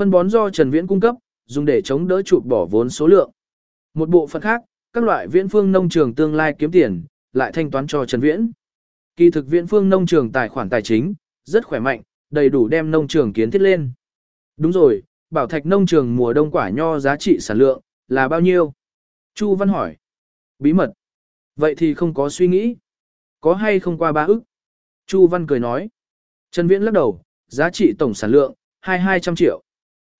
Phân bón do Trần Viễn cung cấp, dùng để chống đỡ chụp bỏ vốn số lượng. Một bộ phận khác, các loại viễn phương nông trường tương lai kiếm tiền, lại thanh toán cho Trần Viễn. Kỳ thực viễn phương nông trường tài khoản tài chính, rất khỏe mạnh, đầy đủ đem nông trường kiến thiết lên. Đúng rồi, bảo thạch nông trường mùa đông quả nho giá trị sản lượng, là bao nhiêu? Chu Văn hỏi. Bí mật. Vậy thì không có suy nghĩ. Có hay không qua ba ức? Chu Văn cười nói. Trần Viễn lắc đầu, giá trị tổng sản lượng, hai hai trăm triệu.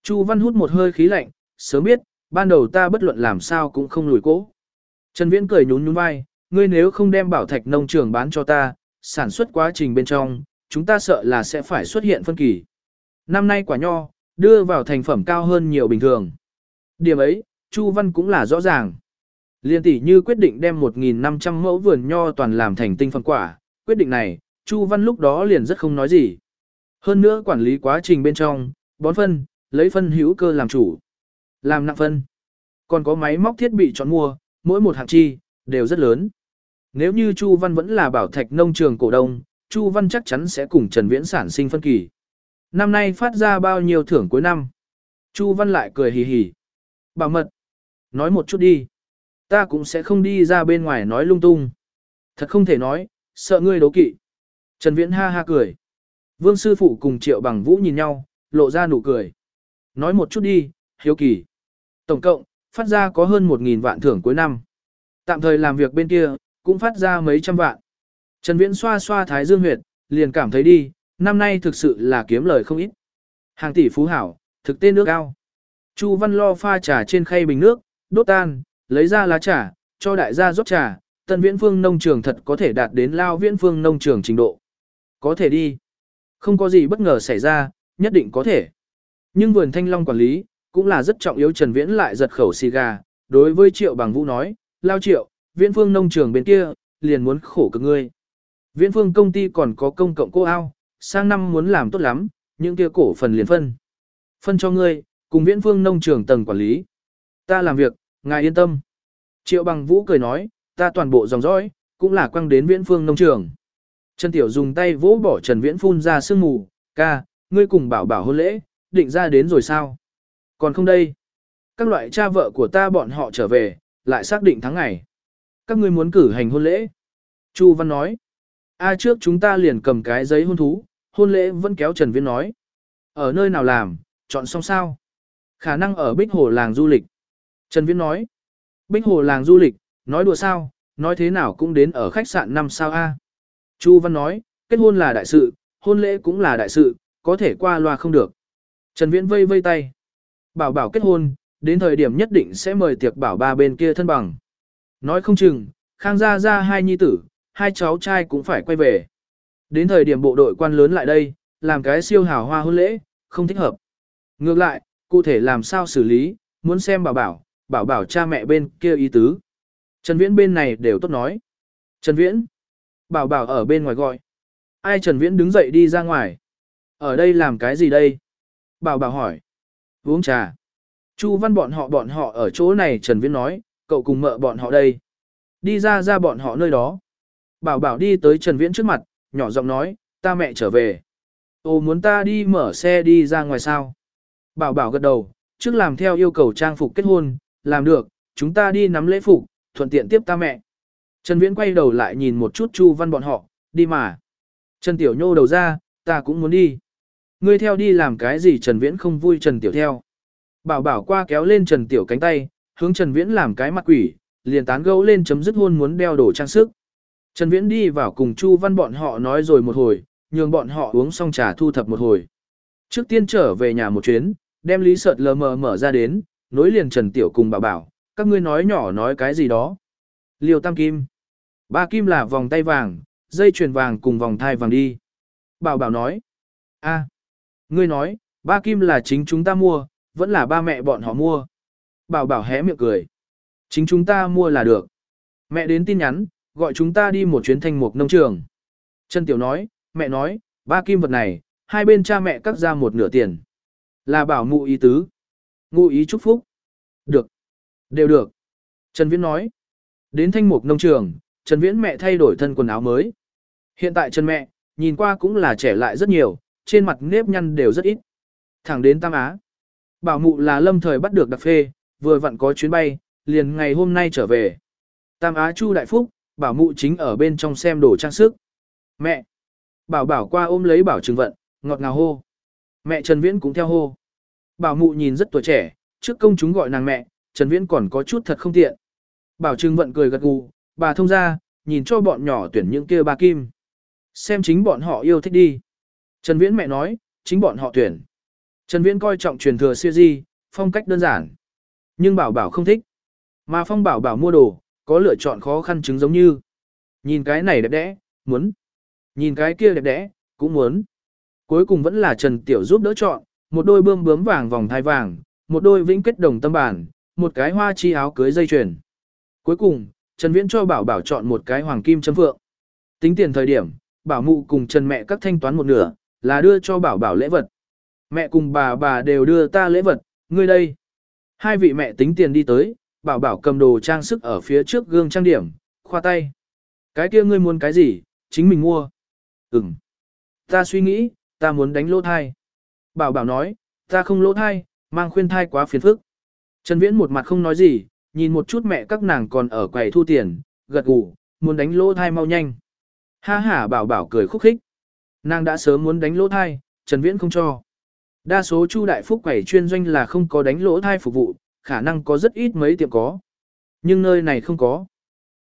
Chu Văn hút một hơi khí lạnh, sớm biết, ban đầu ta bất luận làm sao cũng không lùi cố. Trần Viễn cười nhún nhún vai, ngươi nếu không đem bảo thạch nông trường bán cho ta, sản xuất quá trình bên trong, chúng ta sợ là sẽ phải xuất hiện phân kỳ. Năm nay quả nho, đưa vào thành phẩm cao hơn nhiều bình thường. Điểm ấy, Chu Văn cũng là rõ ràng. Liên tỷ như quyết định đem 1.500 mẫu vườn nho toàn làm thành tinh phẩm quả, quyết định này, Chu Văn lúc đó liền rất không nói gì. Hơn nữa quản lý quá trình bên trong, bón phân, lấy phân hữu cơ làm chủ, làm nặng phân. Còn có máy móc thiết bị chọn mua, mỗi một hạng chi, đều rất lớn. Nếu như Chu Văn vẫn là bảo thạch nông trường cổ đông, Chu Văn chắc chắn sẽ cùng Trần Viễn sản sinh phân kỳ. Năm nay phát ra bao nhiêu thưởng cuối năm? Chu Văn lại cười hì hì. Bảo mật. Nói một chút đi. Ta cũng sẽ không đi ra bên ngoài nói lung tung. Thật không thể nói, sợ ngươi đố kỵ. Trần Viễn ha ha cười. Vương sư phụ cùng Triệu Bằng Vũ nhìn nhau, lộ ra nụ cười. Nói một chút đi, hiếu kỳ. Tổng cộng, phát ra có hơn 1.000 vạn thưởng cuối năm. Tạm thời làm việc bên kia, cũng phát ra mấy trăm vạn. Trần Viễn xoa xoa thái dương huyệt, liền cảm thấy đi, năm nay thực sự là kiếm lời không ít. Hàng tỷ phú hảo, thực tên nước cao. Chu Văn lo pha trà trên khay bình nước, đốt tan, lấy ra lá trà, cho đại gia rót trà, tân viễn phương nông trường thật có thể đạt đến lao viễn phương nông trường trình độ. Có thể đi. Không có gì bất ngờ xảy ra, nhất định có thể. Nhưng vườn thanh long quản lý, cũng là rất trọng yếu Trần Viễn lại giật khẩu xì gà, đối với Triệu Bằng Vũ nói, lao Triệu, viễn phương nông trường bên kia, liền muốn khổ cực ngươi. Viễn phương công ty còn có công cộng cô ao, sang năm muốn làm tốt lắm, những kia cổ phần liền phân. Phân cho ngươi, cùng viễn phương nông trường tầng quản lý. Ta làm việc, ngài yên tâm. Triệu bằng vũ cười nói, ta toàn bộ dòng dõi, cũng là quăng đến viễn phương nông trường. Trần Tiểu dùng tay vỗ bỏ Trần Viễn phun ra sương mù, ca, ngươi cùng bảo bảo hôn lễ, định ra đến rồi sao? Còn không đây. Các loại cha vợ của ta bọn họ trở về, lại xác định tháng ngày. Các ngươi muốn cử hành hôn lễ. Chu Văn nói. A trước chúng ta liền cầm cái giấy hôn thú, hôn lễ vẫn kéo Trần Viễn nói. Ở nơi nào làm, chọn xong sao? Khả năng ở Bích Hồ làng du lịch. Trần Viễn nói. Bích Hồ làng du lịch, nói đùa sao, nói thế nào cũng đến ở khách sạn 5 sao A. Chu Văn nói, kết hôn là đại sự, hôn lễ cũng là đại sự, có thể qua loa không được. Trần Viễn vây vây tay. Bảo bảo kết hôn, đến thời điểm nhất định sẽ mời tiệc bảo ba bên kia thân bằng. Nói không chừng, Khang gia Gia hai nhi tử, hai cháu trai cũng phải quay về. Đến thời điểm bộ đội quan lớn lại đây, làm cái siêu hào hoa hôn lễ, không thích hợp. Ngược lại, cụ thể làm sao xử lý, muốn xem bảo bảo, bảo bảo cha mẹ bên kia ý tứ. Trần Viễn bên này đều tốt nói. Trần Viễn, bảo bảo ở bên ngoài gọi. Ai Trần Viễn đứng dậy đi ra ngoài. Ở đây làm cái gì đây? Bảo bảo hỏi. Uống trà. Chu văn bọn họ bọn họ ở chỗ này Trần Viễn nói, cậu cùng mợ bọn họ đây. Đi ra ra bọn họ nơi đó. Bảo bảo đi tới Trần Viễn trước mặt, nhỏ giọng nói, ta mẹ trở về. Ô muốn ta đi mở xe đi ra ngoài sao? Bảo bảo gật đầu, trước làm theo yêu cầu trang phục kết hôn, làm được, chúng ta đi nắm lễ phục, thuận tiện tiếp ta mẹ. Trần Viễn quay đầu lại nhìn một chút Chu Văn bọn họ, đi mà. Trần Tiểu nhô đầu ra, ta cũng muốn đi. Ngươi theo đi làm cái gì Trần Viễn không vui Trần Tiểu theo. Bảo bảo qua kéo lên Trần Tiểu cánh tay, hướng Trần Viễn làm cái mặt quỷ, liền tán gẫu lên chấm dứt hôn muốn đeo đồ trang sức. Trần Viễn đi vào cùng Chu Văn bọn họ nói rồi một hồi, nhường bọn họ uống xong trà thu thập một hồi. Trước tiên trở về nhà một chuyến, đem lý sợt lờ mờ mở ra đến, nối liền Trần Tiểu cùng bảo bảo, các ngươi nói nhỏ nói cái gì đó. liều tam kim. Ba kim là vòng tay vàng, dây chuyền vàng cùng vòng thai vàng đi. Bảo bảo nói. a, ngươi nói, ba kim là chính chúng ta mua, vẫn là ba mẹ bọn họ mua. Bảo bảo hé miệng cười. Chính chúng ta mua là được. Mẹ đến tin nhắn, gọi chúng ta đi một chuyến thanh mục nông trường. Trần Tiểu nói, mẹ nói, ba kim vật này, hai bên cha mẹ cắt ra một nửa tiền. Là bảo ngụ ý tứ. Ngụ ý chúc phúc. Được. Đều được. Trần Viễn nói. Đến thanh mục nông trường, Trần Viễn mẹ thay đổi thân quần áo mới. Hiện tại Trần mẹ, nhìn qua cũng là trẻ lại rất nhiều, trên mặt nếp nhăn đều rất ít. Thẳng đến Tam Á. Bảo mụ là lâm thời bắt được đặc phê, vừa vặn có chuyến bay, liền ngày hôm nay trở về. Tam Á Chu Đại Phúc, bảo mụ chính ở bên trong xem đồ trang sức. Mẹ! Bảo bảo qua ôm lấy bảo trừng vận, ngọt ngào hô. Mẹ Trần Viễn cũng theo hô. Bảo mụ nhìn rất tuổi trẻ, trước công chúng gọi nàng mẹ, Trần Viễn còn có chút thật không tiện. Bảo trừng vận cười gật gù, bà thông ra, nhìn cho bọn nhỏ tuyển những kia ba kim. Xem chính bọn họ yêu thích đi. Trần Viễn mẹ nói, chính bọn họ tuyển. Trần Viễn coi trọng truyền thừa siêu di, phong cách đơn giản. Nhưng bảo bảo không thích. Mà phong bảo bảo mua đồ, có lựa chọn khó khăn chứng giống như. Nhìn cái này đẹp đẽ, muốn. Nhìn cái kia đẹp đẽ, cũng muốn. Cuối cùng vẫn là Trần Tiểu giúp đỡ chọn, một đôi bươm bướm vàng vòng thai vàng, một đôi vĩnh kết đồng tâm bản, một cái hoa chi áo cưới dây chuyền. Cuối cùng, Trần Viễn cho bảo bảo chọn một cái hoàng kim chấm phượng. Tính tiền thời điểm, bảo mụ cùng Trần mẹ các thanh toán một nửa, là đưa cho bảo bảo lễ vật. Mẹ cùng bà bà đều đưa ta lễ vật, ngươi đây. Hai vị mẹ tính tiền đi tới, bảo bảo cầm đồ trang sức ở phía trước gương trang điểm, khoa tay. Cái kia ngươi muốn cái gì, chính mình mua. Ừm. Ta suy nghĩ, ta muốn đánh lỗ thai. Bảo bảo nói, ta không lỗ thai, mang khuyên thai quá phiền phức. Trần Viễn một mặt không nói gì, nhìn một chút mẹ các nàng còn ở quầy thu tiền, gật gù, muốn đánh lỗ thai mau nhanh. Ha ha bảo bảo cười khúc khích. Nàng đã sớm muốn đánh lỗ thai, Trần Viễn không cho. Đa số Chu Đại Phúc quẩy chuyên doanh là không có đánh lỗ thai phục vụ, khả năng có rất ít mấy tiệm có. Nhưng nơi này không có.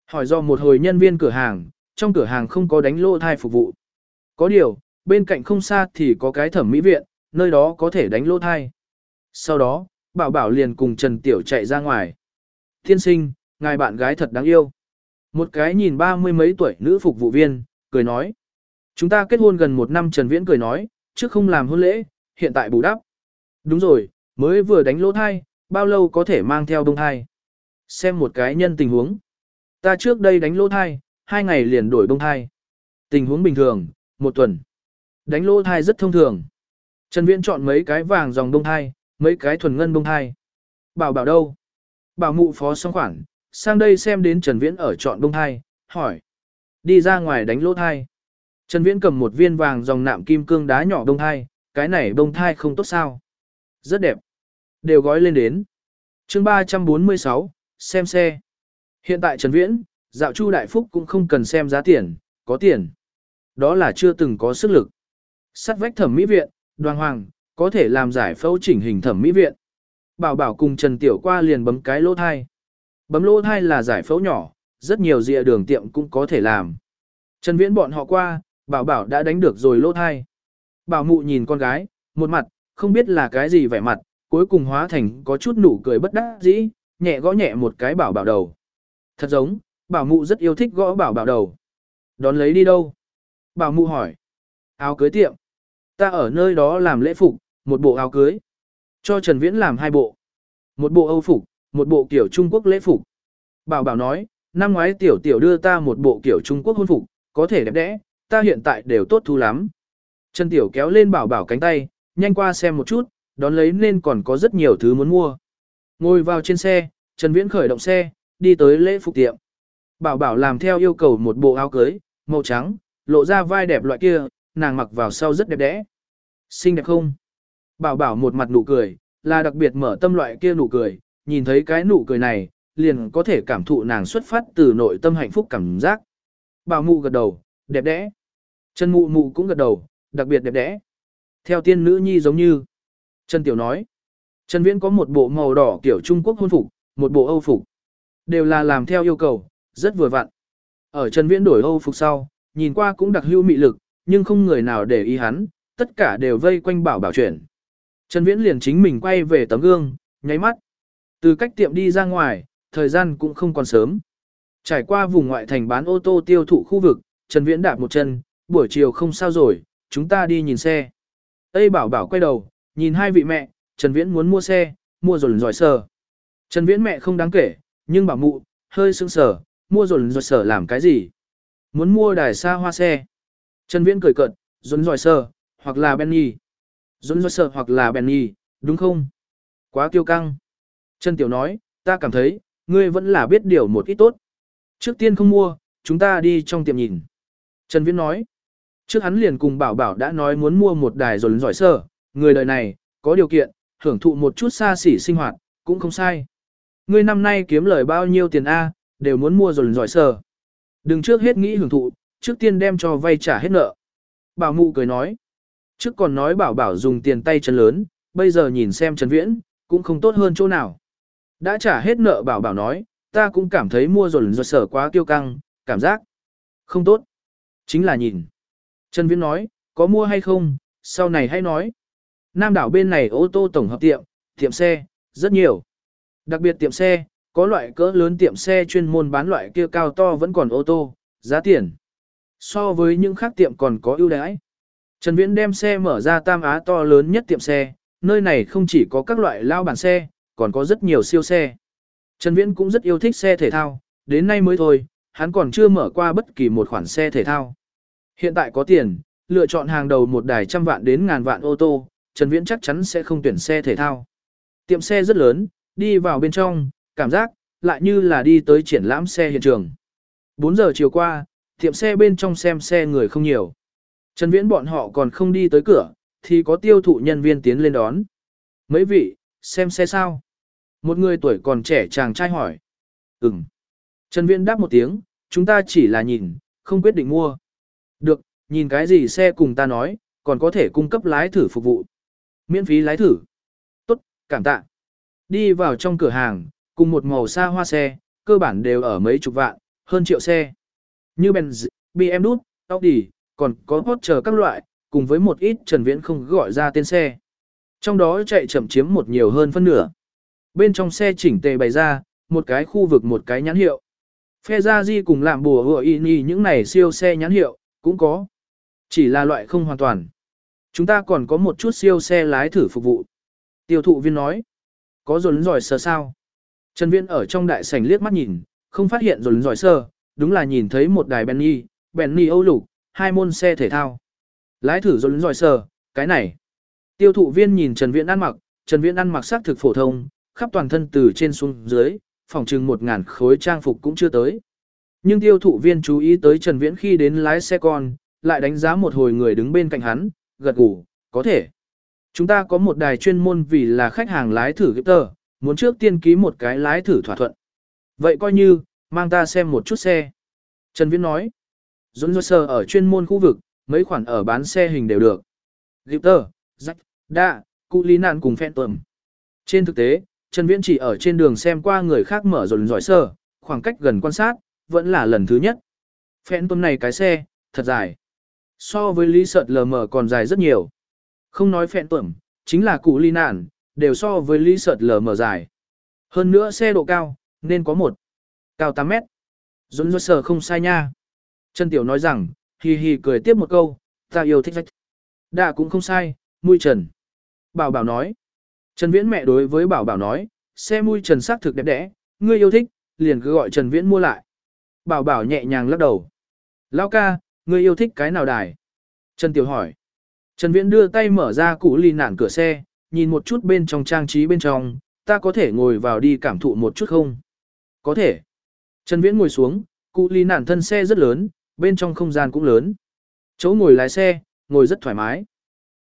Hỏi do một hồi nhân viên cửa hàng, trong cửa hàng không có đánh lỗ thai phục vụ. Có điều, bên cạnh không xa thì có cái thẩm mỹ viện, nơi đó có thể đánh lỗ thai. Sau đó, bảo bảo liền cùng Trần Tiểu chạy ra ngoài. Thiên sinh, ngài bạn gái thật đáng yêu. Một cái nhìn ba mươi mấy tuổi nữ phục vụ viên, cười nói. Chúng ta kết hôn gần một năm Trần Viễn cười nói, trước không làm hôn lễ, hiện tại bù đắp. Đúng rồi, mới vừa đánh lỗ thai, bao lâu có thể mang theo đông thai. Xem một cái nhân tình huống. Ta trước đây đánh lỗ thai, hai ngày liền đổi đông thai. Tình huống bình thường, một tuần. Đánh lỗ thai rất thông thường. Trần Viễn chọn mấy cái vàng dòng đông thai, mấy cái thuần ngân đông thai. Bảo bảo đâu? Bảo mụ phó xong khoản, sang đây xem đến Trần Viễn ở chọn đông thai, hỏi. Đi ra ngoài đánh lỗ thai. Trần Viễn cầm một viên vàng dòng nạm kim cương đá nhỏ đông thai, cái này đông thai không tốt sao. Rất đẹp. Đều gói lên đến. chương 346, xem xe. Hiện tại Trần Viễn, dạo Chu Đại Phúc cũng không cần xem giá tiền, có tiền. Đó là chưa từng có sức lực. Sắt vách thẩm mỹ viện, đoàn hoàng, có thể làm giải phẫu chỉnh hình thẩm mỹ viện. Bảo bảo cùng Trần Tiểu qua liền bấm cái lỗ thai. Bấm lỗ thai là giải phẫu nhỏ, rất nhiều dịa đường tiệm cũng có thể làm. Trần Viễn bọn họ qua, bảo bảo đã đánh được rồi lỗ thai. Bảo mụ nhìn con gái, một mặt, không biết là cái gì vẻ mặt, cuối cùng hóa thành có chút nụ cười bất đắc dĩ, nhẹ gõ nhẹ một cái bảo bảo đầu. Thật giống, bảo mụ rất yêu thích gõ bảo bảo đầu. Đón lấy đi đâu? Bảo mụ hỏi. Áo cưới tiệm. Ta ở nơi đó làm lễ phục, một bộ áo cưới. Cho Trần Viễn làm hai bộ. Một bộ Âu phục, một bộ kiểu Trung Quốc lễ phục. Bảo bảo nói, năm ngoái tiểu tiểu đưa ta một bộ kiểu Trung Quốc hôn phục, có thể đẹp đẽ, ta hiện tại đều tốt thu lắm. Trần tiểu kéo lên bảo bảo cánh tay, nhanh qua xem một chút, đón lấy nên còn có rất nhiều thứ muốn mua. Ngồi vào trên xe, Trần Viễn khởi động xe, đi tới lễ phục tiệm. Bảo bảo làm theo yêu cầu một bộ áo cưới, màu trắng, lộ ra vai đẹp loại kia, nàng mặc vào sau rất đẹp đẽ. Xinh đẹp không? Bảo bảo một mặt nụ cười, là đặc biệt mở tâm loại kia nụ cười, nhìn thấy cái nụ cười này, liền có thể cảm thụ nàng xuất phát từ nội tâm hạnh phúc cảm giác. Bảo mụ gật đầu, đẹp đẽ. Trần mụ mụ cũng gật đầu, đặc biệt đẹp đẽ. Theo tiên nữ nhi giống như. Trần Tiểu nói. Trần Viễn có một bộ màu đỏ kiểu Trung Quốc hôn phục, một bộ Âu phục. Đều là làm theo yêu cầu, rất vừa vặn. Ở Trần Viễn đổi Âu phục sau, nhìn qua cũng đặc hữu mị lực, nhưng không người nào để ý hắn, tất cả đều vây quanh bảo bảo chuyển. Trần Viễn liền chính mình quay về tấm gương, nháy mắt. Từ cách tiệm đi ra ngoài, thời gian cũng không còn sớm. Trải qua vùng ngoại thành bán ô tô tiêu thụ khu vực, Trần Viễn đạp một chân, buổi chiều không sao rồi, chúng ta đi nhìn xe. Tây bảo bảo quay đầu, nhìn hai vị mẹ, Trần Viễn muốn mua xe, mua rồi giỏi sờ. Trần Viễn mẹ không đáng kể, nhưng bảo mụ, hơi sững sờ, mua rồi giỏi sờ làm cái gì? Muốn mua đài xa hoa xe. Trần Viễn cười cợt, rốn giỏi sờ, hoặc là Benny. Rốn giỏi sờ hoặc là Benny, đúng không? Quá kiêu căng. Trần Tiểu nói, ta cảm thấy, ngươi vẫn là biết điều một ít tốt. Trước tiên không mua, chúng ta đi trong tiệm nhìn. Trần Viễn nói, trước hắn liền cùng bảo bảo đã nói muốn mua một đài dồn giỏi sơ, người đời này, có điều kiện, hưởng thụ một chút xa xỉ sinh hoạt, cũng không sai. Ngươi năm nay kiếm lời bao nhiêu tiền A, đều muốn mua rồi giỏi sở. Đừng trước hết nghĩ hưởng thụ, trước tiên đem cho vay trả hết nợ. Bảo mụ cười nói. Trước còn nói bảo bảo dùng tiền tay chân lớn, bây giờ nhìn xem Trần Viễn, cũng không tốt hơn chỗ nào. Đã trả hết nợ bảo bảo nói, ta cũng cảm thấy mua rồi rồi sở quá kiêu căng, cảm giác không tốt. Chính là nhìn. Trần Viễn nói, có mua hay không, sau này hãy nói. Nam đảo bên này ô tô tổng hợp tiệm, tiệm xe, rất nhiều. Đặc biệt tiệm xe, có loại cỡ lớn tiệm xe chuyên môn bán loại kia cao to vẫn còn ô tô, giá tiền. So với những khác tiệm còn có ưu đãi. Trần Viễn đem xe mở ra Tam Á to lớn nhất tiệm xe, nơi này không chỉ có các loại lao bản xe, còn có rất nhiều siêu xe. Trần Viễn cũng rất yêu thích xe thể thao, đến nay mới thôi, hắn còn chưa mở qua bất kỳ một khoản xe thể thao. Hiện tại có tiền, lựa chọn hàng đầu một đài trăm vạn đến ngàn vạn ô tô, Trần Viễn chắc chắn sẽ không tuyển xe thể thao. Tiệm xe rất lớn, đi vào bên trong, cảm giác lại như là đi tới triển lãm xe hiện trường. 4 giờ chiều qua, tiệm xe bên trong xem xe người không nhiều. Trần Viễn bọn họ còn không đi tới cửa, thì có tiêu thụ nhân viên tiến lên đón. Mấy vị, xem xe sao? Một người tuổi còn trẻ chàng trai hỏi. Ừm. Trần Viễn đáp một tiếng, chúng ta chỉ là nhìn, không quyết định mua. Được, nhìn cái gì xe cùng ta nói, còn có thể cung cấp lái thử phục vụ. Miễn phí lái thử. Tốt, cảm tạ. Đi vào trong cửa hàng, cùng một màu xa hoa xe, cơ bản đều ở mấy chục vạn, hơn triệu xe. Như Benz, BMW, Audi, còn có Porsche các loại, cùng với một ít Trần Viễn không gọi ra tên xe. Trong đó chạy chậm chiếm một nhiều hơn phân nửa. Bên trong xe chỉnh tề bày ra, một cái khu vực một cái nhãn hiệu. Phe Gia di cùng làm bùa hựa y những này siêu xe nhãn hiệu, cũng có. Chỉ là loại không hoàn toàn. Chúng ta còn có một chút siêu xe lái thử phục vụ. Tiêu thụ viên nói. Có rồi giỏi sơ sao? Trần Viễn ở trong đại sảnh liếc mắt nhìn, không phát hiện rồi giỏi sơ, đúng là nhìn thấy một đài Benny, Benny Âu lục, hai môn xe thể thao. Lái thử rồi giỏi sơ, cái này. Tiêu thụ viên nhìn Trần Viễn ăn mặc, Trần Viễn ăn mặc sắc thực phổ thông, khắp toàn thân từ trên xuống dưới, phòng trừng một ngàn khối trang phục cũng chưa tới. Nhưng tiêu thụ viên chú ý tới Trần Viễn khi đến lái xe con, lại đánh giá một hồi người đứng bên cạnh hắn, gật gù, có thể. Chúng ta có một đài chuyên môn vì là khách hàng lái thử cái tờ, muốn trước tiên ký một cái lái thử thỏa thuận. Vậy coi như, mang ta xem một chút xe. Trần Viễn nói, Dũng Dô Sơ ở chuyên môn khu vực, mấy khoản ở bán xe hình đều được. Gipter, Jack, Đa, Cụ Lý Nạn cùng phẹn Tuẩm. Trên thực tế, Trần Viễn chỉ ở trên đường xem qua người khác mở rồi giỏi sơ, khoảng cách gần quan sát, vẫn là lần thứ nhất. Phẹn tuần này cái xe, thật dài. So với Lý Sợt LM còn dài rất nhiều. Không nói phẹn Tuẩm, chính là Cụ Lý Nạn, đều so với Lý Sợt LM dài. Hơn nữa xe độ cao, nên có một. Cao 8 mét. Dũng Dô sờ không sai nha. Trần Tiểu nói rằng, hì hì cười tiếp một câu, ta yêu thích rách. Đã cũng không sai, mui trần. Bảo bảo nói. Trần Viễn mẹ đối với bảo bảo nói, xe mui trần sắc thực đẹp đẽ, ngươi yêu thích, liền cứ gọi Trần Viễn mua lại. Bảo bảo nhẹ nhàng lắc đầu. Lão ca, ngươi yêu thích cái nào đài? Trần Tiểu hỏi. Trần Viễn đưa tay mở ra củ ly nản cửa xe, nhìn một chút bên trong trang trí bên trong, ta có thể ngồi vào đi cảm thụ một chút không? Có thể. Trần Viễn ngồi xuống, cụ ly nản thân xe rất lớn, bên trong không gian cũng lớn. Chỗ ngồi lái xe, ngồi rất thoải mái.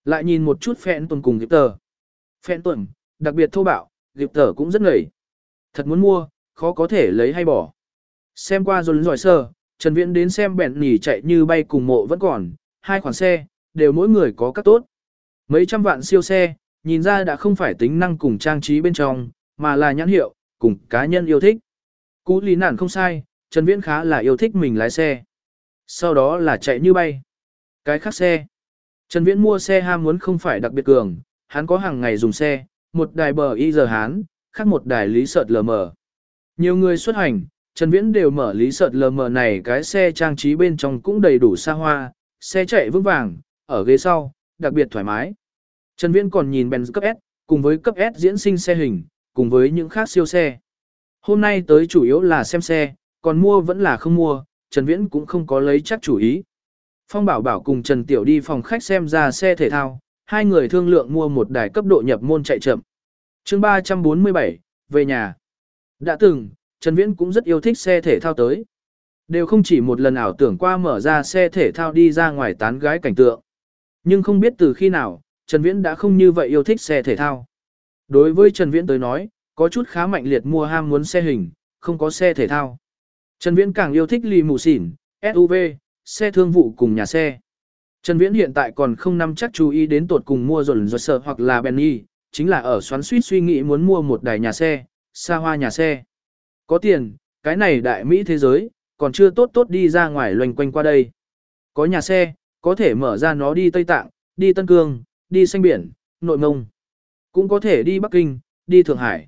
Lại nhìn một chút phẹn tuần cùng dịp tờ. Phẹn tuần, đặc biệt thô bạo, dịp tờ cũng rất ngẩy. Thật muốn mua, khó có thể lấy hay bỏ. Xem qua rồi giỏi sơ, Trần Viễn đến xem bẹn nỉ chạy như bay cùng mộ vẫn còn, hai khoản xe, đều mỗi người có các tốt. Mấy trăm vạn siêu xe, nhìn ra đã không phải tính năng cùng trang trí bên trong, mà là nhãn hiệu, cùng cá nhân yêu thích. Cú lý nản không sai, Trần Viễn khá là yêu thích mình lái xe. Sau đó là chạy như bay. Cái khác xe. Trần Viễn mua xe ham muốn không phải đặc biệt cường, hắn có hàng ngày dùng xe, một đài bờ y giờ hán, khác một đài lý sợt lờ mờ. Nhiều người xuất hành, Trần Viễn đều mở lý sợt lờ mờ này cái xe trang trí bên trong cũng đầy đủ xa hoa, xe chạy vững vàng, ở ghế sau, đặc biệt thoải mái. Trần Viễn còn nhìn Benz cấp S, cùng với cấp S diễn sinh xe hình, cùng với những khác siêu xe. Hôm nay tới chủ yếu là xem xe, còn mua vẫn là không mua, Trần Viễn cũng không có lấy chắc chủ ý. Phong Bảo Bảo cùng Trần Tiểu đi phòng khách xem ra xe thể thao, hai người thương lượng mua một đài cấp độ nhập môn chạy chậm. chương 347, về nhà. Đã từng, Trần Viễn cũng rất yêu thích xe thể thao tới. Đều không chỉ một lần ảo tưởng qua mở ra xe thể thao đi ra ngoài tán gái cảnh tượng. Nhưng không biết từ khi nào, Trần Viễn đã không như vậy yêu thích xe thể thao. Đối với Trần Viễn tới nói, có chút khá mạnh liệt mua ham muốn xe hình, không có xe thể thao. Trần Viễn càng yêu thích lì mù xỉn, SUV, xe thương vụ cùng nhà xe. Trần Viễn hiện tại còn không nắm chắc chú ý đến tột cùng mua dồn dồn sợ hoặc là Benny, chính là ở xoắn suýt suy nghĩ muốn mua một đài nhà xe, xa hoa nhà xe. Có tiền, cái này đại Mỹ thế giới, còn chưa tốt tốt đi ra ngoài loanh quanh qua đây. Có nhà xe, có thể mở ra nó đi Tây Tạng, đi Tân Cương, đi Xanh Biển, Nội Mông. Cũng có thể đi Bắc Kinh, đi Thượng Hải.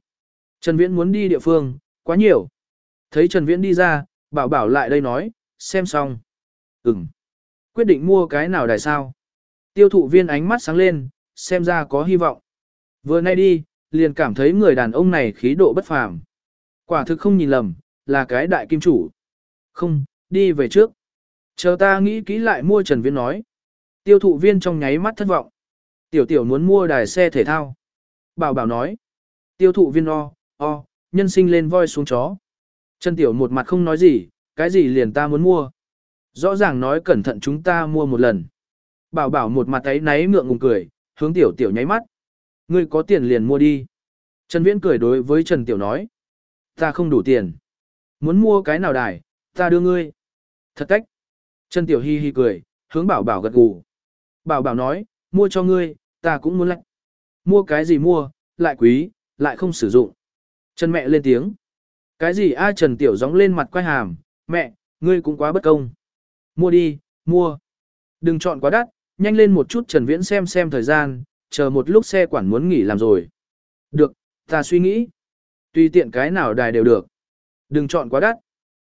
Trần Viễn muốn đi địa phương, quá nhiều. Thấy Trần Viễn đi ra, bảo bảo lại đây nói, xem xong. Ừm. Quyết định mua cái nào đài sao? Tiêu thụ viên ánh mắt sáng lên, xem ra có hy vọng. Vừa nay đi, liền cảm thấy người đàn ông này khí độ bất phàm. Quả thực không nhìn lầm, là cái đại kim chủ. Không, đi về trước. Chờ ta nghĩ kỹ lại mua Trần Viễn nói. Tiêu thụ viên trong nháy mắt thất vọng. Tiểu tiểu muốn mua đài xe thể thao. Bảo bảo nói. Tiêu thụ viên o, o, nhân sinh lên voi xuống chó. Trần tiểu một mặt không nói gì, cái gì liền ta muốn mua. Rõ ràng nói cẩn thận chúng ta mua một lần. Bảo bảo một mặt ấy náy ngượng ngùng cười, hướng tiểu tiểu nháy mắt. Ngươi có tiền liền mua đi. Trần Viễn cười đối với Trần Tiểu nói. Ta không đủ tiền. Muốn mua cái nào đài, ta đưa ngươi. Thật cách. Trần Tiểu hi hi cười, hướng bảo bảo gật gù. Bảo bảo nói, mua cho ngươi, ta cũng muốn lạnh. Mua cái gì mua, lại quý, lại không sử dụng. Trần mẹ lên tiếng. Cái gì a Trần Tiểu gióng lên mặt quay hàm, mẹ, ngươi cũng quá bất công. Mua đi, mua. Đừng chọn quá đắt, nhanh lên một chút Trần Viễn xem xem thời gian, chờ một lúc xe quản muốn nghỉ làm rồi. Được, ta suy nghĩ. Tùy tiện cái nào đài đều được. Đừng chọn quá đắt.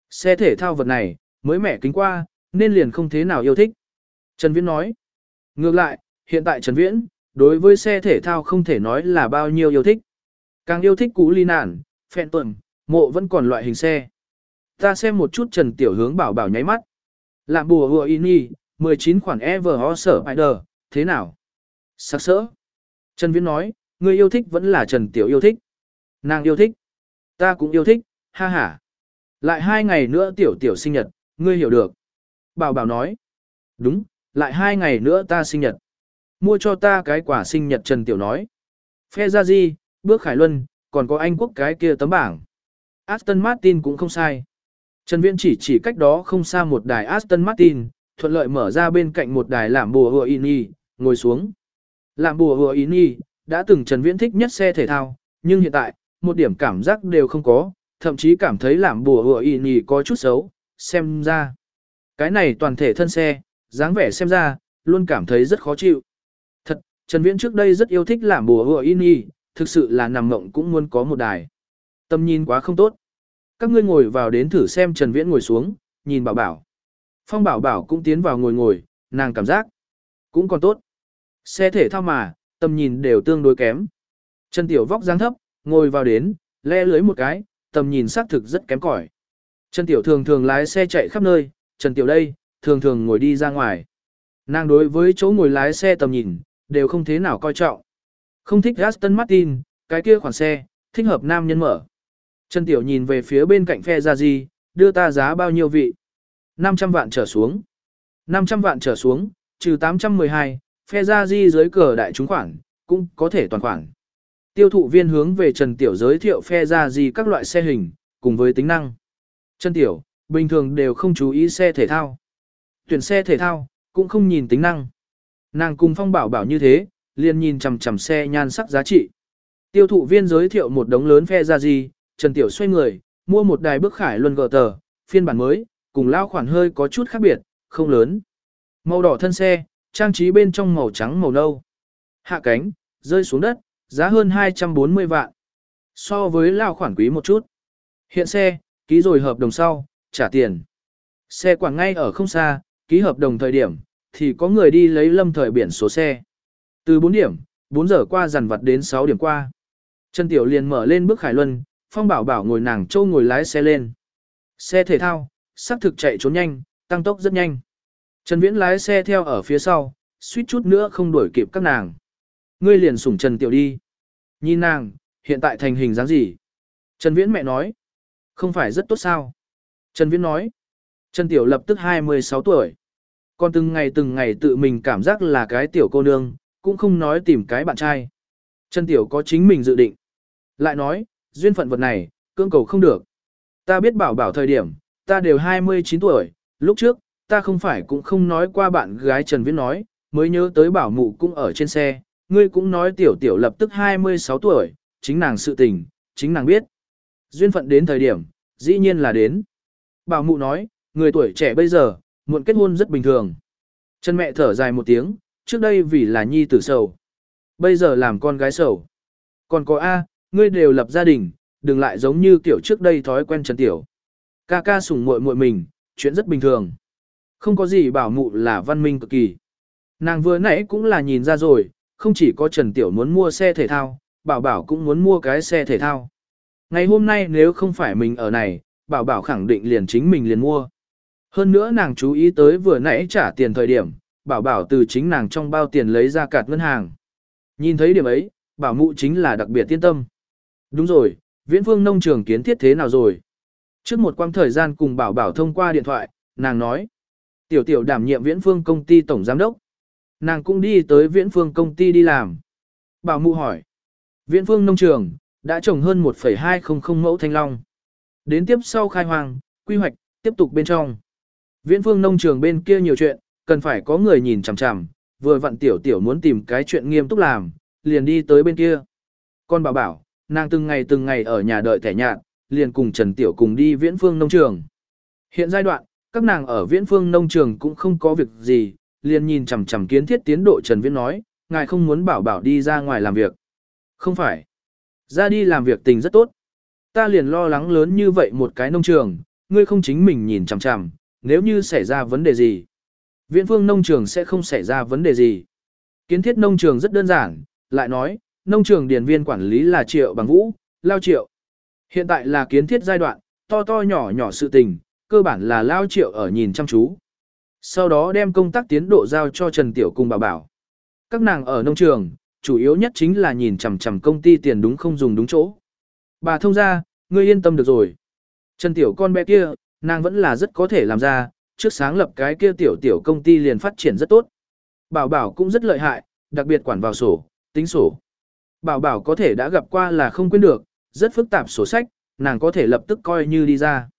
Xe thể thao vật này, mới mẻ kính qua, nên liền không thế nào yêu thích. Trần Viễn nói. Ngược lại, hiện tại Trần Viễn, đối với xe thể thao không thể nói là bao nhiêu yêu thích. Càng yêu thích cú ly nản, phẹn tuần, mộ vẫn còn loại hình xe. Ta xem một chút Trần Tiểu Hướng bảo bảo nháy mắt. Làm bùa hùa y, 19 khoản Ever Horse Spider, thế nào? Sắc sỡ. Trần Viễn nói, người yêu thích vẫn là Trần Tiểu yêu thích. Nàng yêu thích. Ta cũng yêu thích, ha ha. Lại hai ngày nữa Tiểu Tiểu sinh nhật, ngươi hiểu được. Bảo bảo nói. Đúng, lại hai ngày nữa ta sinh nhật. Mua cho ta cái quả sinh nhật Trần Tiểu nói. Phe Gia Di, Bước Khải Luân, còn có Anh Quốc cái kia tấm bảng. Aston Martin cũng không sai. Trần Viễn chỉ chỉ cách đó không xa một đài Aston Martin, thuận lợi mở ra bên cạnh một đài làm bùa hùa ini, ngồi xuống. Làm bùa hùa ini, đã từng Trần Viễn thích nhất xe thể thao, nhưng hiện tại, một điểm cảm giác đều không có, thậm chí cảm thấy làm bùa hựa y nhì có chút xấu, xem ra. Cái này toàn thể thân xe, dáng vẻ xem ra, luôn cảm thấy rất khó chịu. Thật, Trần Viễn trước đây rất yêu thích làm bùa hựa y nhì, thực sự là nằm mộng cũng muốn có một đài. Tâm nhìn quá không tốt. Các ngươi ngồi vào đến thử xem Trần Viễn ngồi xuống, nhìn bảo bảo. Phong bảo bảo cũng tiến vào ngồi ngồi, nàng cảm giác cũng còn tốt. Xe thể thao mà, tầm nhìn đều tương đối kém. Trần Tiểu vóc dáng thấp, ngồi vào đến, le lưới một cái, tầm nhìn xác thực rất kém cỏi. Trần Tiểu thường thường lái xe chạy khắp nơi, Trần Tiểu đây, thường thường ngồi đi ra ngoài. Nàng đối với chỗ ngồi lái xe tầm nhìn, đều không thế nào coi trọng. Không thích Aston Martin, cái kia khoản xe, thích hợp nam nhân mở. Trần Tiểu nhìn về phía bên cạnh phe ra gì, đưa ta giá bao nhiêu vị? 500 vạn trở xuống. 500 vạn trở xuống, trừ 812, phe ra di dưới cờ đại chúng khoản, cũng có thể toàn khoản. Tiêu thụ viên hướng về Trần Tiểu giới thiệu phe ra gì các loại xe hình, cùng với tính năng. Trần Tiểu, bình thường đều không chú ý xe thể thao. Tuyển xe thể thao, cũng không nhìn tính năng. Nàng cùng phong bảo bảo như thế, liền nhìn chằm chằm xe nhan sắc giá trị. Tiêu thụ viên giới thiệu một đống lớn phe ra gì, Trần Tiểu xoay người, mua một đài bức khải luân gờ tờ, phiên bản mới, cùng lao khoản hơi có chút khác biệt, không lớn. Màu đỏ thân xe, trang trí bên trong màu trắng màu nâu. Hạ cánh, rơi xuống đất, giá hơn 240 vạn. So với lao khoản quý một chút. Hiện xe, ký rồi hợp đồng sau, trả tiền. Xe quảng ngay ở không xa, ký hợp đồng thời điểm, thì có người đi lấy lâm thời biển số xe. Từ 4 điểm, 4 giờ qua dằn vặt đến 6 điểm qua. Trần Tiểu liền mở lên bước Khải Luân, Phong Bảo Bảo ngồi nàng châu ngồi lái xe lên. Xe thể thao, xác thực chạy trốn nhanh, tăng tốc rất nhanh. Trần Viễn lái xe theo ở phía sau, suýt chút nữa không đuổi kịp các nàng. Ngươi liền sủng Trần Tiểu đi. Nhìn nàng, hiện tại thành hình dáng gì? Trần Viễn mẹ nói. Không phải rất tốt sao? Trần Viễn nói. Trần Tiểu lập tức 26 tuổi. Còn từng ngày từng ngày tự mình cảm giác là cái tiểu cô nương, cũng không nói tìm cái bạn trai. Trần Tiểu có chính mình dự định. Lại nói, duyên phận vật này, cưỡng cầu không được. Ta biết bảo bảo thời điểm, ta đều 29 tuổi, lúc trước, ta không phải cũng không nói qua bạn gái Trần Viễn nói, mới nhớ tới bảo mụ cũng ở trên xe, ngươi cũng nói tiểu tiểu lập tức 26 tuổi, chính nàng sự tình, chính nàng biết. Duyên phận đến thời điểm, dĩ nhiên là đến. Bảo mụ nói, người tuổi trẻ bây giờ, muộn kết hôn rất bình thường. Chân mẹ thở dài một tiếng, trước đây vì là nhi tử sầu. Bây giờ làm con gái sầu. Còn có A, ngươi đều lập gia đình, đừng lại giống như kiểu trước đây thói quen Trần Tiểu. Ca ca sủng muội muội mình, chuyện rất bình thường. Không có gì bảo mụ là văn minh cực kỳ. Nàng vừa nãy cũng là nhìn ra rồi, không chỉ có Trần Tiểu muốn mua xe thể thao, bảo bảo cũng muốn mua cái xe thể thao. Ngày hôm nay nếu không phải mình ở này, bảo bảo khẳng định liền chính mình liền mua. Hơn nữa nàng chú ý tới vừa nãy trả tiền thời điểm, bảo bảo từ chính nàng trong bao tiền lấy ra cạt ngân hàng. Nhìn thấy điểm ấy, bảo mụ chính là đặc biệt yên tâm. Đúng rồi, viễn phương nông trường kiến thiết thế nào rồi? Trước một quãng thời gian cùng bảo bảo thông qua điện thoại, nàng nói. Tiểu tiểu đảm nhiệm viễn phương công ty tổng giám đốc. Nàng cũng đi tới viễn phương công ty đi làm. Bảo mụ hỏi. Viễn phương nông trường, đã trồng hơn 1,200 mẫu thanh long. Đến tiếp sau khai hoang, quy hoạch, tiếp tục bên trong. Viễn phương nông trường bên kia nhiều chuyện, cần phải có người nhìn chằm chằm, vừa vặn tiểu tiểu muốn tìm cái chuyện nghiêm túc làm, liền đi tới bên kia. Con bảo bảo, nàng từng ngày từng ngày ở nhà đợi thẻ nhạn, liền cùng Trần Tiểu cùng đi viễn phương nông trường. Hiện giai đoạn, các nàng ở viễn phương nông trường cũng không có việc gì, liền nhìn chằm chằm kiến thiết tiến độ Trần Viễn nói, ngài không muốn bảo bảo đi ra ngoài làm việc. Không phải. Ra đi làm việc tình rất tốt. Ta liền lo lắng lớn như vậy một cái nông trường, ngươi không chính mình nhìn chằm chằm, nếu như xảy ra vấn đề gì. Viễn phương nông trường sẽ không xảy ra vấn đề gì. Kiến thiết nông trường rất đơn giản, lại nói, nông trường điển viên quản lý là triệu bằng vũ, lao triệu. Hiện tại là kiến thiết giai đoạn, to to nhỏ nhỏ sự tình, cơ bản là lao triệu ở nhìn chăm chú. Sau đó đem công tác tiến độ giao cho Trần Tiểu cùng bà bảo. Các nàng ở nông trường, chủ yếu nhất chính là nhìn chằm chằm công ty tiền đúng không dùng đúng chỗ. Bà thông ra, ngươi yên tâm được rồi. Trần Tiểu con bé kia, nàng vẫn là rất có thể làm ra, trước sáng lập cái kia tiểu tiểu công ty liền phát triển rất tốt. Bảo bảo cũng rất lợi hại, đặc biệt quản vào sổ, tính sổ. Bảo bảo có thể đã gặp qua là không quên được, rất phức tạp sổ sách, nàng có thể lập tức coi như đi ra.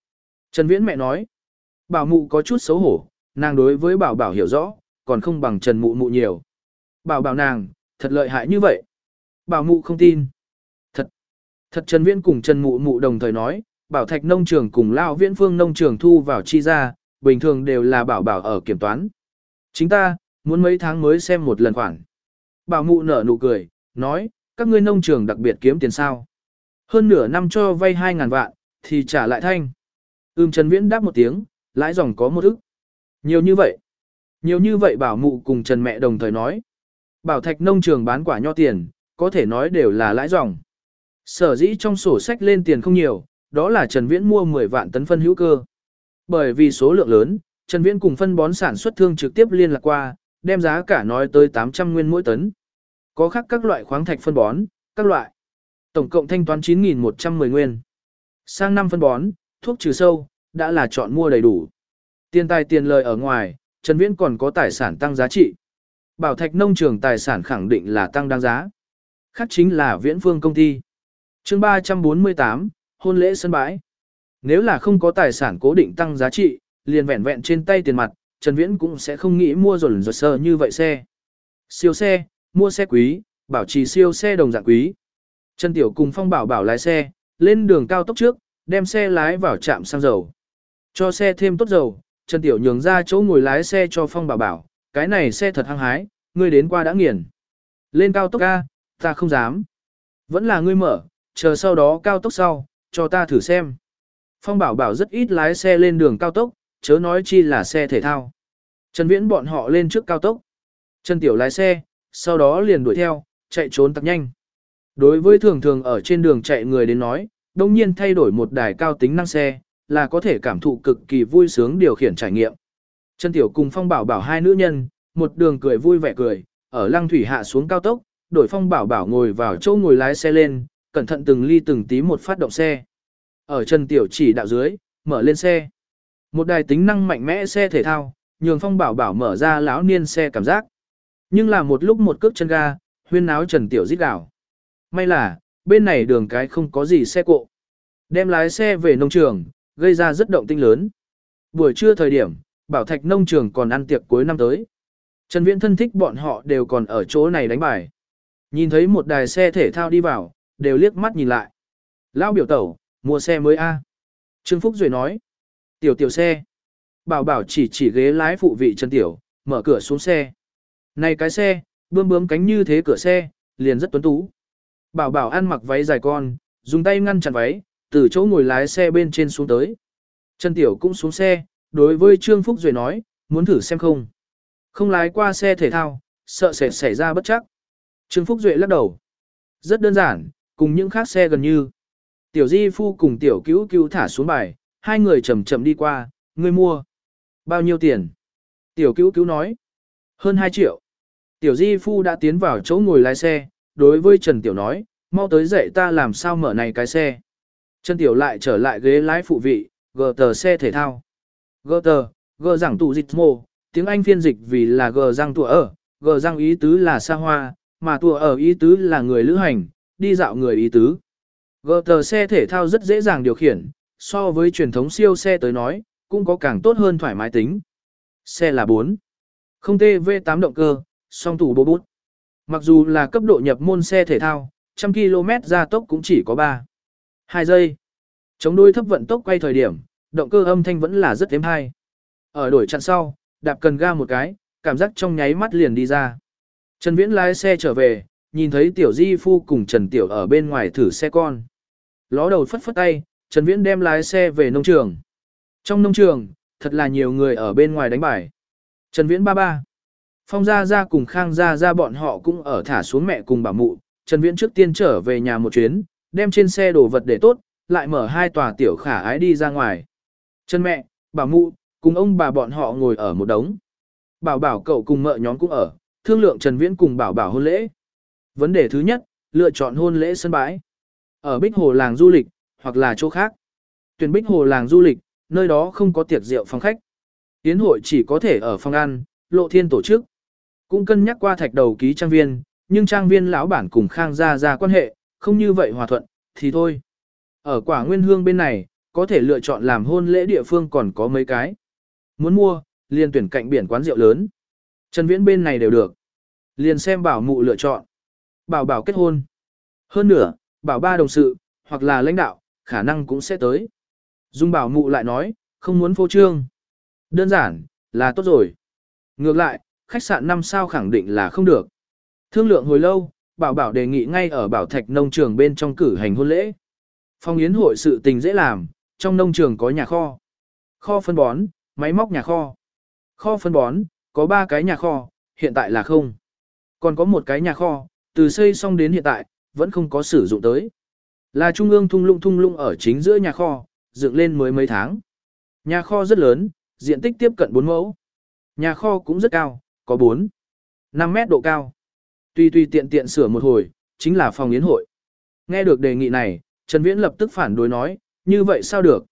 Trần Viễn mẹ nói, bảo mụ có chút xấu hổ, nàng đối với bảo bảo hiểu rõ, còn không bằng Trần mụ mụ nhiều. Bảo bảo nàng, thật lợi hại như vậy. Bảo mụ không tin. Thật. Thật Trần Viễn cùng Trần mụ mụ đồng thời nói, bảo thạch nông trường cùng lao viễn phương nông trường thu vào chi ra, bình thường đều là bảo bảo ở kiểm toán. Chính ta, muốn mấy tháng mới xem một lần khoản. Bảo mụ nở nụ cười, nói, các ngươi nông trường đặc biệt kiếm tiền sao. Hơn nửa năm cho vay 2.000 vạn, thì trả lại thanh. Ưm Trần Viễn đáp một tiếng, lãi dòng có một ức. Nhiều như vậy. Nhiều như vậy bảo mụ cùng Trần mẹ đồng thời nói. Bảo thạch nông trường bán quả nho tiền, có thể nói đều là lãi dòng. Sở dĩ trong sổ sách lên tiền không nhiều, đó là Trần Viễn mua 10 vạn tấn phân hữu cơ. Bởi vì số lượng lớn, Trần Viễn cùng phân bón sản xuất thương trực tiếp liên lạc qua, đem giá cả nói tới 800 nguyên mỗi tấn. Có khác các loại khoáng thạch phân bón, các loại. Tổng cộng thanh toán 9.110 nguyên. Sang năm phân bón, thuốc trừ sâu, đã là chọn mua đầy đủ. Tiền tài tiền lời ở ngoài, Trần Viễn còn có tài sản tăng giá trị. Bảo thạch nông trường tài sản khẳng định là tăng đáng giá. Khác chính là viễn phương công ty. chương 348, hôn lễ sân bãi. Nếu là không có tài sản cố định tăng giá trị, liền vẹn vẹn trên tay tiền mặt, Trần Viễn cũng sẽ không nghĩ mua rồn rột sơ như vậy xe. Siêu xe, mua xe quý, bảo trì siêu xe đồng dạng quý. Trần Tiểu cùng Phong Bảo bảo lái xe, lên đường cao tốc trước, đem xe lái vào trạm xăng dầu. Cho xe thêm tốt dầu, Trần Tiểu nhường ra chỗ ngồi lái xe cho Phong Bảo bảo, cái này xe thật hăng hái, ngươi đến qua đã nghiền. Lên cao tốc ca, ta không dám. Vẫn là ngươi mở, chờ sau đó cao tốc sau, cho ta thử xem. Phong Bảo bảo rất ít lái xe lên đường cao tốc, chớ nói chi là xe thể thao. Trần Viễn bọn họ lên trước cao tốc. Trần Tiểu lái xe, sau đó liền đuổi theo, chạy trốn tặc nhanh. Đối với thường thường ở trên đường chạy người đến nói, đông nhiên thay đổi một đài cao tính năng xe, là có thể cảm thụ cực kỳ vui sướng điều khiển trải nghiệm. Trần Tiểu cùng Phong Bảo Bảo hai nữ nhân, một đường cười vui vẻ cười, ở lăng thủy hạ xuống cao tốc, đổi Phong Bảo Bảo ngồi vào chỗ ngồi lái xe lên, cẩn thận từng ly từng tí một phát động xe. Ở Trần Tiểu chỉ đạo dưới, mở lên xe. Một đài tính năng mạnh mẽ xe thể thao, nhường Phong Bảo Bảo mở ra lão niên xe cảm giác. Nhưng là một lúc một cước chân ga, huyên náo Trần Tiểu rít gào. May là, bên này đường cái không có gì xe cộ. Đem lái xe về nông trường, gây ra rất động tinh lớn. Buổi trưa thời điểm, bảo thạch nông trường còn ăn tiệc cuối năm tới. Trần Viễn thân thích bọn họ đều còn ở chỗ này đánh bài. Nhìn thấy một đài xe thể thao đi vào, đều liếc mắt nhìn lại. Lão biểu tẩu, mua xe mới A. Trương Phúc Duệ nói. Tiểu tiểu xe. Bảo bảo chỉ chỉ ghế lái phụ vị Trần Tiểu, mở cửa xuống xe. Này cái xe, bươm bướm cánh như thế cửa xe, liền rất tuấn tú. Bảo bảo ăn mặc váy dài con, dùng tay ngăn chặn váy, từ chỗ ngồi lái xe bên trên xuống tới. Trần Tiểu cũng xuống xe, đối với Trương Phúc Duệ nói, muốn thử xem không. Không lái qua xe thể thao, sợ sẽ xảy ra bất chắc. Trương Phúc Duệ lắc đầu. Rất đơn giản, cùng những khác xe gần như. Tiểu Di Phu cùng Tiểu Cứu Cứu thả xuống bài, hai người chậm chậm đi qua, người mua. Bao nhiêu tiền? Tiểu Cứu Cứu nói. Hơn 2 triệu. Tiểu Di Phu đã tiến vào chỗ ngồi lái xe, đối với Trần Tiểu nói, mau tới dạy ta làm sao mở này cái xe. Chân Tiểu lại trở lại ghế lái phụ vị, gờ tờ xe thể thao. Gờ tờ, gờ giảng tụ dịch mô, tiếng Anh phiên dịch vì là gờ răng tụa ở, gờ răng ý tứ là xa hoa, mà tụa ở ý tứ là người lữ hành, đi dạo người ý tứ. Gờ tờ xe thể thao rất dễ dàng điều khiển, so với truyền thống siêu xe tới nói, cũng có càng tốt hơn thoải mái tính. Xe là 4. Không TV8 động cơ, song tủ bố bút. Mặc dù là cấp độ nhập môn xe thể thao, trăm km gia tốc cũng chỉ có 3. 2 giây. Chống đôi thấp vận tốc quay thời điểm, động cơ âm thanh vẫn là rất êm hay. Ở đổi chặn sau, đạp cần ga một cái, cảm giác trong nháy mắt liền đi ra. Trần Viễn lái xe trở về, nhìn thấy Tiểu Di Phu cùng Trần Tiểu ở bên ngoài thử xe con. Ló đầu phất phất tay, Trần Viễn đem lái xe về nông trường. Trong nông trường, thật là nhiều người ở bên ngoài đánh bài. Trần Viễn ba ba. Phong Gia Gia cùng Khang Gia Gia bọn họ cũng ở thả xuống mẹ cùng bà mụ. Trần Viễn trước tiên trở về nhà một chuyến, đem trên xe đồ vật để tốt, lại mở hai tòa tiểu khả ái đi ra ngoài. Chân mẹ, bà mụ, cùng ông bà bọn họ ngồi ở một đống. Bảo bảo cậu cùng mợ nhóm cũng ở, thương lượng Trần Viễn cùng bảo bảo hôn lễ. Vấn đề thứ nhất, lựa chọn hôn lễ sân bãi. Ở Bích Hồ làng du lịch, hoặc là chỗ khác. Tuyển Bích Hồ làng du lịch, nơi đó không có tiệc rượu phòng khách. Yến hội chỉ có thể ở phòng ăn, lộ thiên tổ chức. Cũng cân nhắc qua thạch đầu ký trang viên, nhưng trang viên lão bản cùng Khang gia ra quan hệ, không như vậy hòa thuận, thì thôi. Ở quả nguyên hương bên này, có thể lựa chọn làm hôn lễ địa phương còn có mấy cái. Muốn mua, liền tuyển cạnh biển quán rượu lớn. Trần Viễn bên này đều được. Liền xem bảo mụ lựa chọn. Bảo bảo kết hôn. Hơn nữa, bảo ba đồng sự, hoặc là lãnh đạo, khả năng cũng sẽ tới. Dung bảo mụ lại nói, không muốn phô trương. Đơn giản, là tốt rồi. Ngược lại, khách sạn 5 sao khẳng định là không được. Thương lượng hồi lâu, bảo bảo đề nghị ngay ở bảo thạch nông trường bên trong cử hành hôn lễ. Phong yến hội sự tình dễ làm, trong nông trường có nhà kho. Kho phân bón, máy móc nhà kho. Kho phân bón, có 3 cái nhà kho, hiện tại là không. Còn có một cái nhà kho, từ xây xong đến hiện tại, vẫn không có sử dụng tới. Là trung ương thung lũng thung lũng ở chính giữa nhà kho, dựng lên mới mấy tháng. Nhà kho rất lớn, diện tích tiếp cận 4 mẫu. Nhà kho cũng rất cao, có 4, 5 mét độ cao. Tuy tuy tiện tiện sửa một hồi, chính là phòng yến hội. Nghe được đề nghị này, Trần Viễn lập tức phản đối nói, như vậy sao được?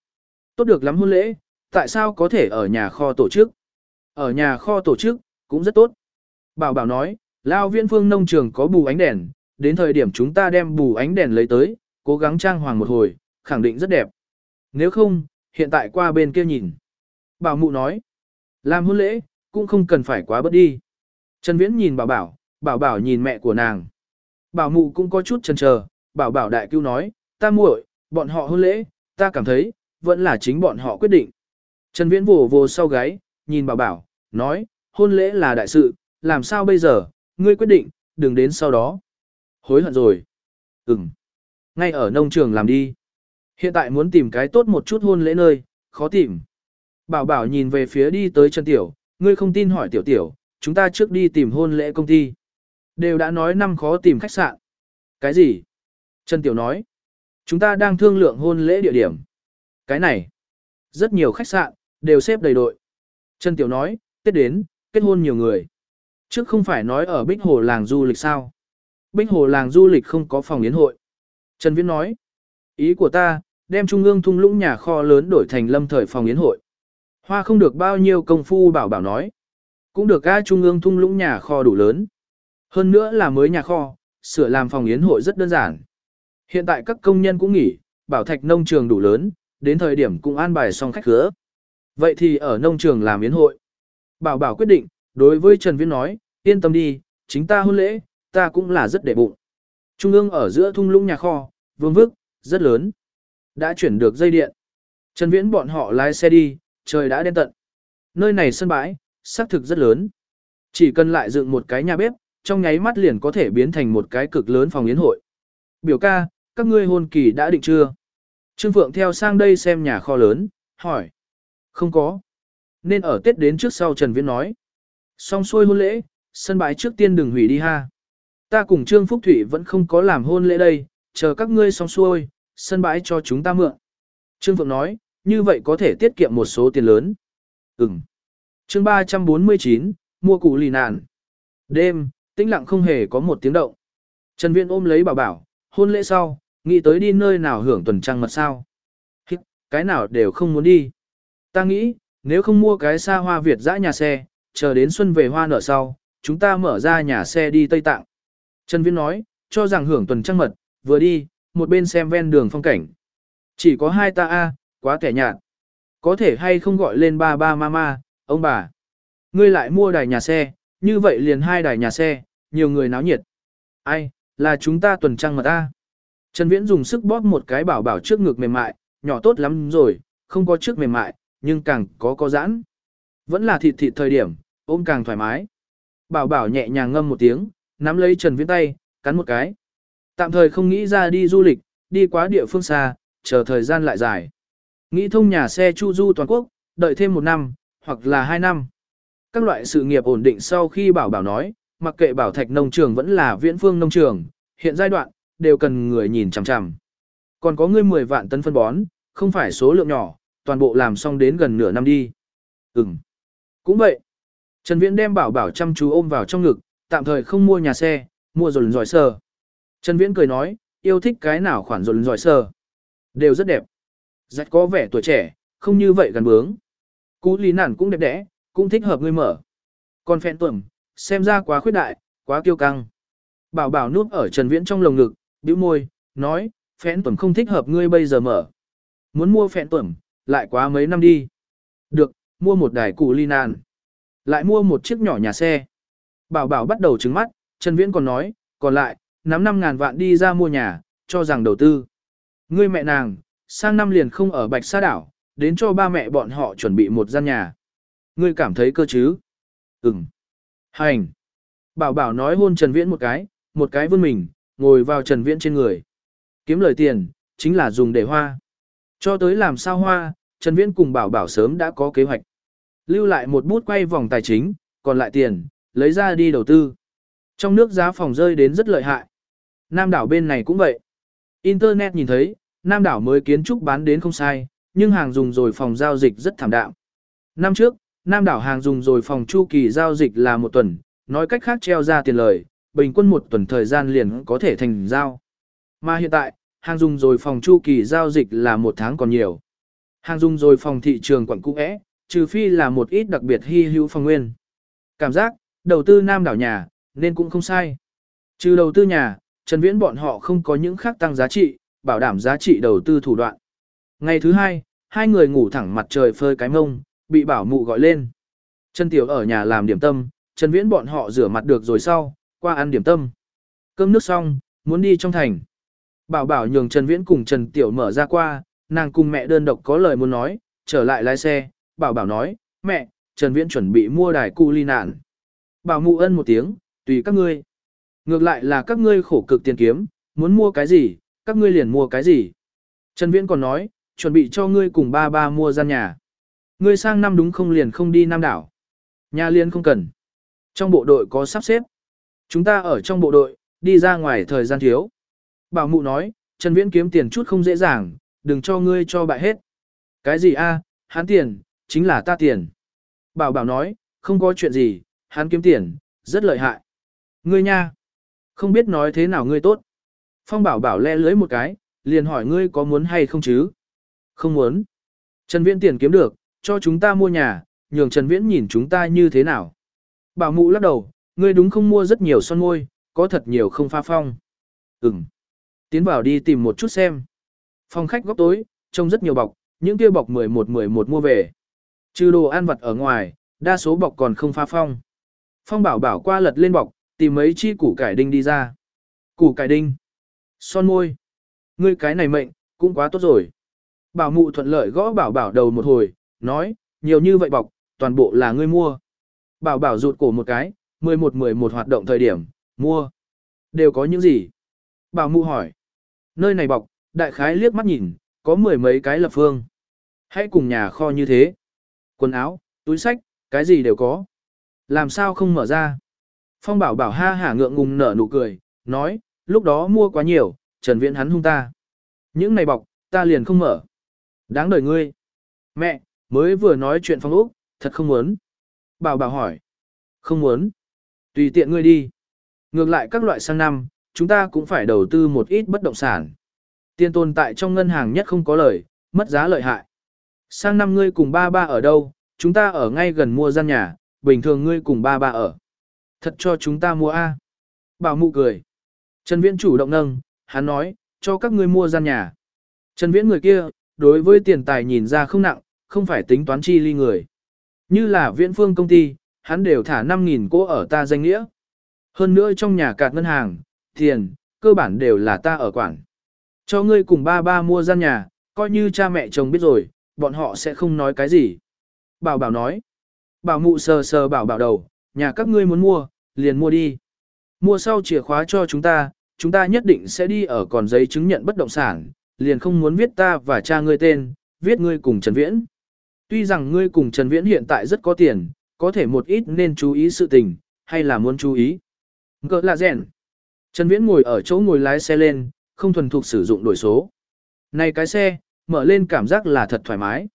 Tốt được lắm hôn lễ, tại sao có thể ở nhà kho tổ chức? Ở nhà kho tổ chức, cũng rất tốt. Bảo bảo nói, Lao viên phương nông trường có bù ánh đèn, đến thời điểm chúng ta đem bù ánh đèn lấy tới, cố gắng trang hoàng một hồi, khẳng định rất đẹp. Nếu không, hiện tại qua bên kia nhìn. Bảo mụ nói, làm hôn lễ, cũng không cần phải quá bớt đi. Trần Viễn nhìn bảo bảo, bảo bảo nhìn mẹ của nàng. Bảo mụ cũng có chút chần chờ, bảo bảo đại cứu nói, ta muội, bọn họ hôn lễ, ta cảm thấy, vẫn là chính bọn họ quyết định. Trần Viễn vồ vồ sau gáy, nhìn bảo bảo, nói, hôn lễ là đại sự, làm sao bây giờ, ngươi quyết định, đừng đến sau đó. Hối hận rồi. Ừm. Ngay ở nông trường làm đi. Hiện tại muốn tìm cái tốt một chút hôn lễ nơi, khó tìm. Bảo bảo nhìn về phía đi tới Trần Tiểu, ngươi không tin hỏi Tiểu Tiểu, chúng ta trước đi tìm hôn lễ công ty. Đều đã nói năm khó tìm khách sạn. Cái gì? Trần Tiểu nói. Chúng ta đang thương lượng hôn lễ địa điểm. Cái này. Rất nhiều khách sạn, đều xếp đầy đội. Trần Tiểu nói, Tết đến, kết hôn nhiều người. Trước không phải nói ở Bích Hồ làng du lịch sao? Bích Hồ làng du lịch không có phòng yến hội. Trần Viễn nói, ý của ta, đem trung ương thung lũng nhà kho lớn đổi thành lâm thời phòng yến hội. Hoa không được bao nhiêu công phu bảo bảo nói. Cũng được ga trung ương thung lũng nhà kho đủ lớn. Hơn nữa là mới nhà kho, sửa làm phòng yến hội rất đơn giản. Hiện tại các công nhân cũng nghỉ, bảo thạch nông trường đủ lớn, đến thời điểm cũng an bài xong khách khứa. Vậy thì ở nông trường làm yến hội. Bảo bảo quyết định, đối với Trần Viễn nói, yên tâm đi, chính ta hôn lễ, ta cũng là rất để bụng. Trung ương ở giữa thung lũng nhà kho, vương vức, rất lớn. Đã chuyển được dây điện. Trần Viễn bọn họ lái xe đi, trời đã đen tận. Nơi này sân bãi, xác thực rất lớn. Chỉ cần lại dựng một cái nhà bếp, trong nháy mắt liền có thể biến thành một cái cực lớn phòng yến hội. Biểu ca, các ngươi hôn kỳ đã định chưa? Trương Phượng theo sang đây xem nhà kho lớn, hỏi. Không có. Nên ở Tết đến trước sau Trần Viễn nói. Xong xuôi hôn lễ, sân bãi trước tiên đừng hủy đi ha. Ta cùng Trương Phúc Thủy vẫn không có làm hôn lễ đây, chờ các ngươi xong xuôi, sân bãi cho chúng ta mượn. Trương Phượng nói, như vậy có thể tiết kiệm một số tiền lớn. Ừm. chương 349, mua cụ lì nạn. Đêm, tĩnh lặng không hề có một tiếng động. Trần Viễn ôm lấy bảo bảo, hôn lễ sau, nghĩ tới đi nơi nào hưởng tuần trăng mật sao. Hít, cái nào đều không muốn đi. Ta nghĩ, nếu không mua cái xa hoa Việt dã nhà xe, chờ đến xuân về hoa nở sau, chúng ta mở ra nhà xe đi Tây Tạng. Trần Viễn nói, cho rằng hưởng tuần trăng mật, vừa đi, một bên xem ven đường phong cảnh. Chỉ có hai ta a, quá kẻ nhạt. Có thể hay không gọi lên ba ba mama, ông bà. Ngươi lại mua đài nhà xe, như vậy liền hai đài nhà xe, nhiều người náo nhiệt. Ai, là chúng ta tuần trăng mà ta Trần Viễn dùng sức bóp một cái bảo bảo trước ngực mềm mại, nhỏ tốt lắm rồi, không có trước mềm mại, nhưng càng có có giãn. Vẫn là thịt thịt thời điểm, ôm càng thoải mái. Bảo bảo nhẹ nhàng ngâm một tiếng, nắm lấy Trần Viễn tay, cắn một cái. Tạm thời không nghĩ ra đi du lịch, đi quá địa phương xa, chờ thời gian lại dài. Nghĩ thông nhà xe chu du toàn quốc, đợi thêm một năm, hoặc là hai năm. Các loại sự nghiệp ổn định sau khi bảo bảo nói, mặc kệ bảo thạch nông trường vẫn là viễn phương nông trường, hiện giai đoạn, đều cần người nhìn chằm chằm. Còn có người 10 vạn tấn phân bón, không phải số lượng nhỏ, toàn bộ làm xong đến gần nửa năm đi. Ừm. Cũng vậy. Trần Viễn đem bảo bảo chăm chú ôm vào trong ngực, tạm thời không mua nhà xe, mua rồi giỏi sờ. Trần Viễn cười nói, yêu thích cái nào khoản rồi giỏi sờ. Đều rất đẹp. Rạch có vẻ tuổi trẻ, không như vậy gần bướng. Cú lý nản cũng đẹp đẽ, cũng thích hợp ngươi mở. Còn phẹn tuẩm, xem ra quá khuyết đại, quá kiêu căng. Bảo bảo núp ở Trần Viễn trong lồng ngực, bĩu môi, nói, phẹn tuẩm không thích hợp ngươi bây giờ mở. Muốn mua phẹn tuẩm, lại quá mấy năm đi. Được, mua một đài cụ ly nàn. Lại mua một chiếc nhỏ nhà xe. Bảo bảo bắt đầu trứng mắt, Trần Viễn còn nói, còn lại, nắm 5 ngàn vạn đi ra mua nhà, cho rằng đầu tư. Ngươi mẹ nàng, sang năm liền không ở Bạch Sa Đảo, đến cho ba mẹ bọn họ chuẩn bị một gian nhà. Ngươi cảm thấy cơ chứ? Ừm. Hành. Bảo bảo nói hôn Trần Viễn một cái, một cái vươn mình, ngồi vào Trần Viễn trên người. Kiếm lời tiền, chính là dùng để hoa. Cho tới làm sao hoa, Trần Viễn cùng bảo bảo sớm đã có kế hoạch. Lưu lại một bút quay vòng tài chính, còn lại tiền, lấy ra đi đầu tư. Trong nước giá phòng rơi đến rất lợi hại. Nam đảo bên này cũng vậy. Internet nhìn thấy, Nam đảo mới kiến trúc bán đến không sai, nhưng hàng dùng rồi phòng giao dịch rất thảm đạm. Năm trước, Nam đảo hàng dùng rồi phòng chu kỳ giao dịch là một tuần, nói cách khác treo ra tiền lời, bình quân một tuần thời gian liền có thể thành giao. Mà hiện tại, hàng dùng rồi phòng chu kỳ giao dịch là một tháng còn nhiều. Hàng dùng rồi phòng thị trường quận cũ é, trừ phi là một ít đặc biệt hy hữu phòng nguyên. Cảm giác, đầu tư nam đảo nhà, nên cũng không sai. Trừ đầu tư nhà, Trần Viễn bọn họ không có những khác tăng giá trị, bảo đảm giá trị đầu tư thủ đoạn. Ngày thứ hai, hai người ngủ thẳng mặt trời phơi cái mông, bị bảo mụ gọi lên. Trần Tiểu ở nhà làm điểm tâm, Trần Viễn bọn họ rửa mặt được rồi sau, qua ăn điểm tâm. Cơm nước xong, muốn đi trong thành. Bảo bảo nhường Trần Viễn cùng Trần Tiểu mở ra qua, nàng cùng mẹ đơn độc có lời muốn nói, trở lại lái xe, bảo bảo nói, mẹ, Trần Viễn chuẩn bị mua đài cu ly nạn. Bảo mụ ân một tiếng, tùy các ngươi. Ngược lại là các ngươi khổ cực tiền kiếm, muốn mua cái gì, các ngươi liền mua cái gì. Trần Viễn còn nói, chuẩn bị cho ngươi cùng ba ba mua gian nhà. Ngươi sang năm đúng không liền không đi Nam đảo. Nhà liên không cần. Trong bộ đội có sắp xếp. Chúng ta ở trong bộ đội, đi ra ngoài thời gian thiếu. Bảo mụ nói, Trần Viễn kiếm tiền chút không dễ dàng, đừng cho ngươi cho bại hết. Cái gì a? hắn tiền, chính là ta tiền. Bảo bảo nói, không có chuyện gì, hắn kiếm tiền, rất lợi hại. Ngươi nha, không biết nói thế nào ngươi tốt. Phong bảo bảo le lưới một cái, liền hỏi ngươi có muốn hay không chứ? Không muốn. Trần Viễn tiền kiếm được, cho chúng ta mua nhà, nhường Trần Viễn nhìn chúng ta như thế nào. Bảo mụ lắc đầu, ngươi đúng không mua rất nhiều son môi, có thật nhiều không pha phong. Ừm. Tiến vào đi tìm một chút xem. Phòng khách góc tối, trông rất nhiều bọc, những kia bọc 11-11 mua về. Trừ đồ ăn vặt ở ngoài, đa số bọc còn không pha phong. Phong bảo bảo qua lật lên bọc, tìm mấy chi củ cải đinh đi ra. Củ cải đinh. Son môi. Ngươi cái này mệnh, cũng quá tốt rồi. Bảo mụ thuận lợi gõ bảo bảo đầu một hồi, nói, nhiều như vậy bọc, toàn bộ là ngươi mua. Bảo bảo rụt cổ một cái, 11-11 hoạt động thời điểm, mua. Đều có những gì? Bảo mụ hỏi. Nơi này bọc, đại khái liếc mắt nhìn, có mười mấy cái lập phương. Hãy cùng nhà kho như thế. Quần áo, túi sách, cái gì đều có. Làm sao không mở ra? Phong bảo bảo ha hả ngượng ngùng nở nụ cười, nói, lúc đó mua quá nhiều, Trần Viễn hắn hung ta. Những này bọc, ta liền không mở. Đáng đời ngươi. Mẹ, mới vừa nói chuyện phong úc, thật không muốn. Bảo bảo hỏi. Không muốn. Tùy tiện ngươi đi. Ngược lại các loại sang năm, chúng ta cũng phải đầu tư một ít bất động sản. Tiền tồn tại trong ngân hàng nhất không có lời, mất giá lợi hại. Sang năm ngươi cùng ba ba ở đâu, chúng ta ở ngay gần mua gian nhà, bình thường ngươi cùng ba ba ở. Thật cho chúng ta mua A. Bảo mụ cười. Trần Viễn chủ động nâng, hắn nói, cho các ngươi mua gian nhà. Trần Viễn người kia, đối với tiền tài nhìn ra không nặng, không phải tính toán chi ly người. Như là viễn phương công ty, hắn đều thả 5.000 cố ở ta danh nghĩa. Hơn nữa trong nhà cạt ngân hàng, tiền, cơ bản đều là ta ở quản. Cho ngươi cùng ba ba mua gian nhà, coi như cha mẹ chồng biết rồi, bọn họ sẽ không nói cái gì. Bảo bảo nói. Bảo mụ sờ sờ bảo bảo đầu, nhà các ngươi muốn mua, liền mua đi. Mua sau chìa khóa cho chúng ta, chúng ta nhất định sẽ đi ở còn giấy chứng nhận bất động sản, liền không muốn viết ta và cha ngươi tên, viết ngươi cùng Trần Viễn. Tuy rằng ngươi cùng Trần Viễn hiện tại rất có tiền, có thể một ít nên chú ý sự tình, hay là muốn chú ý. Ngỡ là rèn. Trần Viễn ngồi ở chỗ ngồi lái xe lên, không thuần thục sử dụng đổi số. Này cái xe, mở lên cảm giác là thật thoải mái.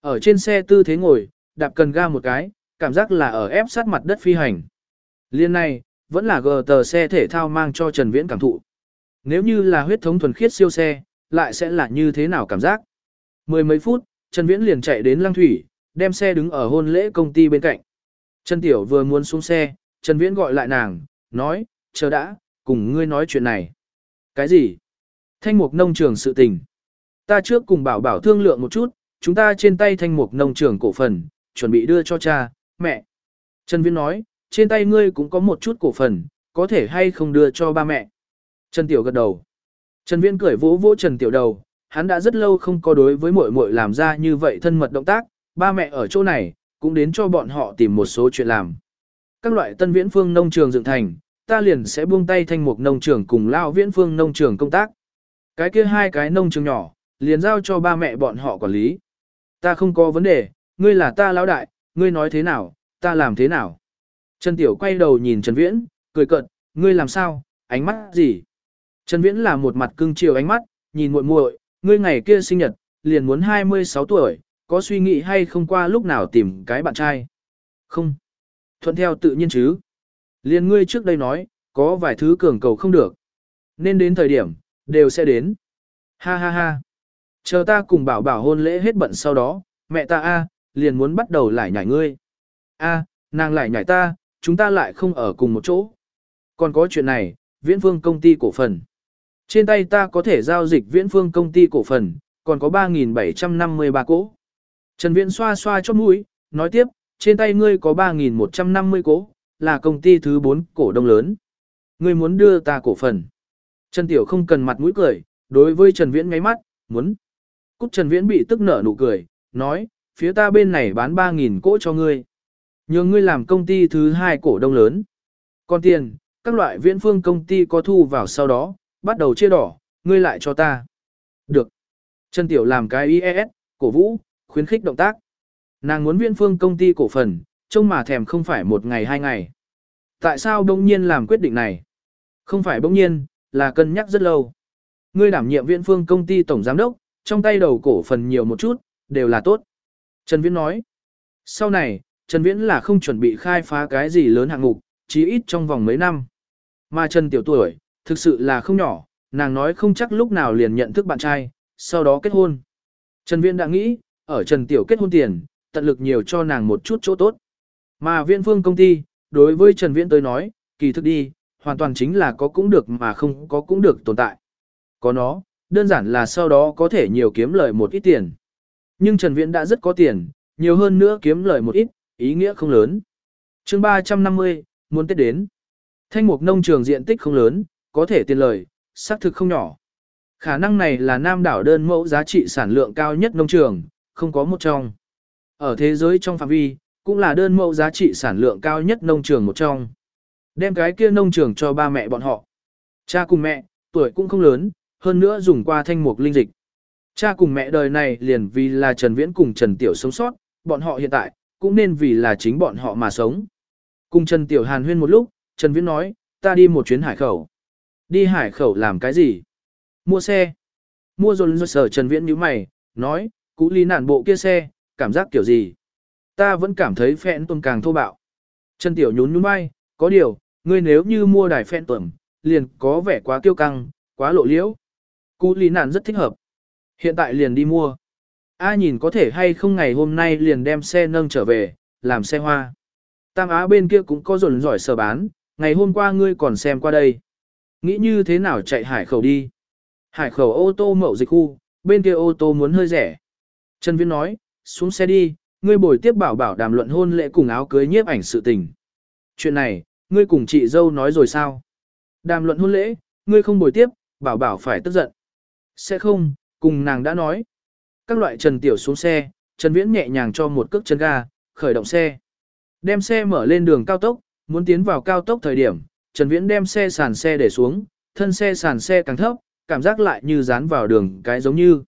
Ở trên xe tư thế ngồi, đạp cần ga một cái, cảm giác là ở ép sát mặt đất phi hành. Liên này, vẫn là gờ tờ xe thể thao mang cho Trần Viễn cảm thụ. Nếu như là huyết thống thuần khiết siêu xe, lại sẽ là như thế nào cảm giác? Mười mấy phút, Trần Viễn liền chạy đến Lăng Thủy, đem xe đứng ở hôn lễ công ty bên cạnh. Trần Tiểu vừa muốn xuống xe, Trần Viễn gọi lại nàng, nói, chờ đã, cùng ngươi nói chuyện này. Cái gì? Thanh mục nông trường sự tình. Ta trước cùng bảo bảo thương lượng một chút, chúng ta trên tay thanh mục nông trường cổ phần, chuẩn bị đưa cho cha, mẹ. Trần Viễn nói, trên tay ngươi cũng có một chút cổ phần, có thể hay không đưa cho ba mẹ. Trần Tiểu gật đầu. Trần Viễn cười vỗ vỗ Trần Tiểu đầu, hắn đã rất lâu không có đối với muội muội làm ra như vậy thân mật động tác, ba mẹ ở chỗ này, cũng đến cho bọn họ tìm một số chuyện làm. Các loại tân viễn phương nông trường dựng thành, ta liền sẽ buông tay thanh mục nông trường cùng lao viễn phương nông trường công tác. Cái kia hai cái nông trường nhỏ, liền giao cho ba mẹ bọn họ quản lý. Ta không có vấn đề, ngươi là ta lão đại, ngươi nói thế nào, ta làm thế nào. Trần Tiểu quay đầu nhìn Trần Viễn, cười cợt, ngươi làm sao, ánh mắt gì? Trần Viễn là một mặt cưng chiều ánh mắt, nhìn muội muội, ngươi ngày kia sinh nhật, liền muốn 26 tuổi, có suy nghĩ hay không qua lúc nào tìm cái bạn trai? Không. Thuận theo tự nhiên chứ. Liền ngươi trước đây nói, có vài thứ cường cầu không được. Nên đến thời điểm, đều sẽ đến. Ha ha ha. Chờ ta cùng bảo bảo hôn lễ hết bận sau đó, mẹ ta a liền muốn bắt đầu lại nhảy ngươi. a nàng lại nhảy ta, chúng ta lại không ở cùng một chỗ. Còn có chuyện này, viễn Vương công ty cổ phần. Trên tay ta có thể giao dịch viễn phương công ty cổ phần, còn có 3.753 cỗ. Trần Viễn xoa xoa chóp mũi, nói tiếp, trên tay ngươi có 3.150 cỗ, là công ty thứ 4 cổ đông lớn. Ngươi muốn đưa ta cổ phần. Trần Tiểu không cần mặt mũi cười, đối với Trần Viễn ngáy mắt, muốn. Cúc Trần Viễn bị tức nở nụ cười, nói, phía ta bên này bán 3.000 cỗ cho ngươi. nhưng ngươi làm công ty thứ hai cổ đông lớn. Còn tiền, các loại viễn phương công ty có thu vào sau đó, bắt đầu chia đỏ, ngươi lại cho ta. Được. Trần Tiểu làm cái IES, cổ vũ, khuyến khích động tác. Nàng muốn Viên phương công ty cổ phần, trông mà thèm không phải một ngày hai ngày. Tại sao đông nhiên làm quyết định này? Không phải bỗng nhiên, là cân nhắc rất lâu. Ngươi đảm nhiệm viện phương công ty tổng giám đốc, trong tay đầu cổ phần nhiều một chút, đều là tốt. Trần Viễn nói. Sau này, Trần Viễn là không chuẩn bị khai phá cái gì lớn hạng mục, chí ít trong vòng mấy năm. Mà Trần Tiểu tuổi, thực sự là không nhỏ, nàng nói không chắc lúc nào liền nhận thức bạn trai, sau đó kết hôn. Trần Viễn đã nghĩ, ở Trần Tiểu kết hôn tiền, tận lực nhiều cho nàng một chút chỗ tốt. Mà Viễn Phương công ty, đối với Trần Viễn tới nói, kỳ thực đi, hoàn toàn chính là có cũng được mà không có cũng được tồn tại. Có nó, đơn giản là sau đó có thể nhiều kiếm lời một ít tiền. Nhưng Trần Viễn đã rất có tiền, nhiều hơn nữa kiếm lời một ít, ý nghĩa không lớn. chương 350, muốn Tết đến. Thanh mục nông trường diện tích không lớn, có thể tiền lời, xác thực không nhỏ. Khả năng này là nam đảo đơn mẫu giá trị sản lượng cao nhất nông trường, không có một trong. Ở thế giới trong phạm vi, cũng là đơn mẫu giá trị sản lượng cao nhất nông trường một trong. Đem cái kia nông trường cho ba mẹ bọn họ. Cha cùng mẹ, tuổi cũng không lớn, hơn nữa dùng qua thanh mục linh dịch. Cha cùng mẹ đời này liền vì là Trần Viễn cùng Trần Tiểu sống sót, bọn họ hiện tại, cũng nên vì là chính bọn họ mà sống. Cùng Trần Tiểu hàn huyên một lúc, Trần Viễn nói, ta đi một chuyến hải khẩu. Đi hải khẩu làm cái gì? Mua xe. Mua rồi rồi sở Trần Viễn nhíu mày, nói, cũ ly nạn bộ kia xe, cảm giác kiểu gì? Ta vẫn cảm thấy phẹn tuần càng thô bạo. Trần Tiểu nhún nhún vai, có điều, ngươi nếu như mua đài phẹn tuần, liền có vẻ quá kiêu căng, quá lộ liễu. Cú lý nạn rất thích hợp. Hiện tại liền đi mua. A nhìn có thể hay không ngày hôm nay liền đem xe nâng trở về, làm xe hoa. Tam Á bên kia cũng có rồn giỏi sở bán, ngày hôm qua ngươi còn xem qua đây. Nghĩ như thế nào chạy hải khẩu đi. Hải khẩu ô tô mậu dịch khu, bên kia ô tô muốn hơi rẻ. Trần Viễn nói, xuống xe đi, ngươi bồi tiếp bảo bảo đàm luận hôn lễ cùng áo cưới nhiếp ảnh sự tình. Chuyện này, ngươi cùng chị dâu nói rồi sao? Đàm luận hôn lễ, ngươi không bồi tiếp, bảo bảo phải tức giận. Sẽ không, cùng nàng đã nói. Các loại Trần Tiểu xuống xe, Trần Viễn nhẹ nhàng cho một cước chân ga, khởi động xe. Đem xe mở lên đường cao tốc, muốn tiến vào cao tốc thời điểm, Trần Viễn đem xe sàn xe để xuống, thân xe sàn xe càng thấp, cảm giác lại như dán vào đường cái giống như.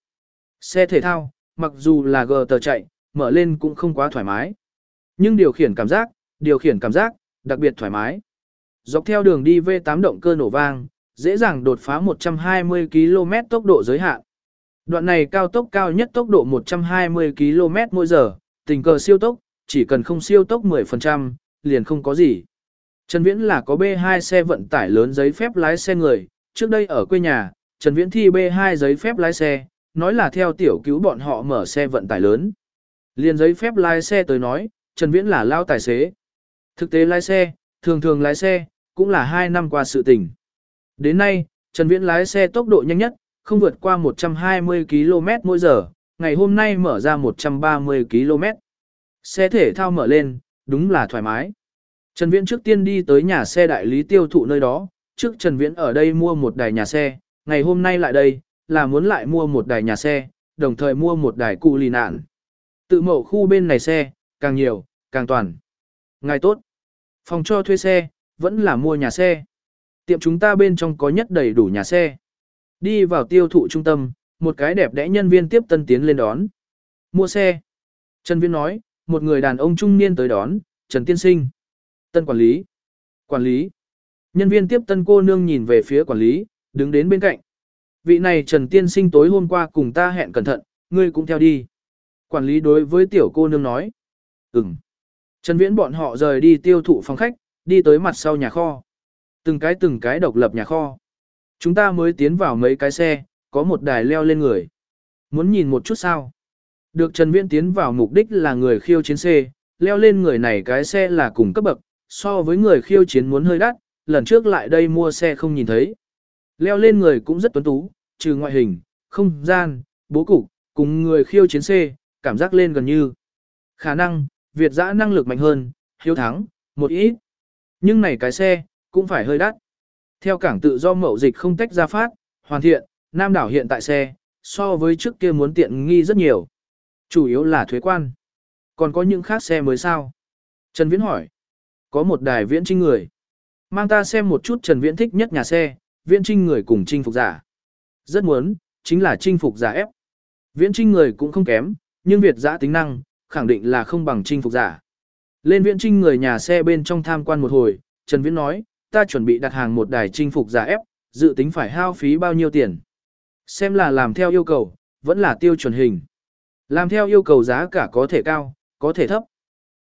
Xe thể thao, mặc dù là gờ tờ chạy, mở lên cũng không quá thoải mái. Nhưng điều khiển cảm giác, điều khiển cảm giác, đặc biệt thoải mái. Dọc theo đường đi V8 động cơ nổ vang, dễ dàng đột phá 120 km tốc độ giới hạn. Đoạn này cao tốc cao nhất tốc độ 120 km mỗi giờ, tình cờ siêu tốc, chỉ cần không siêu tốc 10%, liền không có gì. Trần Viễn là có B2 xe vận tải lớn giấy phép lái xe người, trước đây ở quê nhà, Trần Viễn thi B2 giấy phép lái xe, nói là theo tiểu cứu bọn họ mở xe vận tải lớn. Liên giấy phép lái xe tới nói, Trần Viễn là lao tài xế. Thực tế lái xe, thường thường lái xe, cũng là 2 năm qua sự tình. Đến nay, Trần Viễn lái xe tốc độ nhanh nhất, không vượt qua 120 km mỗi giờ, ngày hôm nay mở ra 130 km. Xe thể thao mở lên, đúng là thoải mái. Trần Viễn trước tiên đi tới nhà xe đại lý tiêu thụ nơi đó, trước Trần Viễn ở đây mua một đài nhà xe, ngày hôm nay lại đây, là muốn lại mua một đài nhà xe, đồng thời mua một đài cụ lì nạn. Tự mẫu khu bên này xe, càng nhiều, càng toàn. Ngài tốt. Phòng cho thuê xe, vẫn là mua nhà xe. Tiệm chúng ta bên trong có nhất đầy đủ nhà xe. Đi vào tiêu thụ trung tâm, một cái đẹp đẽ nhân viên tiếp tân tiến lên đón. Mua xe. Trần Viễn nói, một người đàn ông trung niên tới đón, Trần Tiên Sinh. Tân quản lý. Quản lý. Nhân viên tiếp tân cô nương nhìn về phía quản lý, đứng đến bên cạnh. Vị này Trần Tiên Sinh tối hôm qua cùng ta hẹn cẩn thận, ngươi cũng theo đi. Quản lý đối với tiểu cô nương nói. Ừm. Trần Viễn bọn họ rời đi tiêu thụ phòng khách, đi tới mặt sau nhà kho. Từng cái từng cái độc lập nhà kho. Chúng ta mới tiến vào mấy cái xe, có một đài leo lên người. Muốn nhìn một chút sao? Được Trần Viễn tiến vào mục đích là người khiêu chiến xe, leo lên người này cái xe là cùng cấp bậc, so với người khiêu chiến muốn hơi đắt, lần trước lại đây mua xe không nhìn thấy. Leo lên người cũng rất tuấn tú, trừ ngoại hình, không gian, bố cục, cùng người khiêu chiến xe, cảm giác lên gần như. Khả năng, Việt giã năng lực mạnh hơn, hiếu thắng, một ít. Nhưng này cái xe, cũng phải hơi đắt. Theo cảng tự do mậu dịch không tách ra phát, hoàn thiện, Nam đảo hiện tại xe, so với trước kia muốn tiện nghi rất nhiều. Chủ yếu là thuế quan. Còn có những khác xe mới sao? Trần Viễn hỏi. Có một đài viễn trinh người. Mang ta xem một chút Trần Viễn thích nhất nhà xe, viễn trinh người cùng chinh phục giả. Rất muốn, chính là chinh phục giả ép. Viễn trinh người cũng không kém, nhưng Việt giã tính năng, khẳng định là không bằng chinh phục giả. Lên viễn trinh người nhà xe bên trong tham quan một hồi, Trần Viễn nói, ta chuẩn bị đặt hàng một đài chinh phục giả ép, dự tính phải hao phí bao nhiêu tiền. Xem là làm theo yêu cầu, vẫn là tiêu chuẩn hình. Làm theo yêu cầu giá cả có thể cao, có thể thấp.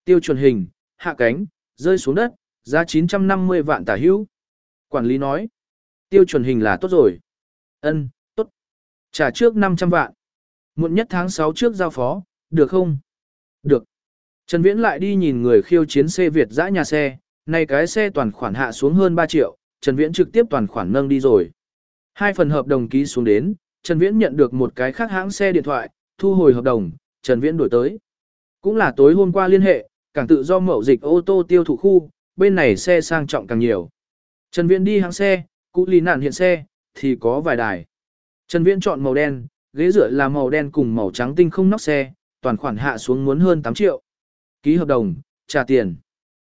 Tiêu chuẩn hình, hạ cánh, rơi xuống đất, giá 950 vạn tả hữu. Quản lý nói, tiêu chuẩn hình là tốt rồi. Ân, tốt. Trả trước 500 vạn. Muộn nhất tháng 6 trước giao phó, được không? Được. Trần Viễn lại đi nhìn người khiêu chiến xe Việt dã nhà xe, này cái xe toàn khoản hạ xuống hơn 3 triệu, Trần Viễn trực tiếp toàn khoản nâng đi rồi. Hai phần hợp đồng ký xuống đến, Trần Viễn nhận được một cái khác hãng xe điện thoại, thu hồi hợp đồng, Trần Viễn đổi tới. Cũng là tối hôm qua liên hệ, càng tự do mậu dịch ô tô tiêu thụ khu, bên này xe sang trọng càng nhiều. Trần Viễn đi hãng xe, cụ lì nạn hiện xe, thì có vài đài. Trần Viễn chọn màu đen, ghế dựa là màu đen cùng màu trắng tinh không nóc xe, toàn khoản hạ xuống muốn hơn 8 triệu. Ký hợp đồng, trả tiền.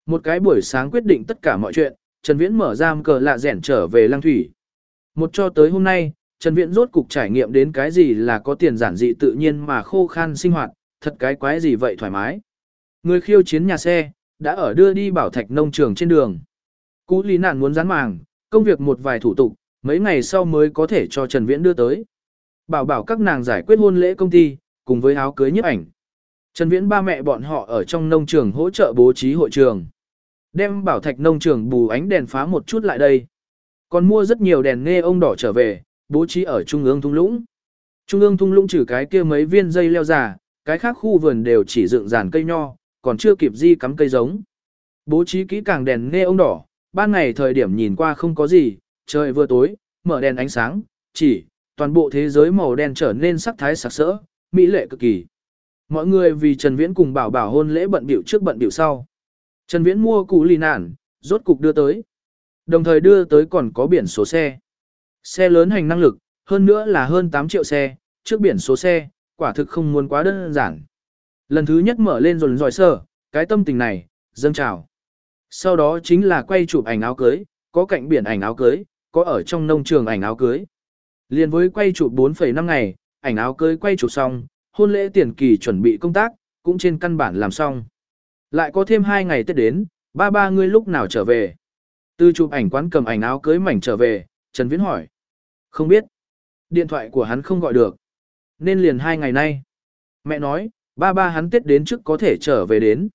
Một cái buổi sáng quyết định tất cả mọi chuyện, Trần Viễn mở ra cờ lạ rẻn trở về Lăng Thủy. Một cho tới hôm nay, Trần Viễn rốt cục trải nghiệm đến cái gì là có tiền giản dị tự nhiên mà khô khan sinh hoạt, thật cái quái gì vậy thoải mái. Người khiêu chiến nhà xe, đã ở đưa đi bảo thạch nông trường trên đường. Cú lý nạn muốn dán màng, công việc một vài thủ tục, mấy ngày sau mới có thể cho Trần Viễn đưa tới. Bảo bảo các nàng giải quyết hôn lễ công ty, cùng với áo cưới nhiếp ảnh. Trần Viễn ba mẹ bọn họ ở trong nông trường hỗ trợ bố trí hội trường. Đem bảo thạch nông trường bù ánh đèn phá một chút lại đây. Còn mua rất nhiều đèn nghe ông đỏ trở về, bố trí ở trung ương thung lũng. Trung ương thung lũng trừ cái kia mấy viên dây leo giả, cái khác khu vườn đều chỉ dựng dàn cây nho, còn chưa kịp di cắm cây giống. Bố trí kỹ càng đèn nghe ông đỏ, ban ngày thời điểm nhìn qua không có gì, trời vừa tối, mở đèn ánh sáng, chỉ, toàn bộ thế giới màu đen trở nên sắc thái sặc sỡ, mỹ lệ cực kỳ. Mọi người vì Trần Viễn cùng bảo bảo hôn lễ bận biểu trước bận biểu sau. Trần Viễn mua cụ lì nản, rốt cục đưa tới. Đồng thời đưa tới còn có biển số xe. Xe lớn hành năng lực, hơn nữa là hơn 8 triệu xe, trước biển số xe, quả thực không muốn quá đơn giản. Lần thứ nhất mở lên rồi giỏi sơ, cái tâm tình này, dâng trào. Sau đó chính là quay chụp ảnh áo cưới, có cạnh biển ảnh áo cưới, có ở trong nông trường ảnh áo cưới. Liên với quay chụp 4,5 ngày, ảnh áo cưới quay chụp xong, hôn lễ tiền kỳ chuẩn bị công tác, cũng trên căn bản làm xong. Lại có thêm 2 ngày Tết đến, ba ba ngươi lúc nào trở về. Từ chụp ảnh quán cầm ảnh áo cưới mảnh trở về, Trần Viễn hỏi. Không biết. Điện thoại của hắn không gọi được. Nên liền hai ngày nay. Mẹ nói, ba ba hắn Tết đến trước có thể trở về đến.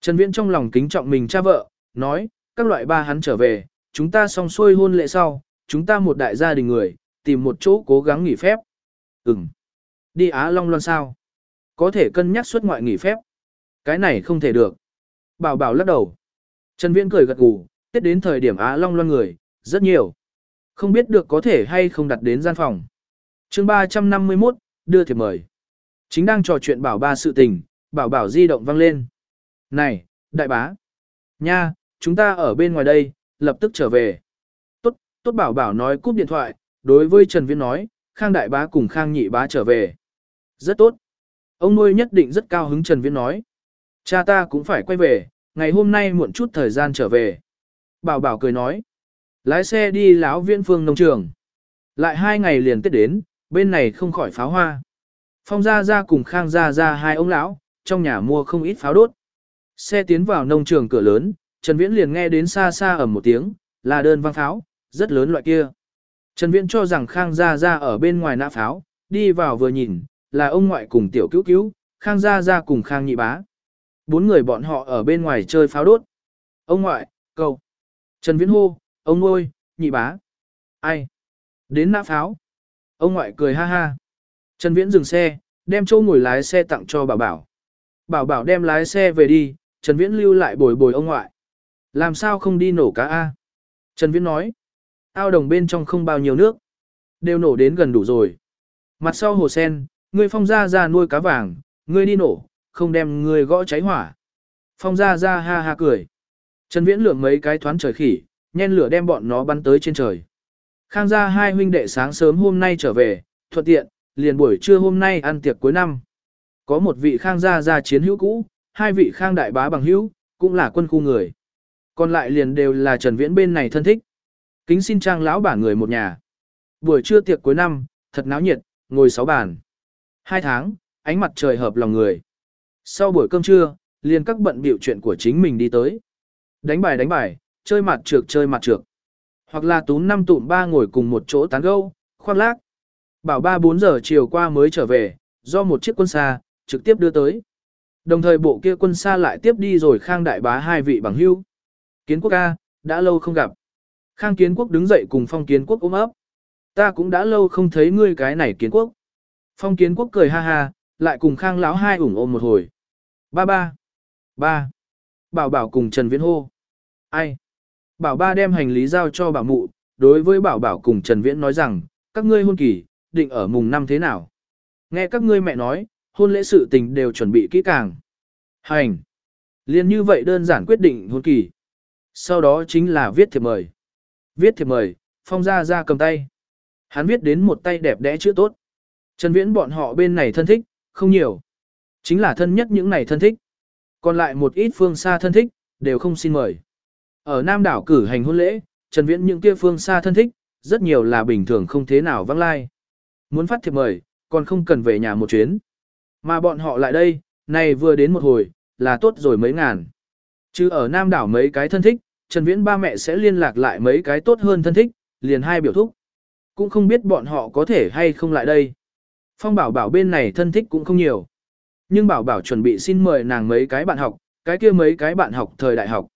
Trần Viễn trong lòng kính trọng mình cha vợ, nói, các loại ba hắn trở về, chúng ta xong xuôi hôn lễ sau, chúng ta một đại gia đình người, tìm một chỗ cố gắng nghỉ phép. Ừm. Đi Á Long Loan sao? Có thể cân nhắc xuất ngoại nghỉ phép. Cái này không thể được. Bảo bảo lắc đầu. Trần Viễn cười gật gù, Tết đến thời điểm Á Long Loan người, rất nhiều. Không biết được có thể hay không đặt đến gian phòng. chương 351, đưa thiệp mời. Chính đang trò chuyện bảo ba sự tình, bảo bảo di động vang lên. Này, đại bá. Nha, chúng ta ở bên ngoài đây, lập tức trở về. Tốt, tốt bảo bảo nói cúp điện thoại, đối với Trần Viễn nói, Khang đại bá cùng Khang nhị bá trở về. Rất tốt. Ông nuôi nhất định rất cao hứng Trần Viễn nói. Cha ta cũng phải quay về, ngày hôm nay muộn chút thời gian trở về. Bảo bảo cười nói. Lái xe đi lão viễn phương nông trường. Lại hai ngày liền tết đến, bên này không khỏi pháo hoa. Phong gia gia cùng Khang gia gia hai ông lão, trong nhà mua không ít pháo đốt. Xe tiến vào nông trường cửa lớn, Trần Viễn liền nghe đến xa xa ầm một tiếng, là đơn vang pháo, rất lớn loại kia. Trần Viễn cho rằng Khang gia gia ở bên ngoài nã pháo, đi vào vừa nhìn, là ông ngoại cùng tiểu cứu cứu, Khang gia gia cùng Khang nhị bá. Bốn người bọn họ ở bên ngoài chơi pháo đốt. Ông ngoại, cầu Trần Viễn hô, ông ơi, nhị bá. Ai? Đến nã pháo. Ông ngoại cười ha ha. Trần Viễn dừng xe, đem chỗ ngồi lái xe tặng cho bảo bảo. Bảo bảo đem lái xe về đi, Trần Viễn lưu lại bồi bồi ông ngoại. Làm sao không đi nổ cá A? Trần Viễn nói. Ao đồng bên trong không bao nhiêu nước. Đều nổ đến gần đủ rồi. Mặt sau hồ sen, ngươi phong ra ra nuôi cá vàng, ngươi đi nổ, không đem ngươi gõ cháy hỏa. Phong ra ra ha ha cười. Trần Viễn lượm mấy cái thoán trời khỉ, nhen lửa đem bọn nó bắn tới trên trời. Khang gia hai huynh đệ sáng sớm hôm nay trở về, thuận tiện, liền buổi trưa hôm nay ăn tiệc cuối năm. Có một vị Khang gia gia chiến hữu cũ, hai vị Khang đại bá bằng hữu, cũng là quân khu người. Còn lại liền đều là Trần Viễn bên này thân thích. Kính xin trang lão bản người một nhà. Buổi trưa tiệc cuối năm, thật náo nhiệt, ngồi sáu bàn. Hai tháng, ánh mặt trời hợp lòng người. Sau buổi cơm trưa, liền các bận biểu chuyện của chính mình đi tới. Đánh bài đánh bài, chơi mặt trược chơi mặt trược. Hoặc là tú năm tụm ba ngồi cùng một chỗ tán gẫu, khoác lác. Bảo ba bốn giờ chiều qua mới trở về, do một chiếc quân xa, trực tiếp đưa tới. Đồng thời bộ kia quân xa lại tiếp đi rồi khang đại bá hai vị bằng hưu. Kiến quốc A, đã lâu không gặp. Khang kiến quốc đứng dậy cùng phong kiến quốc ôm ấp. Ta cũng đã lâu không thấy ngươi cái này kiến quốc. Phong kiến quốc cười ha ha, lại cùng khang lão hai ủng ôm một hồi. Ba ba. Ba. Bảo bảo cùng Trần Viễn hô. Ai? Bảo ba đem hành lý giao cho bảo mụ, đối với bảo bảo cùng Trần Viễn nói rằng, các ngươi hôn kỳ, định ở mùng năm thế nào. Nghe các ngươi mẹ nói, hôn lễ sự tình đều chuẩn bị kỹ càng. Hành! Liên như vậy đơn giản quyết định hôn kỳ. Sau đó chính là viết thiệp mời. Viết thiệp mời, phong ra ra cầm tay. Hắn viết đến một tay đẹp đẽ chữ tốt. Trần Viễn bọn họ bên này thân thích, không nhiều. Chính là thân nhất những này thân thích. Còn lại một ít phương xa thân thích, đều không xin mời. Ở Nam đảo cử hành hôn lễ, Trần Viễn những kia phương xa thân thích, rất nhiều là bình thường không thế nào vắng lai. Muốn phát thiệp mời, còn không cần về nhà một chuyến. Mà bọn họ lại đây, này vừa đến một hồi, là tốt rồi mấy ngàn. Chứ ở Nam đảo mấy cái thân thích, Trần Viễn ba mẹ sẽ liên lạc lại mấy cái tốt hơn thân thích, liền hai biểu thúc. Cũng không biết bọn họ có thể hay không lại đây. Phong bảo bảo bên này thân thích cũng không nhiều. Nhưng bảo bảo chuẩn bị xin mời nàng mấy cái bạn học, cái kia mấy cái bạn học thời đại học.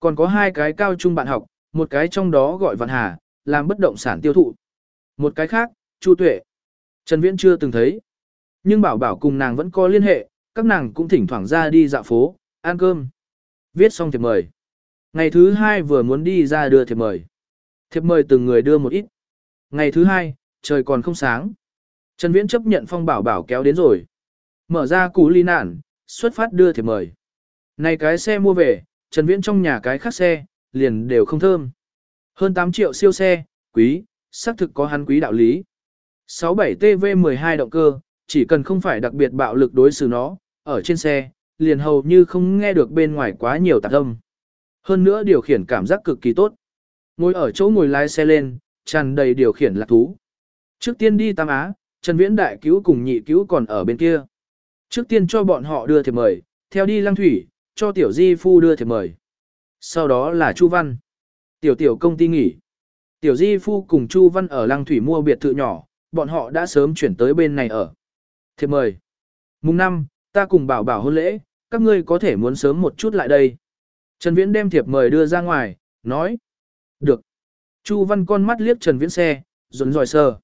Còn có hai cái cao trung bạn học, một cái trong đó gọi Văn Hà, làm bất động sản tiêu thụ. Một cái khác, Chu Tuệ. Trần Viễn chưa từng thấy. Nhưng bảo bảo cùng nàng vẫn có liên hệ, các nàng cũng thỉnh thoảng ra đi dạo phố, ăn cơm. Viết xong thiệp mời. Ngày thứ hai vừa muốn đi ra đưa thiệp mời. Thiệp mời từng người đưa một ít. Ngày thứ hai, trời còn không sáng. Trần Viễn chấp nhận phong bảo bảo kéo đến rồi. Mở ra cú ly nạn, xuất phát đưa thiệp mời. Này cái xe mua về, Trần Viễn trong nhà cái khác xe, liền đều không thơm. Hơn 8 triệu siêu xe, quý, xác thực có hắn quý đạo lý. 67 TV12 động cơ, chỉ cần không phải đặc biệt bạo lực đối xử nó, ở trên xe, liền hầu như không nghe được bên ngoài quá nhiều tạp âm. Hơn nữa điều khiển cảm giác cực kỳ tốt. Ngồi ở chỗ ngồi lái xe lên, tràn đầy điều khiển lạc thú. Trước tiên đi Tam Á, Trần Viễn đại cứu cùng nhị cứu còn ở bên kia. Trước tiên cho bọn họ đưa thiệp mời, theo đi Lăng Thủy, cho Tiểu Di Phu đưa thiệp mời. Sau đó là Chu Văn. Tiểu tiểu công ty nghỉ. Tiểu Di Phu cùng Chu Văn ở Lăng Thủy mua biệt thự nhỏ, bọn họ đã sớm chuyển tới bên này ở. Thiệp mời. Mùng 5, ta cùng bảo bảo hôn lễ, các ngươi có thể muốn sớm một chút lại đây. Trần Viễn đem thiệp mời đưa ra ngoài, nói. Được. Chu Văn con mắt liếc Trần Viễn xe, rộn ròi sờ.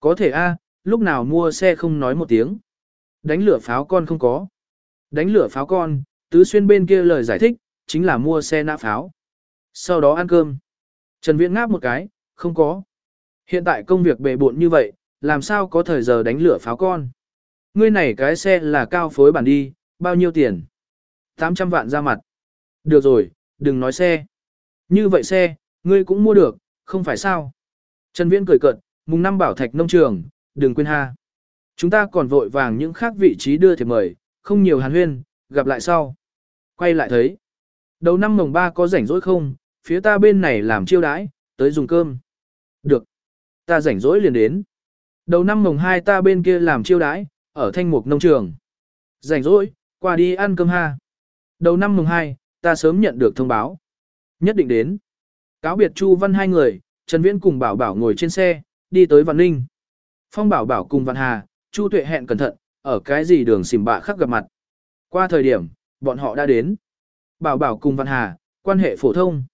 Có thể a, lúc nào mua xe không nói một tiếng. Đánh lửa pháo con không có. Đánh lửa pháo con, tứ xuyên bên kia lời giải thích, chính là mua xe nã pháo. Sau đó ăn cơm. Trần Viễn ngáp một cái, không có. Hiện tại công việc bề bộn như vậy, làm sao có thời giờ đánh lửa pháo con. Ngươi này cái xe là cao phối bản đi, bao nhiêu tiền? 800 vạn ra mặt. Được rồi, đừng nói xe. Như vậy xe, ngươi cũng mua được, không phải sao? Trần Viễn cười cợt, mùng năm bảo thạch nông trường, đừng quên ha. Chúng ta còn vội vàng những khác vị trí đưa thiệp mời, không nhiều hàn huyên, gặp lại sau. Quay lại thấy. Đầu năm mồng ba có rảnh rỗi không, phía ta bên này làm chiêu đãi, tới dùng cơm. Được. Ta rảnh rỗi liền đến. Đầu năm mồng hai ta bên kia làm chiêu đãi, ở thanh mục nông trường. Rảnh rỗi, qua đi ăn cơm ha. Đầu năm mồng hai, ta sớm nhận được thông báo. Nhất định đến. Cáo biệt Chu Văn hai người, Trần Viễn cùng Bảo Bảo ngồi trên xe, đi tới Văn Ninh. Phong Bảo Bảo cùng Văn Hà, Chu Tuệ hẹn cẩn thận, ở cái gì đường xìm bạ khắc gặp mặt. Qua thời điểm, bọn họ đã đến. Bảo Bảo cùng Văn Hà, quan hệ phổ thông.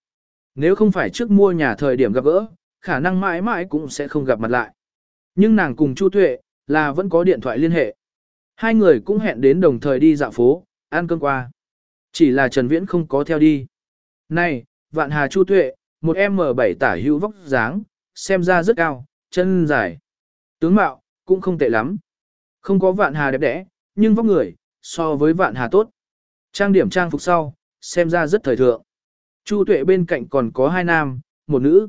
Nếu không phải trước mua nhà thời điểm gặp gỡ, khả năng mãi mãi cũng sẽ không gặp mặt lại. Nhưng nàng cùng Chu Tuệ, là vẫn có điện thoại liên hệ. Hai người cũng hẹn đến đồng thời đi dạo phố, ăn cơm qua. Chỉ là Trần Viễn không có theo đi. Này, Vạn Hà Chu Tuệ, một M7 tả hữu vóc dáng, xem ra rất cao, chân dài. Tướng mạo, cũng không tệ lắm. Không có Vạn Hà đẹp đẽ, nhưng vóc người, so với Vạn Hà tốt. Trang điểm trang phục sau, xem ra rất thời thượng. Chu Tuệ bên cạnh còn có hai nam, một nữ.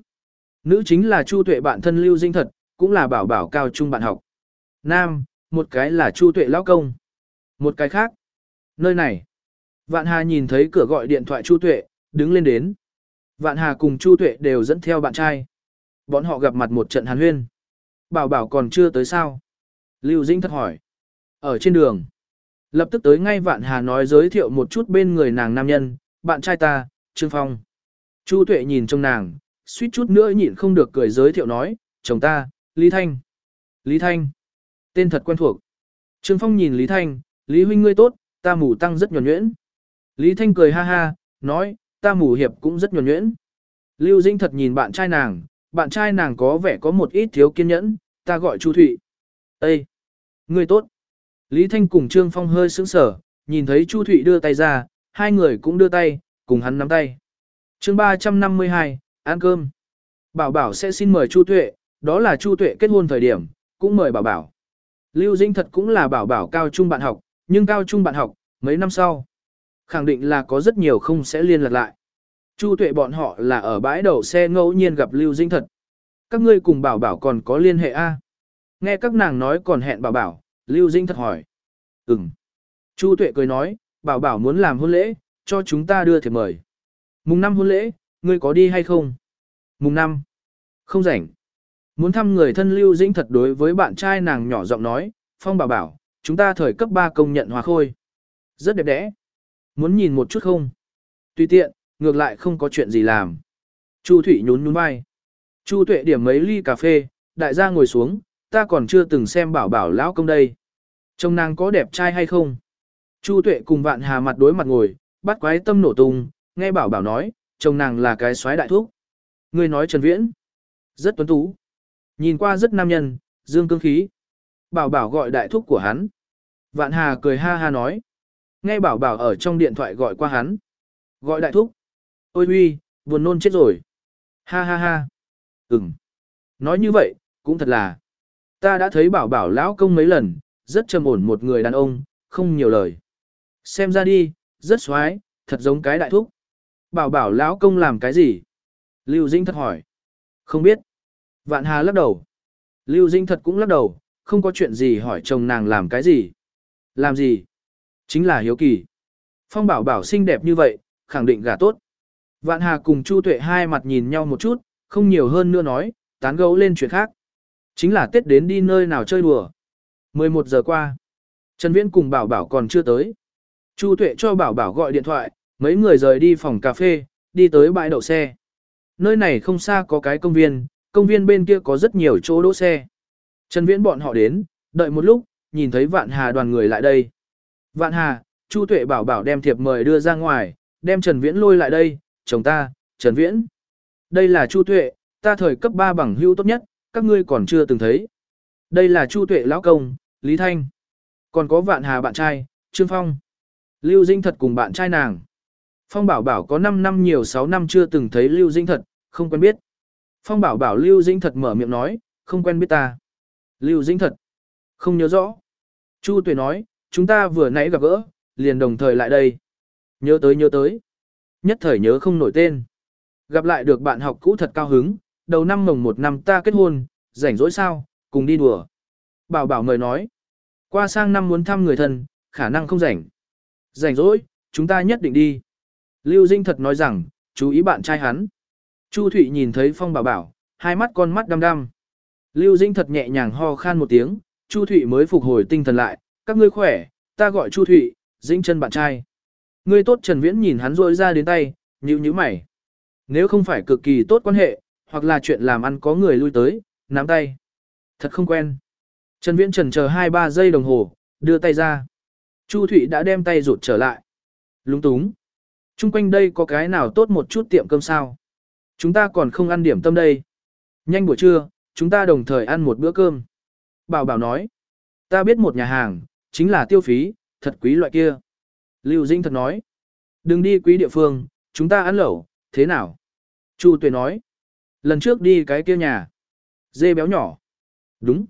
Nữ chính là Chu Tuệ bạn thân Lưu Dinh Thật, cũng là bảo bảo cao trung bạn học. Nam, một cái là Chu Tuệ lão công. Một cái khác. Nơi này. Vạn Hà nhìn thấy cửa gọi điện thoại Chu Tuệ, đứng lên đến. Vạn Hà cùng Chu Tuệ đều dẫn theo bạn trai. Bọn họ gặp mặt một trận hàn huyên. Bảo bảo còn chưa tới sao? Lưu Dĩnh thật hỏi. Ở trên đường. Lập tức tới ngay Vạn Hà nói giới thiệu một chút bên người nàng nam nhân, bạn trai ta, Trương Phong. Chu Tuệ nhìn trong nàng, suýt chút nữa nhịn không được cười giới thiệu nói, chồng ta, Lý Thanh. Lý Thanh. Tên thật quen thuộc. Trương Phong nhìn Lý Thanh, Lý huynh ngươi tốt, ta mù tăng rất nhuẩn nhuyễn. Lý Thanh cười ha ha, nói, ta mù hiệp cũng rất nhuẩn nhuyễn. Lưu Dĩnh thật nhìn bạn trai nàng, bạn trai nàng có vẻ có một ít thiếu kiên nhẫn, ta gọi Chu Thụy. Ê! Ngươi tốt! Lý Thanh cùng Trương Phong hơi sững sở, nhìn thấy Chu Thụy đưa tay ra, hai người cũng đưa tay, cùng hắn nắm tay. chương 352, ăn cơm. Bảo Bảo sẽ xin mời Chu Thụy đó là Chu Tuệ kết hôn thời điểm, cũng mời Bảo Bảo. Lưu Dĩnh thật cũng là Bảo Bảo cao trung bạn học, nhưng cao trung bạn học, mấy năm sau, khẳng định là có rất nhiều không sẽ liên lạc lại. Chu Tuệ bọn họ là ở bãi đậu xe ngẫu nhiên gặp Lưu Dĩnh thật. Các ngươi cùng Bảo Bảo còn có liên hệ A. Nghe các nàng nói còn hẹn Bảo Bảo, Lưu Dĩnh thật hỏi. Ừm. Chu Tuệ cười nói, Bảo Bảo muốn làm hôn lễ, cho chúng ta đưa thiệp mời. Mùng năm hôn lễ, ngươi có đi hay không? Mùng năm. Không rảnh. Muốn thăm người thân Lưu Dĩnh thật đối với bạn trai nàng nhỏ giọng nói, Phong bảo bảo, chúng ta thời cấp 3 công nhận hòa khôi. Rất đẹp đẽ. Muốn nhìn một chút không? Tùy tiện, ngược lại không có chuyện gì làm. Chu thủy nhún nhún vai. Chu Tuệ điểm mấy ly cà phê, đại gia ngồi xuống, ta còn chưa từng xem bảo bảo lão công đây. Trông nàng có đẹp trai hay không? Chu Tuệ cùng Vạn Hà mặt đối mặt ngồi, bắt quái tâm nổ tung, nghe bảo bảo nói, chồng nàng là cái soái đại thúc. Người nói Trần Viễn, rất tuấn tú. Nhìn qua rất nam nhân, dương cương khí. Bảo bảo gọi đại thúc của hắn. Vạn Hà cười ha ha nói. Nghe bảo bảo ở trong điện thoại gọi qua hắn. Gọi đại thúc. Ôi huy, buồn nôn chết rồi. Ha ha ha. Ừm. Nói như vậy, cũng thật là. Ta đã thấy bảo bảo lão công mấy lần, rất trầm ổn một người đàn ông, không nhiều lời. Xem ra đi, rất xoái, thật giống cái đại thúc. Bảo bảo lão công làm cái gì? Lưu Dĩnh thật hỏi. Không biết. Vạn Hà lắc đầu. Lưu Dinh thật cũng lắc đầu, không có chuyện gì hỏi chồng nàng làm cái gì. Làm gì? Chính là hiếu kỳ. Phong bảo bảo xinh đẹp như vậy, khẳng định gả tốt. Vạn Hà cùng Chu Tuệ hai mặt nhìn nhau một chút, không nhiều hơn nữa nói, tán gẫu lên chuyện khác. Chính là Tết đến đi nơi nào chơi đùa. 11 giờ qua, Trần Viễn cùng Bảo Bảo còn chưa tới. Chu Tuệ cho Bảo Bảo gọi điện thoại, mấy người rời đi phòng cà phê, đi tới bãi đậu xe. Nơi này không xa có cái công viên, công viên bên kia có rất nhiều chỗ đỗ xe. Trần Viễn bọn họ đến, đợi một lúc, nhìn thấy Vạn Hà đoàn người lại đây. Vạn Hà, Chu Tuệ bảo bảo đem thiệp mời đưa ra ngoài, đem Trần Viễn lôi lại đây, chồng ta, Trần Viễn. Đây là Chu Tuệ, ta thời cấp 3 bằng hữu tốt nhất, các ngươi còn chưa từng thấy. Đây là Chu Tuệ lão công, Lý Thanh. Còn có Vạn Hà bạn trai, Trương Phong. Lưu Dinh thật cùng bạn trai nàng. Phong bảo bảo có 5 năm nhiều 6 năm chưa từng thấy Lưu Dinh thật, không quen biết. Phong bảo bảo Lưu Dinh thật mở miệng nói, không quen biết ta. Lưu Dinh thật. Không nhớ rõ. Chu Tuệ nói, chúng ta vừa nãy gặp gỡ, liền đồng thời lại đây. Nhớ tới nhớ tới. Nhất thời nhớ không nổi tên. Gặp lại được bạn học cũ thật cao hứng, đầu năm mồng một năm ta kết hôn, rảnh rỗi sao, cùng đi đùa. Bảo bảo mời nói. Qua sang năm muốn thăm người thân, khả năng không rảnh. Rảnh rỗi, chúng ta nhất định đi. Lưu Dinh thật nói rằng, chú ý bạn trai hắn. Chu Thụy nhìn thấy Phong bảo bảo, hai mắt con mắt đăm đăm. Lưu Dĩnh thật nhẹ nhàng ho khan một tiếng, Chu Thụy mới phục hồi tinh thần lại, các ngươi khỏe, ta gọi Chu Thụy, Dĩnh chân bạn trai. Ngươi tốt Trần Viễn nhìn hắn rôi ra đến tay, nhíu nhíu mày. Nếu không phải cực kỳ tốt quan hệ, hoặc là chuyện làm ăn có người lui tới, nắm tay. Thật không quen. Trần Viễn trần chờ 2-3 giây đồng hồ, đưa tay ra. Chu Thụy đã đem tay rụt trở lại. Lúng túng. Trung quanh đây có cái nào tốt một chút tiệm cơm sao? Chúng ta còn không ăn điểm tâm đây. Nhanh buổi trưa, chúng ta đồng thời ăn một bữa cơm. Bảo bảo nói, ta biết một nhà hàng, chính là tiêu phí, thật quý loại kia. Lưu Dĩnh thật nói, đừng đi quý địa phương, chúng ta ăn lẩu, thế nào? Chu Tuệ nói, lần trước đi cái kia nhà, dê béo nhỏ. Đúng.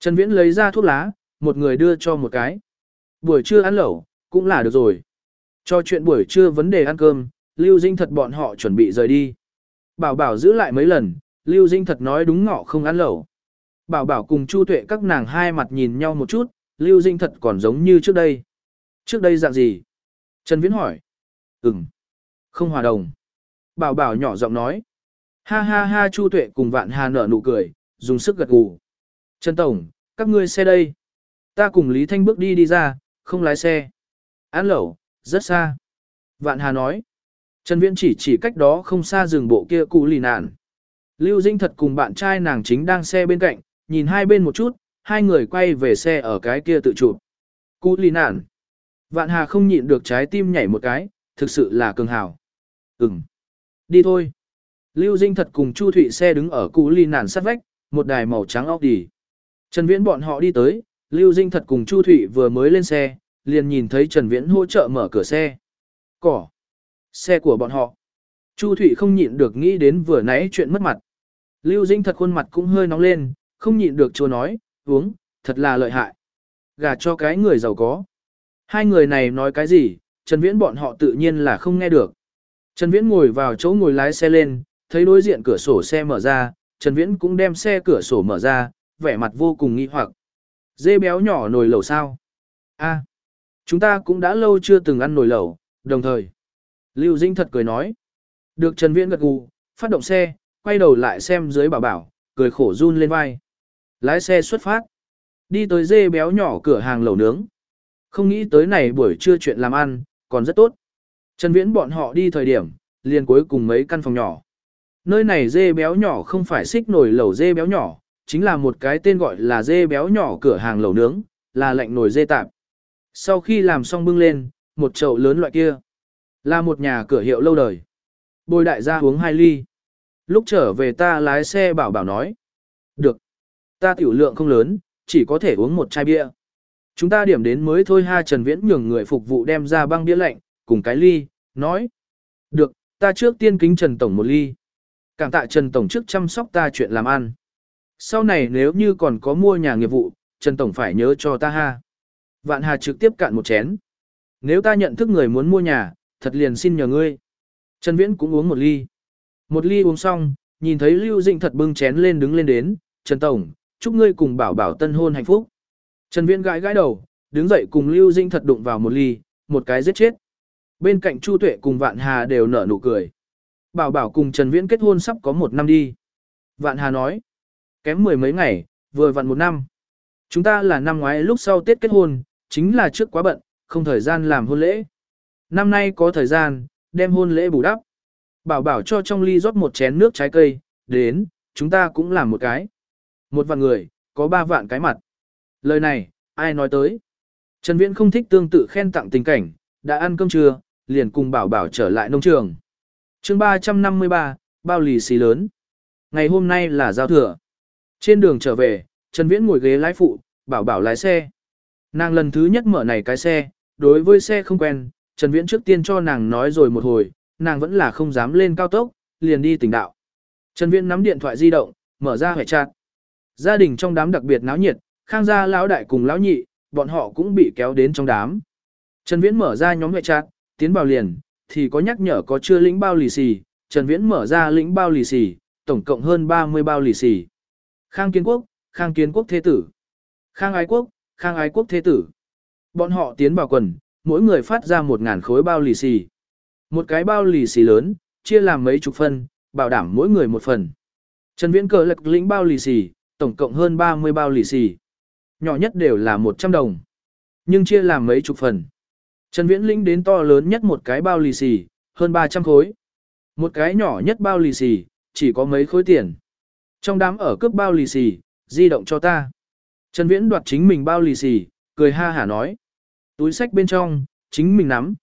Trần Viễn lấy ra thuốc lá, một người đưa cho một cái. Buổi trưa ăn lẩu, cũng là được rồi. Cho chuyện buổi trưa vấn đề ăn cơm, Lưu Dinh thật bọn họ chuẩn bị rời đi. Bảo bảo giữ lại mấy lần, Lưu Dinh thật nói đúng ngọ không ăn lẩu. Bảo bảo cùng Chu Tuệ các nàng hai mặt nhìn nhau một chút, Lưu Dinh thật còn giống như trước đây. Trước đây dạng gì? Trần Viễn hỏi. Ừm. Không hòa đồng. Bảo bảo nhỏ giọng nói. Ha ha ha Chu Tuệ cùng Vạn Hà nở nụ cười, dùng sức gật gù. Trần Tổng, các ngươi xe đây. Ta cùng Lý Thanh bước đi đi ra, không lái xe. Ăn lẩu, rất xa. Vạn Hà nói. Trần Viễn chỉ chỉ cách đó không xa rừng bộ kia cụ lì nạn. Lưu Dinh thật cùng bạn trai nàng chính đang xe bên cạnh, nhìn hai bên một chút, hai người quay về xe ở cái kia tự chụp. Cụ lì nạn. Vạn Hà không nhịn được trái tim nhảy một cái, thực sự là cường hào. Ừm. Đi thôi. Lưu Dinh thật cùng Chu Thụy xe đứng ở cụ lì nạn sát vách, một đài màu trắng Audi. Trần Viễn bọn họ đi tới, Lưu Dinh thật cùng Chu Thụy vừa mới lên xe, liền nhìn thấy Trần Viễn hỗ trợ mở cửa xe. Cỏ. Xe của bọn họ. Chu Thụy không nhịn được nghĩ đến vừa nãy chuyện mất mặt. Lưu Dĩnh thật khuôn mặt cũng hơi nóng lên, không nhịn được chua nói, uống, thật là lợi hại. Gà cho cái người giàu có. Hai người này nói cái gì, Trần Viễn bọn họ tự nhiên là không nghe được. Trần Viễn ngồi vào chỗ ngồi lái xe lên, thấy đối diện cửa sổ xe mở ra, Trần Viễn cũng đem xe cửa sổ mở ra, vẻ mặt vô cùng nghi hoặc. Dê béo nhỏ nồi lẩu sao? A, chúng ta cũng đã lâu chưa từng ăn nồi lẩu, đồng thời. Lưu Dĩnh thật cười nói. Được Trần Viễn gật gù, phát động xe, quay đầu lại xem dưới bảo bảo, cười khổ run lên vai. Lái xe xuất phát. Đi tới dê béo nhỏ cửa hàng lẩu nướng. Không nghĩ tới này buổi trưa chuyện làm ăn, còn rất tốt. Trần Viễn bọn họ đi thời điểm, liền cuối cùng mấy căn phòng nhỏ. Nơi này dê béo nhỏ không phải xích nổi lẩu dê béo nhỏ, chính là một cái tên gọi là dê béo nhỏ cửa hàng lẩu nướng, là lạnh nổi dê tạp. Sau khi làm xong bưng lên, một chậu lớn loại kia, là một nhà cửa hiệu lâu đời. Bồi đại gia uống hai ly. Lúc trở về ta lái xe bảo bảo nói. Được. Ta tiểu lượng không lớn, chỉ có thể uống một chai bia. Chúng ta điểm đến mới thôi ha Trần Viễn nhường người phục vụ đem ra băng bia lạnh, cùng cái ly, nói. Được, ta trước tiên kính Trần Tổng một ly. Cảm tạ Trần Tổng trước chăm sóc ta chuyện làm ăn. Sau này nếu như còn có mua nhà nghiệp vụ, Trần Tổng phải nhớ cho ta ha. Vạn Hà trực tiếp cạn một chén. Nếu ta nhận thức người muốn mua nhà, thật liền xin nhờ ngươi. Trần Viễn cũng uống một ly. Một ly uống xong, nhìn thấy Lưu Dĩnh thật bưng chén lên đứng lên đến, Trần Tổng, chúc ngươi cùng bảo bảo tân hôn hạnh phúc. Trần Viễn gãi gãi đầu, đứng dậy cùng Lưu Dĩnh thật đụng vào một ly, một cái giết chết. Bên cạnh Chu Tuệ cùng Vạn Hà đều nở nụ cười. Bảo bảo cùng Trần Viễn kết hôn sắp có một năm đi. Vạn Hà nói, kém mười mấy ngày, vừa vặn một năm. Chúng ta là năm ngoái lúc sau Tết kết hôn, chính là trước quá bận, không thời gian làm hôn lễ. Năm nay có thời gian, đem hôn lễ bù đắp. Bảo bảo cho trong ly rót một chén nước trái cây, đến, chúng ta cũng làm một cái. Một vạn người, có ba vạn cái mặt. Lời này, ai nói tới? Trần Viễn không thích tương tự khen tặng tình cảnh, đã ăn cơm trưa, liền cùng bảo bảo trở lại nông trường. chương 353, bao lì xì lớn. Ngày hôm nay là giao thừa. Trên đường trở về, Trần Viễn ngồi ghế lái phụ, bảo bảo lái xe. Nàng lần thứ nhất mở này cái xe, đối với xe không quen, Trần Viễn trước tiên cho nàng nói rồi một hồi, nàng vẫn là không dám lên cao tốc, liền đi tỉnh đạo. Trần Viễn nắm điện thoại di động, mở ra hệ chặt. Gia đình trong đám đặc biệt náo nhiệt, Khang gia lão đại cùng lão nhị, bọn họ cũng bị kéo đến trong đám. Trần Viễn mở ra nhóm hệ chặt, tiến vào liền, thì có nhắc nhở có chưa lĩnh bao lì xì, Trần Viễn mở ra lĩnh bao lì xì, tổng cộng hơn 30 bao lì xì. Khang Kiến Quốc, Khang Kiến Quốc thế tử. Khang Ái Quốc, Khang Ái Quốc thế tử. Bọn họ tiến vào quần, mỗi người phát ra một ngàn khối bao lì xì. Một cái bao lì xì lớn, chia làm mấy chục phân, bảo đảm mỗi người một phần. Trần Viễn cờ lực lĩnh bao lì xì, tổng cộng hơn 30 bao lì xì. Nhỏ nhất đều là 100 đồng. Nhưng chia làm mấy chục phần. Trần Viễn lĩnh đến to lớn nhất một cái bao lì xì, hơn 300 khối. Một cái nhỏ nhất bao lì xì, chỉ có mấy khối tiền. Trong đám ở cướp bao lì xì, di động cho ta. Trần Viễn đoạt chính mình bao lì xì, cười ha hả nói. Túi sách bên trong, chính mình nắm.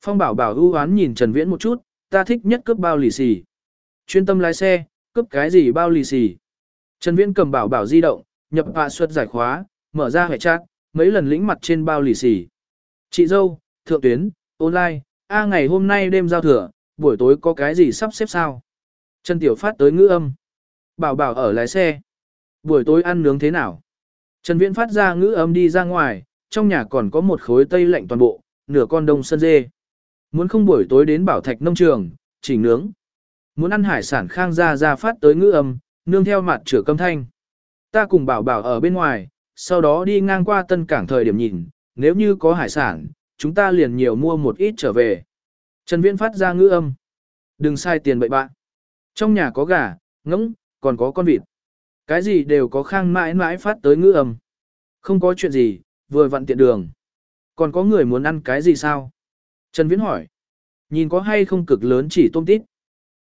Phong bảo bảo ưu hoán nhìn Trần Viễn một chút, ta thích nhất cướp bao lì xì. Chuyên tâm lái xe, cướp cái gì bao lì xì. Trần Viễn cầm bảo bảo di động, nhập hạ suất giải khóa, mở ra hệ chat, mấy lần lĩnh mặt trên bao lì xì. Chị dâu, thượng tuyến, online, a ngày hôm nay đêm giao thừa, buổi tối có cái gì sắp xếp sao? Trần Tiểu Phát tới ngữ âm. Bảo bảo ở lái xe. Buổi tối ăn nướng thế nào? Trần Viễn phát ra ngữ âm đi ra ngoài, trong nhà còn có một khối tây lạnh toàn bộ, nửa con đông sân dê. Muốn không buổi tối đến bảo thạch nông trường, chỉnh nướng. Muốn ăn hải sản khang ra ra phát tới ngữ âm, nương theo mặt chữa câm thanh. Ta cùng bảo bảo ở bên ngoài, sau đó đi ngang qua tân cảng thời điểm nhìn, nếu như có hải sản, chúng ta liền nhiều mua một ít trở về. Trần Viễn phát ra ngữ âm. Đừng sai tiền bậy bạn. Trong nhà có gà, ngỗng, còn có con vịt. Cái gì đều có khang mãi mãi phát tới ngữ âm. Không có chuyện gì, vừa vặn tiện đường. Còn có người muốn ăn cái gì sao? Trần Viễn hỏi. Nhìn có hay không cực lớn chỉ tôm tít.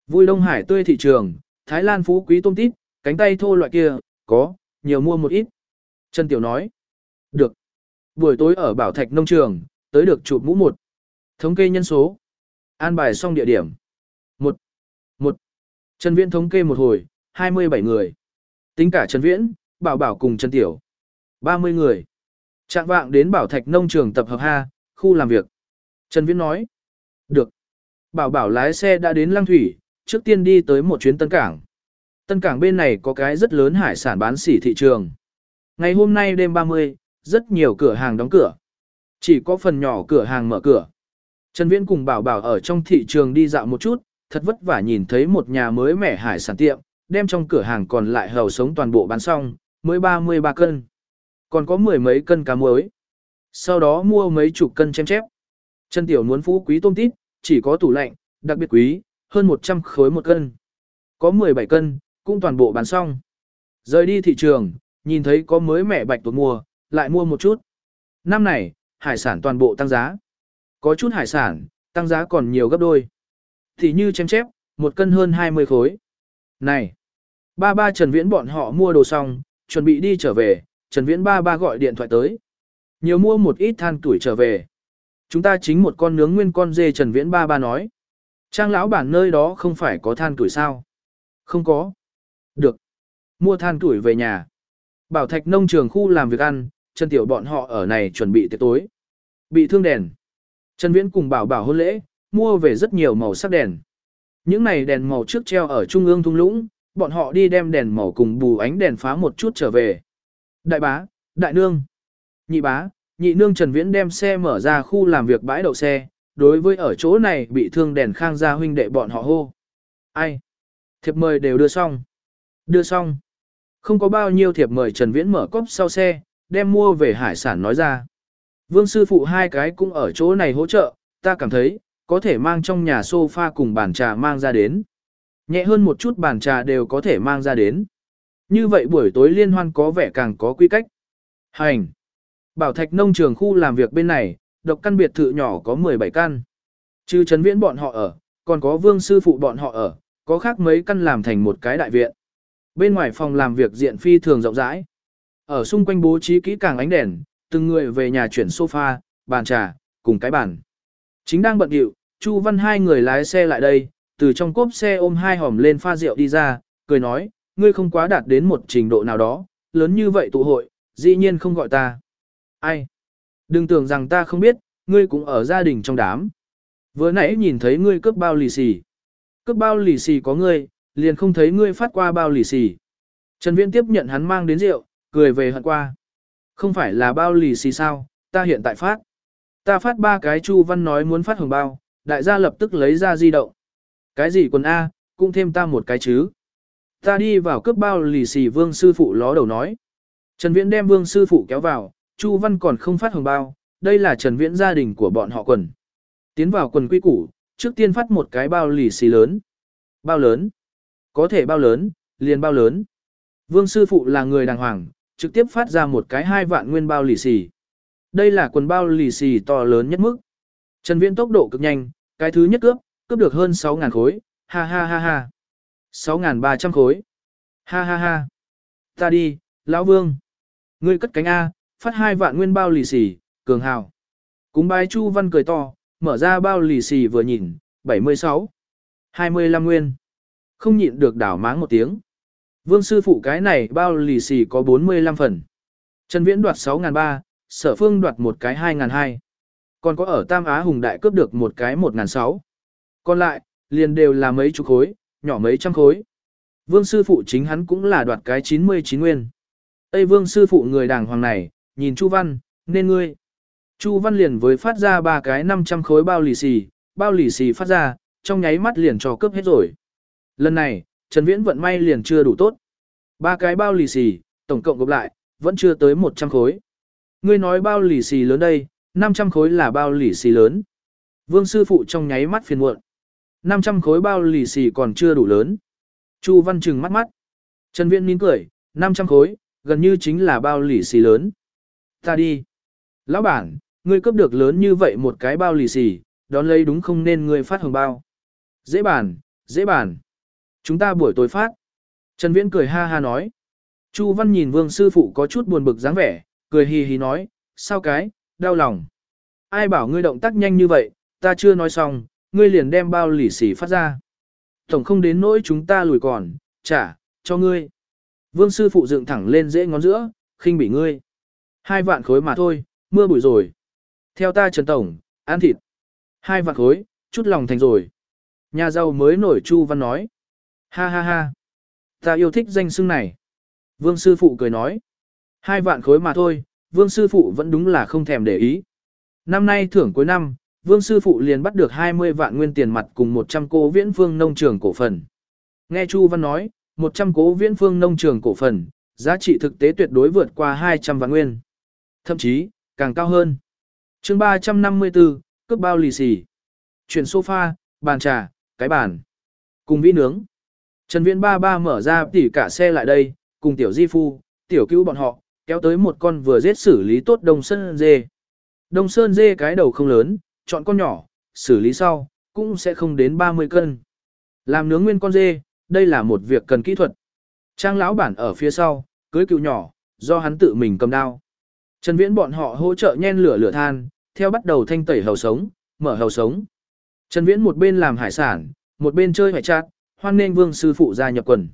Vui Đông Hải tươi thị trường, Thái Lan phú quý tôm tít, cánh tay thô loại kia, có, nhiều mua một ít. Trần Tiểu nói. Được. Buổi tối ở Bảo Thạch Nông Trường, tới được chụp mũ một. Thống kê nhân số. An bài xong địa điểm. Một. Một. Trần Viễn thống kê một hồi, 27 người. Tính cả Trần Viễn, Bảo Bảo cùng Trần Tiểu. 30 người. Trạng vạng đến Bảo Thạch Nông Trường tập hợp ha, khu làm việc. Trần Viễn nói. Được. Bảo bảo lái xe đã đến Lăng Thủy, trước tiên đi tới một chuyến Tân Cảng. Tân Cảng bên này có cái rất lớn hải sản bán sỉ thị trường. Ngày hôm nay đêm 30, rất nhiều cửa hàng đóng cửa. Chỉ có phần nhỏ cửa hàng mở cửa. Trần Viễn cùng Bảo Bảo ở trong thị trường đi dạo một chút, thật vất vả nhìn thấy một nhà mới mẻ hải sản tiệm, đem trong cửa hàng còn lại hầu sống toàn bộ bán xong, mới 33 cân. Còn có mười mấy cân cá muối. Sau đó mua mấy chục cân chém chép. Trần Tiểu muốn phú quý tôm tít, chỉ có tủ lạnh, đặc biệt quý, hơn 100 khối một cân. Có 17 cân, cũng toàn bộ bán xong. Rời đi thị trường, nhìn thấy có mới mẻ bạch tuộc mua, lại mua một chút. Năm này, hải sản toàn bộ tăng giá. Có chút hải sản, tăng giá còn nhiều gấp đôi. Thì như chém chép, một cân hơn 20 khối. Này, ba ba Trần Viễn bọn họ mua đồ xong, chuẩn bị đi trở về, Trần Viễn ba ba gọi điện thoại tới. Nhiều mua một ít than tuổi trở về. Chúng ta chính một con nướng nguyên con dê Trần Viễn ba ba nói. Trang lão bản nơi đó không phải có than tuổi sao? Không có. Được. Mua than tuổi về nhà. Bảo thạch nông trường khu làm việc ăn, Trần Tiểu bọn họ ở này chuẩn bị tiệc tối. Bị thương đèn. Trần Viễn cùng bảo bảo hôn lễ, mua về rất nhiều màu sắc đèn. Những này đèn màu trước treo ở trung ương thung lũng, bọn họ đi đem đèn màu cùng bù ánh đèn phá một chút trở về. Đại bá, đại nương, nhị bá, nhị nương Trần Viễn đem xe mở ra khu làm việc bãi đậu xe, đối với ở chỗ này bị thương đèn khang gia huynh đệ bọn họ hô. Ai? Thiệp mời đều đưa xong. Đưa xong. Không có bao nhiêu thiệp mời Trần Viễn mở cốc sau xe, đem mua về hải sản nói ra. Vương sư phụ hai cái cũng ở chỗ này hỗ trợ, ta cảm thấy, có thể mang trong nhà sofa cùng bàn trà mang ra đến. Nhẹ hơn một chút bàn trà đều có thể mang ra đến. Như vậy buổi tối liên hoan có vẻ càng có quy cách. Hành. Bảo thạch nông trường khu làm việc bên này, độc căn biệt thự nhỏ có 17 căn. Trừ Trấn Viễn bọn họ ở, còn có vương sư phụ bọn họ ở, có khác mấy căn làm thành một cái đại viện. Bên ngoài phòng làm việc diện phi thường rộng rãi. Ở xung quanh bố trí kỹ càng ánh đèn, từng người về nhà chuyển sofa, bàn trà, cùng cái bàn. Chính đang bận điệu, Chu Văn hai người lái xe lại đây, từ trong cốp xe ôm hai hòm lên pha rượu đi ra, cười nói, ngươi không quá đạt đến một trình độ nào đó, lớn như vậy tụ hội, dĩ nhiên không gọi ta. Ai? Đừng tưởng rằng ta không biết, ngươi cũng ở gia đình trong đám. Vừa nãy nhìn thấy ngươi cướp bao lì xì. Cướp bao lì xì có ngươi, liền không thấy ngươi phát qua bao lì xì. Trần Viễn tiếp nhận hắn mang đến rượu, cười về hận qua. Không phải là bao lì xì sao, ta hiện tại phát. Ta phát ba cái Chu Văn nói muốn phát hồng bao, đại gia lập tức lấy ra di động. Cái gì quần A, cũng thêm ta một cái chứ. Ta đi vào cướp bao lì xì vương sư phụ ló đầu nói. Trần Viễn đem vương sư phụ kéo vào, Chu Văn còn không phát hồng bao, đây là Trần Viễn gia đình của bọn họ quần. Tiến vào quần quy củ, trước tiên phát một cái bao lì xì lớn. Bao lớn? Có thể bao lớn, liền bao lớn. Vương sư phụ là người đàng hoàng, trực tiếp phát ra một cái hai vạn nguyên bao lì xì. Đây là quần bao lì xì to lớn nhất mức. Trần Viễn tốc độ cực nhanh, cái thứ nhất cướp, cướp được hơn 6.000 khối, ha ha ha ha. 6.300 khối. Ha ha ha. Ta đi, Lão Vương. Ngươi cất cánh A, phát hai vạn nguyên bao lì xì, cường hào. Cúng bái Chu Văn cười to, mở ra bao lì xì vừa nhìn, 76. 25 nguyên. Không nhịn được đảo máng một tiếng. Vương sư phụ cái này bao lì xì có 45 phần. Trần Viễn đoạt 6.300, sở phương đoạt một cái 2.200. Còn có ở Tam Á Hùng Đại cướp được một cái 1.600. Còn lại, liền đều là mấy chục khối, nhỏ mấy trăm khối. Vương sư phụ chính hắn cũng là đoạt cái 99 nguyên. Tây vương sư phụ người đàng hoàng này, nhìn Chu Văn, nên ngươi. Chu Văn liền với phát ra ba cái 500 khối bao lì xì, bao lì xì phát ra, trong nháy mắt liền cho cướp hết rồi. Lần này, Trần Viễn vận may liền chưa đủ tốt. Ba cái bao lì xì, tổng cộng gộp lại, vẫn chưa tới 100 khối. Ngươi nói bao lì xì lớn đây, 500 khối là bao lì xì lớn. Vương sư phụ trong nháy mắt phiền muộn. 500 khối bao lì xì còn chưa đủ lớn. Chu Văn trừng mắt mắt. Trần Viễn nín cười, 500 khối, gần như chính là bao lì xì lớn. Ta đi. Lão bản, ngươi cướp được lớn như vậy một cái bao lì xì, đón lấy đúng không nên ngươi phát hồng bao. Dễ bản, dễ bản. Chúng ta buổi tối phát. Trần Viễn cười ha ha nói. Chu Văn nhìn vương sư phụ có chút buồn bực dáng vẻ, cười hì hì nói, sao cái, đau lòng. Ai bảo ngươi động tác nhanh như vậy, ta chưa nói xong, ngươi liền đem bao lì xì phát ra. Tổng không đến nỗi chúng ta lùi còn, trả, cho ngươi. Vương sư phụ dựng thẳng lên dễ ngón giữa, khinh bị ngươi. Hai vạn khối mà thôi, mưa bụi rồi. Theo ta Trần Tổng, ăn thịt. Hai vạn khối, chút lòng thành rồi. Nhà giàu mới nổi Chu Văn nói. Ha ha ha. Ta yêu thích danh xưng này. Vương sư phụ cười nói. Hai vạn khối mà thôi, vương sư phụ vẫn đúng là không thèm để ý. Năm nay thưởng cuối năm, vương sư phụ liền bắt được 20 vạn nguyên tiền mặt cùng 100 cố viễn phương nông trường cổ phần. Nghe Chu Văn nói, 100 cố viễn phương nông trường cổ phần, giá trị thực tế tuyệt đối vượt qua 200 vạn nguyên. Thậm chí, càng cao hơn. chương 354, cướp bao lì xì. Chuyển sofa, bàn trà, cái bàn. Cùng vĩ nướng. Trần Viễn ba ba mở ra tỉ cả xe lại đây, cùng tiểu di phu, tiểu cứu bọn họ, kéo tới một con vừa giết xử lý tốt đông sơn dê. Đông sơn dê cái đầu không lớn, chọn con nhỏ, xử lý sau, cũng sẽ không đến 30 cân. Làm nướng nguyên con dê, đây là một việc cần kỹ thuật. Trang lão bản ở phía sau, cưới cựu nhỏ, do hắn tự mình cầm đao. Trần Viễn bọn họ hỗ trợ nhen lửa lửa than, theo bắt đầu thanh tẩy hầu sống, mở hầu sống. Trần Viễn một bên làm hải sản, một bên chơi hải chát, hoan nên vương sư phụ gia nhập quần.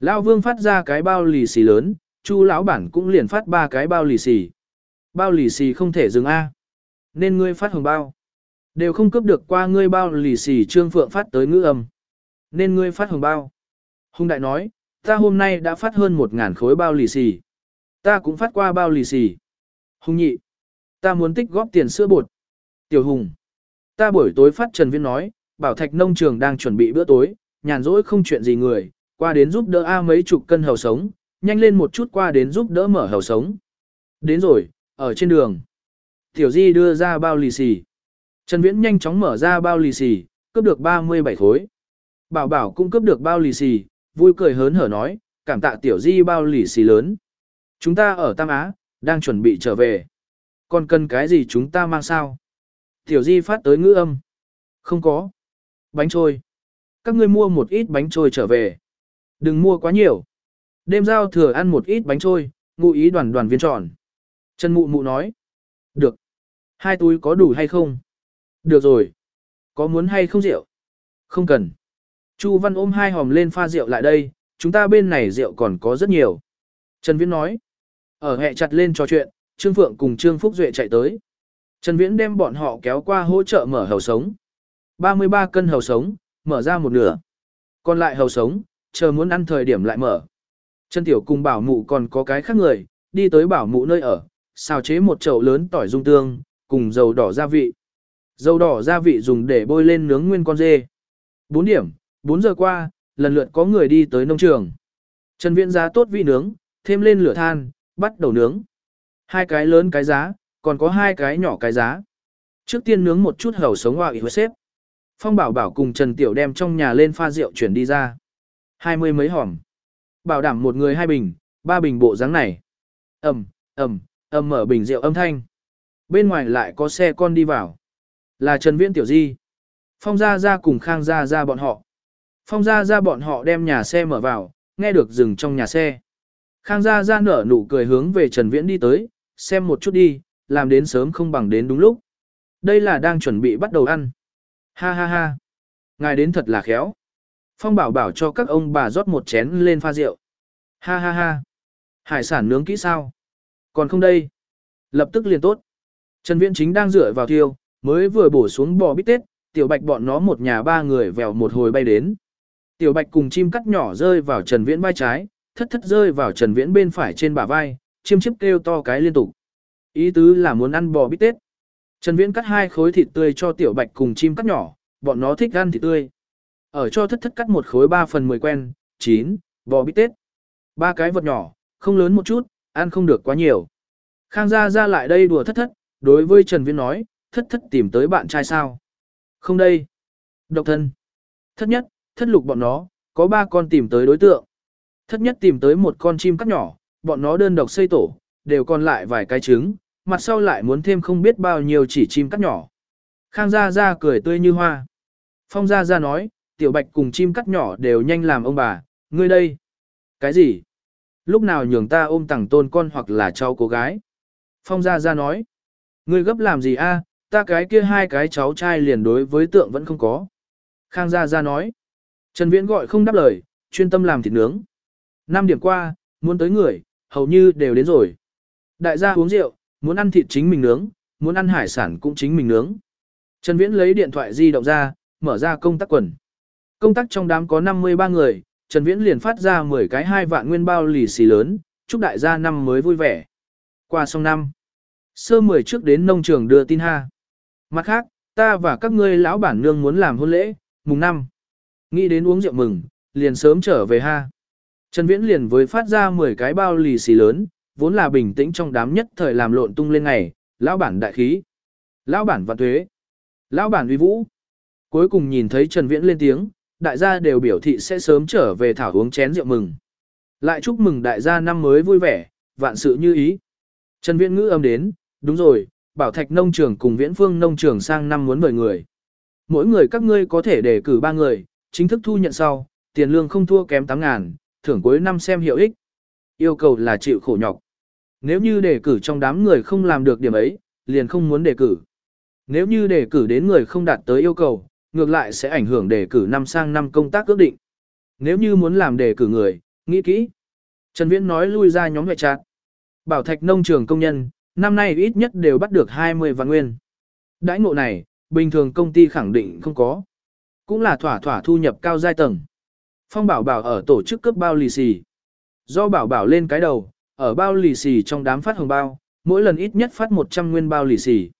Lão vương phát ra cái bao lì xì lớn, chu lão bản cũng liền phát ba cái bao lì xì. Bao lì xì không thể dừng A. Nên ngươi phát hồng bao. Đều không cướp được qua ngươi bao lì xì trương phượng phát tới ngữ âm. Nên ngươi phát hồng bao. Hùng đại nói, ta hôm nay đã phát hơn một ngàn khối bao lì xì. Ta cũng phát qua bao lì xì. Hùng nhị, ta muốn tích góp tiền sữa bột. Tiểu Hùng, ta buổi tối phát Trần Viên nói, bảo thạch nông trường đang chuẩn bị bữa tối, nhàn rỗi không chuyện gì người, qua đến giúp đỡ A mấy chục cân hầu sống, nhanh lên một chút qua đến giúp đỡ mở hầu sống. Đến rồi, ở trên đường. Tiểu Di đưa ra bao lì xì. Trần Viễn nhanh chóng mở ra bao lì xì, cướp được 37 khối. Bảo bảo cũng cướp được bao lì xì, vui cười hớn hở nói, cảm tạ Tiểu Di bao lì xì lớn. Chúng ta ở Tam Á, đang chuẩn bị trở về. Còn cần cái gì chúng ta mang sao? Tiểu Di phát tới ngữ âm. Không có. Bánh trôi. Các ngươi mua một ít bánh trôi trở về. Đừng mua quá nhiều. Đêm giao thừa ăn một ít bánh trôi, ngụ ý đoàn đoàn viên tròn. Trần Mụ Mụ nói. Được. Hai túi có đủ hay không? Được rồi. Có muốn hay không rượu? Không cần. Chu Văn ôm hai hòm lên pha rượu lại đây, chúng ta bên này rượu còn có rất nhiều. Trần Viễn nói. Ở hẹ chặt lên trò chuyện, Trương Phượng cùng Trương Phúc Duệ chạy tới. Trần Viễn đem bọn họ kéo qua hỗ trợ mở hầu sống. 33 cân hầu sống, mở ra một nửa. Còn lại hầu sống, chờ muốn ăn thời điểm lại mở. Trần Tiểu cùng bảo mụ còn có cái khác người, đi tới bảo mụ nơi ở, xào chế một chậu lớn tỏi dung tương, cùng dầu đỏ gia vị. Dầu đỏ gia vị dùng để bôi lên nướng nguyên con dê. 4 điểm, 4 giờ qua, lần lượt có người đi tới nông trường. Trần Viễn giá tốt vị nướng, thêm lên lửa than, bắt đầu nướng. Hai cái lớn cái giá, còn có hai cái nhỏ cái giá. Trước tiên nướng một chút hầu sống hoa ý xếp. Phong bảo bảo cùng Trần Tiểu đem trong nhà lên pha rượu chuyển đi ra. Hai mươi mấy hòm. Bảo đảm một người hai bình, ba bình bộ dáng này. ầm ầm ầm mở bình rượu âm thanh. Bên ngoài lại có xe con đi vào. Là Trần Viễn Tiểu Di. Phong Gia Gia cùng Khang Gia Gia bọn họ. Phong Gia Gia bọn họ đem nhà xe mở vào, nghe được dừng trong nhà xe. Khang gia gia nở nụ cười hướng về Trần Viễn đi tới, xem một chút đi, làm đến sớm không bằng đến đúng lúc. Đây là đang chuẩn bị bắt đầu ăn. Ha ha ha. Ngài đến thật là khéo. Phong bảo bảo cho các ông bà rót một chén lên pha rượu. Ha ha ha. Hải sản nướng kỹ sao? Còn không đây. Lập tức liền tốt. Trần Viễn chính đang rửa vào thiêu, mới vừa bổ xuống bò bít tết, tiểu bạch bọn nó một nhà ba người vèo một hồi bay đến. Tiểu bạch cùng chim cắt nhỏ rơi vào Trần Viễn vai trái, thất thất rơi vào Trần Viễn bên phải trên bả vai, chiêm chiếp kêu to cái liên tục. Ý tứ là muốn ăn bò bít tết. Trần Viễn cắt hai khối thịt tươi cho tiểu bạch cùng chim cắt nhỏ, bọn nó thích ăn thịt tươi. Ở cho thất thất cắt một khối 3 phần 10 quen, 9, bò bít tết. Ba cái vật nhỏ, không lớn một chút, ăn không được quá nhiều. Khang gia ra lại đây đùa thất thất, đối với Trần Viễn nói, thất thất tìm tới bạn trai sao? Không đây. Độc thân. Thất nhất, thất lục bọn nó, có ba con tìm tới đối tượng. Thất nhất tìm tới một con chim cắt nhỏ, bọn nó đơn độc xây tổ, đều còn lại vài cái trứng, mặt sau lại muốn thêm không biết bao nhiêu chỉ chim cắt nhỏ. Khang Gia Gia cười tươi như hoa. Phong Gia Gia nói, tiểu bạch cùng chim cắt nhỏ đều nhanh làm ông bà, ngươi đây. Cái gì? Lúc nào nhường ta ôm tặng tôn con hoặc là cháu cô gái? Phong Gia Gia nói, ngươi gấp làm gì a? Ta cái kia hai cái cháu trai liền đối với tượng vẫn không có. Khang Gia Gia nói, Trần Viễn gọi không đáp lời, chuyên tâm làm thịt nướng. Năm điểm qua, muốn tới người, hầu như đều đến rồi. Đại gia uống rượu, muốn ăn thịt chính mình nướng, muốn ăn hải sản cũng chính mình nướng. Trần Viễn lấy điện thoại di động ra, mở ra công tắc quần. Công tác trong đám có 53 người, Trần Viễn liền phát ra 10 cái hai vạn nguyên bao lì xì lớn, chúc đại gia năm mới vui vẻ. Qua xong năm, sơ 10 trước đến nông trường đưa tin ha. Mặt khác, ta và các ngươi lão bản nương muốn làm hôn lễ, mùng năm. Nghĩ đến uống rượu mừng, liền sớm trở về ha. Trần Viễn liền với phát ra 10 cái bao lì xì lớn, vốn là bình tĩnh trong đám nhất thời làm lộn tung lên ngày, lão bản đại khí, lão bản vạn thuế, lão bản uy vũ. Cuối cùng nhìn thấy Trần Viễn lên tiếng, đại gia đều biểu thị sẽ sớm trở về thảo uống chén rượu mừng. Lại chúc mừng đại gia năm mới vui vẻ, vạn sự như ý. Trần Viễn ngữ âm đến, đúng rồi, bảo thạch nông trường cùng viễn phương nông trường sang năm muốn mời người. Mỗi người các ngươi có thể đề cử ba người, chính thức thu nhận sau, tiền lương không thua kém 8 ngàn, thưởng cuối năm xem hiệu ích. Yêu cầu là chịu khổ nhọc. Nếu như đề cử trong đám người không làm được điểm ấy, liền không muốn đề cử. Nếu như đề cử đến người không đạt tới yêu cầu, ngược lại sẽ ảnh hưởng đề cử năm sang năm công tác ước định. Nếu như muốn làm đề cử người, nghĩ kỹ. Trần Viễn nói lui ra nhóm ngoại trát. Bảo thạch nông trường công nhân, năm nay ít nhất đều bắt được 20 vạn nguyên. Đãi ngộ này, bình thường công ty khẳng định không có. Cũng là thỏa thỏa thu nhập cao giai tầng. Phong bảo bảo ở tổ chức cấp bao lì xì. Do bảo bảo lên cái đầu, ở bao lì xì trong đám phát hồng bao, mỗi lần ít nhất phát 100 nguyên bao lì xì.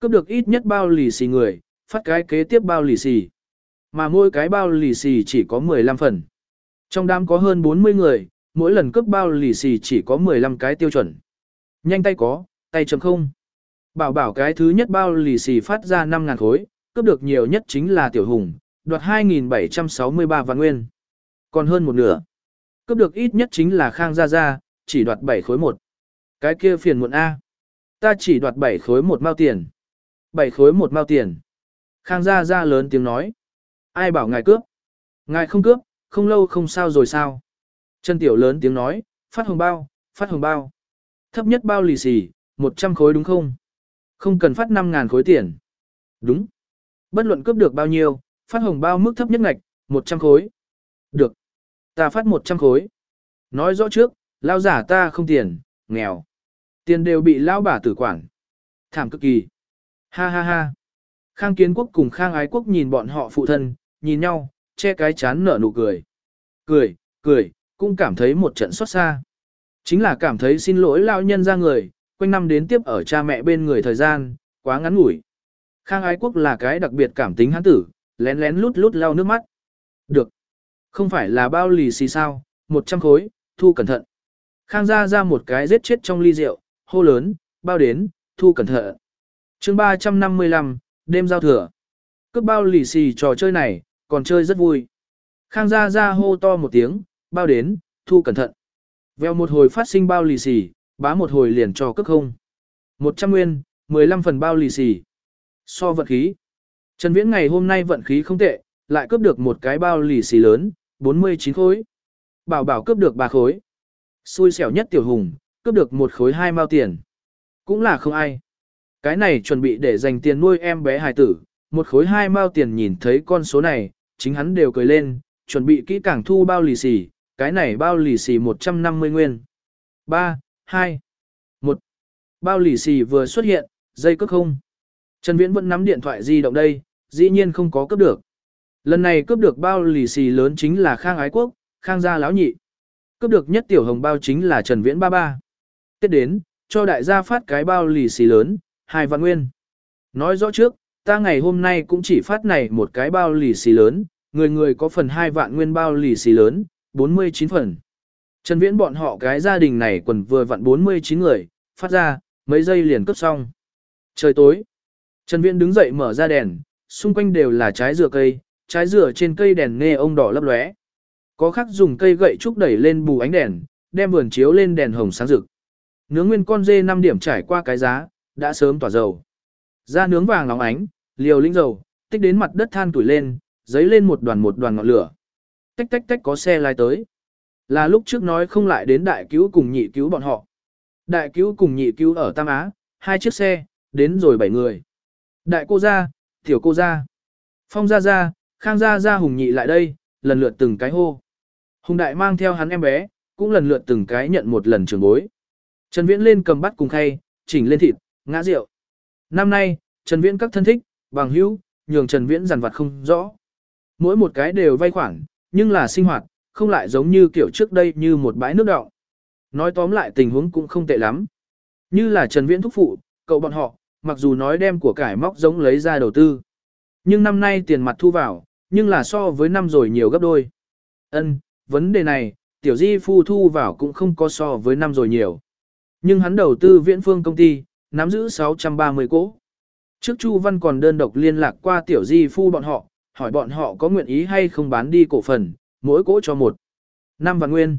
Cấp được ít nhất bao lì xì người, phát cái kế tiếp bao lì xì. Mà mỗi cái bao lì xì chỉ có 15 phần. Trong đám có hơn 40 người, mỗi lần cướp bao lì xì chỉ có 15 cái tiêu chuẩn. Nhanh tay có, tay chấm không. Bảo bảo cái thứ nhất bao lì xì phát ra 5.000 khối, cướp được nhiều nhất chính là Tiểu Hùng, đoạt 2.763 vạn nguyên. Còn hơn một nửa. Cướp được ít nhất chính là Khang Gia Gia, chỉ đoạt 7 khối một. Cái kia phiền muộn A. Ta chỉ đoạt 7 khối một mao tiền. 7 khối một mao tiền. Khang Gia Gia lớn tiếng nói. Ai bảo ngài cướp? Ngài không cướp, không lâu không sao rồi sao? Trần Tiểu lớn tiếng nói, phát hồng bao, phát hồng bao. Thấp nhất bao lì xì, 100 khối đúng không? Không cần phát 5.000 khối tiền. Đúng. Bất luận cướp được bao nhiêu, phát hồng bao mức thấp nhất ngạch, 100 khối. Được. Ta phát 100 khối. Nói rõ trước, lao giả ta không tiền, nghèo. Tiền đều bị lao bà tử quản. Thảm cực kỳ. Ha ha ha. Khang Kiến Quốc cùng Khang Ái Quốc nhìn bọn họ phụ thân, nhìn nhau, che cái chán nở nụ cười. Cười, cười, cũng cảm thấy một trận xót xa. Chính là cảm thấy xin lỗi lao nhân ra người, quanh năm đến tiếp ở cha mẹ bên người thời gian, quá ngắn ngủi. Khang Ái Quốc là cái đặc biệt cảm tính hắn tử, lén lén lút lút lau nước mắt. Được. Không phải là bao lì xì sao, 100 khối, thu cẩn thận. Khang ra ra một cái giết chết trong ly rượu, hô lớn, bao đến, thu cẩn thận. chương 355, đêm giao thừa. Cướp bao lì xì trò chơi này, còn chơi rất vui. Khang ra ra hô to một tiếng, bao đến, thu cẩn thận. Vèo một hồi phát sinh bao lì xì, bá một hồi liền cho cướp không. 100 nguyên, 15 phần bao lì xì. So vận khí. Trần Viễn ngày hôm nay vận khí không tệ, lại cướp được một cái bao lì xì lớn, 49 khối. Bảo bảo cướp được 3 khối. Xui xẻo nhất tiểu hùng, cướp được một khối hai mao tiền. Cũng là không ai. Cái này chuẩn bị để dành tiền nuôi em bé hài tử, một khối hai mao tiền nhìn thấy con số này, chính hắn đều cười lên, chuẩn bị kỹ càng thu bao lì xì, cái này bao lì xì 150 nguyên. 3, 2, 1. Bao lì xì vừa xuất hiện, dây cướp không. Trần Viễn vẫn nắm điện thoại di động đây, dĩ nhiên không có cướp được. Lần này cướp được bao lì xì lớn chính là Khang Ái Quốc, Khang gia láo nhị. Cướp được nhất tiểu hồng bao chính là Trần Viễn ba ba. tiếp đến, cho đại gia phát cái bao lì xì lớn, hai vạn nguyên. Nói rõ trước, ta ngày hôm nay cũng chỉ phát này một cái bao lì xì lớn, người người có phần hai vạn nguyên bao lì xì lớn, 49 phần. Trần Viễn bọn họ cái gia đình này quần vừa vặn 49 người, phát ra, mấy giây liền cấp xong. Trời tối. Trần Viễn đứng dậy mở ra đèn, xung quanh đều là trái dừa cây, trái dừa trên cây đèn nghe ông đỏ lấp lóe. Có khắc dùng cây gậy trúc đẩy lên bù ánh đèn, đem vườn chiếu lên đèn hồng sáng rực. Nướng nguyên con dê 5 điểm trải qua cái giá, đã sớm tỏa dầu. Da nướng vàng nóng ánh, liều linh dầu, tích đến mặt đất than tuổi lên, giấy lên một đoàn một đoàn ngọn lửa. Tách tách tách có xe lái tới. Là lúc trước nói không lại đến đại cứu cùng nhị cứu bọn họ. Đại cứu cùng nhị cứu ở Tam Á, hai chiếc xe, đến rồi bảy người. Đại cô ra, tiểu cô ra. Phong ra ra, khang ra ra hùng nhị lại đây, lần lượt từng cái hô. Hùng đại mang theo hắn em bé, cũng lần lượt từng cái nhận một lần trường bối. Trần Viễn lên cầm bắt cùng khay, chỉnh lên thịt, ngã rượu. Năm nay, Trần Viễn các thân thích, bằng hữu, nhường Trần Viễn giàn vặt không rõ. Mỗi một cái đều vay khoản, nhưng là sinh hoạt, không lại giống như kiểu trước đây như một bãi nước đọng. Nói tóm lại tình huống cũng không tệ lắm. Như là Trần Viễn thúc phụ, cậu bọn họ, mặc dù nói đem của cải móc giống lấy ra đầu tư. Nhưng năm nay tiền mặt thu vào, nhưng là so với năm rồi nhiều gấp đôi. Ân, vấn đề này, tiểu di phu thu vào cũng không có so với năm rồi nhiều. Nhưng hắn đầu tư viễn phương công ty, nắm giữ 630 cỗ. Trước Chu Văn còn đơn độc liên lạc qua tiểu di phu bọn họ, hỏi bọn họ có nguyện ý hay không bán đi cổ phần, mỗi cỗ cho một. Năm vạn nguyên.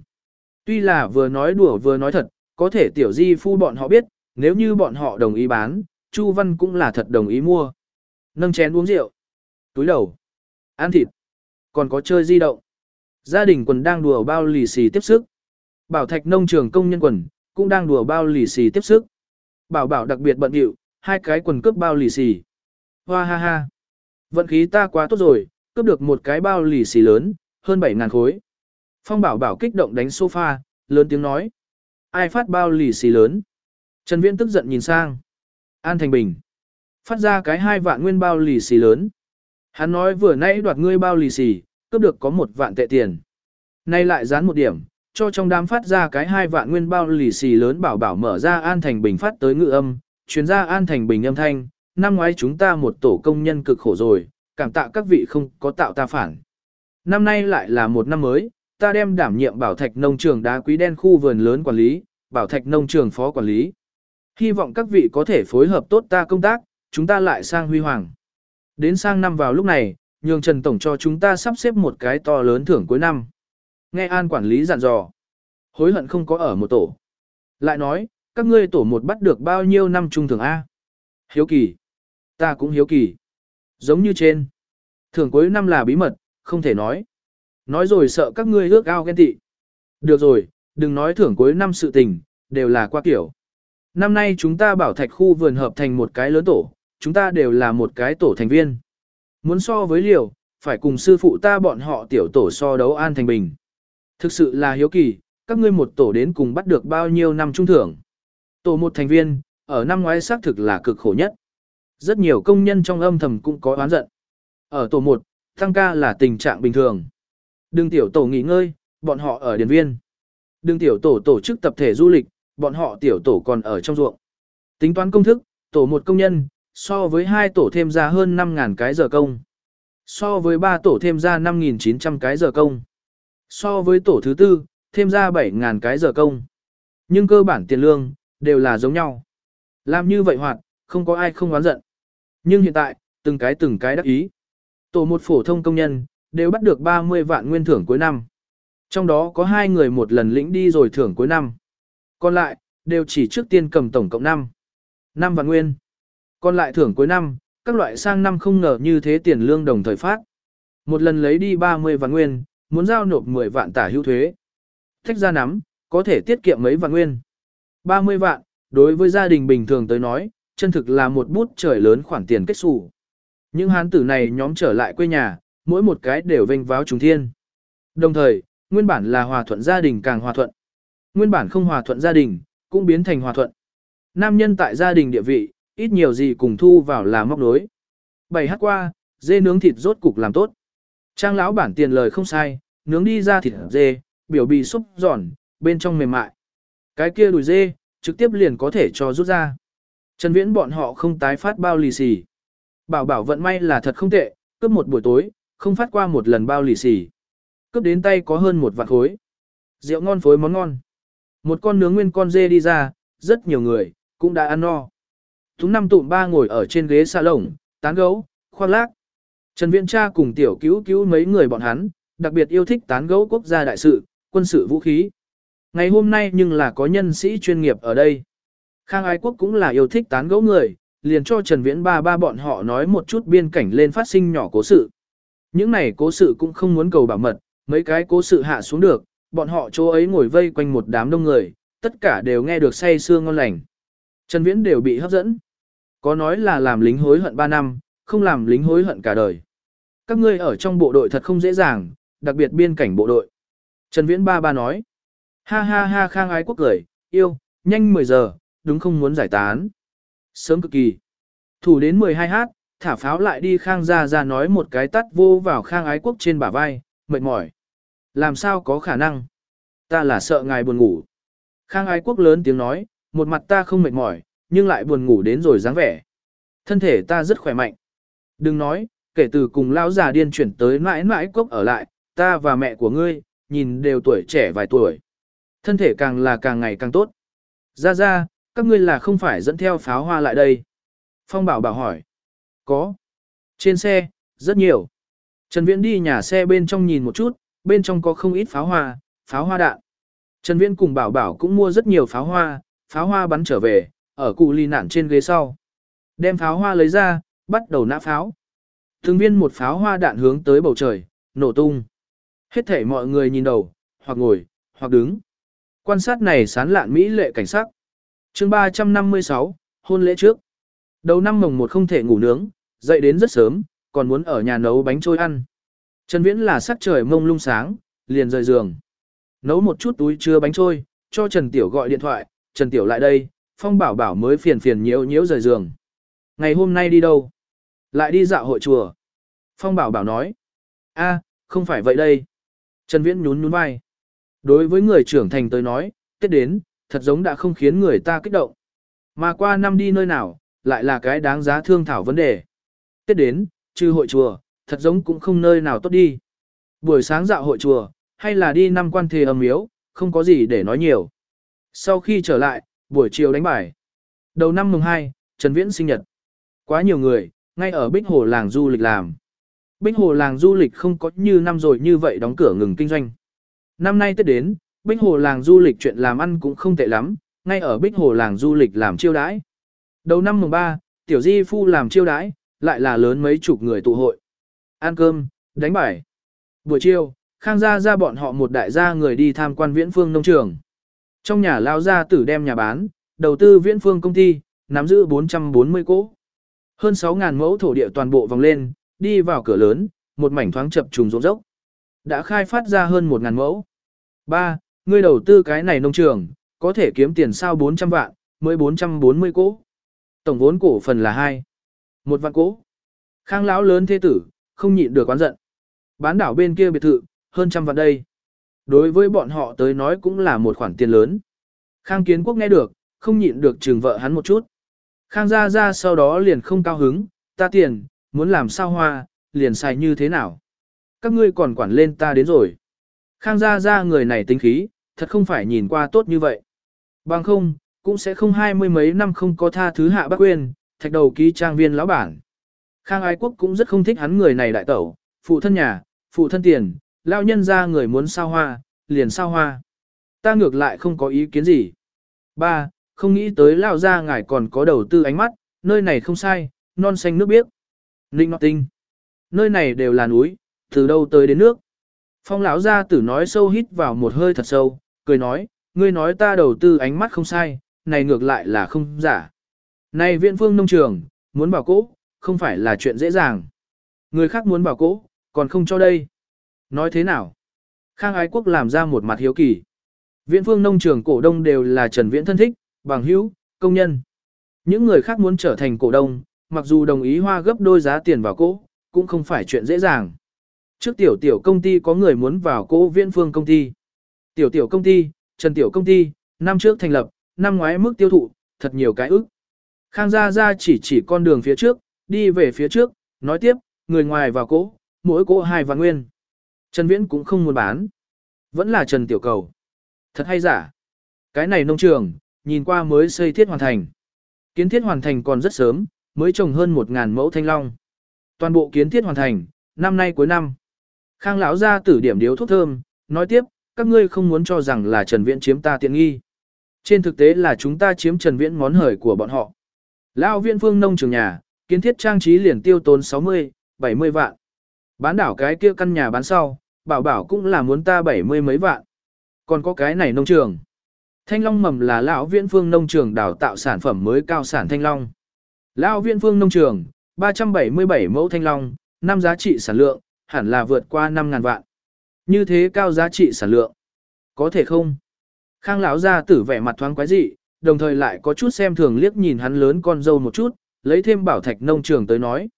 Tuy là vừa nói đùa vừa nói thật, có thể tiểu di phu bọn họ biết, nếu như bọn họ đồng ý bán, Chu Văn cũng là thật đồng ý mua. Nâng chén uống rượu. Túi đầu. Ăn thịt. Còn có chơi di động. Gia đình quần đang đùa bao lì xì tiếp sức. Bảo thạch nông trường công nhân quần, cũng đang đùa bao lì xì tiếp sức. Bảo bảo đặc biệt bận điệu, hai cái quần cướp bao lì xì. Hoa ha ha. Vận khí ta quá tốt rồi, cướp được một cái bao lì xì lớn, hơn 7.000 khối. Phong bảo bảo kích động đánh sofa, lớn tiếng nói. Ai phát bao lì xì lớn? Trần Viễn tức giận nhìn sang. An Thành Bình. Phát ra cái hai vạn nguyên bao lì xì lớn. Hắn nói vừa nãy đoạt ngươi bao lì xì, cướp được có một vạn tệ tiền. Nay lại dán một điểm, cho trong đám phát ra cái hai vạn nguyên bao lì xì lớn bảo bảo mở ra An Thành Bình phát tới ngự âm, chuyến ra An Thành Bình âm thanh, năm ngoái chúng ta một tổ công nhân cực khổ rồi, cảm tạ các vị không có tạo ta phản. Năm nay lại là một năm mới, ta đem đảm nhiệm bảo thạch nông trường đá quý đen khu vườn lớn quản lý, bảo thạch nông trường phó quản lý. Hy vọng các vị có thể phối hợp tốt ta công tác, chúng ta lại sang huy hoàng. Đến sang năm vào lúc này, nhường Trần Tổng cho chúng ta sắp xếp một cái to lớn thưởng cuối năm. Nghe An quản lý dặn dò. Hối hận không có ở một tổ. Lại nói, các ngươi tổ một bắt được bao nhiêu năm trung thường A? Hiếu kỳ. Ta cũng hiếu kỳ. Giống như trên. Thưởng cuối năm là bí mật, không thể nói. Nói rồi sợ các ngươi ước ao ghen tị. Được rồi, đừng nói thưởng cuối năm sự tình, đều là qua kiểu. Năm nay chúng ta bảo thạch khu vườn hợp thành một cái lớn tổ, chúng ta đều là một cái tổ thành viên. Muốn so với liều, phải cùng sư phụ ta bọn họ tiểu tổ so đấu an thành bình. Thực sự là hiếu kỳ, các ngươi một tổ đến cùng bắt được bao nhiêu năm trung thưởng. Tổ một thành viên, ở năm ngoái xác thực là cực khổ nhất. Rất nhiều công nhân trong âm thầm cũng có oán giận. Ở tổ 1, tăng ca là tình trạng bình thường. Đừng tiểu tổ nghỉ ngơi, bọn họ ở điền viên. Đừng tiểu tổ tổ chức tập thể du lịch, bọn họ tiểu tổ còn ở trong ruộng. Tính toán công thức, tổ một công nhân, so với hai tổ thêm ra hơn 5.000 cái giờ công. So với ba tổ thêm ra 5.900 cái giờ công. So với tổ thứ tư, thêm ra 7.000 cái giờ công. Nhưng cơ bản tiền lương, đều là giống nhau. Làm như vậy hoạt, không có ai không oán giận. Nhưng hiện tại, từng cái từng cái đắc ý. Tổ một phổ thông công nhân, đều bắt được 30 vạn nguyên thưởng cuối năm. Trong đó có hai người một lần lĩnh đi rồi thưởng cuối năm. Còn lại, đều chỉ trước tiên cầm tổng cộng 5. 5 vạn nguyên. Còn lại thưởng cuối năm, các loại sang năm không ngờ như thế tiền lương đồng thời phát. Một lần lấy đi 30 vạn nguyên, muốn giao nộp 10 vạn tả hữu thuế. Thách ra nắm, có thể tiết kiệm mấy vạn nguyên. 30 vạn, đối với gia đình bình thường tới nói, chân thực là một bút trời lớn khoản tiền kết xù. Những hán tử này nhóm trở lại quê nhà, mỗi một cái đều vênh váo trùng thiên. Đồng thời, nguyên bản là hòa thuận gia đình càng hòa thuận. Nguyên bản không hòa thuận gia đình, cũng biến thành hòa thuận. Nam nhân tại gia đình địa vị, ít nhiều gì cùng thu vào là móc đối. Bảy hát qua, dê nướng thịt rốt cục làm tốt. Trang lão bản tiền lời không sai, nướng đi ra thịt dê, biểu bì xúc giòn, bên trong mềm mại. Cái kia đùi dê, trực tiếp liền có thể cho rút ra. Trần Viễn bọn họ không tái phát bao lì xì. Bảo bảo vận may là thật không tệ, cướp một buổi tối, không phát qua một lần bao lì xì. Cướp đến tay có hơn một vạn khối. Rượu ngon phối món ngon. Một con nướng nguyên con dê đi ra, rất nhiều người, cũng đã ăn no. Chúng năm tụm ba ngồi ở trên ghế xa lồng, tán gấu, khoác lác. Trần Viễn cha cùng tiểu cứu cứu mấy người bọn hắn, đặc biệt yêu thích tán gấu quốc gia đại sự, quân sự vũ khí. Ngày hôm nay nhưng là có nhân sĩ chuyên nghiệp ở đây. Khang Ái Quốc cũng là yêu thích tán gẫu người, liền cho Trần Viễn ba ba bọn họ nói một chút biên cảnh lên phát sinh nhỏ cố sự. Những này cố sự cũng không muốn cầu bảo mật, mấy cái cố sự hạ xuống được, bọn họ chỗ ấy ngồi vây quanh một đám đông người, tất cả đều nghe được say sưa ngon lành. Trần Viễn đều bị hấp dẫn. Có nói là làm lính hối hận 3 năm, không làm lính hối hận cả đời. Các ngươi ở trong bộ đội thật không dễ dàng, đặc biệt biên cảnh bộ đội. Trần Viễn ba ba nói. Ha ha ha khang ái quốc cười, yêu, nhanh 10 giờ, đúng không muốn giải tán. Sớm cực kỳ. Thủ đến 12h, thả pháo lại đi Khang Gia Gia nói một cái tắt vô vào Khang Ái Quốc trên bả vai, mệt mỏi. Làm sao có khả năng? Ta là sợ ngài buồn ngủ. Khang Ái Quốc lớn tiếng nói, một mặt ta không mệt mỏi, nhưng lại buồn ngủ đến rồi dáng vẻ. Thân thể ta rất khỏe mạnh. Đừng nói, kể từ cùng lão già điên chuyển tới mãi mãi cốc ở lại, ta và mẹ của ngươi, nhìn đều tuổi trẻ vài tuổi. Thân thể càng là càng ngày càng tốt. Ra ra, các ngươi là không phải dẫn theo pháo hoa lại đây. Phong bảo bảo hỏi. Có. Trên xe, rất nhiều. Trần Viễn đi nhà xe bên trong nhìn một chút, bên trong có không ít pháo hoa, pháo hoa đạn. Trần Viễn cùng bảo bảo cũng mua rất nhiều pháo hoa, pháo hoa bắn trở về, ở cụ ly nản trên ghế sau. Đem pháo hoa lấy ra, bắt đầu nã pháo. thường viên một pháo hoa đạn hướng tới bầu trời, nổ tung. Hết thể mọi người nhìn đầu, hoặc ngồi, hoặc đứng. Quan sát này sán lạn mỹ lệ cảnh sắc chương 356, hôn lễ trước. Đầu năm mồng một không thể ngủ nướng, dậy đến rất sớm, còn muốn ở nhà nấu bánh trôi ăn. Trần Viễn là sắc trời mông lung sáng, liền rời giường. Nấu một chút túi chứa bánh trôi, cho Trần Tiểu gọi điện thoại, Trần Tiểu lại đây, Phong Bảo Bảo mới phiền phiền nhiễu nhiễu rời giường. Ngày hôm nay đi đâu? Lại đi dạo hội chùa. Phong Bảo Bảo nói. a không phải vậy đây. Trần Viễn nhún nhún vai. Đối với người trưởng thành tới nói, Tết đến, thật giống đã không khiến người ta kích động. Mà qua năm đi nơi nào, lại là cái đáng giá thương thảo vấn đề. Tết đến, trừ hội chùa, thật giống cũng không nơi nào tốt đi. Buổi sáng dạo hội chùa, hay là đi năm quan thề âm miếu, không có gì để nói nhiều. Sau khi trở lại, buổi chiều đánh bài. Đầu năm mùng 2, Trần Viễn sinh nhật. Quá nhiều người, ngay ở Bích Hồ làng du lịch làm. Bích Hồ làng du lịch không có như năm rồi như vậy đóng cửa ngừng kinh doanh. Năm nay Tết đến, Bích Hồ làng du lịch chuyện làm ăn cũng không tệ lắm, ngay ở Bích Hồ làng du lịch làm chiêu đãi. Đầu năm mùng 3, Tiểu Di Phu làm chiêu đãi, lại là lớn mấy chục người tụ hội. Ăn cơm, đánh bài. Buổi chiều, Khang gia ra bọn họ một đại gia người đi tham quan viễn phương nông trường. Trong nhà lao gia tử đem nhà bán, đầu tư viễn phương công ty, nắm giữ 440 cỗ. Hơn 6.000 mẫu thổ địa toàn bộ vòng lên, đi vào cửa lớn, một mảnh thoáng chập trùng rộng dốc. Đã khai phát ra hơn 1.000 mẫu. 3. Ngươi đầu tư cái này nông trường, có thể kiếm tiền sao 400 vạn, mới 440 cỗ. Tổng vốn cổ phần là 2. Một vạn cỗ. Khang lão lớn thế tử, không nhịn được quán giận. Bán đảo bên kia biệt thự, hơn trăm vạn đây. Đối với bọn họ tới nói cũng là một khoản tiền lớn. Khang kiến quốc nghe được, không nhịn được trừng vợ hắn một chút. Khang gia gia sau đó liền không cao hứng, ta tiền, muốn làm sao hoa, liền xài như thế nào. Các ngươi còn quản lên ta đến rồi. Khang gia gia người này tính khí, thật không phải nhìn qua tốt như vậy. Bằng không, cũng sẽ không hai mươi mấy năm không có tha thứ hạ bác quên, thạch đầu ký trang viên lão bản. Khang ái quốc cũng rất không thích hắn người này đại tẩu, phụ thân nhà, phụ thân tiền, lao nhân ra người muốn sao hoa, liền sao hoa. Ta ngược lại không có ý kiến gì. Ba, không nghĩ tới lao ra ngài còn có đầu tư ánh mắt, nơi này không sai, non xanh nước biếc. Ninh Ngọc Tinh. Nơi này đều là núi, từ đâu tới đến nước. Phong lão gia tử nói sâu hít vào một hơi thật sâu, cười nói, ngươi nói ta đầu tư ánh mắt không sai, này ngược lại là không giả. Này viện phương nông trường, muốn bảo cố, không phải là chuyện dễ dàng. Người khác muốn bảo cố, còn không cho đây. Nói thế nào? Khang Ái Quốc làm ra một mặt hiếu kỳ. Viện phương nông trường cổ đông đều là Trần Viễn thân thích, bằng hữu, công nhân. Những người khác muốn trở thành cổ đông, mặc dù đồng ý hoa gấp đôi giá tiền vào cố, cũng không phải chuyện dễ dàng. Trước tiểu tiểu công ty có người muốn vào cố viễn phương công ty. Tiểu tiểu công ty, Trần tiểu công ty, năm trước thành lập, năm ngoái mức tiêu thụ, thật nhiều cái ức. Khang Gia Gia chỉ chỉ con đường phía trước, đi về phía trước, nói tiếp, người ngoài vào cỗ, mỗi cỗ hai vạn nguyên. Trần Viễn cũng không muốn bán. Vẫn là Trần Tiểu Cầu. Thật hay giả. Cái này nông trường, nhìn qua mới xây thiết hoàn thành. Kiến thiết hoàn thành còn rất sớm, mới trồng hơn 1.000 mẫu thanh long. Toàn bộ kiến thiết hoàn thành, năm nay cuối năm. Khang lão gia tử điểm điếu thuốc thơm, nói tiếp, các ngươi không muốn cho rằng là Trần Viễn chiếm ta tiện nghi. Trên thực tế là chúng ta chiếm Trần Viễn món hời của bọn họ. Lão viện phương nông trường nhà, kiến thiết trang trí liền tiêu tốn 60, 70 vạn. Bán đảo cái kia căn nhà bán sau, bảo bảo cũng là muốn ta 70 mấy vạn. Còn có cái này nông trường. Thanh long mầm là lão viễn phương nông trường đào tạo sản phẩm mới cao sản thanh long. Lão viễn phương nông trường, 377 mẫu thanh long, năm giá trị sản lượng, hẳn là vượt qua 5.000 vạn. Như thế cao giá trị sản lượng. Có thể không? Khang lão gia tử vẻ mặt thoáng quái dị, đồng thời lại có chút xem thường liếc nhìn hắn lớn con dâu một chút, lấy thêm bảo thạch nông trường tới nói.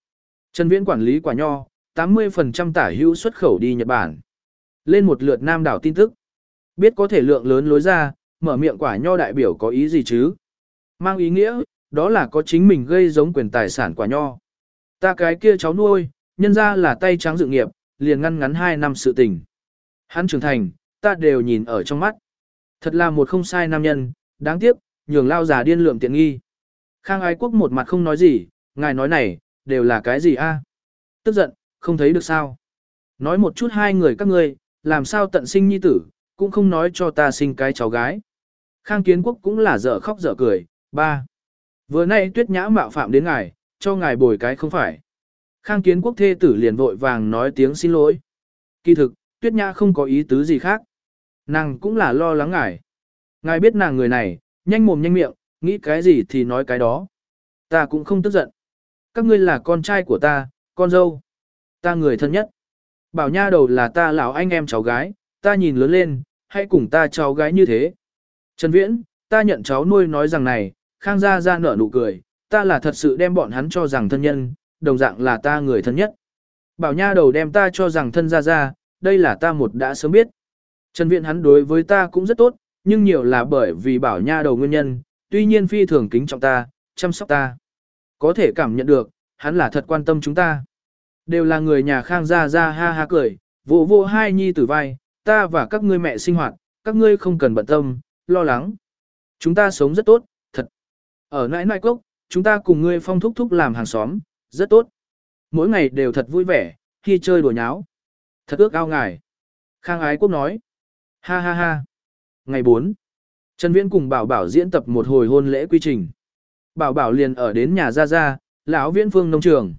Trần Viễn quản lý quả nho, 80% tả hữu xuất khẩu đi Nhật Bản. Lên một lượt nam đảo tin tức. Biết có thể lượng lớn lối ra, mở miệng quả nho đại biểu có ý gì chứ? Mang ý nghĩa, đó là có chính mình gây giống quyền tài sản quả nho. Ta cái kia cháu nuôi, nhân ra là tay trắng dự nghiệp, liền ngăn ngắn 2 năm sự tình. Hắn trưởng thành, ta đều nhìn ở trong mắt. Thật là một không sai nam nhân, đáng tiếc, nhường lao già điên lượm tiện nghi. Khang ái quốc một mặt không nói gì, ngài nói này, đều là cái gì a? Tức giận, không thấy được sao. Nói một chút hai người các ngươi, làm sao tận sinh nhi tử, cũng không nói cho ta sinh cái cháu gái. Khang kiến quốc cũng là dở khóc dở cười, ba. Vừa nay tuyết nhã mạo phạm đến ngài, cho ngài bồi cái không phải. Khang kiến quốc thê tử liền vội vàng nói tiếng xin lỗi. Kỳ thực, tuyết nhã không có ý tứ gì khác. Nàng cũng là lo lắng ngài. Ngài biết nàng người này, nhanh mồm nhanh miệng, nghĩ cái gì thì nói cái đó. Ta cũng không tức giận. Các ngươi là con trai của ta, con dâu. Ta người thân nhất. Bảo nha đầu là ta lão anh em cháu gái, ta nhìn lớn lên, hãy cùng ta cháu gái như thế. Trần Viễn, ta nhận cháu nuôi nói rằng này, Khang Gia Gia nở nụ cười, ta là thật sự đem bọn hắn cho rằng thân nhân, đồng dạng là ta người thân nhất. Bảo nha đầu đem ta cho rằng thân Gia Gia, đây là ta một đã sớm biết. Trần Viễn hắn đối với ta cũng rất tốt, nhưng nhiều là bởi vì bảo nha đầu nguyên nhân, tuy nhiên phi thường kính trọng ta, chăm sóc ta. Có thể cảm nhận được, hắn là thật quan tâm chúng ta. Đều là người nhà Khang Gia Gia ha ha cười, vô vô hai nhi tử vai, ta và các ngươi mẹ sinh hoạt, các ngươi không cần bận tâm, lo lắng. Chúng ta sống rất tốt, thật. Ở nãi nãi cốc, chúng ta cùng ngươi phong thúc thúc làm hàng xóm, rất tốt. Mỗi ngày đều thật vui vẻ, khi chơi đùa nháo. Thật ước ao ngài. Khang Ái Quốc nói. Ha ha ha. Ngày 4. Trần Viễn cùng Bảo Bảo diễn tập một hồi hôn lễ quy trình. Bảo Bảo liền ở đến nhà Gia Gia, lão Viễn Phương nông trường.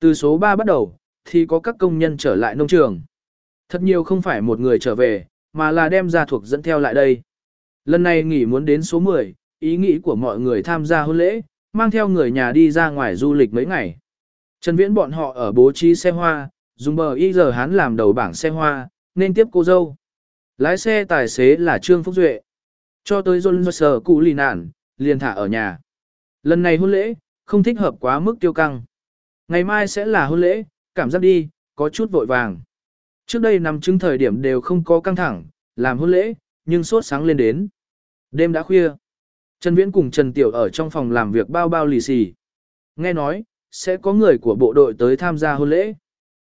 Từ số 3 bắt đầu, thì có các công nhân trở lại nông trường. Thật nhiều không phải một người trở về, mà là đem gia thuộc dẫn theo lại đây. Lần này nghỉ muốn đến số 10, ý nghĩ của mọi người tham gia hôn lễ, mang theo người nhà đi ra ngoài du lịch mấy ngày. Trần Viễn bọn họ ở bố trí xe hoa, dùng bờ y giờ hắn làm đầu bảng xe hoa, nên tiếp cô dâu. Lái xe tài xế là Trương Phúc Duệ. Cho tới John Sờ cụ lì nạn, liền thả ở nhà. Lần này hôn lễ, không thích hợp quá mức tiêu căng. Ngày mai sẽ là hôn lễ, cảm giác đi, có chút vội vàng. Trước đây nằm chứng thời điểm đều không có căng thẳng, làm hôn lễ, nhưng sốt sáng lên đến. Đêm đã khuya. Trần Viễn cùng Trần Tiểu ở trong phòng làm việc bao bao lì xì. Nghe nói, sẽ có người của bộ đội tới tham gia hôn lễ.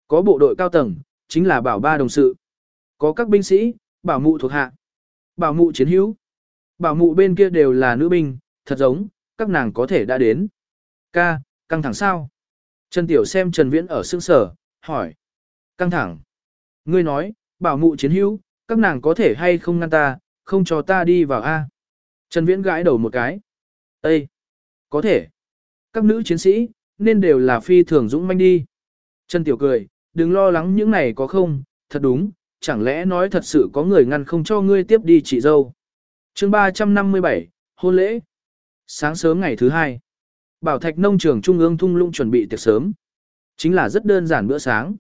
Có bộ đội cao tầng, chính là bảo ba đồng sự. Có các binh sĩ, bảo mụ thuộc hạ. Bảo mụ chiến hữu. Bảo mụ bên kia đều là nữ binh, thật giống, các nàng có thể đã đến. Ca, căng thẳng sao? Trần Tiểu xem Trần Viễn ở sương sở, hỏi. Căng thẳng. Ngươi nói, bảo mụ chiến hữu, các nàng có thể hay không ngăn ta, không cho ta đi vào A. Trần Viễn gãi đầu một cái. Ê! Có thể. Các nữ chiến sĩ, nên đều là phi thường dũng manh đi. Trần Tiểu cười, đừng lo lắng những này có không, thật đúng, chẳng lẽ nói thật sự có người ngăn không cho ngươi tiếp đi chị dâu. chương 357, hôn lễ. Sáng sớm ngày thứ hai, Bảo Thạch nông trường trung ương thung lũng chuẩn bị tiệc sớm. Chính là rất đơn giản bữa sáng.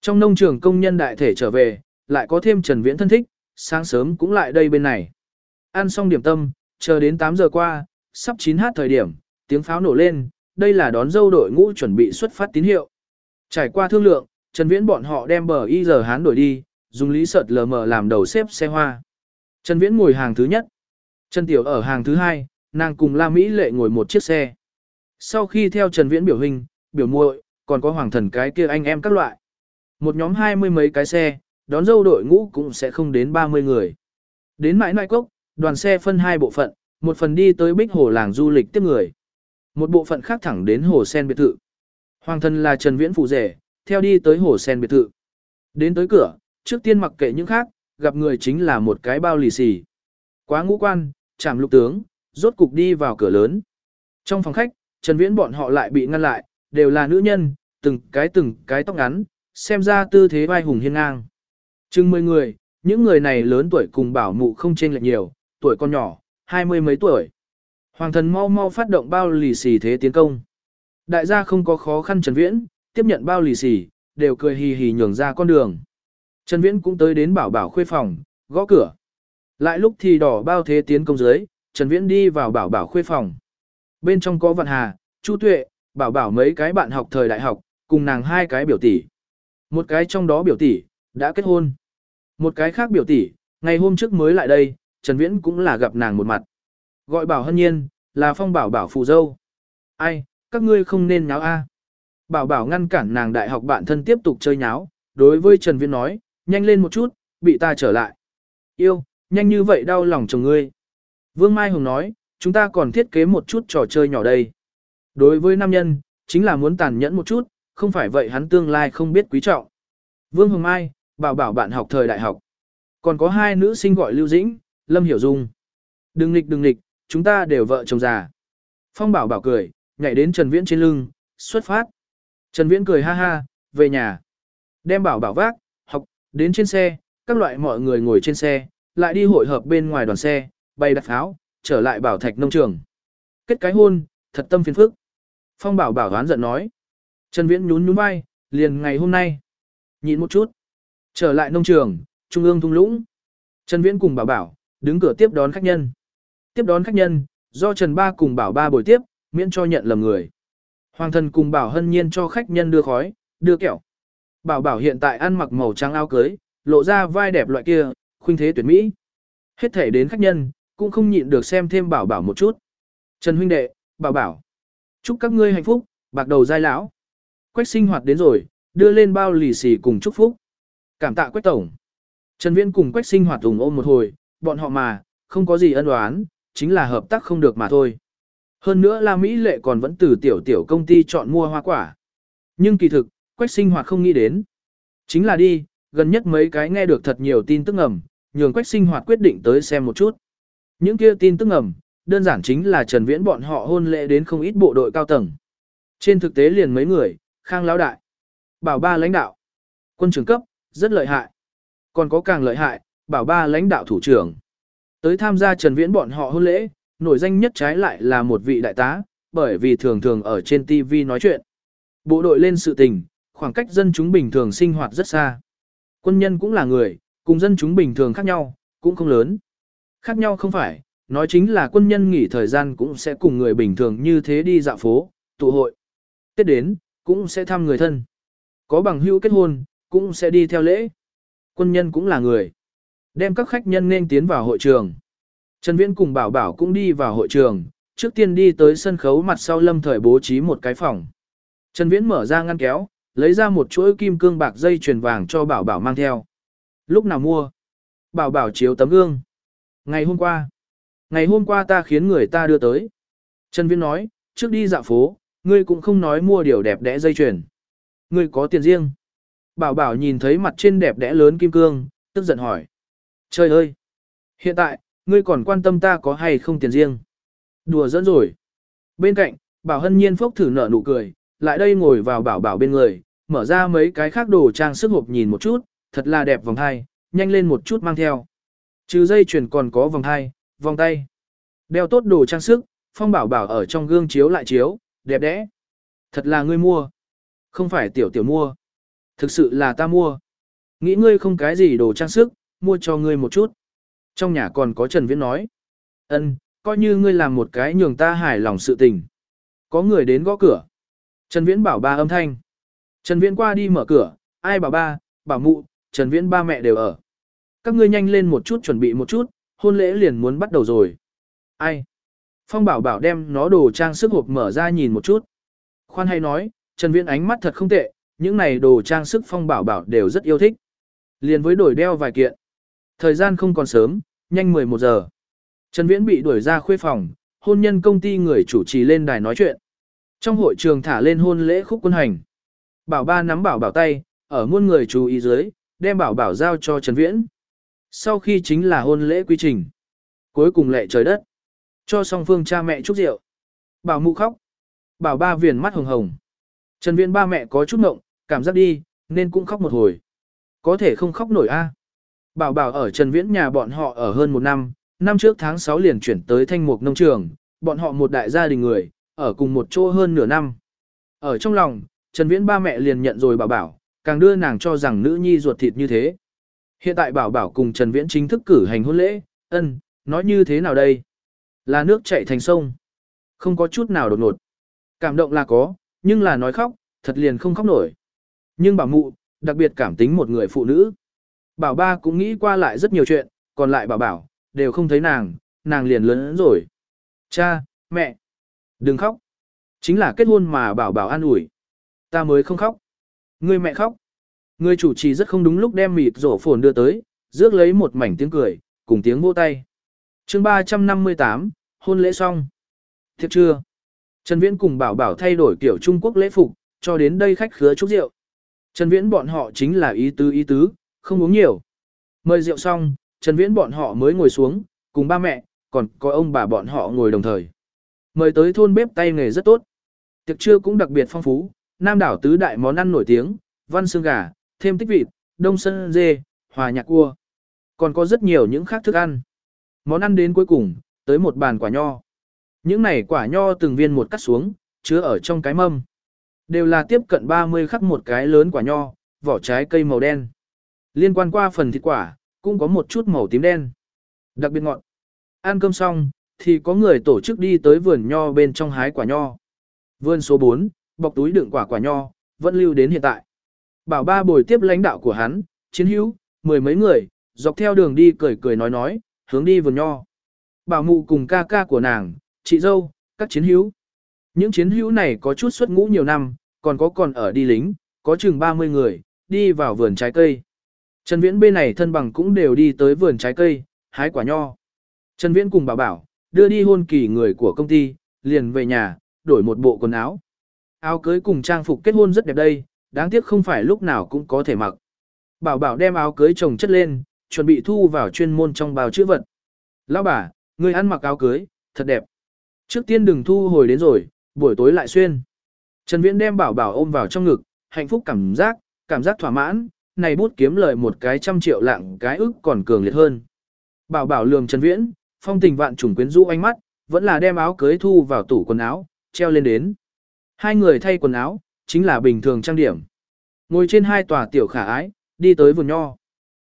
Trong nông trường công nhân đại thể trở về, lại có thêm Trần Viễn thân thích, sáng sớm cũng lại đây bên này. Ăn xong điểm tâm, chờ đến 8 giờ qua, sắp 9 h thời điểm, tiếng pháo nổ lên, đây là đón dâu đội ngũ chuẩn bị xuất phát tín hiệu. Trải qua thương lượng, Trần Viễn bọn họ đem bờ y giờ hán đổi đi, dùng lý sợt lờ mờ làm đầu xếp xe hoa. Trần Viễn ngồi hàng thứ nhất. Trần Tiểu ở hàng thứ hai, nàng cùng La Mỹ lệ ngồi một chiếc xe. Sau khi theo Trần Viễn biểu hình, biểu muội, còn có hoàng thần cái kia anh em các loại. Một nhóm hai mươi mấy cái xe, đón dâu đội ngũ cũng sẽ không đến 30 người. Đến mãi nại cốc, đoàn xe phân hai bộ phận, một phần đi tới bích hồ làng du lịch tiếp người. Một bộ phận khác thẳng đến hồ sen biệt thự. Hoàng thân là Trần Viễn phụ rể, theo đi tới hồ sen biệt thự. Đến tới cửa, trước tiên mặc kệ những khác, gặp người chính là một cái bao lì xì. Quá ngũ quan, chạm lục tướng, rốt cục đi vào cửa lớn. Trong phòng khách, Trần Viễn bọn họ lại bị ngăn lại, đều là nữ nhân, từng cái từng cái tóc ngắn, xem ra tư thế vai hùng hiên ngang. Chừng 10 người, những người này lớn tuổi cùng bảo mụ không chênh lệch nhiều, tuổi con nhỏ, hai mươi mấy tuổi. Hoàng thần mau mau phát động bao lì xì thế tiến công. Đại gia không có khó khăn Trần Viễn, tiếp nhận bao lì xì, đều cười hì hì nhường ra con đường. Trần Viễn cũng tới đến bảo bảo khuê phòng, gõ cửa. Lại lúc thì đỏ bao thế tiến công dưới, Trần Viễn đi vào bảo bảo khuê phòng. Bên trong có Vạn Hà, Chu Tuệ, bảo bảo mấy cái bạn học thời đại học, cùng nàng hai cái biểu tỷ. Một cái trong đó biểu tỷ, đã kết hôn. Một cái khác biểu tỷ, ngày hôm trước mới lại đây, Trần Viễn cũng là gặp nàng một mặt. Gọi bảo hân nhiên, là phong bảo bảo phù dâu. Ai, các ngươi không nên nháo a. Bảo bảo ngăn cản nàng đại học bạn thân tiếp tục chơi nháo, đối với Trần Viễn nói, nhanh lên một chút, bị ta trở lại. Yêu, nhanh như vậy đau lòng chồng ngươi. Vương Mai Hồng nói, chúng ta còn thiết kế một chút trò chơi nhỏ đây. Đối với nam nhân, chính là muốn tàn nhẫn một chút, không phải vậy hắn tương lai không biết quý trọng. Vương Hồng Mai, bảo bảo bạn học thời đại học. Còn có hai nữ sinh gọi Lưu Dĩnh, Lâm Hiểu Dung. Đừng nghịch đừng nghịch, chúng ta đều vợ chồng già. Phong bảo bảo cười, nhảy đến Trần Viễn trên lưng, xuất phát. Trần Viễn cười ha ha, về nhà. Đem bảo bảo vác, học, đến trên xe, các loại mọi người ngồi trên xe, lại đi hội hợp bên ngoài đoàn xe, bay đặt pháo, trở lại bảo thạch nông trường. Kết cái hôn, thật tâm phiền phức. Phong bảo bảo đoán giận nói. Trần Viễn nhún nhún vai, liền ngày hôm nay. Nhịn một chút. Trở lại nông trường, trung ương thung lũng. Trần Viễn cùng bảo bảo, đứng cửa tiếp đón khách nhân. Tiếp đón khách nhân, do Trần Ba cùng bảo ba buổi tiếp, miễn cho nhận lầm người. Hoàng thần cùng bảo hân nhiên cho khách nhân đưa khói, đưa kẹo. Bảo bảo hiện tại ăn mặc màu trắng áo cưới, lộ ra vai đẹp loại kia, khuynh thế tuyệt mỹ. Hết thể đến khách nhân, cũng không nhịn được xem thêm bảo bảo một chút. Trần huynh đệ, bảo bảo. Chúc các ngươi hạnh phúc, bạc đầu giai lão. Quách sinh hoạt đến rồi, đưa lên bao lì xì cùng chúc phúc. Cảm tạ Quách tổng. Trần Viễn cùng Quách sinh hoạt ủng ôm một hồi, bọn họ mà, không có gì ân oán, chính là hợp tác không được mà thôi. Hơn nữa La Mỹ Lệ còn vẫn từ tiểu tiểu công ty chọn mua hoa quả. Nhưng kỳ thực, Quách sinh hoạt không nghĩ đến. Chính là đi, gần nhất mấy cái nghe được thật nhiều tin tức ngầm, nhường Quách sinh hoạt quyết định tới xem một chút. Những kia tin tức ngầm, đơn giản chính là Trần Viễn bọn họ hôn lễ đến không ít bộ đội cao tầng. Trên thực tế liền mấy người, Khang Lão Đại, Bảo Ba lãnh đạo, quân trưởng cấp, rất lợi hại. Còn có càng lợi hại, Bảo Ba lãnh đạo thủ trưởng. Tới tham gia Trần Viễn bọn họ hôn lễ, nổi danh nhất trái lại là một vị đại tá, bởi vì thường thường ở trên TV nói chuyện. Bộ đội lên sự tình, khoảng cách dân chúng bình thường sinh hoạt rất xa. Quân nhân cũng là người, cùng dân chúng bình thường khác nhau, cũng không lớn. Khác nhau không phải, nói chính là quân nhân nghỉ thời gian cũng sẽ cùng người bình thường như thế đi dạo phố, tụ hội. Tết đến, cũng sẽ thăm người thân. Có bằng hữu kết hôn, cũng sẽ đi theo lễ. Quân nhân cũng là người. Đem các khách nhân nên tiến vào hội trường. Trần Viễn cùng Bảo Bảo cũng đi vào hội trường, trước tiên đi tới sân khấu mặt sau lâm thời bố trí một cái phòng. Trần Viễn mở ra ngăn kéo, lấy ra một chuỗi kim cương bạc dây chuyền vàng cho Bảo Bảo mang theo. Lúc nào mua? Bảo Bảo chiếu tấm gương. Ngày hôm qua. Ngày hôm qua ta khiến người ta đưa tới. Trần Viễn nói, trước đi dạo phố, ngươi cũng không nói mua điều đẹp đẽ dây chuyền. Ngươi có tiền riêng. Bảo Bảo nhìn thấy mặt trên đẹp đẽ lớn kim cương, tức giận hỏi. Trời ơi! Hiện tại, ngươi còn quan tâm ta có hay không tiền riêng? Đùa dẫn rồi. Bên cạnh, Bảo Hân Nhiên phốc thử nở nụ cười, lại đây ngồi vào Bảo Bảo bên người, mở ra mấy cái khác đồ trang sức hộp nhìn một chút, thật là đẹp vòng hai, nhanh lên một chút mang theo. Trừ dây chuyền còn có vòng hai, vòng tay. Đeo tốt đồ trang sức, Phong Bảo Bảo ở trong gương chiếu lại chiếu, đẹp đẽ. Thật là ngươi mua. Không phải tiểu tiểu mua. Thực sự là ta mua. Nghĩ ngươi không cái gì đồ trang sức, mua cho ngươi một chút. Trong nhà còn có Trần Viễn nói. ân, coi như ngươi làm một cái nhường ta hài lòng sự tình. Có người đến gõ cửa. Trần Viễn bảo ba âm thanh. Trần Viễn qua đi mở cửa, ai bảo ba, bảo mụ, Trần Viễn ba mẹ đều ở. Các ngươi nhanh lên một chút chuẩn bị một chút, hôn lễ liền muốn bắt đầu rồi. Ai? Phong bảo bảo đem nó đồ trang sức hộp mở ra nhìn một chút. Khoan hay nói, Trần Viễn ánh mắt thật không tệ, những này đồ trang sức phong bảo bảo đều rất yêu thích. Liền với đổi đeo vài kiện. Thời gian không còn sớm, nhanh 11 giờ. Trần Viễn bị đuổi ra khuê phòng, hôn nhân công ty người chủ trì lên đài nói chuyện. Trong hội trường thả lên hôn lễ khúc quân hành. Bảo ba nắm bảo bảo tay, ở muôn người chú ý dưới, đem bảo bảo giao cho Trần Viễn. Sau khi chính là hôn lễ quy trình. Cuối cùng lệ trời đất. Cho song phương cha mẹ chúc rượu. Bảo mụ khóc. Bảo ba viền mắt hồng hồng. Trần Viễn ba mẹ có chút ngộng, cảm giác đi, nên cũng khóc một hồi. Có thể không khóc nổi a. Bảo bảo ở Trần Viễn nhà bọn họ ở hơn một năm, năm trước tháng 6 liền chuyển tới thanh mục nông trường, bọn họ một đại gia đình người, ở cùng một chỗ hơn nửa năm. Ở trong lòng, Trần Viễn ba mẹ liền nhận rồi bảo bảo, càng đưa nàng cho rằng nữ nhi ruột thịt như thế. Hiện tại bảo bảo cùng Trần Viễn chính thức cử hành hôn lễ, ân, nói như thế nào đây? Là nước chảy thành sông. Không có chút nào đột ngột. Cảm động là có, nhưng là nói khóc, thật liền không khóc nổi. Nhưng bảo mụ, đặc biệt cảm tính một người phụ nữ. Bảo ba cũng nghĩ qua lại rất nhiều chuyện, còn lại bảo bảo, đều không thấy nàng, nàng liền lớn rồi. Cha, mẹ, đừng khóc. Chính là kết hôn mà bảo bảo an ủi. Ta mới không khóc. Người mẹ khóc. Người chủ trì rất không đúng lúc đem mịt rổ phồn đưa tới, rước lấy một mảnh tiếng cười, cùng tiếng vỗ tay. chương 358, hôn lễ xong. Thiệt chưa? Trần Viễn cùng bảo bảo thay đổi kiểu Trung Quốc lễ phục, cho đến đây khách khứa chúc rượu. Trần Viễn bọn họ chính là ý tứ ý tứ, không uống nhiều. Mời rượu xong, Trần Viễn bọn họ mới ngồi xuống, cùng ba mẹ, còn có ông bà bọn họ ngồi đồng thời. Mời tới thôn bếp tay nghề rất tốt. Tiệc trưa cũng đặc biệt phong phú, Nam đảo tứ đại món ăn nổi tiếng, văn xương gà, thêm tích vịt, đông sân dê, hòa nhạc cua. Còn có rất nhiều những khác thức ăn. Món ăn đến cuối cùng, tới một bàn quả nho. Những này quả nho từng viên một cắt xuống, chứa ở trong cái mâm. Đều là tiếp cận 30 khắc một cái lớn quả nho, vỏ trái cây màu đen. Liên quan qua phần thịt quả, cũng có một chút màu tím đen. Đặc biệt ngọn. Ăn cơm xong, thì có người tổ chức đi tới vườn nho bên trong hái quả nho. Vườn số 4, bọc túi đựng quả quả nho, vẫn lưu đến hiện tại. Bảo ba bồi tiếp lãnh đạo của hắn, chiến hữu, mười mấy người, dọc theo đường đi cười cười nói nói, hướng đi vườn nho. Bảo mụ cùng ca ca của nàng, chị dâu, các chiến hữu. Những chiến hữu này có chút xuất ngũ nhiều năm, còn có còn ở đi lính, có chừng 30 người, đi vào vườn trái cây. Trần Viễn bên này thân bằng cũng đều đi tới vườn trái cây, hái quả nho. Trần Viễn cùng bảo bảo, đưa đi hôn kỳ người của công ty, liền về nhà, đổi một bộ quần áo. Áo cưới cùng trang phục kết hôn rất đẹp đây, đáng tiếc không phải lúc nào cũng có thể mặc. Bảo bảo đem áo cưới chồng chất lên, chuẩn bị thu vào chuyên môn trong bao chữ vật. Lão bà, người ăn mặc áo cưới, thật đẹp. Trước tiên đừng thu hồi đến rồi, buổi tối lại xuyên. Trần Viễn đem bảo bảo ôm vào trong ngực, hạnh phúc cảm giác, cảm giác thỏa mãn, này bút kiếm lời một cái trăm triệu lạng cái ức còn cường liệt hơn. Bảo bảo lường Trần Viễn, phong tình vạn trùng quyến rũ ánh mắt, vẫn là đem áo cưới thu vào tủ quần áo, treo lên đến. Hai người thay quần áo, chính là bình thường trang điểm. Ngồi trên hai tòa tiểu khả ái, đi tới vườn nho.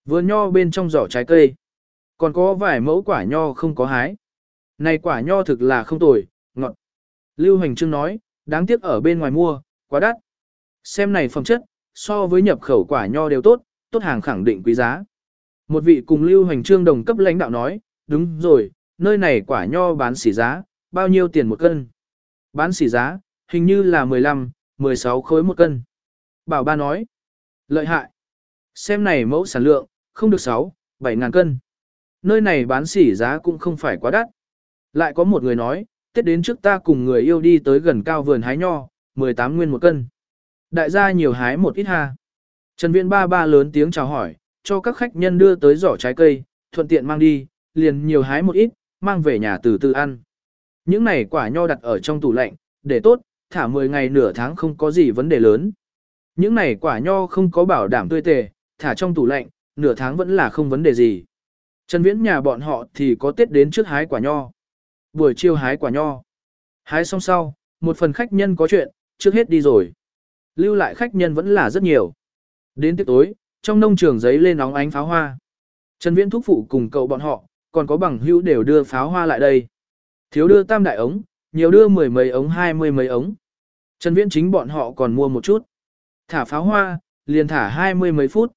Vườn nho bên trong giỏ trái cây. Còn có vài mẫu quả nho không có hái. Này quả nho thực là không tồi, ngọt. Lưu Hành Trương nói, đáng tiếc ở bên ngoài mua, quá đắt. Xem này phẩm chất, so với nhập khẩu quả nho đều tốt, tốt hàng khẳng định quý giá. Một vị cùng Lưu Hành Trương đồng cấp lãnh đạo nói, đúng rồi, nơi này quả nho bán xỉ giá, bao nhiêu tiền một cân? Bán xỉ giá, hình như là 15, 16 khối một cân. Bảo ba nói, lợi hại. Xem này mẫu sản lượng, không được 6, 7 ngàn cân. Nơi này bán xỉ giá cũng không phải quá đắt. Lại có một người nói, Tết đến trước ta cùng người yêu đi tới gần cao vườn hái nho, 18 nguyên một cân. Đại gia nhiều hái một ít ha. Trần Viễn ba ba lớn tiếng chào hỏi, cho các khách nhân đưa tới giỏ trái cây, thuận tiện mang đi, liền nhiều hái một ít, mang về nhà từ từ ăn. Những này quả nho đặt ở trong tủ lạnh, để tốt, thả 10 ngày nửa tháng không có gì vấn đề lớn. Những này quả nho không có bảo đảm tươi tề, thả trong tủ lạnh, nửa tháng vẫn là không vấn đề gì. Trần Viễn nhà bọn họ thì có Tết đến trước hái quả nho. Buổi chiều hái quả nho. Hái xong sau, một phần khách nhân có chuyện, trước hết đi rồi. Lưu lại khách nhân vẫn là rất nhiều. Đến tiết tối, trong nông trường giấy lên óng ánh pháo hoa. Trần Viễn thúc phụ cùng cậu bọn họ, còn có bằng hữu đều đưa pháo hoa lại đây. Thiếu đưa tam đại ống, nhiều đưa mười mấy ống hai mươi mấy ống. Trần Viễn chính bọn họ còn mua một chút. Thả pháo hoa, liền thả hai mươi mấy phút.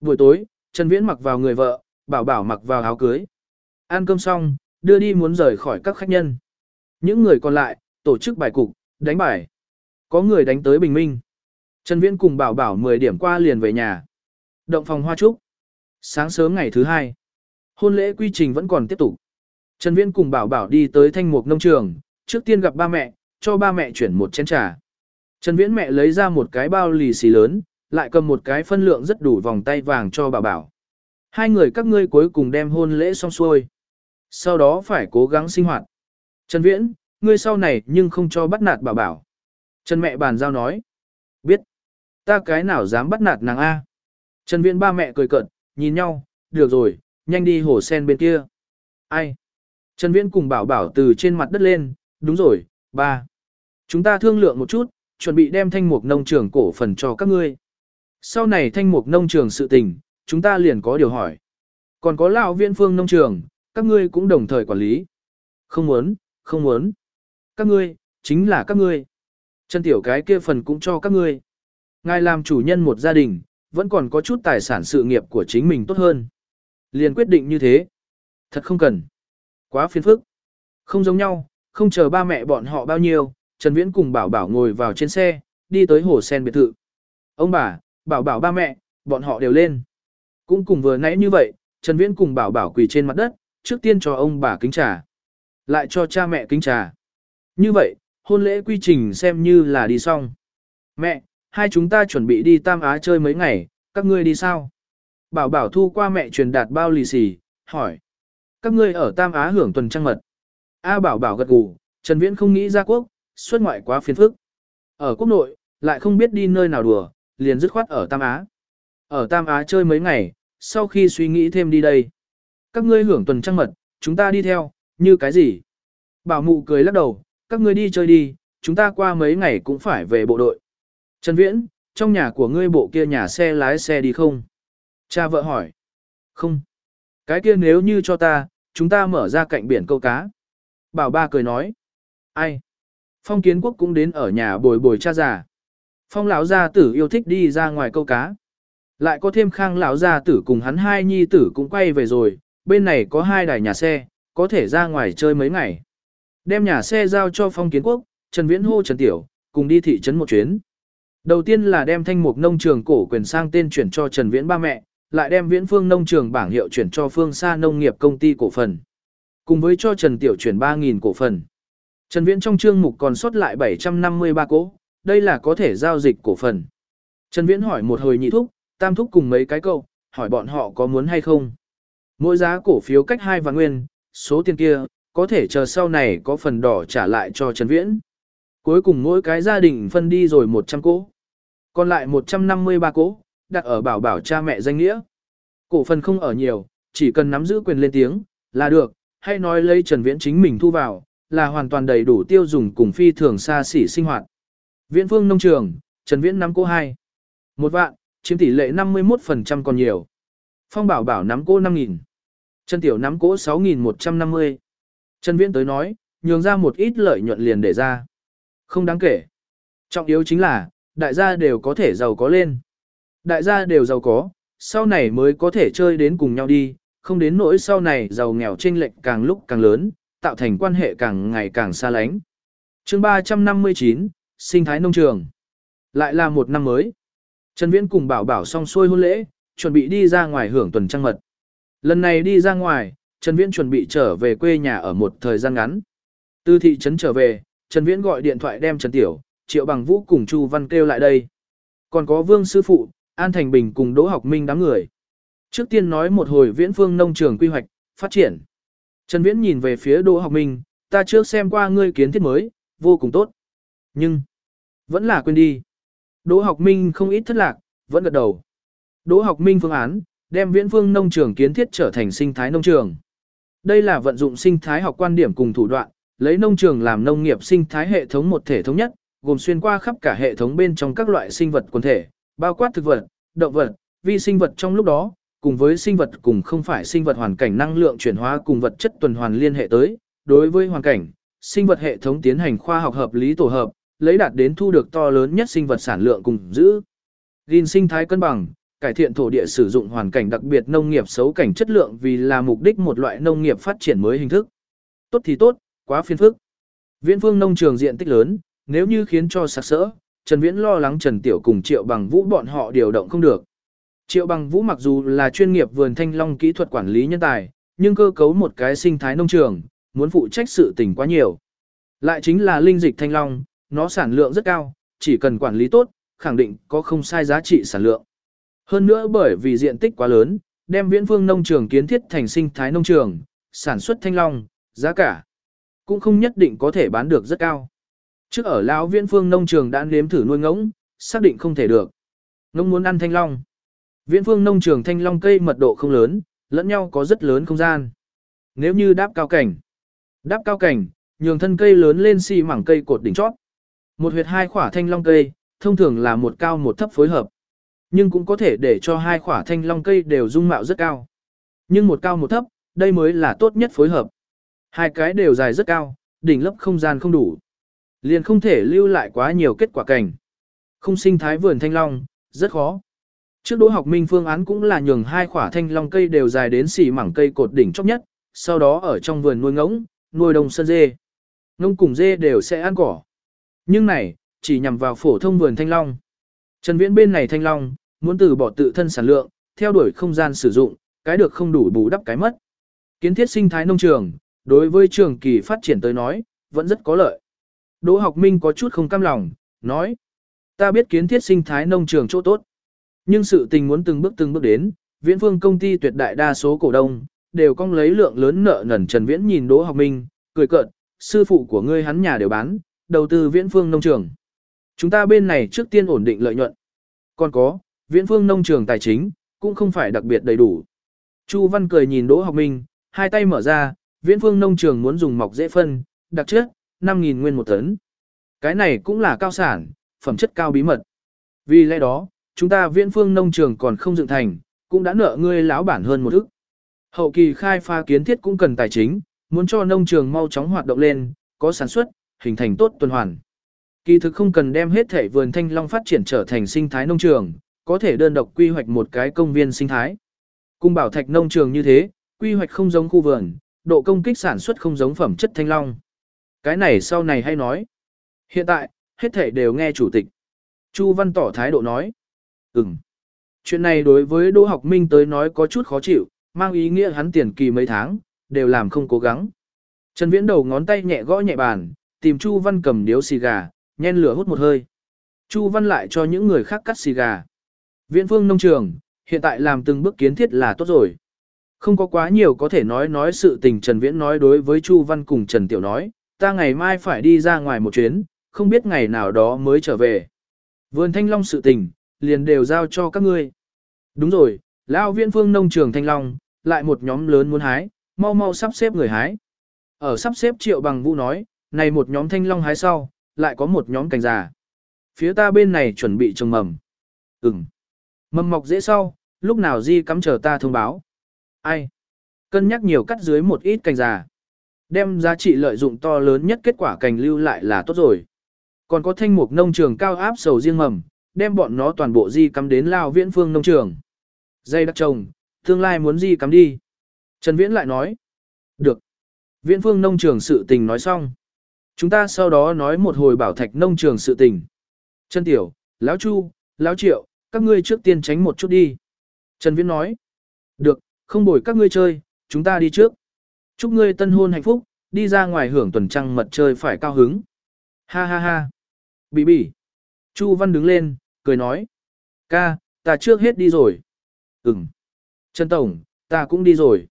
Buổi tối, Trần Viễn mặc vào người vợ, bảo bảo mặc vào áo cưới. Ăn cơm xong, đưa đi muốn rời khỏi các khách nhân. Những người còn lại, tổ chức bài cục, đánh bài. Có người đánh tới bình minh. Trần Viễn cùng bảo bảo 10 điểm qua liền về nhà. Động phòng hoa trúc. Sáng sớm ngày thứ hai. Hôn lễ quy trình vẫn còn tiếp tục. Trần Viễn cùng bảo bảo đi tới thanh mục nông trường, trước tiên gặp ba mẹ, cho ba mẹ chuyển một chén trà. Trần Viễn mẹ lấy ra một cái bao lì xì lớn, lại cầm một cái phân lượng rất đủ vòng tay vàng cho bảo bảo. Hai người các ngươi cuối cùng đem hôn lễ xong xuôi. Sau đó phải cố gắng sinh hoạt. Trần Viễn, ngươi sau này nhưng không cho bắt nạt bảo bảo. Trần mẹ bàn giao nói. Biết. Ta cái nào dám bắt nạt nàng A. Trần Viễn ba mẹ cười cợt, nhìn nhau, được rồi, nhanh đi hồ sen bên kia. Ai? Trần Viễn cùng bảo bảo từ trên mặt đất lên, đúng rồi, ba. Chúng ta thương lượng một chút, chuẩn bị đem thanh mục nông trường cổ phần cho các ngươi. Sau này thanh mục nông trường sự tình, chúng ta liền có điều hỏi. Còn có lão viên phương nông trường, các ngươi cũng đồng thời quản lý. Không muốn, không muốn. Các ngươi, chính là các ngươi. Chân tiểu cái kia phần cũng cho các ngươi. Ngài làm chủ nhân một gia đình, vẫn còn có chút tài sản sự nghiệp của chính mình tốt hơn. Liền quyết định như thế. Thật không cần. Quá phiền phức. Không giống nhau, không chờ ba mẹ bọn họ bao nhiêu, Trần Viễn cùng Bảo Bảo ngồi vào trên xe, đi tới hồ sen biệt thự. Ông bà, Bảo Bảo ba mẹ, bọn họ đều lên. Cũng cùng vừa nãy như vậy, Trần Viễn cùng Bảo Bảo quỳ trên mặt đất, trước tiên cho ông bà kính trà. Lại cho cha mẹ kính trà. Như vậy, hôn lễ quy trình xem như là đi xong. Mẹ, hai chúng ta chuẩn bị đi Tam Á chơi mấy ngày, các ngươi đi sao? Bảo Bảo thu qua mẹ truyền đạt bao lì xì, hỏi. Các ngươi ở Tam Á hưởng tuần trăng mật. A Bảo Bảo gật gù, Trần Viễn không nghĩ ra quốc, xuất ngoại quá phiền phức. Ở quốc nội, lại không biết đi nơi nào đùa, liền dứt khoát ở Tam Á. Ở Tam Á chơi mấy ngày, sau khi suy nghĩ thêm đi đây. Các ngươi hưởng tuần trăng mật, chúng ta đi theo, như cái gì? Bảo mụ cười lắc đầu, các ngươi đi chơi đi, chúng ta qua mấy ngày cũng phải về bộ đội. Trần Viễn, trong nhà của ngươi bộ kia nhà xe lái xe đi không? Cha vợ hỏi. Không. Cái kia nếu như cho ta, chúng ta mở ra cạnh biển câu cá. Bảo ba cười nói. Ai? Phong kiến quốc cũng đến ở nhà bồi bồi cha già. Phong lão gia tử yêu thích đi ra ngoài câu cá. Lại có thêm khang lão gia tử cùng hắn hai nhi tử cũng quay về rồi, bên này có hai đài nhà xe, có thể ra ngoài chơi mấy ngày. Đem nhà xe giao cho phong kiến quốc, Trần Viễn hô Trần Tiểu, cùng đi thị trấn một chuyến. Đầu tiên là đem thanh mục nông trường cổ quyền sang tên chuyển cho Trần Viễn ba mẹ, lại đem Viễn Phương nông trường bảng hiệu chuyển cho Phương Sa nông nghiệp công ty cổ phần. Cùng với cho Trần Tiểu chuyển 3000 cổ phần. Trần Viễn trong chương mục còn sót lại 753 cổ, đây là có thể giao dịch cổ phần. Trần Viễn hỏi một hồi nhị thúc, tam thúc cùng mấy cái cậu, hỏi bọn họ có muốn hay không. Mỗi giá cổ phiếu cách hai vạn nguyên, số tiền kia, có thể chờ sau này có phần đỏ trả lại cho Trần Viễn. Cuối cùng mỗi cái gia đình phân đi rồi 100 cỗ. Còn lại 153 cỗ, đặt ở bảo bảo cha mẹ danh nghĩa. Cổ phần không ở nhiều, chỉ cần nắm giữ quyền lên tiếng, là được, hay nói lấy Trần Viễn chính mình thu vào, là hoàn toàn đầy đủ tiêu dùng cùng phi thường xa xỉ sinh hoạt. Viễn phương nông trường, Trần Viễn nắm cô 2. Một vạn, chiếm tỷ lệ 51% còn nhiều. Phong bảo bảo nắm cô 5.000. Trần Tiểu nắm cỗ 6.150. Trần Viễn tới nói, nhường ra một ít lợi nhuận liền để ra. Không đáng kể. Trọng yếu chính là, đại gia đều có thể giàu có lên. Đại gia đều giàu có, sau này mới có thể chơi đến cùng nhau đi, không đến nỗi sau này giàu nghèo chênh lệch càng lúc càng lớn, tạo thành quan hệ càng ngày càng xa lánh. Chương 359, sinh thái nông trường. Lại là một năm mới. Trần Viễn cùng Bảo Bảo xong xuôi hôn lễ, chuẩn bị đi ra ngoài hưởng tuần trăng mật. Lần này đi ra ngoài, Trần Viễn chuẩn bị trở về quê nhà ở một thời gian ngắn. Từ thị trấn trở về, Trần Viễn gọi điện thoại đem Trần Tiểu, Triệu Bằng Vũ cùng Chu Văn kêu lại đây. Còn có Vương Sư Phụ, An Thành Bình cùng Đỗ Học Minh đám người. Trước tiên nói một hồi viễn phương nông trường quy hoạch, phát triển. Trần Viễn nhìn về phía Đỗ Học Minh, ta trước xem qua ngươi kiến thiết mới, vô cùng tốt. Nhưng, vẫn là quên đi. Đỗ Học Minh không ít thất lạc, vẫn gật đầu. Đỗ Học Minh phương án, đem viễn phương nông trường kiến thiết trở thành sinh thái nông trường. Đây là vận dụng sinh thái học quan điểm cùng thủ đoạn, lấy nông trường làm nông nghiệp sinh thái hệ thống một thể thống nhất, gồm xuyên qua khắp cả hệ thống bên trong các loại sinh vật quần thể, bao quát thực vật, động vật, vi sinh vật trong lúc đó, cùng với sinh vật cùng không phải sinh vật hoàn cảnh năng lượng chuyển hóa cùng vật chất tuần hoàn liên hệ tới, đối với hoàn cảnh, sinh vật hệ thống tiến hành khoa học hợp lý tổ hợp, lấy đạt đến thu được to lớn nhất sinh vật sản lượng cùng giữ. Gìn sinh thái cân bằng, cải thiện thổ địa sử dụng hoàn cảnh đặc biệt nông nghiệp xấu cảnh chất lượng vì là mục đích một loại nông nghiệp phát triển mới hình thức. Tốt thì tốt, quá phiền phức. Viễn phương nông trường diện tích lớn, nếu như khiến cho sặc sỡ, Trần Viễn lo lắng Trần Tiểu cùng Triệu Bằng Vũ bọn họ điều động không được. Triệu Bằng Vũ mặc dù là chuyên nghiệp vườn thanh long kỹ thuật quản lý nhân tài, nhưng cơ cấu một cái sinh thái nông trường, muốn phụ trách sự tình quá nhiều. Lại chính là linh dịch thanh long, nó sản lượng rất cao, chỉ cần quản lý tốt, khẳng định có không sai giá trị sản lượng. Hơn nữa bởi vì diện tích quá lớn, đem viễn phương nông trường kiến thiết thành sinh thái nông trường, sản xuất thanh long, giá cả cũng không nhất định có thể bán được rất cao. Trước ở lão viễn phương nông trường đã nếm thử nuôi ngỗng, xác định không thể được. Ngỗng muốn ăn thanh long. Viễn phương nông trường thanh long cây mật độ không lớn, lẫn nhau có rất lớn không gian. Nếu như đáp cao cảnh, đáp cao cảnh, nhường thân cây lớn lên xi si mảng cây cột đỉnh chót. Một huyệt hai khỏa thanh long cây, thông thường là một cao một thấp phối hợp. Nhưng cũng có thể để cho hai khỏa thanh long cây đều dung mạo rất cao. Nhưng một cao một thấp, đây mới là tốt nhất phối hợp. Hai cái đều dài rất cao, đỉnh lấp không gian không đủ. Liền không thể lưu lại quá nhiều kết quả cảnh. Không sinh thái vườn thanh long, rất khó. Trước đỗ học minh phương án cũng là nhường hai khỏa thanh long cây đều dài đến xỉ mảng cây cột đỉnh chóp nhất, sau đó ở trong vườn nuôi ngỗng, nuôi đồng sân dê. Ngông cùng dê đều sẽ ăn cỏ. Nhưng này, chỉ nhằm vào phổ thông vườn thanh long. Trần Viễn bên này thanh long, muốn từ bỏ tự thân sản lượng, theo đuổi không gian sử dụng, cái được không đủ bù đắp cái mất. Kiến thiết sinh thái nông trường, đối với trường kỳ phát triển tới nói, vẫn rất có lợi. Đỗ học minh có chút không cam lòng, nói. Ta biết kiến thiết sinh thái nông trường chỗ tốt. Nhưng sự tình muốn từng bước từng bước đến, viễn phương công ty tuyệt đại đa số cổ đông, đều cong lấy lượng lớn nợ nần Trần Viễn nhìn Đỗ học minh, cười cợt, sư phụ của ngươi hắn nhà đều bán, đầu tư viễn phương nông trường. Chúng ta bên này trước tiên ổn định lợi nhuận. Còn có, viễn phương nông trường tài chính, cũng không phải đặc biệt đầy đủ. Chu Văn cười nhìn Đỗ Học Minh, hai tay mở ra, viễn phương nông trường muốn dùng mọc dễ phân, đặc chất, 5.000 nguyên một tấn. Cái này cũng là cao sản, phẩm chất cao bí mật. Vì lẽ đó, chúng ta viễn phương nông trường còn không dựng thành, cũng đã nợ ngươi lão bản hơn một ức. Hậu kỳ khai phá kiến thiết cũng cần tài chính, muốn cho nông trường mau chóng hoạt động lên, có sản xuất, hình thành tốt tuần hoàn. Kỳ thực không cần đem hết thể vườn thanh long phát triển trở thành sinh thái nông trường, có thể đơn độc quy hoạch một cái công viên sinh thái. Cung bảo thạch nông trường như thế, quy hoạch không giống khu vườn, độ công kích sản xuất không giống phẩm chất thanh long. Cái này sau này hay nói. Hiện tại, hết thể đều nghe chủ tịch. Chu Văn tỏ thái độ nói. Ừm. Chuyện này đối với Đỗ Học Minh tới nói có chút khó chịu, mang ý nghĩa hắn tiền kỳ mấy tháng, đều làm không cố gắng. Trần Viễn đầu ngón tay nhẹ gõ nhẹ bàn, tìm Chu Văn cầm điếu xì gà, nhen lửa hút một hơi. Chu Văn lại cho những người khác cắt xì gà. Viễn phương nông trường, hiện tại làm từng bước kiến thiết là tốt rồi. Không có quá nhiều có thể nói nói sự tình Trần Viễn nói đối với Chu Văn cùng Trần Tiểu nói, ta ngày mai phải đi ra ngoài một chuyến, không biết ngày nào đó mới trở về. Vườn Thanh Long sự tình, liền đều giao cho các ngươi. Đúng rồi, Lão Viễn Phương nông trường Thanh Long, lại một nhóm lớn muốn hái, mau mau sắp xếp người hái. Ở sắp xếp Triệu Bằng Vũ nói, này một nhóm Thanh Long hái sau, lại có một nhóm cành già. Phía ta bên này chuẩn bị trồng mầm. Ừm. Mầm mọc dễ sau, lúc nào di cắm chờ ta thông báo. Ai? Cân nhắc nhiều cắt dưới một ít cành già. Đem giá trị lợi dụng to lớn nhất kết quả cành lưu lại là tốt rồi. Còn có thanh mục nông trường cao áp sầu riêng mầm, đem bọn nó toàn bộ di cắm đến lao viễn phương nông trường. Dây đặc trồng, tương lai muốn di cắm đi. Trần Viễn lại nói. Được. Viễn phương nông trường sự tình nói xong. Chúng ta sau đó nói một hồi bảo thạch nông trường sự tình. Trần Tiểu, Lão Chu, Lão Triệu, các ngươi trước tiên tránh một chút đi. Trần Viễn nói. Được, không bồi các ngươi chơi, chúng ta đi trước. Chúc ngươi tân hôn hạnh phúc, đi ra ngoài hưởng tuần trăng mật chơi phải cao hứng. Ha ha ha. Bỉ bỉ. Chu Văn đứng lên, cười nói. Ca, ta trước hết đi rồi. Ừm. Trần Tổng, ta cũng đi rồi.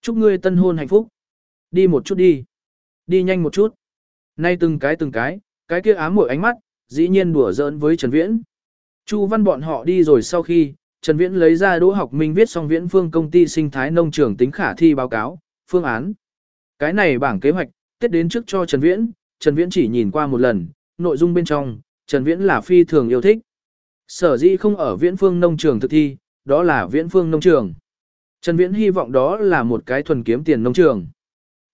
Chúc ngươi tân hôn hạnh phúc. Đi một chút đi. Đi nhanh một chút. Nay từng cái từng cái, cái kia ám muội ánh mắt, dĩ nhiên đùa giỡn với Trần Viễn. Chu Văn bọn họ đi rồi sau khi, Trần Viễn lấy ra Đỗ Học Minh viết xong Viễn Phương công ty sinh thái nông trường tính khả thi báo cáo, phương án. Cái này bảng kế hoạch, tiết đến trước cho Trần Viễn, Trần Viễn chỉ nhìn qua một lần, nội dung bên trong, Trần Viễn là phi thường yêu thích. Sở dĩ không ở Viễn Phương nông trường thực thi, đó là Viễn Phương nông trường. Trần Viễn hy vọng đó là một cái thuần kiếm tiền nông trường.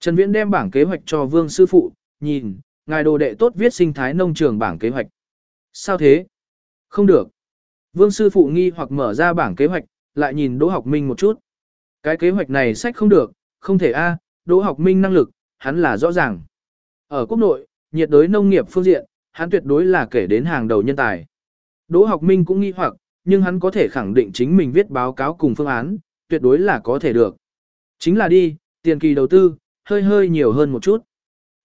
Trần Viễn đem bảng kế hoạch cho Vương sư phụ, nhìn, ngài đồ đệ tốt viết sinh thái nông trường bảng kế hoạch. Sao thế? Không được. Vương sư phụ nghi hoặc mở ra bảng kế hoạch, lại nhìn Đỗ Học Minh một chút. Cái kế hoạch này sách không được, không thể a, Đỗ Học Minh năng lực, hắn là rõ ràng. Ở quốc nội, nhiệt đối nông nghiệp phương diện, hắn tuyệt đối là kể đến hàng đầu nhân tài. Đỗ Học Minh cũng nghi hoặc, nhưng hắn có thể khẳng định chính mình viết báo cáo cùng phương án, tuyệt đối là có thể được. Chính là đi, tiền kỳ đầu tư, hơi hơi nhiều hơn một chút.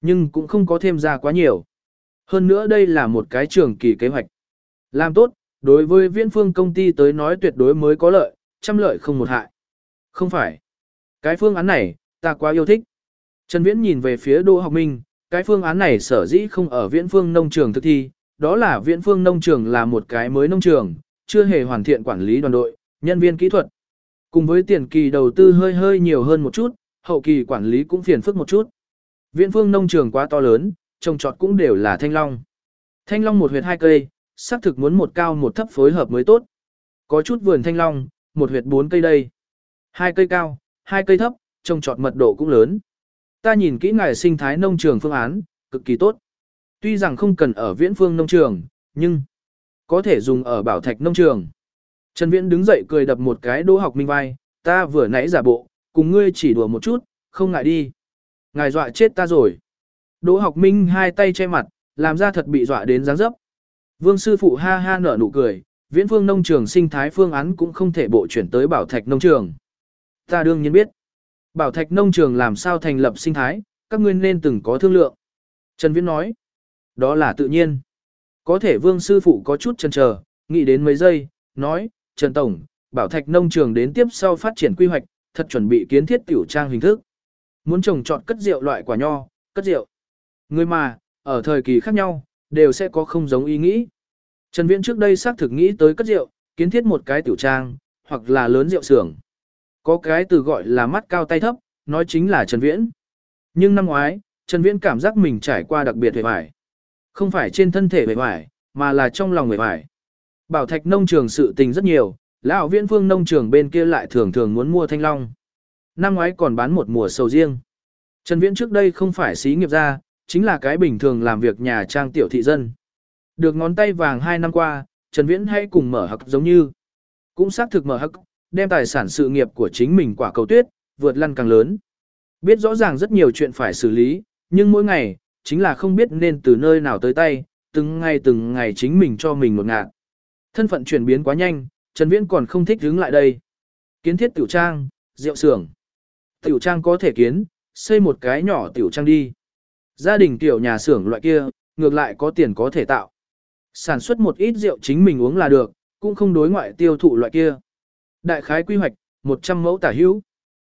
Nhưng cũng không có thêm ra quá nhiều. Hơn nữa đây là một cái trường kỳ kế hoạch. Làm tốt, đối với viễn phương công ty tới nói tuyệt đối mới có lợi, trăm lợi không một hại. Không phải. Cái phương án này, ta quá yêu thích. Trần Viễn nhìn về phía Đỗ Học Minh, cái phương án này sở dĩ không ở viễn phương nông trường thực thi, đó là viễn phương nông trường là một cái mới nông trường, chưa hề hoàn thiện quản lý đoàn đội, nhân viên kỹ thuật. Cùng với tiền kỳ đầu tư hơi hơi nhiều hơn một chút, hậu kỳ quản lý cũng phiền phức một chút. Viễn phương nông trường quá to lớn, trồng trọt cũng đều là thanh long. Thanh long một huyệt hai cây, xác thực muốn một cao một thấp phối hợp mới tốt. Có chút vườn thanh long, một huyệt bốn cây đây. Hai cây cao, hai cây thấp, trồng trọt mật độ cũng lớn. Ta nhìn kỹ ngài sinh thái nông trường phương án, cực kỳ tốt. Tuy rằng không cần ở viễn phương nông trường, nhưng có thể dùng ở bảo thạch nông trường. Trần Viễn đứng dậy cười đập một cái đỗ học minh vai, ta vừa nãy giả bộ, cùng ngươi chỉ đùa một chút, không ngại đi. Ngài dọa chết ta rồi. Đỗ học minh hai tay che mặt, làm ra thật bị dọa đến dáng dấp. Vương sư phụ ha ha nở nụ cười, viễn phương nông trường sinh thái phương án cũng không thể bộ chuyển tới bảo thạch nông trường. Ta đương nhiên biết. Bảo thạch nông trường làm sao thành lập sinh thái, các ngươi nên từng có thương lượng. Trần Viễn nói. Đó là tự nhiên. Có thể vương sư phụ có chút chần chờ, nghĩ đến mấy giây, nói, Trần Tổng, bảo thạch nông trường đến tiếp sau phát triển quy hoạch, thật chuẩn bị kiến thiết tiểu trang hình thức. Muốn trồng trọt cất rượu loại quả nho, cất rượu. Người mà, ở thời kỳ khác nhau, đều sẽ có không giống ý nghĩ. Trần Viễn trước đây xác thực nghĩ tới cất rượu, kiến thiết một cái tiểu trang, hoặc là lớn rượu xưởng. Có cái từ gọi là mắt cao tay thấp, nói chính là Trần Viễn. Nhưng năm ngoái, Trần Viễn cảm giác mình trải qua đặc biệt về vải. Không phải trên thân thể về vải, mà là trong lòng về vải. Bảo thạch nông trường sự tình rất nhiều, lão viễn phương nông trường bên kia lại thường thường muốn mua thanh long. Năm ngoái còn bán một mùa sầu riêng. Trần Viễn trước đây không phải xí nghiệp gia, chính là cái bình thường làm việc nhà trang tiểu thị dân. Được ngón tay vàng hai năm qua, Trần Viễn hay cùng mở hắc giống như. Cũng xác thực mở hắc, đem tài sản sự nghiệp của chính mình quả cầu tuyết, vượt lăn càng lớn. Biết rõ ràng rất nhiều chuyện phải xử lý, nhưng mỗi ngày, chính là không biết nên từ nơi nào tới tay, từng ngày từng ngày chính mình cho mình một ngạt. Thân phận chuyển biến quá nhanh, Trần Viễn còn không thích đứng lại đây. Kiến thiết tiểu trang, rượu xưởng. Tiểu trang có thể kiến, xây một cái nhỏ tiểu trang đi. Gia đình tiểu nhà xưởng loại kia, ngược lại có tiền có thể tạo. Sản xuất một ít rượu chính mình uống là được, cũng không đối ngoại tiêu thụ loại kia. Đại khái quy hoạch, 100 mẫu tả hữu.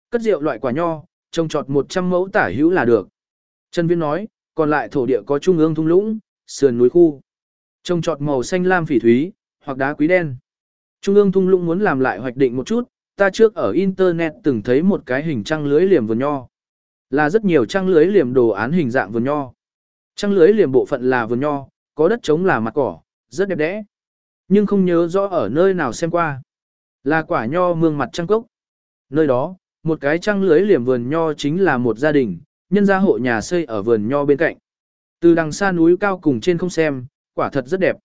Cất rượu loại quả nho, trồng trọt 100 mẫu tả hữu là được. Trần Viễn nói, còn lại thổ địa có trung ương thung lũng, sườn núi khu. Trồng trọt màu xanh lam phỉ thúy, hoặc đá quý đen. Trung ương thung lũng muốn làm lại hoạch định một chút, ta trước ở internet từng thấy một cái hình trăng lưới liềm vườn nho. Là rất nhiều trang lưới liềm đồ án hình dạng vườn nho. trang lưới liềm bộ phận là vườn nho, có đất trống là mặt cỏ, rất đẹp đẽ. Nhưng không nhớ rõ ở nơi nào xem qua. Là quả nho mương mặt trăng cốc. Nơi đó, một cái trang lưới liềm vườn nho chính là một gia đình, nhân gia hộ nhà xây ở vườn nho bên cạnh. Từ đằng xa núi cao cùng trên không xem, quả thật rất đẹp.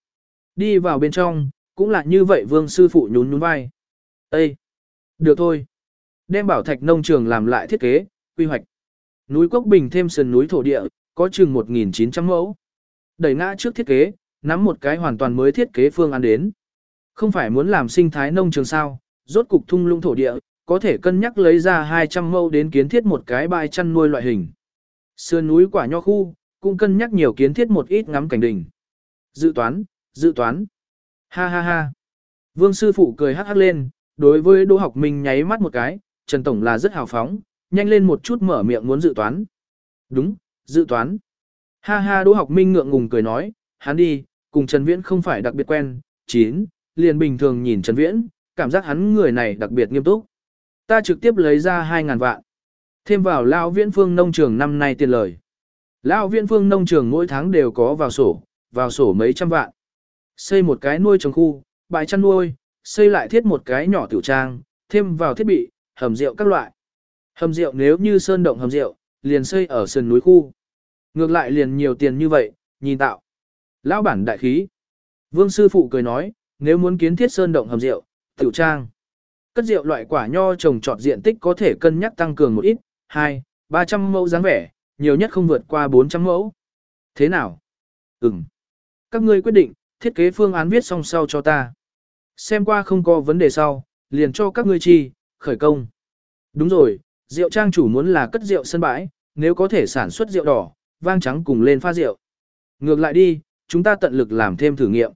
Đi vào bên trong, cũng là như vậy vương sư phụ nhún nhún vai. Ê! Được thôi. Đem bảo thạch nông trường làm lại thiết kế, quy hoạch. Núi Cốc Bình thêm sườn núi thổ địa, có chừng 1.900 mẫu. Đẩy ngã trước thiết kế, nắm một cái hoàn toàn mới thiết kế phương án đến. Không phải muốn làm sinh thái nông trường sao, rốt cục thung lũng thổ địa, có thể cân nhắc lấy ra 200 mẫu đến kiến thiết một cái bãi chăn nuôi loại hình. Sườn núi quả nho khu, cũng cân nhắc nhiều kiến thiết một ít ngắm cảnh đỉnh. Dự toán, dự toán. Ha ha ha. Vương sư phụ cười hắc hắc lên, đối với Đỗ Học Minh nháy mắt một cái, Trần Tổng là rất hào phóng, nhanh lên một chút mở miệng muốn dự toán. Đúng, dự toán. Ha ha Đỗ Học Minh ngượng ngùng cười nói, hắn đi, cùng Trần Viễn không phải đặc biệt quen, chín, liền bình thường nhìn Trần Viễn, cảm giác hắn người này đặc biệt nghiêm túc. Ta trực tiếp lấy ra 2.000 vạn. Thêm vào Lão Viễn Phương nông trường năm nay tiền lời. Lão Viễn Phương nông trường mỗi tháng đều có vào sổ, vào sổ mấy trăm vạn. Xây một cái nuôi trồng khu, bãi chăn nuôi, xây lại thiết một cái nhỏ tiểu trang, thêm vào thiết bị, hầm rượu các loại. Hầm rượu nếu như sơn động hầm rượu, liền xây ở sườn núi khu. Ngược lại liền nhiều tiền như vậy, nhìn tạo. Lão bản đại khí. Vương sư phụ cười nói, nếu muốn kiến thiết sơn động hầm rượu, tiểu trang. Cất rượu loại quả nho trồng trọt diện tích có thể cân nhắc tăng cường một ít, 2, 300 mẫu dáng vẻ, nhiều nhất không vượt qua 400 mẫu. Thế nào? Ừm. Các ngươi quyết định, thiết kế phương án viết xong sau cho ta. Xem qua không có vấn đề sau, liền cho các ngươi chi, khởi công. Đúng rồi, rượu trang chủ muốn là cất rượu sân bãi, nếu có thể sản xuất rượu đỏ, vang trắng cùng lên pha rượu. Ngược lại đi, chúng ta tận lực làm thêm thử nghiệm.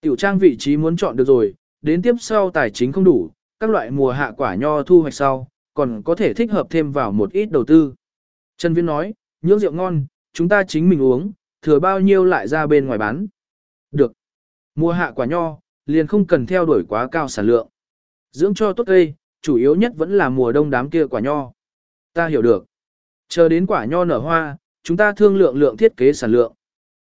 Tiểu trang vị trí muốn chọn được rồi, đến tiếp sau tài chính không đủ, các loại mùa hạ quả nho thu hoạch sau, còn có thể thích hợp thêm vào một ít đầu tư. Trần Viễn nói, nhưỡng rượu ngon, chúng ta chính mình uống, thừa bao nhiêu lại ra bên ngoài bán. Được. Mùa hạ quả nho, liền không cần theo đuổi quá cao sản lượng. Dưỡng cho tốt cây, chủ yếu nhất vẫn là mùa đông đám kia quả nho. Ta hiểu được. Chờ đến quả nho nở hoa, chúng ta thương lượng lượng thiết kế sản lượng.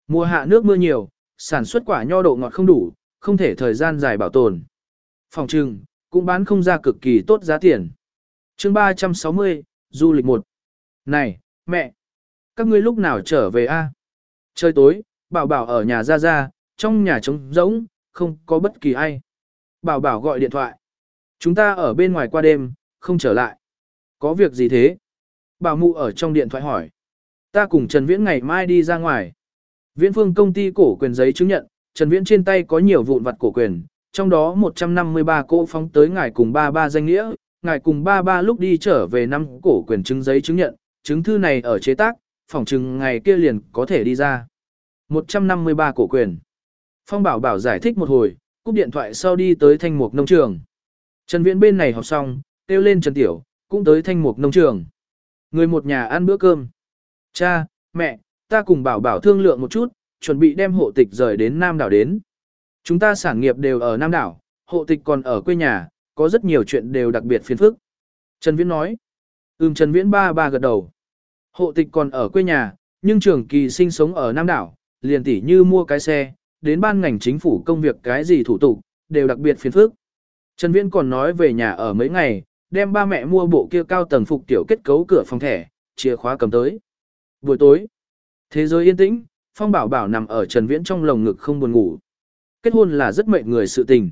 Mùa hạ nước mưa nhiều, sản xuất quả nho độ ngọt không đủ, không thể thời gian dài bảo tồn. Phòng trừng, cũng bán không ra cực kỳ tốt giá tiền. chương 360, du lịch 1. Này, mẹ! Các ngươi lúc nào trở về a Trời tối, bảo bảo ở nhà ra ra, trong nhà trống rỗng, không có bất kỳ ai. Bảo bảo gọi điện thoại. Chúng ta ở bên ngoài qua đêm, không trở lại. Có việc gì thế? Bảo mụ ở trong điện thoại hỏi. Ta cùng Trần Viễn ngày mai đi ra ngoài. Viễn phương công ty cổ quyền giấy chứng nhận, Trần Viễn trên tay có nhiều vụn vặt cổ quyền, trong đó 153 cổ phóng tới ngài cùng ba ba danh nghĩa, ngài cùng ba ba lúc đi trở về năm cổ quyền chứng giấy chứng nhận, chứng thư này ở chế tác, phỏng chừng ngày kia liền có thể đi ra. 153 cổ quyền. Phong Bảo Bảo giải thích một hồi, cúp điện thoại sau đi tới thanh mục nông trường. Trần Viễn bên này học xong, kêu lên Trần Tiểu, cũng tới thanh mục nông trường. Người một nhà ăn bữa cơm. Cha, mẹ, ta cùng Bảo Bảo thương lượng một chút, chuẩn bị đem hộ tịch rời đến Nam đảo đến. Chúng ta sản nghiệp đều ở Nam đảo, hộ tịch còn ở quê nhà, có rất nhiều chuyện đều đặc biệt phiền phức. Trần Viễn nói. Ừm Trần Viễn ba ba gật đầu. Hộ tịch còn ở quê nhà, nhưng trường kỳ sinh sống ở Nam đảo, liền tỉ như mua cái xe, đến ban ngành chính phủ công việc cái gì thủ tục, đều đặc biệt phiền phức. Trần Viễn còn nói về nhà ở mấy ngày, đem ba mẹ mua bộ kia cao tầng phục tiểu kết cấu cửa phòng thẻ, chìa khóa cầm tới. Buổi tối, thế giới yên tĩnh, Phong Bảo Bảo nằm ở Trần Viễn trong lồng ngực không buồn ngủ. Kết hôn là rất mệt người sự tình.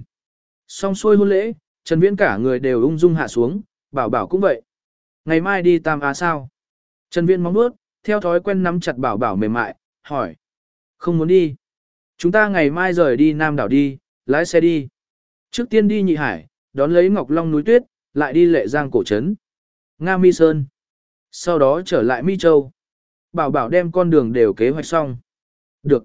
Xong xuôi hôn lễ, Trần Viễn cả người đều ung dung hạ xuống, Bảo Bảo cũng vậy. Ngày mai đi Tam Á sao? Trần Viễn mong bước, theo thói quen nắm chặt Bảo Bảo mềm mại, hỏi. Không muốn đi. Chúng ta ngày mai rời đi Nam đảo đi, lái xe đi. Trước tiên đi Nhị Hải, đón lấy Ngọc Long núi tuyết, lại đi Lệ Giang cổ trấn. Nga Mi Sơn. Sau đó trở lại Mi Châu. Bảo bảo đem con đường đều kế hoạch xong. Được.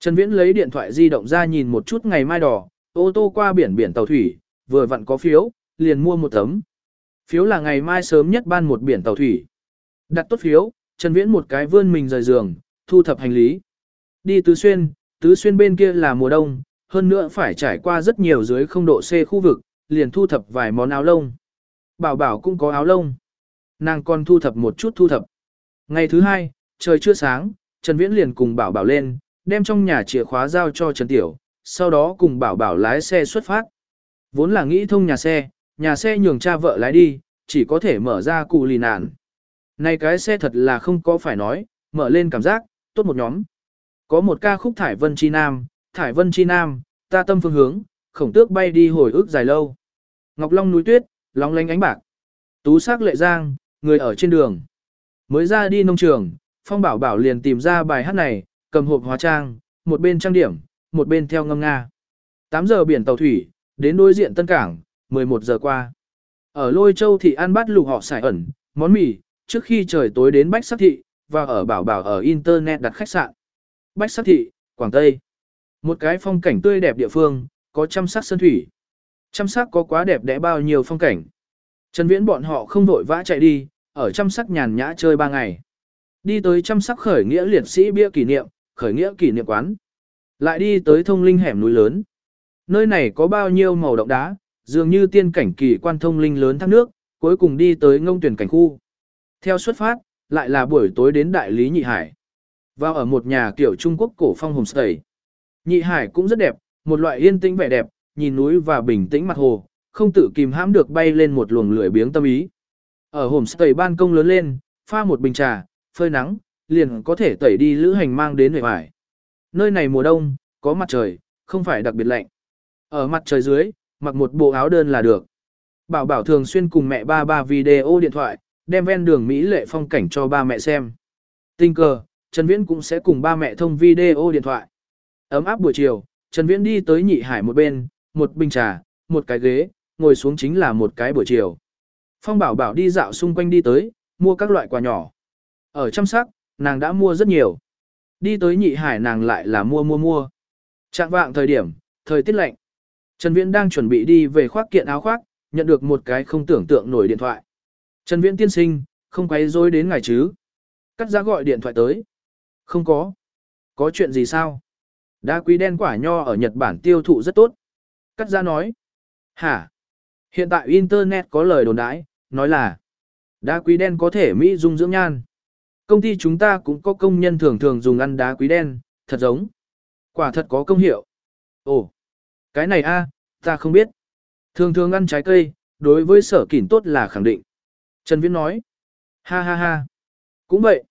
Trần Viễn lấy điện thoại di động ra nhìn một chút ngày mai đỏ, ô tô qua biển biển tàu thủy, vừa vặn có phiếu, liền mua một tấm. Phiếu là ngày mai sớm nhất ban một biển tàu thủy. Đặt tốt phiếu, Trần Viễn một cái vươn mình rời giường, thu thập hành lý. Đi Tứ Xuyên, Tứ Xuyên bên kia là mùa đông, hơn nữa phải trải qua rất nhiều dưới không độ C khu vực, liền thu thập vài món áo lông. Bảo bảo cũng có áo lông. Nàng còn thu thập một chút thu thập. Ngày thứ hai, trời chưa sáng, Trần Viễn liền cùng bảo bảo lên, đem trong nhà chìa khóa giao cho Trần Tiểu, sau đó cùng bảo bảo lái xe xuất phát. Vốn là nghĩ thông nhà xe, nhà xe nhường cha vợ lái đi, chỉ có thể mở ra cụ lì nạn. Này cái xe thật là không có phải nói, mở lên cảm giác, tốt một nhóm. Có một ca khúc Thải Vân Chi Nam, Thải Vân Chi Nam, ta tâm phương hướng, khổng tước bay đi hồi ức dài lâu. Ngọc Long núi tuyết, long lanh ánh bạc. Tú sắc lệ giang, người ở trên đường. Mới ra đi nông trường, Phong Bảo Bảo liền tìm ra bài hát này, cầm hộp hóa trang, một bên trang điểm, một bên theo ngâm nga. 8 giờ biển tàu thủy, đến đối diện Tân Cảng, 11 giờ qua. Ở Lôi Châu thị ăn bát lục họ xài ẩn, món mì, trước khi trời tối đến Bách Sắc thị, và ở Bảo Bảo ở Internet đặt khách sạn. Bách Sắc thị, Quảng Tây. Một cái phong cảnh tươi đẹp địa phương, có chăm sắc sơn thủy. chăm sắc có quá đẹp đẽ bao nhiêu phong cảnh. Trần Viễn bọn họ không vội vã chạy đi, ở chăm sắc nhàn nhã chơi ba ngày. Đi tới chăm sắc khởi nghĩa liệt sĩ bia kỷ niệm, khởi nghĩa kỷ niệm quán. Lại đi tới thông linh hẻm núi lớn. Nơi này có bao nhiêu màu động đá, dường như tiên cảnh kỳ quan thông linh lớn thác nước, cuối cùng đi tới ngông tuyển cảnh khu. Theo xuất phát, lại là buổi tối đến đại lý Nhị Hải. Vào ở một nhà kiểu Trung Quốc cổ phong homestay. Nhị Hải cũng rất đẹp, một loại yên tĩnh vẻ đẹp, nhìn núi và bình tĩnh mặt hồ, không tự kìm hãm được bay lên một luồng lười biếng tâm ý. Ở homestay ban công lớn lên, pha một bình trà, phơi nắng, liền có thể tẩy đi lữ hành mang đến về vải. Nơi này mùa đông, có mặt trời, không phải đặc biệt lạnh. Ở mặt trời dưới, mặc một bộ áo đơn là được. Bảo Bảo thường xuyên cùng mẹ ba ba video điện thoại, đem ven đường Mỹ lệ phong cảnh cho ba mẹ xem. Tình cờ, Trần Viễn cũng sẽ cùng ba mẹ thông video điện thoại. Ấm áp buổi chiều, Trần Viễn đi tới nhị hải một bên, một bình trà, một cái ghế, ngồi xuống chính là một cái buổi chiều. Phong Bảo Bảo đi dạo xung quanh đi tới, mua các loại quà nhỏ. Ở chăm sắc, nàng đã mua rất nhiều. Đi tới nhị hải nàng lại là mua mua mua. Trạng vạng thời điểm, thời tiết lạnh. Trần Viễn đang chuẩn bị đi về khoác kiện áo khoác, nhận được một cái không tưởng tượng nổi điện thoại. Trần Viễn tiên sinh, không quấy rối đến ngài chứ. Cắt ra gọi điện thoại tới. Không có. Có chuyện gì sao? Đá quý đen quả nho ở Nhật Bản tiêu thụ rất tốt. Cắt ra nói. Hả? Hiện tại Internet có lời đồn đãi, nói là đá quý đen có thể Mỹ dung dưỡng nhan. Công ty chúng ta cũng có công nhân thường thường dùng ăn đá quý đen, thật giống. Quả thật có công hiệu. Ồ, cái này a, ta không biết. Thường thường ăn trái cây, đối với sở kỉn tốt là khẳng định. Trần Viễn nói. Ha ha ha. Cũng vậy.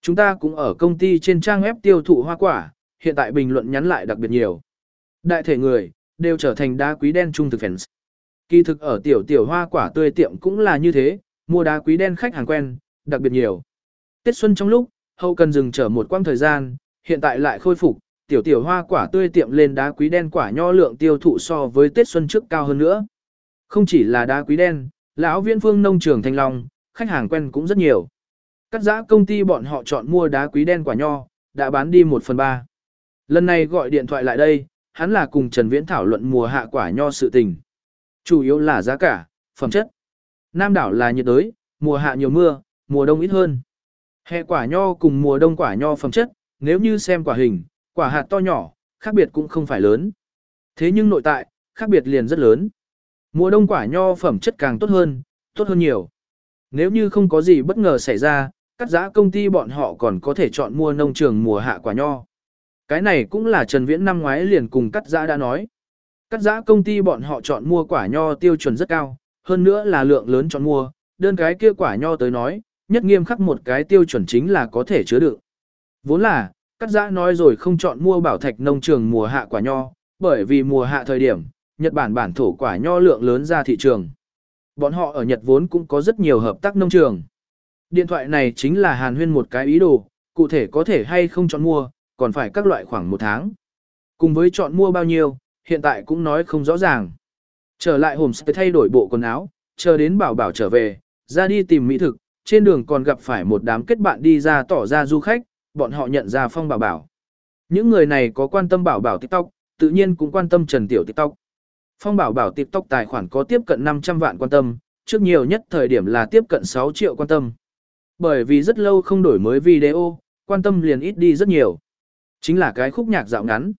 Chúng ta cũng ở công ty trên trang web tiêu thụ hoa quả, hiện tại bình luận nhắn lại đặc biệt nhiều. Đại thể người, đều trở thành đá quý đen trung thực fans. Kỳ thực ở tiểu tiểu hoa quả tươi tiệm cũng là như thế, mua đá quý đen khách hàng quen, đặc biệt nhiều. Tết xuân trong lúc, hậu cần dừng trở một quãng thời gian, hiện tại lại khôi phục, tiểu tiểu hoa quả tươi tiệm lên đá quý đen quả nho lượng tiêu thụ so với Tết xuân trước cao hơn nữa. Không chỉ là đá quý đen, lão viên phương nông trường Thanh Long, khách hàng quen cũng rất nhiều. Cắt giã công ty bọn họ chọn mua đá quý đen quả nho, đã bán đi 1 phần 3. Lần này gọi điện thoại lại đây, hắn là cùng Trần Viễn thảo luận mùa hạ quả nho sự tình. Chủ yếu là giá cả, phẩm chất. Nam đảo là nhiệt đới, mùa hạ nhiều mưa, mùa đông ít hơn. Hè quả nho cùng mùa đông quả nho phẩm chất, nếu như xem quả hình, quả hạt to nhỏ, khác biệt cũng không phải lớn. Thế nhưng nội tại, khác biệt liền rất lớn. Mùa đông quả nho phẩm chất càng tốt hơn, tốt hơn nhiều. Nếu như không có gì bất ngờ xảy ra, cắt giá công ty bọn họ còn có thể chọn mua nông trường mùa hạ quả nho. Cái này cũng là Trần Viễn năm ngoái liền cùng cắt Giã đã nói. Cắt Giã công ty bọn họ chọn mua quả nho tiêu chuẩn rất cao, hơn nữa là lượng lớn chọn mua, đơn cái kia quả nho tới nói, nhất nghiêm khắc một cái tiêu chuẩn chính là có thể chứa đựng. Vốn là, cắt giã nói rồi không chọn mua bảo thạch nông trường mùa hạ quả nho, bởi vì mùa hạ thời điểm, Nhật Bản bản thổ quả nho lượng lớn ra thị trường. Bọn họ ở Nhật vốn cũng có rất nhiều hợp tác nông trường. Điện thoại này chính là hàn huyên một cái ý đồ, cụ thể có thể hay không chọn mua, còn phải các loại khoảng một tháng. Cùng với chọn mua bao nhiêu, hiện tại cũng nói không rõ ràng. Trở lại homestay thay đổi bộ quần áo, chờ đến bảo bảo trở về, ra đi tìm mỹ thực, trên đường còn gặp phải một đám kết bạn đi ra tỏ ra du khách, bọn họ nhận ra phong bảo bảo. Những người này có quan tâm bảo bảo TikTok, tự nhiên cũng quan tâm Trần Tiểu TikTok. Phong bảo bảo TikTok tài khoản có tiếp cận 500 vạn quan tâm, trước nhiều nhất thời điểm là tiếp cận 6 triệu quan tâm. Bởi vì rất lâu không đổi mới video, quan tâm liền ít đi rất nhiều. Chính là cái khúc nhạc dạo ngắn.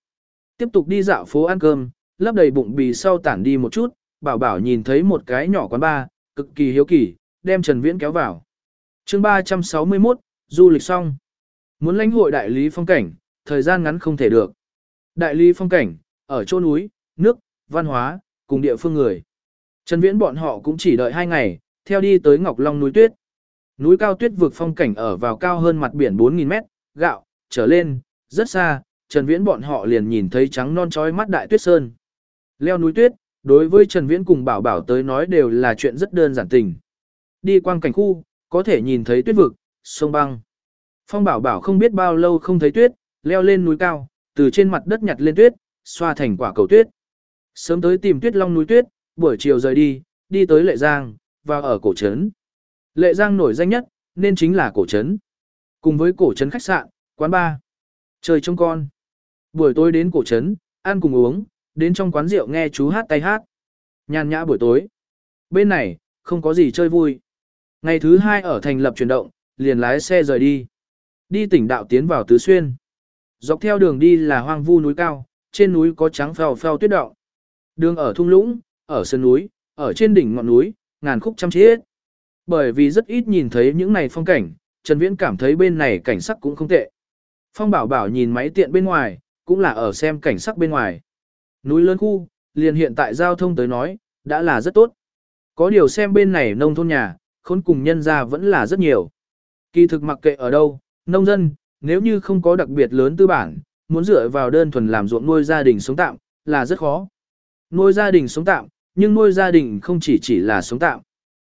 Tiếp tục đi dạo phố ăn cơm, lấp đầy bụng bì sau tản đi một chút, bảo bảo nhìn thấy một cái nhỏ quán bar, cực kỳ hiếu kỳ, đem Trần Viễn kéo vào. chương 361, du lịch xong. Muốn lãnh hội đại lý phong cảnh, thời gian ngắn không thể được. Đại lý phong cảnh, ở chỗ núi, nước, văn hóa, cùng địa phương người. Trần Viễn bọn họ cũng chỉ đợi hai ngày, theo đi tới Ngọc Long núi tuyết. Núi cao tuyết vực phong cảnh ở vào cao hơn mặt biển 4.000 mét, gạo, trở lên, rất xa, Trần Viễn bọn họ liền nhìn thấy trắng non trói mắt đại tuyết sơn. Leo núi tuyết, đối với Trần Viễn cùng Bảo Bảo tới nói đều là chuyện rất đơn giản tình. Đi quang cảnh khu, có thể nhìn thấy tuyết vực, sông băng. Phong Bảo Bảo không biết bao lâu không thấy tuyết, leo lên núi cao, từ trên mặt đất nhặt lên tuyết, xoa thành quả cầu tuyết. Sớm tới tìm tuyết long núi tuyết, buổi chiều rời đi, đi tới Lệ Giang, và ở cổ trấn. Lệ Giang nổi danh nhất, nên chính là cổ trấn. Cùng với cổ trấn khách sạn, quán bar. Trời trông con. Buổi tối đến cổ trấn, ăn cùng uống, đến trong quán rượu nghe chú hát tay hát. Nhàn nhã buổi tối. Bên này, không có gì chơi vui. Ngày thứ hai ở thành lập chuyển động, liền lái xe rời đi. Đi tỉnh đạo tiến vào Tứ Xuyên. Dọc theo đường đi là hoang vu núi cao, trên núi có trắng phèo phèo tuyết động. Đường ở thung lũng, ở sơn núi, ở trên đỉnh ngọn núi, ngàn khúc trăm chiết. Bởi vì rất ít nhìn thấy những này phong cảnh, Trần Viễn cảm thấy bên này cảnh sắc cũng không tệ. Phong bảo bảo nhìn máy tiện bên ngoài, cũng là ở xem cảnh sắc bên ngoài. Núi lớn khu, liền hiện tại giao thông tới nói, đã là rất tốt. Có điều xem bên này nông thôn nhà, khốn cùng nhân ra vẫn là rất nhiều. Kỳ thực mặc kệ ở đâu, nông dân, nếu như không có đặc biệt lớn tư bản, muốn dựa vào đơn thuần làm ruộng nuôi gia đình sống tạm, là rất khó. Nuôi gia đình sống tạm, nhưng nuôi gia đình không chỉ chỉ là sống tạm.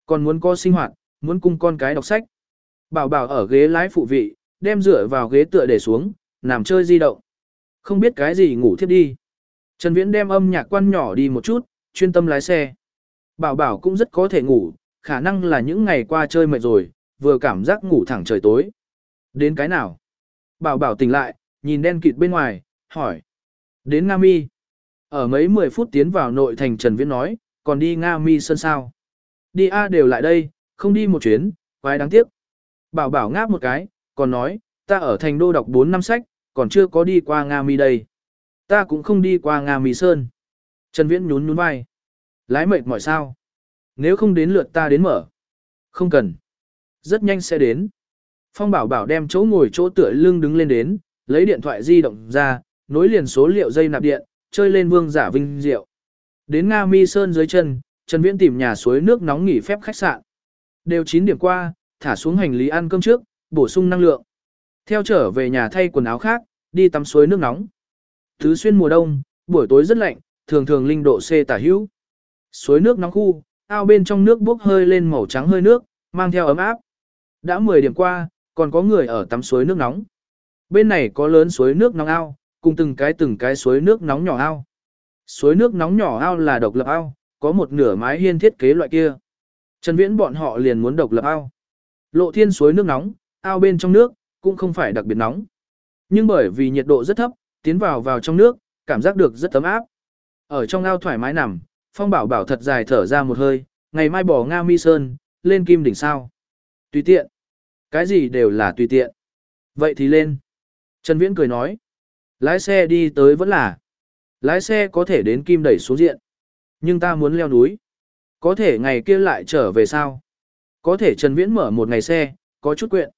Còn muốn có sinh hoạt, muốn cung con cái đọc sách. Bảo bảo ở ghế lái phụ vị, đem dựa vào ghế tựa để xuống, nằm chơi di động. Không biết cái gì ngủ thiếp đi. Trần Viễn đem âm nhạc quan nhỏ đi một chút, chuyên tâm lái xe. Bảo bảo cũng rất có thể ngủ, khả năng là những ngày qua chơi mệt rồi, vừa cảm giác ngủ thẳng trời tối. Đến cái nào? Bảo bảo tỉnh lại, nhìn đen kịt bên ngoài, hỏi. Đến Nga Mi. Ở mấy mười phút tiến vào nội thành Trần Viễn nói, còn đi Nga Mi Sơn sao? Đi A đều lại đây, không đi một chuyến, quái đáng tiếc. Bảo bảo ngáp một cái, còn nói, ta ở thành đô đọc 4 năm sách, còn chưa có đi qua Nga Mi đây. Ta cũng không đi qua Nga Mi Sơn. Trần Viễn nhún nhún vai. Lái mệt mỏi sao? Nếu không đến lượt ta đến mở. Không cần. Rất nhanh sẽ đến. Phong bảo bảo đem chỗ ngồi chỗ tựa lưng đứng lên đến, lấy điện thoại di động ra, nối liền số liệu dây nạp điện, chơi lên vương giả vinh diệu. Đến Nga Mi Sơn dưới chân, Trần Viễn tìm nhà suối nước nóng nghỉ phép khách sạn. Đều 9 điểm qua, thả xuống hành lý ăn cơm trước, bổ sung năng lượng. Theo trở về nhà thay quần áo khác, Đi tắm suối nước nóng. Thứ xuyên mùa đông, buổi tối rất lạnh, thường thường linh độ C tả hữu. Suối nước nóng khu, ao bên trong nước bốc hơi lên màu trắng hơi nước, mang theo ấm áp. Đã 10 điểm qua, còn có người ở tắm suối nước nóng. Bên này có lớn suối nước nóng ao, cùng từng cái từng cái suối nước nóng nhỏ ao. Suối nước nóng nhỏ ao là độc lập ao, có một nửa mái hiên thiết kế loại kia. Trần Viễn bọn họ liền muốn độc lập ao. Lộ thiên suối nước nóng, ao bên trong nước, cũng không phải đặc biệt nóng. Nhưng bởi vì nhiệt độ rất thấp, tiến vào vào trong nước, cảm giác được rất ấm áp. Ở trong ao thoải mái nằm, Phong Bảo Bảo thật dài thở ra một hơi, ngày mai bỏ Nga Mi Sơn, lên kim đỉnh sao. Tùy tiện. Cái gì đều là tùy tiện. Vậy thì lên. Trần Viễn cười nói. Lái xe đi tới vẫn là. Lái xe có thể đến kim đẩy xuống diện. Nhưng ta muốn leo núi. Có thể ngày kia lại trở về sao? Có thể Trần Viễn mở một ngày xe, có chút quyện.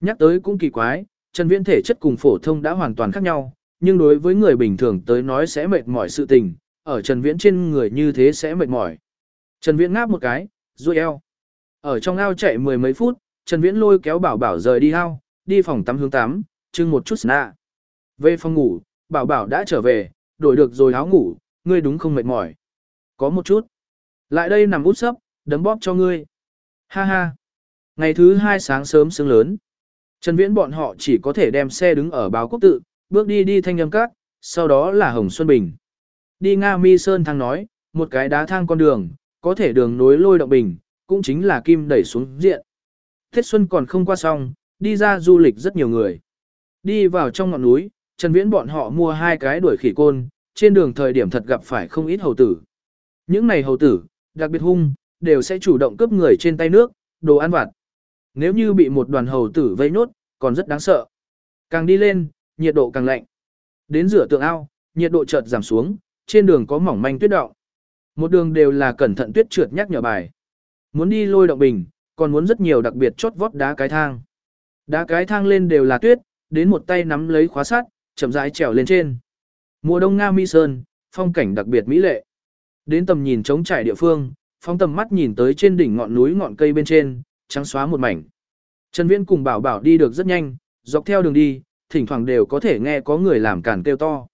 Nhắc tới cũng kỳ quái, Trần Viễn thể chất cùng phổ thông đã hoàn toàn khác nhau, nhưng đối với người bình thường tới nói sẽ mệt mỏi sự tình, ở Trần Viễn trên người như thế sẽ mệt mỏi. Trần Viễn ngáp một cái, duỗi eo. Ở trong ao chạy mười mấy phút, Trần Viễn lôi kéo Bảo Bảo rời đi ao, đi phòng tắm hướng tắm, trưng một chút sna. Về phòng ngủ, Bảo Bảo đã trở về, đổi được rồi áo ngủ, ngươi đúng không mệt mỏi. Có một chút. Lại đây nằm út sấp, đấm bóp cho ngươi. Ha ha. Ngày thứ hai sáng sớm sương lớn. Trần Viễn bọn họ chỉ có thể đem xe đứng ở báo quốc tự, bước đi đi thanh âm các, sau đó là Hồng Xuân Bình. Đi Nga Mi Sơn thang nói, một cái đá thang con đường, có thể đường nối lôi động bình, cũng chính là kim đẩy xuống diện. Tết Xuân còn không qua xong, đi ra du lịch rất nhiều người. Đi vào trong ngọn núi, Trần Viễn bọn họ mua hai cái đuổi khỉ côn, trên đường thời điểm thật gặp phải không ít hầu tử. Những này hầu tử, đặc biệt hung, đều sẽ chủ động cướp người trên tay nước, đồ ăn vặt. Nếu như bị một đoàn hầu tử vây nốt, còn rất đáng sợ. Càng đi lên, nhiệt độ càng lạnh. Đến rửa tượng ao, nhiệt độ chợt giảm xuống, trên đường có mỏng manh tuyết động. Một đường đều là cẩn thận tuyết trượt nhắc nhở bài. Muốn đi lôi động bình, còn muốn rất nhiều đặc biệt chốt vót đá cái thang. Đá cái thang lên đều là tuyết, đến một tay nắm lấy khóa sắt, chậm rãi trèo lên trên. Mùa đông Nga Mi Sơn, phong cảnh đặc biệt mỹ lệ. Đến tầm nhìn trống trải địa phương, phóng tầm mắt nhìn tới trên đỉnh ngọn núi ngọn cây bên trên, trắng xóa một mảnh. Trần Viễn cùng Bảo Bảo đi được rất nhanh, dọc theo đường đi, thỉnh thoảng đều có thể nghe có người làm cản kêu to.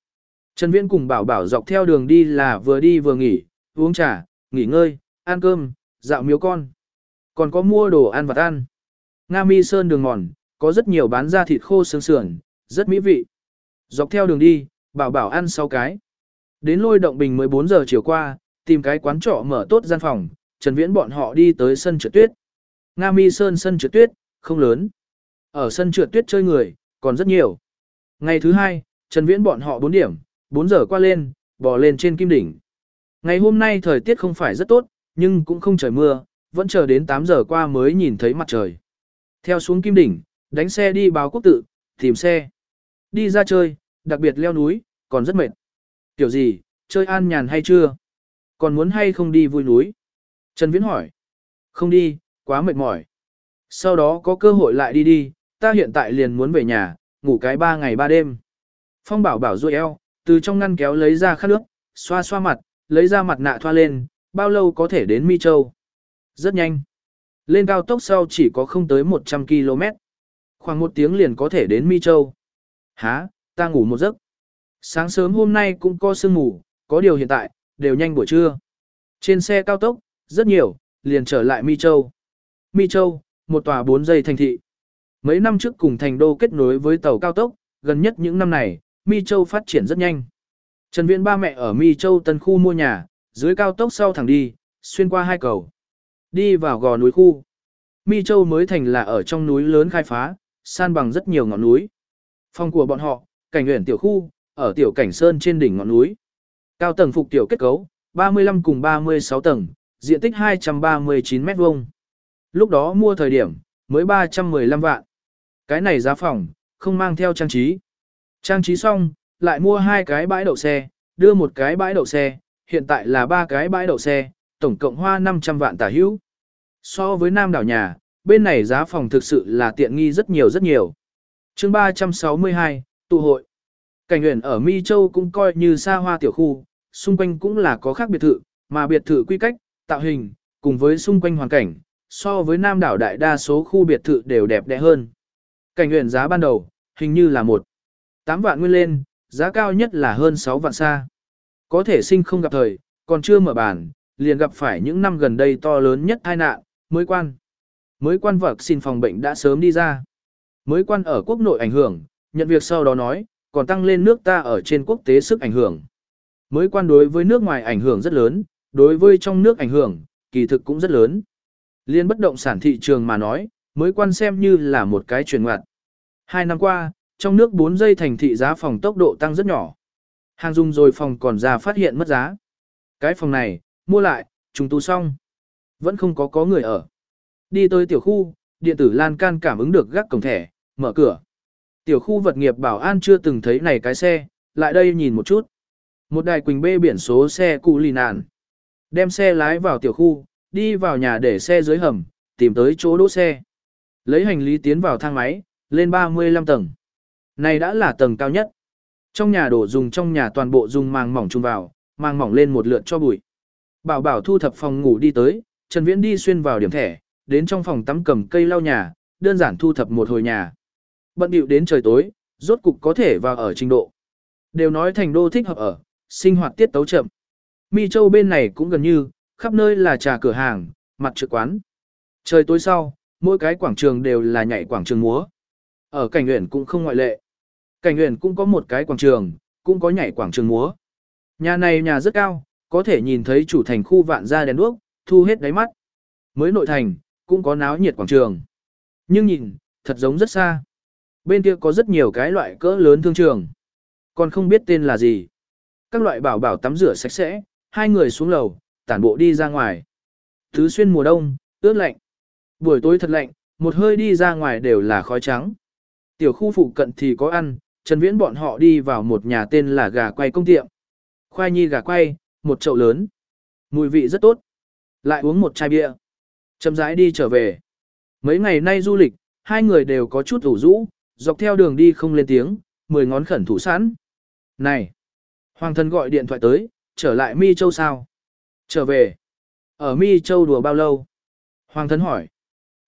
Trần Viễn cùng Bảo Bảo dọc theo đường đi là vừa đi vừa nghỉ, uống trà, nghỉ ngơi, ăn cơm, dạo miếu con. Còn có mua đồ ăn vặt ăn. Nga Mi Sơn đường mòn, có rất nhiều bán ra thịt khô xương sườn, rất mỹ vị. Dọc theo đường đi, Bảo Bảo ăn 6 cái. Đến lôi động bình 14 giờ chiều qua, tìm cái quán trọ mở tốt gian phòng, Trần Viễn bọn họ đi tới sân trượt tuyết. Nga Mi Sơn sân trượt tuyết, không lớn. Ở sân trượt tuyết chơi người, còn rất nhiều. Ngày thứ hai, Trần Viễn bọn họ 4 điểm, 4 giờ qua lên, bò lên trên kim đỉnh. Ngày hôm nay thời tiết không phải rất tốt, nhưng cũng không trời mưa, vẫn chờ đến 8 giờ qua mới nhìn thấy mặt trời. Theo xuống kim đỉnh, đánh xe đi báo quốc tự, tìm xe. Đi ra chơi, đặc biệt leo núi, còn rất mệt. Kiểu gì, chơi an nhàn hay chưa? Còn muốn hay không đi vui núi? Trần Viễn hỏi. Không đi, quá mệt mỏi. Sau đó có cơ hội lại đi đi, ta hiện tại liền muốn về nhà, ngủ cái ba ngày ba đêm. Phong bảo bảo ruôi eo, từ trong ngăn kéo lấy ra khát nước, xoa xoa mặt, lấy ra mặt nạ thoa lên, bao lâu có thể đến Mi Châu. Rất nhanh. Lên cao tốc sau chỉ có không tới 100 km. Khoảng một tiếng liền có thể đến Mi Châu. Hả, ta ngủ một giấc. Sáng sớm hôm nay cũng có sương mù, có điều hiện tại, đều nhanh buổi trưa. Trên xe cao tốc, rất nhiều, liền trở lại Mi Châu. Mi Châu, một tòa 4 giây thành thị. Mấy năm trước cùng thành đô kết nối với tàu cao tốc, gần nhất những năm này, Mi Châu phát triển rất nhanh. Trần Viễn ba mẹ ở Mi Châu tân khu mua nhà, dưới cao tốc sau thẳng đi, xuyên qua hai cầu. Đi vào gò núi khu. Mi Châu mới thành là ở trong núi lớn khai phá, san bằng rất nhiều ngọn núi. Phòng của bọn họ, cảnh huyện tiểu khu, ở tiểu cảnh sơn trên đỉnh ngọn núi. Cao tầng phục tiểu kết cấu, 35 cùng 36 tầng, diện tích 239 mét vuông. Lúc đó mua thời điểm, mới 315 vạn. Cái này giá phòng, không mang theo trang trí. Trang trí xong, lại mua hai cái bãi đậu xe, đưa một cái bãi đậu xe, hiện tại là ba cái bãi đậu xe, tổng cộng hoa 500 vạn tả hữu. So với nam đảo nhà, bên này giá phòng thực sự là tiện nghi rất nhiều rất nhiều. chương 362, tụ hội. Cảnh huyện ở Mi Châu cũng coi như xa hoa tiểu khu, xung quanh cũng là có khác biệt thự, mà biệt thự quy cách, tạo hình, cùng với xung quanh hoàn cảnh, so với nam đảo đại đa số khu biệt thự đều đẹp đẽ hơn. Cảnh huyện giá ban đầu, hình như là 1 8 vạn nguyên lên, giá cao nhất là hơn 6 vạn xa. Có thể sinh không gặp thời, còn chưa mở bản liền gặp phải những năm gần đây to lớn nhất tai nạn, mới quan. Mới quan vật xin phòng bệnh đã sớm đi ra. Mới quan ở quốc nội ảnh hưởng, nhận việc sau đó nói, còn tăng lên nước ta ở trên quốc tế sức ảnh hưởng. Mới quan đối với nước ngoài ảnh hưởng rất lớn, đối với trong nước ảnh hưởng, kỳ thực cũng rất lớn. Liên bất động sản thị trường mà nói, mới quan xem như là một cái chuyển ngoặt. Hai năm qua, trong nước 4 giây thành thị giá phòng tốc độ tăng rất nhỏ. Hàng dùng rồi phòng còn ra phát hiện mất giá. Cái phòng này, mua lại, trùng tu xong. Vẫn không có có người ở. Đi tới tiểu khu, điện tử lan can cảm ứng được gác cổng thẻ, mở cửa. Tiểu khu vật nghiệp bảo an chưa từng thấy này cái xe, lại đây nhìn một chút. Một đài quỳnh bê biển số xe cụ lì nạn. Đem xe lái vào tiểu khu, đi vào nhà để xe dưới hầm, tìm tới chỗ đỗ xe. Lấy hành lý tiến vào thang máy, lên 35 tầng. Này đã là tầng cao nhất. Trong nhà đổ dùng trong nhà toàn bộ dùng màng mỏng chung vào, màng mỏng lên một lượt cho bụi. Bảo bảo thu thập phòng ngủ đi tới, Trần Viễn đi xuyên vào điểm thẻ, đến trong phòng tắm cầm cây lau nhà, đơn giản thu thập một hồi nhà. Bận điệu đến trời tối, rốt cục có thể vào ở trình độ. Đều nói thành đô thích hợp ở, sinh hoạt tiết tấu chậm. Mi Châu bên này cũng gần như, khắp nơi là trà cửa hàng, mặt trực quán. Trời tối sau, mỗi cái quảng trường đều là nhảy quảng trường múa. Ở cảnh huyện cũng không ngoại lệ. Cảnh huyện cũng có một cái quảng trường, cũng có nhảy quảng trường múa. Nhà này nhà rất cao, có thể nhìn thấy chủ thành khu vạn gia đèn đuốc, thu hết đáy mắt. Mới nội thành, cũng có náo nhiệt quảng trường. Nhưng nhìn, thật giống rất xa. Bên kia có rất nhiều cái loại cỡ lớn thương trường. Còn không biết tên là gì. Các loại bảo bảo tắm rửa sạch sẽ, hai người xuống lầu, tản bộ đi ra ngoài. Thứ xuyên mùa đông, ướt lạnh. Buổi tối thật lạnh, một hơi đi ra ngoài đều là khói trắng. Tiểu khu phụ cận thì có ăn, Trần Viễn bọn họ đi vào một nhà tên là gà quay công tiệm. Khoai nhi gà quay, một chậu lớn. Mùi vị rất tốt. Lại uống một chai bia. Chậm rãi đi trở về. Mấy ngày nay du lịch, hai người đều có chút ủ rũ, dọc theo đường đi không lên tiếng, mười ngón khẩn thủ sẵn. Này! Hoàng thân gọi điện thoại tới, trở lại Mi Châu sao? Trở về. Ở Mi Châu đùa bao lâu? Hoàng thân hỏi.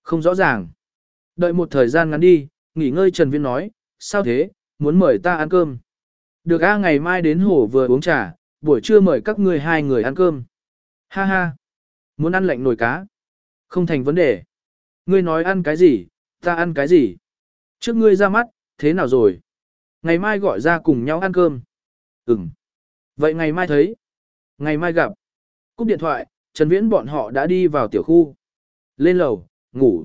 Không rõ ràng. Đợi một thời gian ngắn đi, nghỉ ngơi Trần Viễn nói, sao thế, muốn mời ta ăn cơm. Được a ngày mai đến hồ vừa uống trà, buổi trưa mời các ngươi hai người ăn cơm. Ha ha. Muốn ăn lạnh nồi cá. Không thành vấn đề. Ngươi nói ăn cái gì, ta ăn cái gì. Trước ngươi ra mắt, thế nào rồi? Ngày mai gọi ra cùng nhau ăn cơm. Ừm. Vậy ngày mai thấy. Ngày mai gặp. Cúp điện thoại, Trần Viễn bọn họ đã đi vào tiểu khu. Lên lầu, ngủ.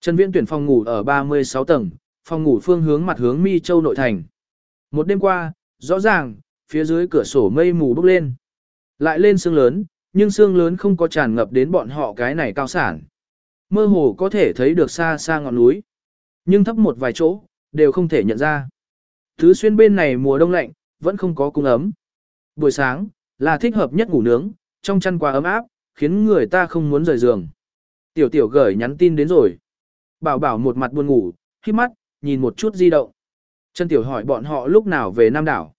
Trần Viễn tuyển phòng ngủ ở 36 tầng, phòng ngủ phương hướng mặt hướng Mi Châu nội thành. Một đêm qua, rõ ràng, phía dưới cửa sổ mây mù bốc lên. Lại lên sương lớn, nhưng sương lớn không có tràn ngập đến bọn họ cái này cao sản. Mơ hồ có thể thấy được xa xa ngọn núi. Nhưng thấp một vài chỗ, đều không thể nhận ra. Thứ xuyên bên này mùa đông lạnh, vẫn không có cung ấm. Buổi sáng, là thích hợp nhất ngủ nướng, trong chăn quá ấm áp, khiến người ta không muốn rời giường. Tiểu tiểu gửi nhắn tin đến rồi. Bảo bảo một mặt buồn ngủ, khi mắt, nhìn một chút di động. Trần Tiểu hỏi bọn họ lúc nào về Nam Đảo.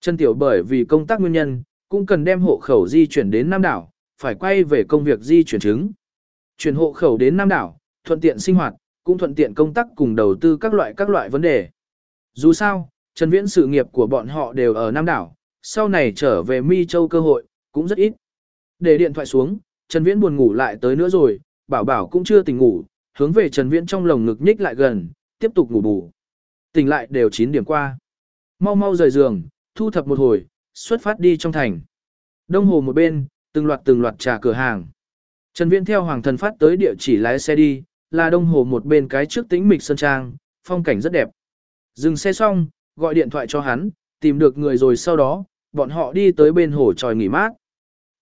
Trần Tiểu bởi vì công tác nguyên nhân, cũng cần đem hộ khẩu di chuyển đến Nam Đảo, phải quay về công việc di chuyển chứng. Chuyển hộ khẩu đến Nam Đảo, thuận tiện sinh hoạt, cũng thuận tiện công tác cùng đầu tư các loại các loại vấn đề. Dù sao, Trần Viễn sự nghiệp của bọn họ đều ở Nam Đảo, sau này trở về Mi Châu cơ hội, cũng rất ít. Để điện thoại xuống, Trần Viễn buồn ngủ lại tới nữa rồi, bảo bảo cũng chưa tỉnh ngủ, hướng về Trần Viễn trong lồng ngực nhích lại gần, tiếp tục ngủ bù. Tỉnh lại đều 9 điểm qua. Mau mau rời giường, thu thập một hồi, xuất phát đi trong thành. Đông hồ một bên, từng loạt từng loạt trà cửa hàng. Trần Viễn theo Hoàng Thần phát tới địa chỉ lái xe đi, là đông hồ một bên cái trước tĩnh mịch sơn trang, phong cảnh rất đẹp. Dừng xe xong, gọi điện thoại cho hắn, tìm được người rồi sau đó, bọn họ đi tới bên hồ tròi nghỉ mát.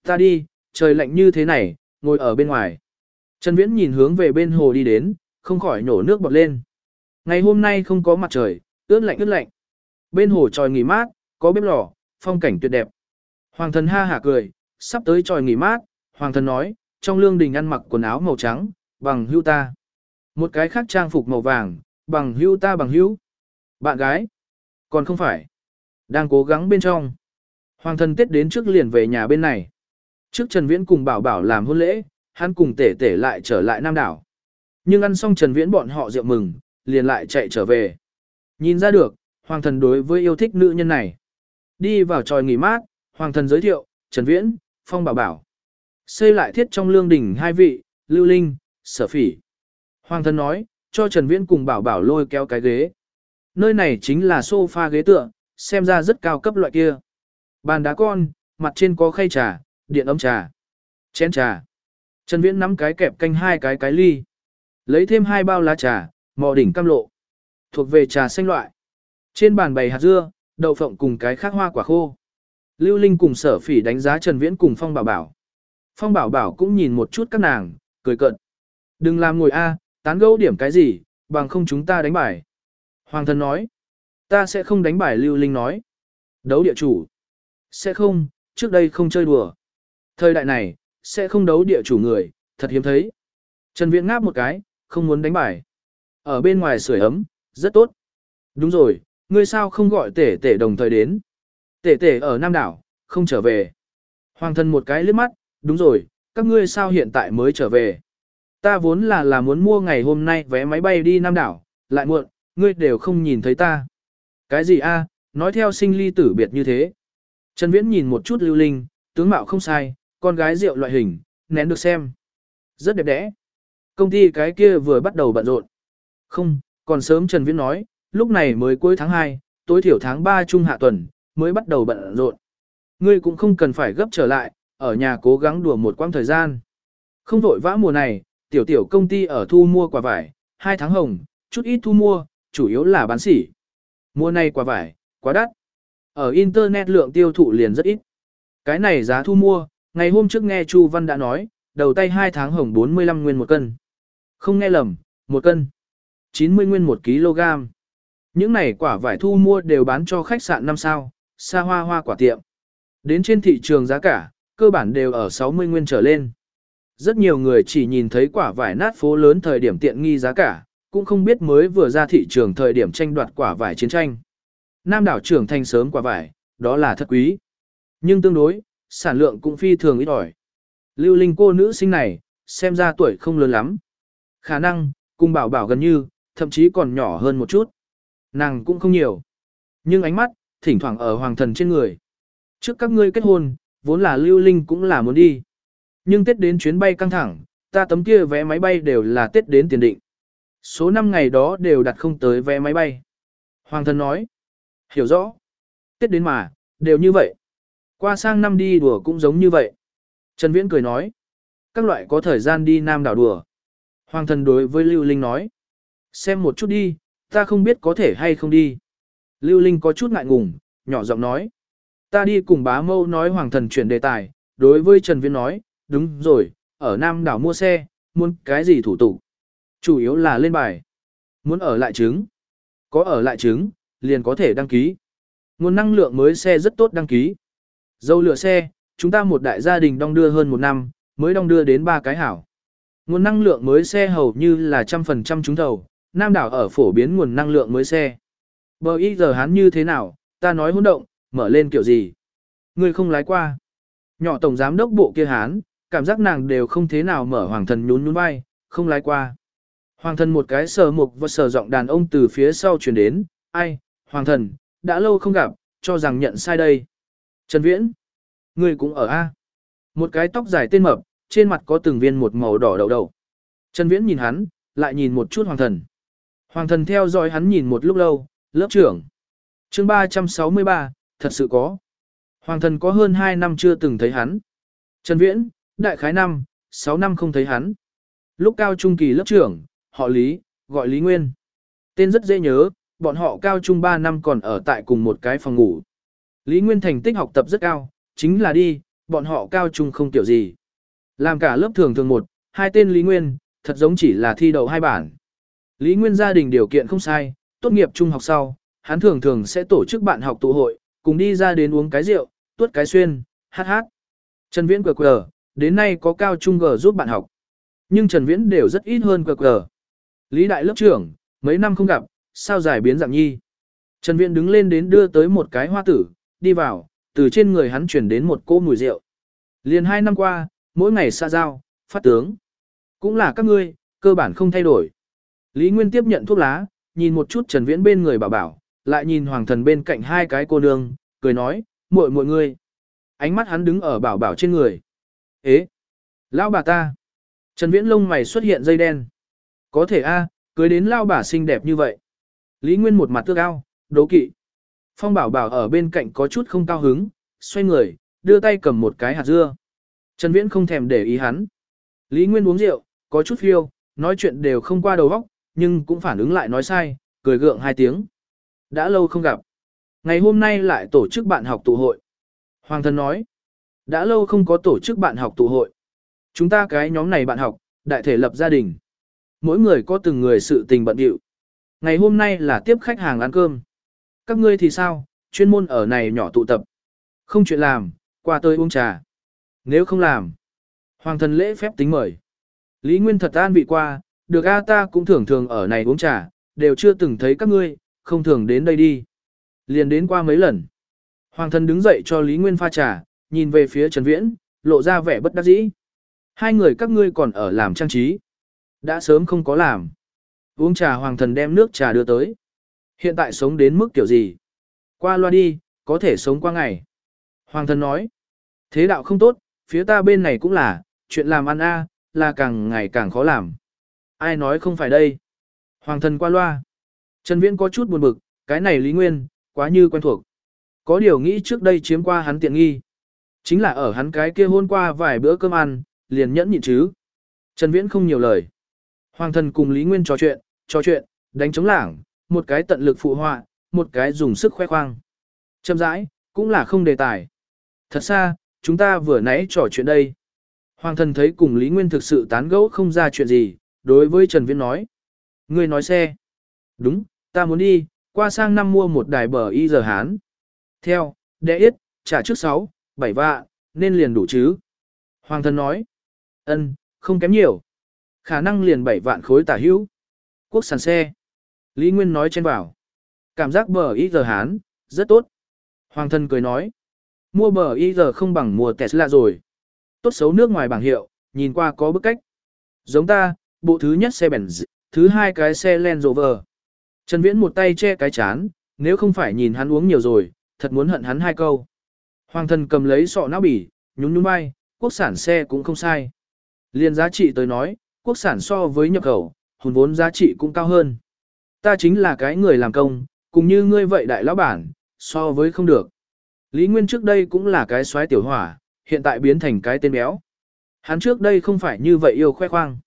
Ta đi, trời lạnh như thế này, ngồi ở bên ngoài. Trần Viễn nhìn hướng về bên hồ đi đến, không khỏi nổ nước bọt lên. Ngày hôm nay không có mặt trời, ướt lạnh ướt lạnh. Bên hồ tròi nghỉ mát, có bếp lò, phong cảnh tuyệt đẹp. Hoàng thần ha hả cười, sắp tới tròi nghỉ mát, hoàng thần nói, trong lương đình ăn mặc quần áo màu trắng, bằng hưu ta. Một cái khác trang phục màu vàng, bằng hưu ta bằng hưu. Bạn gái, còn không phải, đang cố gắng bên trong. Hoàng thần Tết đến trước liền về nhà bên này. Trước Trần Viễn cùng bảo bảo làm hôn lễ, hắn cùng tể tể lại trở lại Nam Đảo. Nhưng ăn xong Trần Viễn bọn họ rượu mừng, liền lại chạy trở về. Nhìn ra được, Hoàng thần đối với yêu thích nữ nhân này. Đi vào tròi nghỉ mát, Hoàng thần giới thiệu, Trần Viễn, Phong Bảo Bảo. Xây lại thiết trong lương đỉnh hai vị, Lưu Linh, Sở Phỉ. Hoàng thần nói, cho Trần Viễn cùng Bảo Bảo lôi kéo cái ghế. Nơi này chính là sofa ghế tựa, xem ra rất cao cấp loại kia. Bàn đá con, mặt trên có khay trà, điện ấm trà, chén trà. Trần Viễn nắm cái kẹp canh hai cái cái ly. Lấy thêm hai bao lá trà, mò đỉnh cam lộ. Thuộc về trà xanh loại. Trên bàn bày hạt dưa, đậu phộng cùng cái khác hoa quả khô. Lưu Linh cùng sở phỉ đánh giá Trần Viễn cùng Phong Bảo Bảo. Phong Bảo Bảo cũng nhìn một chút các nàng, cười cợt. Đừng làm ngồi a, tán gẫu điểm cái gì, bằng không chúng ta đánh bài. Hoàng thân nói. Ta sẽ không đánh bài Lưu Linh nói. Đấu địa chủ. Sẽ không, trước đây không chơi đùa. Thời đại này, sẽ không đấu địa chủ người, thật hiếm thấy. Trần Viễn ngáp một cái, không muốn đánh bài. Ở bên ngoài sưởi ấm, rất tốt. Đúng rồi, ngươi sao không gọi tể tể đồng thời đến. Tể tể ở Nam Đảo, không trở về. Hoàng thân một cái liếc mắt, đúng rồi, các ngươi sao hiện tại mới trở về. Ta vốn là là muốn mua ngày hôm nay vé máy bay đi Nam Đảo, lại muộn, ngươi đều không nhìn thấy ta. Cái gì a? nói theo sinh ly tử biệt như thế. Trần Viễn nhìn một chút lưu linh, tướng mạo không sai, con gái rượu loại hình, nén được xem. Rất đẹp đẽ. Công ty cái kia vừa bắt đầu bận rộn. Không, còn sớm Trần Viễn nói, lúc này mới cuối tháng 2, tối thiểu tháng 3 trung hạ tuần, mới bắt đầu bận rộn. Ngươi cũng không cần phải gấp trở lại, ở nhà cố gắng đùa một quãng thời gian. Không vội vã mùa này, tiểu tiểu công ty ở thu mua quả vải, hai tháng hồng, chút ít thu mua, chủ yếu là bán sỉ. Mùa này quả vải, quá đắt. Ở Internet lượng tiêu thụ liền rất ít. Cái này giá thu mua, ngày hôm trước nghe Chu Văn đã nói, đầu tay 2 tháng hồng 45 nguyên một cân. Không nghe lầm, một cân. 90 nguyên một kg. Những này quả vải thu mua đều bán cho khách sạn 5 sao, xa hoa hoa quả tiệm. Đến trên thị trường giá cả, cơ bản đều ở 60 nguyên trở lên. Rất nhiều người chỉ nhìn thấy quả vải nát phố lớn thời điểm tiện nghi giá cả, cũng không biết mới vừa ra thị trường thời điểm tranh đoạt quả vải chiến tranh. Nam đảo trưởng thành sớm quả vải, đó là thật quý. Nhưng tương đối, sản lượng cũng phi thường ít ỏi. Lưu Linh cô nữ sinh này, xem ra tuổi không lớn lắm. Khả năng, cùng bảo bảo gần như, thậm chí còn nhỏ hơn một chút. Nàng cũng không nhiều. Nhưng ánh mắt, thỉnh thoảng ở hoàng thần trên người. Trước các ngươi kết hôn, vốn là Lưu Linh cũng là muốn đi. Nhưng Tết đến chuyến bay căng thẳng, ta tấm kia vé máy bay đều là Tết đến tiền định. Số năm ngày đó đều đặt không tới vé máy bay. Hoàng thần nói. Hiểu rõ. Tết đến mà, đều như vậy. Qua sang năm đi đùa cũng giống như vậy. Trần Viễn cười nói. Các loại có thời gian đi nam đảo đùa. Hoàng thần đối với Lưu Linh nói. Xem một chút đi, ta không biết có thể hay không đi. Lưu Linh có chút ngại ngùng, nhỏ giọng nói. Ta đi cùng bá mâu nói hoàng thần chuyển đề tài, đối với Trần Viễn nói, đúng rồi, ở Nam đảo mua xe, muốn cái gì thủ tục. Chủ yếu là lên bài. Muốn ở lại trứng. Có ở lại trứng, liền có thể đăng ký. Nguồn năng lượng mới xe rất tốt đăng ký dâu lửa xe, chúng ta một đại gia đình đong đưa hơn một năm, mới đong đưa đến ba cái hảo. Nguồn năng lượng mới xe hầu như là trăm phần trăm trúng thầu, Nam đảo ở phổ biến nguồn năng lượng mới xe. Bờ ý giờ hắn như thế nào, ta nói hỗn động, mở lên kiểu gì. Người không lái qua. Nhỏ tổng giám đốc bộ kia hán, cảm giác nàng đều không thế nào mở hoàng thần nhún nhún vai, không lái qua. Hoàng thần một cái sờ mục và sờ giọng đàn ông từ phía sau truyền đến, ai, hoàng thần, đã lâu không gặp, cho rằng nhận sai đây. Trần Viễn, người cũng ở A. Một cái tóc dài tên mập, trên mặt có từng viên một màu đỏ đầu đầu. Trần Viễn nhìn hắn, lại nhìn một chút hoàng thần. Hoàng thần theo dõi hắn nhìn một lúc lâu, lớp trưởng. chương 363, thật sự có. Hoàng thần có hơn 2 năm chưa từng thấy hắn. Trần Viễn, đại khái năm, 6 năm không thấy hắn. Lúc cao trung kỳ lớp trưởng, họ Lý, gọi Lý Nguyên. Tên rất dễ nhớ, bọn họ cao trung 3 năm còn ở tại cùng một cái phòng ngủ. Lý Nguyên thành tích học tập rất cao, chính là đi, bọn họ cao trung không tiểu gì. Làm cả lớp thường thường một, hai tên Lý Nguyên, thật giống chỉ là thi đậu hai bản. Lý Nguyên gia đình điều kiện không sai, tốt nghiệp trung học sau, hắn thường thường sẽ tổ chức bạn học tụ hội, cùng đi ra đến uống cái rượu, tuốt cái xuyên, hát hát. Trần Viễn cờ cờ, đến nay có cao trung gờ giúp bạn học. Nhưng Trần Viễn đều rất ít hơn cờ cờ. Lý đại lớp trưởng, mấy năm không gặp, sao giải biến dạng nhi. Trần Viễn đứng lên đến đưa tới một cái hoa tử, đi vào, từ trên người hắn chuyển đến một cỗ mùi rượu. Liền hai năm qua, mỗi ngày xa giao, phát tướng. Cũng là các ngươi, cơ bản không thay đổi. Lý Nguyên tiếp nhận thuốc lá, nhìn một chút Trần Viễn bên người bảo bảo, lại nhìn hoàng thần bên cạnh hai cái cô nương, cười nói, muội muội ngươi. Ánh mắt hắn đứng ở bảo bảo trên người. Ế! Lão bà ta! Trần Viễn lông mày xuất hiện dây đen. Có thể a, à, cưới đến lao bà xinh đẹp như vậy. Lý Nguyên một mặt tước ao, đố kỵ. Phong bảo bảo ở bên cạnh có chút không cao hứng, xoay người, đưa tay cầm một cái hạt dưa. Trần Viễn không thèm để ý hắn. Lý Nguyên uống rượu, có chút phiêu, nói chuyện đều không qua đầu óc, nhưng cũng phản ứng lại nói sai, cười gượng hai tiếng. Đã lâu không gặp. Ngày hôm nay lại tổ chức bạn học tụ hội. Hoàng thân nói, đã lâu không có tổ chức bạn học tụ hội. Chúng ta cái nhóm này bạn học, đại thể lập gia đình. Mỗi người có từng người sự tình bận điệu. Ngày hôm nay là tiếp khách hàng ăn cơm. Các ngươi thì sao, chuyên môn ở này nhỏ tụ tập. Không chuyện làm, qua tôi uống trà. Nếu không làm, hoàng thần lễ phép tính mời. Lý Nguyên thật an vị qua, được A ta cũng thường thường ở này uống trà, đều chưa từng thấy các ngươi, không thường đến đây đi. Liền đến qua mấy lần. Hoàng thần đứng dậy cho Lý Nguyên pha trà, nhìn về phía Trần Viễn, lộ ra vẻ bất đắc dĩ. Hai người các ngươi còn ở làm trang trí. Đã sớm không có làm. Uống trà hoàng thần đem nước trà đưa tới. Hiện tại sống đến mức kiểu gì? Qua loa đi, có thể sống qua ngày. Hoàng thần nói. Thế đạo không tốt, phía ta bên này cũng là, chuyện làm ăn a là càng ngày càng khó làm. Ai nói không phải đây? Hoàng thần qua loa. Trần Viễn có chút buồn bực, cái này Lý Nguyên, quá như quen thuộc. Có điều nghĩ trước đây chiếm qua hắn tiện nghi. Chính là ở hắn cái kia hôn qua vài bữa cơm ăn, liền nhẫn nhịn chứ. Trần Viễn không nhiều lời. Hoàng thần cùng Lý Nguyên trò chuyện, trò chuyện, đánh chống lảng, một cái tận lực phụ họa, một cái dùng sức khoe khoang. Châm rãi, cũng là không đề tài. Thật xa, chúng ta vừa nãy trò chuyện đây. Hoàng thần thấy cùng Lý Nguyên thực sự tán gẫu không ra chuyện gì, đối với Trần Viễn nói. Ngươi nói xe. Đúng, ta muốn đi, qua sang năm mua một đài bờ y giờ Hán. Theo, đệ ít, trả trước 6, 7 vạ, nên liền đủ chứ. Hoàng thần nói. ân không kém nhiều. Khả năng liền 7 vạn khối tả hữu. Quốc sản xe. Lý Nguyên nói trên bảo. Cảm giác bờ y giờ Hán, rất tốt. Hoàng thân cười nói. Mua bờ y giờ không bằng mua Tesla rồi. Tốt xấu nước ngoài bảng hiệu, nhìn qua có bức cách. Giống ta, bộ thứ nhất xe Benz, thứ hai cái xe Land Rover. Trần Viễn một tay che cái chán, nếu không phải nhìn hắn uống nhiều rồi, thật muốn hận hắn hai câu. Hoàng thân cầm lấy sọ não bỉ, nhún nhún vai, quốc sản xe cũng không sai. Liên giá trị tới nói, quốc sản so với nhập khẩu, hồn vốn giá trị cũng cao hơn. Ta chính là cái người làm công, cùng như ngươi vậy đại lão bản, so với không được. Lý Nguyên trước đây cũng là cái xoái tiểu hỏa, hiện tại biến thành cái tên béo. Hắn trước đây không phải như vậy yêu khoe khoang.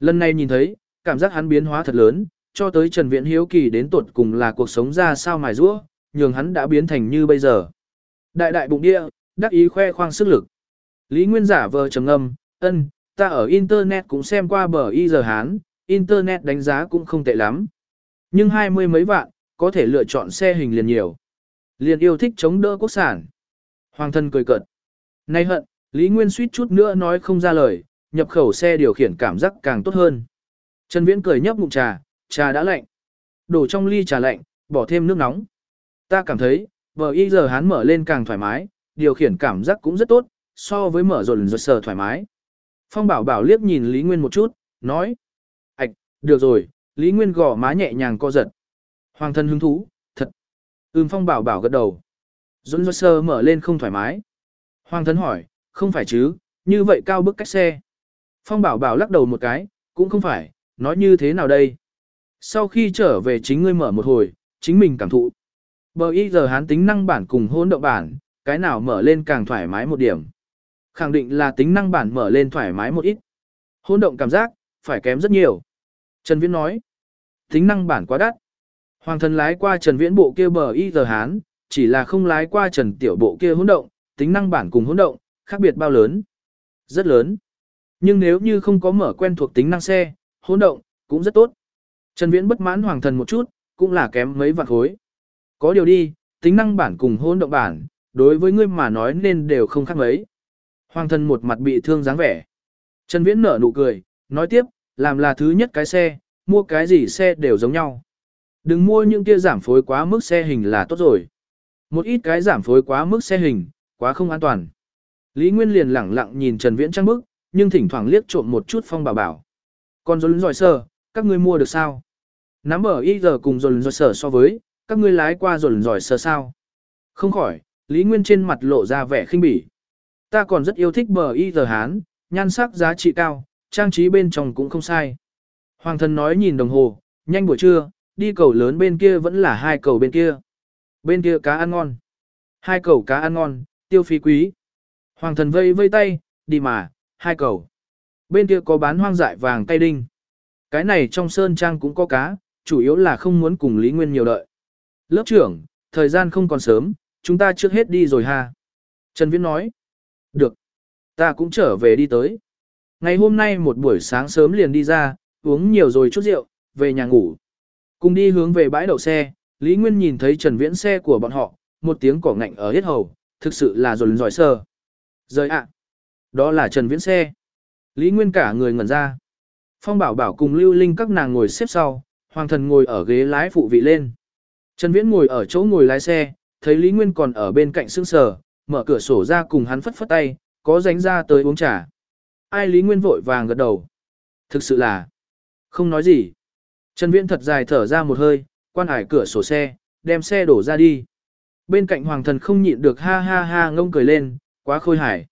Lần này nhìn thấy, cảm giác hắn biến hóa thật lớn, cho tới Trần Viễn hiếu kỳ đến tuột cùng là cuộc sống ra sao mài rũa, nhường hắn đã biến thành như bây giờ. Đại đại bụng địa, đắc ý khoe khoang sức lực. Lý Nguyên giả vờ trầm ngâm, ân, ta ở Internet cũng xem qua bờ y giờ Hán, Internet đánh giá cũng không tệ lắm. Nhưng hai mươi mấy vạn, có thể lựa chọn xe hình liền nhiều. Liền yêu thích chống đỡ quốc sản. Hoàng thân cười cợt. Nay hận, Lý Nguyên suýt chút nữa nói không ra lời, nhập khẩu xe điều khiển cảm giác càng tốt hơn. Trần Viễn cười nhấp ngụm trà, trà đã lạnh. Đổ trong ly trà lạnh, bỏ thêm nước nóng. Ta cảm thấy, vờ y giờ hắn mở lên càng thoải mái, điều khiển cảm giác cũng rất tốt, so với mở rồn rột sờ thoải mái. Phong bảo bảo liếc nhìn Lý Nguyên một chút, nói. Ảch, được rồi, Lý Nguyên gõ má nhẹ nhàng co giật. Hoàng thân hứng thú, thật. Ưm phong bảo bảo gật đầu. Dũng rột sơ mở lên không thoải mái. Hoàng thân hỏi, không phải chứ, như vậy cao bức cách xe. Phong bảo bảo lắc đầu một cái, cũng không phải, nói như thế nào đây. Sau khi trở về chính ngươi mở một hồi, chính mình cảm thụ. Bờ y giờ hán tính năng bản cùng hôn động bản, cái nào mở lên càng thoải mái một điểm. Khẳng định là tính năng bản mở lên thoải mái một ít. Hôn động cảm giác, phải kém rất nhiều. Trần Viễn nói, tính năng bản quá đắt. Hoàng thần lái qua Trần Viễn bộ kia bờ y giờ hán, chỉ là không lái qua Trần Tiểu bộ kia hỗn động, tính năng bản cùng hỗn động, khác biệt bao lớn? Rất lớn. Nhưng nếu như không có mở quen thuộc tính năng xe, hỗn động, cũng rất tốt. Trần Viễn bất mãn hoàng thần một chút, cũng là kém mấy vạn khối. Có điều đi, tính năng bản cùng hỗn động bản, đối với ngươi mà nói nên đều không khác mấy. Hoàng thần một mặt bị thương dáng vẻ. Trần Viễn nở nụ cười, nói tiếp, làm là thứ nhất cái xe, mua cái gì xe đều giống nhau. Đừng mua những kia giảm phối quá mức xe hình là tốt rồi. Một ít cái giảm phối quá mức xe hình, quá không an toàn. Lý Nguyên liền lẳng lặng nhìn Trần Viễn trang bức, nhưng thỉnh thoảng liếc trộm một chút phong bảo bảo. Còn dồn dòi sơ, các ngươi mua được sao? Nắm ở y giờ cùng dồn dòi sở so với, các ngươi lái qua rồn giỏi sơ sao. Không khỏi, Lý Nguyên trên mặt lộ ra vẻ khinh bỉ. Ta còn rất yêu thích bờ y giờ Hán, nhan sắc giá trị cao, trang trí bên trong cũng không sai. Hoàng thần nói nhìn đồng hồ, nhanh buổi trưa, đi cầu lớn bên kia vẫn là hai cầu bên kia. Bên kia cá ăn ngon. Hai cầu cá ăn ngon, tiêu phí quý. Hoàng thần vây vây tay, đi mà, hai cầu. Bên kia có bán hoang dại vàng tay đinh. Cái này trong sơn trang cũng có cá, chủ yếu là không muốn cùng Lý Nguyên nhiều đợi. Lớp trưởng, thời gian không còn sớm, chúng ta trước hết đi rồi ha. Trần Viễn nói. Được. Ta cũng trở về đi tới. Ngày hôm nay một buổi sáng sớm liền đi ra, uống nhiều rồi chút rượu, về nhà ngủ. Cùng đi hướng về bãi đậu xe, Lý Nguyên nhìn thấy Trần Viễn xe của bọn họ, một tiếng cỏ ngạnh ở hết hầu, thực sự là rồn giỏi sờ Rời ạ. Đó là Trần Viễn xe. Lý Nguyên cả người ngẩn ra. Phong Bảo Bảo cùng Lưu Linh các nàng ngồi xếp sau, Hoàng Thần ngồi ở ghế lái phụ vị lên. Trần Viễn ngồi ở chỗ ngồi lái xe, thấy Lý Nguyên còn ở bên cạnh sương sờ, mở cửa sổ ra cùng hắn phất phất tay, có dánh ra tới uống trà. Ai Lý Nguyên vội vàng gật đầu. Thực sự là, không nói gì. Trần Viễn thật dài thở ra một hơi, quan hải cửa sổ xe, đem xe đổ ra đi. Bên cạnh hoàng thần không nhịn được ha ha ha ngông cười lên, quá khôi hài.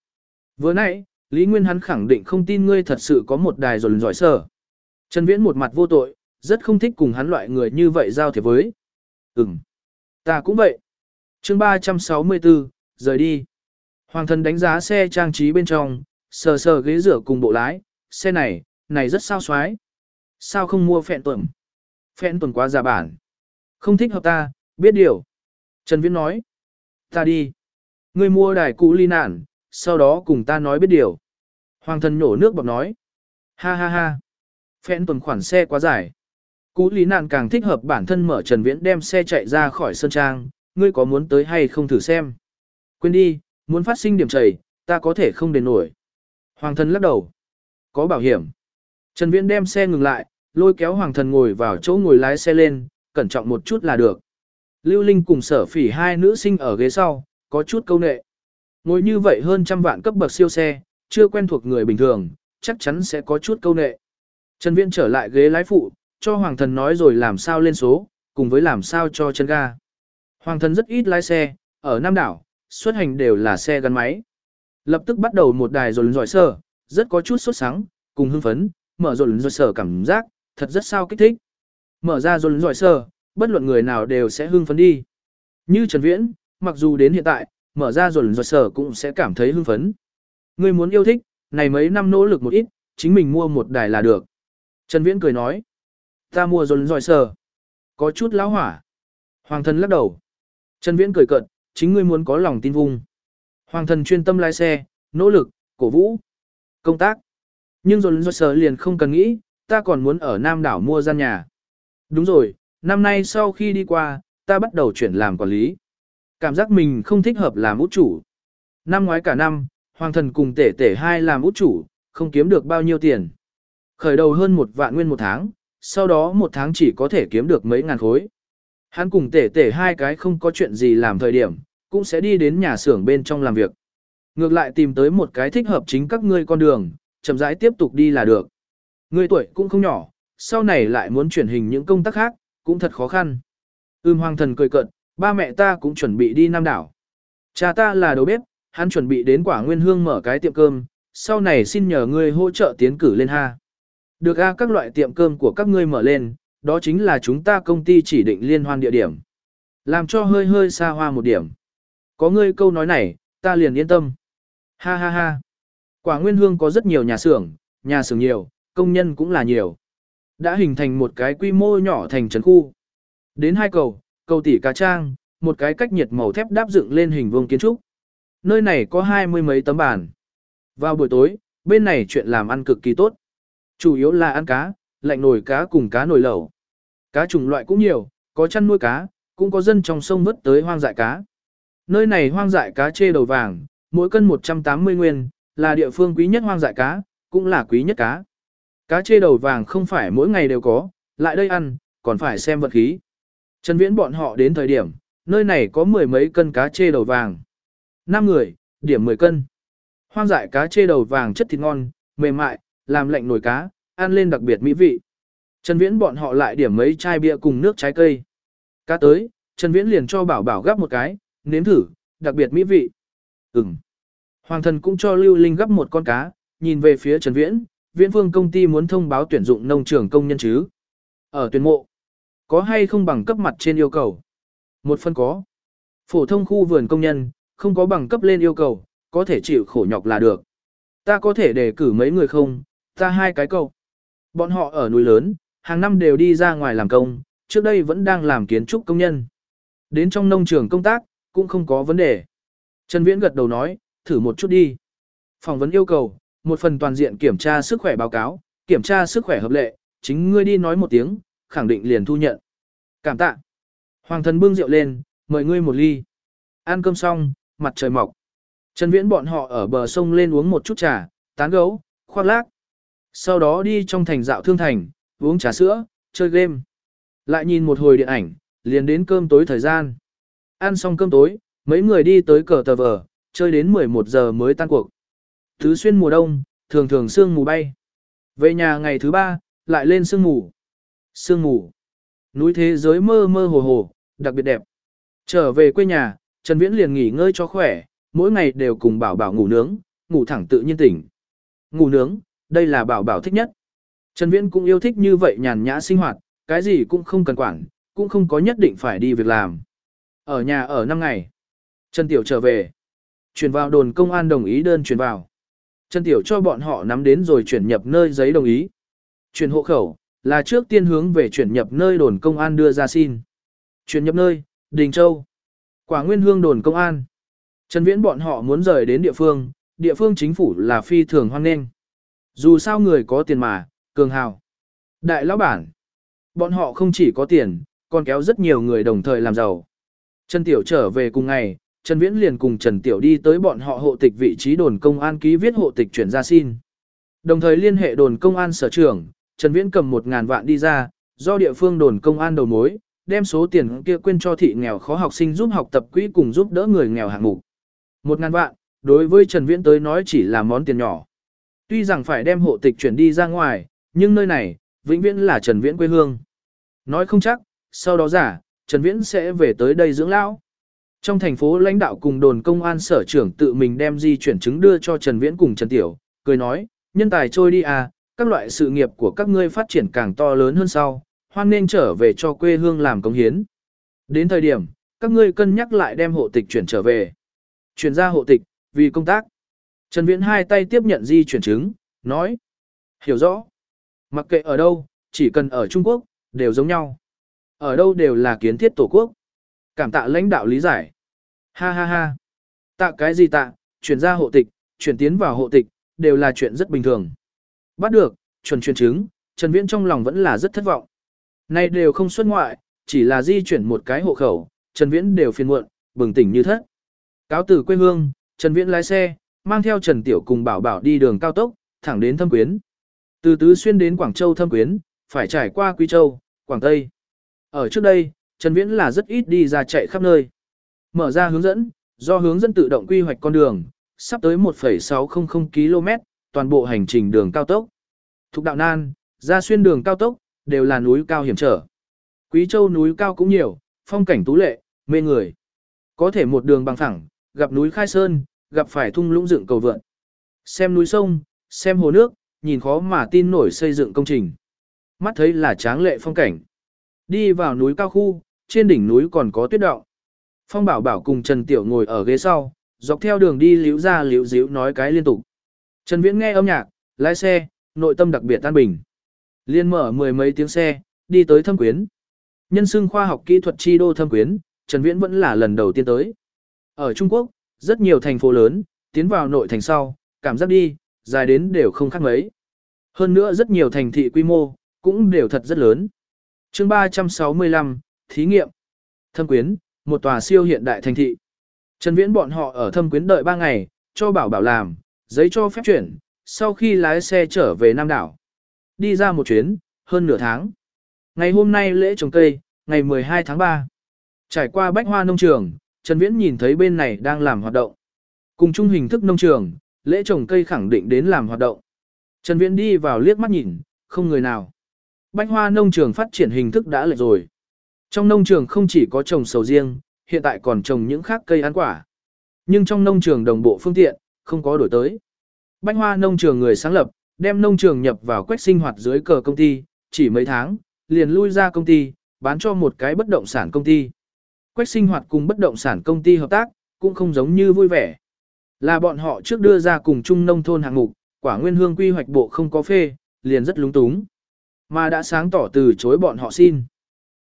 Vừa nãy, Lý Nguyên hắn khẳng định không tin ngươi thật sự có một đài rồn giỏi sở. Trần Viễn một mặt vô tội, rất không thích cùng hắn loại người như vậy giao thiệp với. Ừm, ta cũng vậy. chương 364, rời đi. Hoàng thần đánh giá xe trang trí bên trong, sờ sờ ghế rửa cùng bộ lái, xe này, này rất sao xoái. Sao không mua phẹn tuẩm? Phẹn tuẩm quá giả bản. Không thích hợp ta, biết điều. Trần Viễn nói. Ta đi. Ngươi mua đài cũ ly nản, sau đó cùng ta nói biết điều. Hoàng thần nhổ nước bọc nói. Ha ha ha. Phẹn tuần khoản xe quá dài. Cú lý nạn càng thích hợp bản thân mở Trần Viễn đem xe chạy ra khỏi sân trang, ngươi có muốn tới hay không thử xem. Quên đi, muốn phát sinh điểm chảy, ta có thể không đền nổi. Hoàng thần lắc đầu. Có bảo hiểm. Trần Viễn đem xe ngừng lại, lôi kéo hoàng thần ngồi vào chỗ ngồi lái xe lên, cẩn trọng một chút là được. Lưu Linh cùng sở phỉ hai nữ sinh ở ghế sau, có chút câu nệ. Ngồi như vậy hơn trăm vạn cấp bậc siêu xe, chưa quen thuộc người bình thường, chắc chắn sẽ có chút câu nệ. Trần Viễn trở lại ghế lái phụ, cho hoàng thần nói rồi làm sao lên số, cùng với làm sao cho chân ga. Hoàng thần rất ít lái xe, ở Nam Đảo, xuất hành đều là xe gắn máy. Lập tức bắt đầu một đài rồi giỏi sở rất có chút sốt sáng cùng hưng phấn, mở rồi giỏi sở cảm giác, thật rất sao kích thích. Mở ra rồi giỏi sở bất luận người nào đều sẽ hưng phấn đi. Như Trần Viễn, mặc dù đến hiện tại, mở ra rồi giỏi sở cũng sẽ cảm thấy hưng phấn. Người muốn yêu thích, này mấy năm nỗ lực một ít, chính mình mua một đài là được. Trần Viễn cười nói, ta mua rồi giỏi sở Có chút lão hỏa. Hoàng thân lắc đầu. Trần Viễn cười cợt, chính ngươi muốn có lòng tin vung. Hoàng thần chuyên tâm lái xe, nỗ lực, cổ vũ, công tác. Nhưng rồi do sở liền không cần nghĩ, ta còn muốn ở Nam đảo mua gian nhà. Đúng rồi, năm nay sau khi đi qua, ta bắt đầu chuyển làm quản lý. Cảm giác mình không thích hợp làm út chủ. Năm ngoái cả năm, hoàng thần cùng tể tể hai làm út chủ, không kiếm được bao nhiêu tiền. Khởi đầu hơn một vạn nguyên một tháng, sau đó một tháng chỉ có thể kiếm được mấy ngàn khối. Hắn cùng tể tể hai cái không có chuyện gì làm thời điểm, cũng sẽ đi đến nhà xưởng bên trong làm việc. Ngược lại tìm tới một cái thích hợp chính các ngươi con đường, chậm rãi tiếp tục đi là được. Ngươi tuổi cũng không nhỏ, sau này lại muốn chuyển hình những công tác khác, cũng thật khó khăn. Ưm hoàng thần cười cận, ba mẹ ta cũng chuẩn bị đi Nam đảo. Cha ta là đầu bếp, hắn chuẩn bị đến quả nguyên hương mở cái tiệm cơm, sau này xin nhờ ngươi hỗ trợ tiến cử lên ha. Được a các loại tiệm cơm của các ngươi mở lên, đó chính là chúng ta công ty chỉ định liên hoan địa điểm. Làm cho hơi hơi xa hoa một điểm. Có ngươi câu nói này, ta liền yên tâm. Ha ha ha. Quả nguyên hương có rất nhiều nhà xưởng, nhà xưởng nhiều, công nhân cũng là nhiều. Đã hình thành một cái quy mô nhỏ thành trấn khu. Đến hai cầu, cầu tỷ cá trang, một cái cách nhiệt màu thép đáp dựng lên hình vuông kiến trúc. Nơi này có hai mươi mấy tấm bàn. Vào buổi tối, bên này chuyện làm ăn cực kỳ tốt. Chủ yếu là ăn cá, lạnh nồi cá cùng cá nồi lẩu. Cá chủng loại cũng nhiều, có chăn nuôi cá, cũng có dân trong sông vớt tới hoang dại cá. Nơi này hoang dại cá chê đầu vàng, mỗi cân 180 nguyên, là địa phương quý nhất hoang dại cá, cũng là quý nhất cá. Cá chê đầu vàng không phải mỗi ngày đều có, lại đây ăn, còn phải xem vật khí. Trần Viễn bọn họ đến thời điểm, nơi này có mười mấy cân cá chê đầu vàng. năm người, điểm 10 cân. Hoang dại cá chê đầu vàng chất thịt ngon, mềm mại, làm lạnh nồi cá, ăn lên đặc biệt mỹ vị. Trần Viễn bọn họ lại điểm mấy chai bia cùng nước trái cây. Cá tới, Trần Viễn liền cho bảo bảo gắp một cái, nếm thử, đặc biệt mỹ vị. Ừm. Hoàng thần cũng cho Lưu Linh gấp một con cá, nhìn về phía Trần Viễn, Viễn Vương công ty muốn thông báo tuyển dụng nông trường công nhân chứ. Ở tuyển mộ, có hay không bằng cấp mặt trên yêu cầu? Một phần có. Phổ thông khu vườn công nhân, không có bằng cấp lên yêu cầu, có thể chịu khổ nhọc là được. Ta có thể đề cử mấy người không, ta hai cái câu. Bọn họ ở núi lớn, hàng năm đều đi ra ngoài làm công, trước đây vẫn đang làm kiến trúc công nhân. Đến trong nông trường công tác, cũng không có vấn đề. Trần Viễn gật đầu nói, thử một chút đi. Phỏng vấn yêu cầu, một phần toàn diện kiểm tra sức khỏe báo cáo, kiểm tra sức khỏe hợp lệ, chính ngươi đi nói một tiếng, khẳng định liền thu nhận. Cảm tạ. Hoàng thần bưng rượu lên, mời ngươi một ly. Ăn cơm xong, mặt trời mọc. Trần Viễn bọn họ ở bờ sông lên uống một chút trà, tán gẫu, khoác lác. Sau đó đi trong thành dạo thương thành, uống trà sữa, chơi game. Lại nhìn một hồi điện ảnh, liền đến cơm tối thời gian. Ăn xong cơm tối, mấy người đi tới cờ tờ vờ, chơi đến 11 giờ mới tan cuộc. Thứ xuyên mùa đông, thường thường sương mù bay. Về nhà ngày thứ ba, lại lên sương mù. Sương mù. Núi thế giới mơ mơ hồ hồ, đặc biệt đẹp. Trở về quê nhà, Trần Viễn liền nghỉ ngơi cho khỏe, mỗi ngày đều cùng bảo bảo ngủ nướng, ngủ thẳng tự nhiên tỉnh. Ngủ nướng, đây là bảo bảo thích nhất. Trần Viễn cũng yêu thích như vậy nhàn nhã sinh hoạt, cái gì cũng không cần quản, cũng không có nhất định phải đi việc làm. Ở nhà ở 5 ngày. Trần Tiểu trở về. Chuyển vào đồn công an đồng ý đơn chuyển vào. Trần Tiểu cho bọn họ nắm đến rồi chuyển nhập nơi giấy đồng ý. Chuyển hộ khẩu, là trước tiên hướng về chuyển nhập nơi đồn công an đưa ra xin. Chuyển nhập nơi, Đình Châu. Quả Nguyên Hương đồn công an. Trần Viễn bọn họ muốn rời đến địa phương, địa phương chính phủ là phi thường hoan nghênh. Dù sao người có tiền mà, cường hào. Đại lão bản. Bọn họ không chỉ có tiền, còn kéo rất nhiều người đồng thời làm giàu. Trần Tiểu trở về cùng ngày, Trần Viễn liền cùng Trần Tiểu đi tới bọn họ hộ tịch vị trí đồn công an ký viết hộ tịch chuyển ra xin. Đồng thời liên hệ đồn công an sở trưởng, Trần Viễn cầm 1.000 vạn đi ra, do địa phương đồn công an đầu mối, đem số tiền kia quên cho thị nghèo khó học sinh giúp học tập quỹ cùng giúp đỡ người nghèo hạng mục. 1.000 vạn, đối với Trần Viễn tới nói chỉ là món tiền nhỏ. Tuy rằng phải đem hộ tịch chuyển đi ra ngoài, nhưng nơi này, vĩnh viễn là Trần Viễn quê hương. Nói không chắc, sau đó giả, Trần Viễn sẽ về tới đây dưỡng lão. Trong thành phố lãnh đạo cùng đồn công an sở trưởng tự mình đem di chuyển chứng đưa cho Trần Viễn cùng Trần Tiểu, cười nói, nhân tài trôi đi à, các loại sự nghiệp của các ngươi phát triển càng to lớn hơn sau, hoan nên trở về cho quê hương làm công hiến. Đến thời điểm, các ngươi cân nhắc lại đem hộ tịch chuyển trở về. Chuyển ra hộ tịch, vì công tác. Trần Viễn hai tay tiếp nhận di chuyển chứng, nói. Hiểu rõ. Mặc kệ ở đâu, chỉ cần ở Trung Quốc, đều giống nhau. Ở đâu đều là kiến thiết tổ quốc. Cảm tạ lãnh đạo lý giải. Ha ha ha. Tạ cái gì tạ, chuyển ra hộ tịch, chuyển tiến vào hộ tịch, đều là chuyện rất bình thường. Bắt được, chuẩn chuyển chứng, Trần Viễn trong lòng vẫn là rất thất vọng. Nay đều không xuất ngoại, chỉ là di chuyển một cái hộ khẩu, Trần Viễn đều phiền muộn, bừng tỉnh như thất. Cáo từ quê hương, Trần Viễn lái xe, mang theo Trần Tiểu cùng Bảo Bảo đi đường cao tốc, thẳng đến Thâm Quyến. Từ Tứ Xuyên đến Quảng Châu Thâm Quyến, phải trải qua Quy Châu, Quảng Tây. Ở trước đây, Trần Viễn là rất ít đi ra chạy khắp nơi. Mở ra hướng dẫn, do hướng dẫn tự động quy hoạch con đường, sắp tới 1,600 km, toàn bộ hành trình đường cao tốc. Thục đạo nan, ra xuyên đường cao tốc, đều là núi cao hiểm trở. Quý Châu núi cao cũng nhiều, phong cảnh tú lệ, mê người. Có thể một đường bằng thẳng, gặp núi khai sơn, gặp phải thung lũng dựng cầu vượn. Xem núi sông, xem hồ nước, nhìn khó mà tin nổi xây dựng công trình. Mắt thấy là tráng lệ phong cảnh. Đi vào núi cao khu, trên đỉnh núi còn có tuyết động. Phong Bảo Bảo cùng Trần Tiểu ngồi ở ghế sau, dọc theo đường đi liễu ra liễu díu nói cái liên tục. Trần Viễn nghe âm nhạc, lái xe, nội tâm đặc biệt tan bình. Liên mở mười mấy tiếng xe, đi tới thâm quyến. Nhân xưng khoa học kỹ thuật chi đô thâm quyến, Trần Viễn vẫn là lần đầu tiên tới. Ở Trung Quốc, rất nhiều thành phố lớn, tiến vào nội thành sau, cảm giác đi, dài đến đều không khác mấy. Hơn nữa rất nhiều thành thị quy mô, cũng đều thật rất lớn chương 365, Thí nghiệm. Thâm quyến, một tòa siêu hiện đại thành thị. Trần Viễn bọn họ ở thâm quyến đợi 3 ngày, cho bảo bảo làm, giấy cho phép chuyển, sau khi lái xe trở về Nam đảo. Đi ra một chuyến, hơn nửa tháng. Ngày hôm nay lễ trồng cây, ngày 12 tháng 3. Trải qua bách hoa nông trường, Trần Viễn nhìn thấy bên này đang làm hoạt động. Cùng chung hình thức nông trường, lễ trồng cây khẳng định đến làm hoạt động. Trần Viễn đi vào liếc mắt nhìn, không người nào. Bách hoa nông trường phát triển hình thức đã lệch rồi. Trong nông trường không chỉ có trồng sầu riêng, hiện tại còn trồng những khác cây ăn quả. Nhưng trong nông trường đồng bộ phương tiện, không có đổi tới. Bách hoa nông trường người sáng lập, đem nông trường nhập vào quách sinh hoạt dưới cờ công ty, chỉ mấy tháng, liền lui ra công ty, bán cho một cái bất động sản công ty. Quách sinh hoạt cùng bất động sản công ty hợp tác, cũng không giống như vui vẻ. Là bọn họ trước đưa ra cùng chung nông thôn hạng mục, quả nguyên hương quy hoạch bộ không có phê, liền rất lúng túng. Mà đã sáng tỏ từ chối bọn họ xin.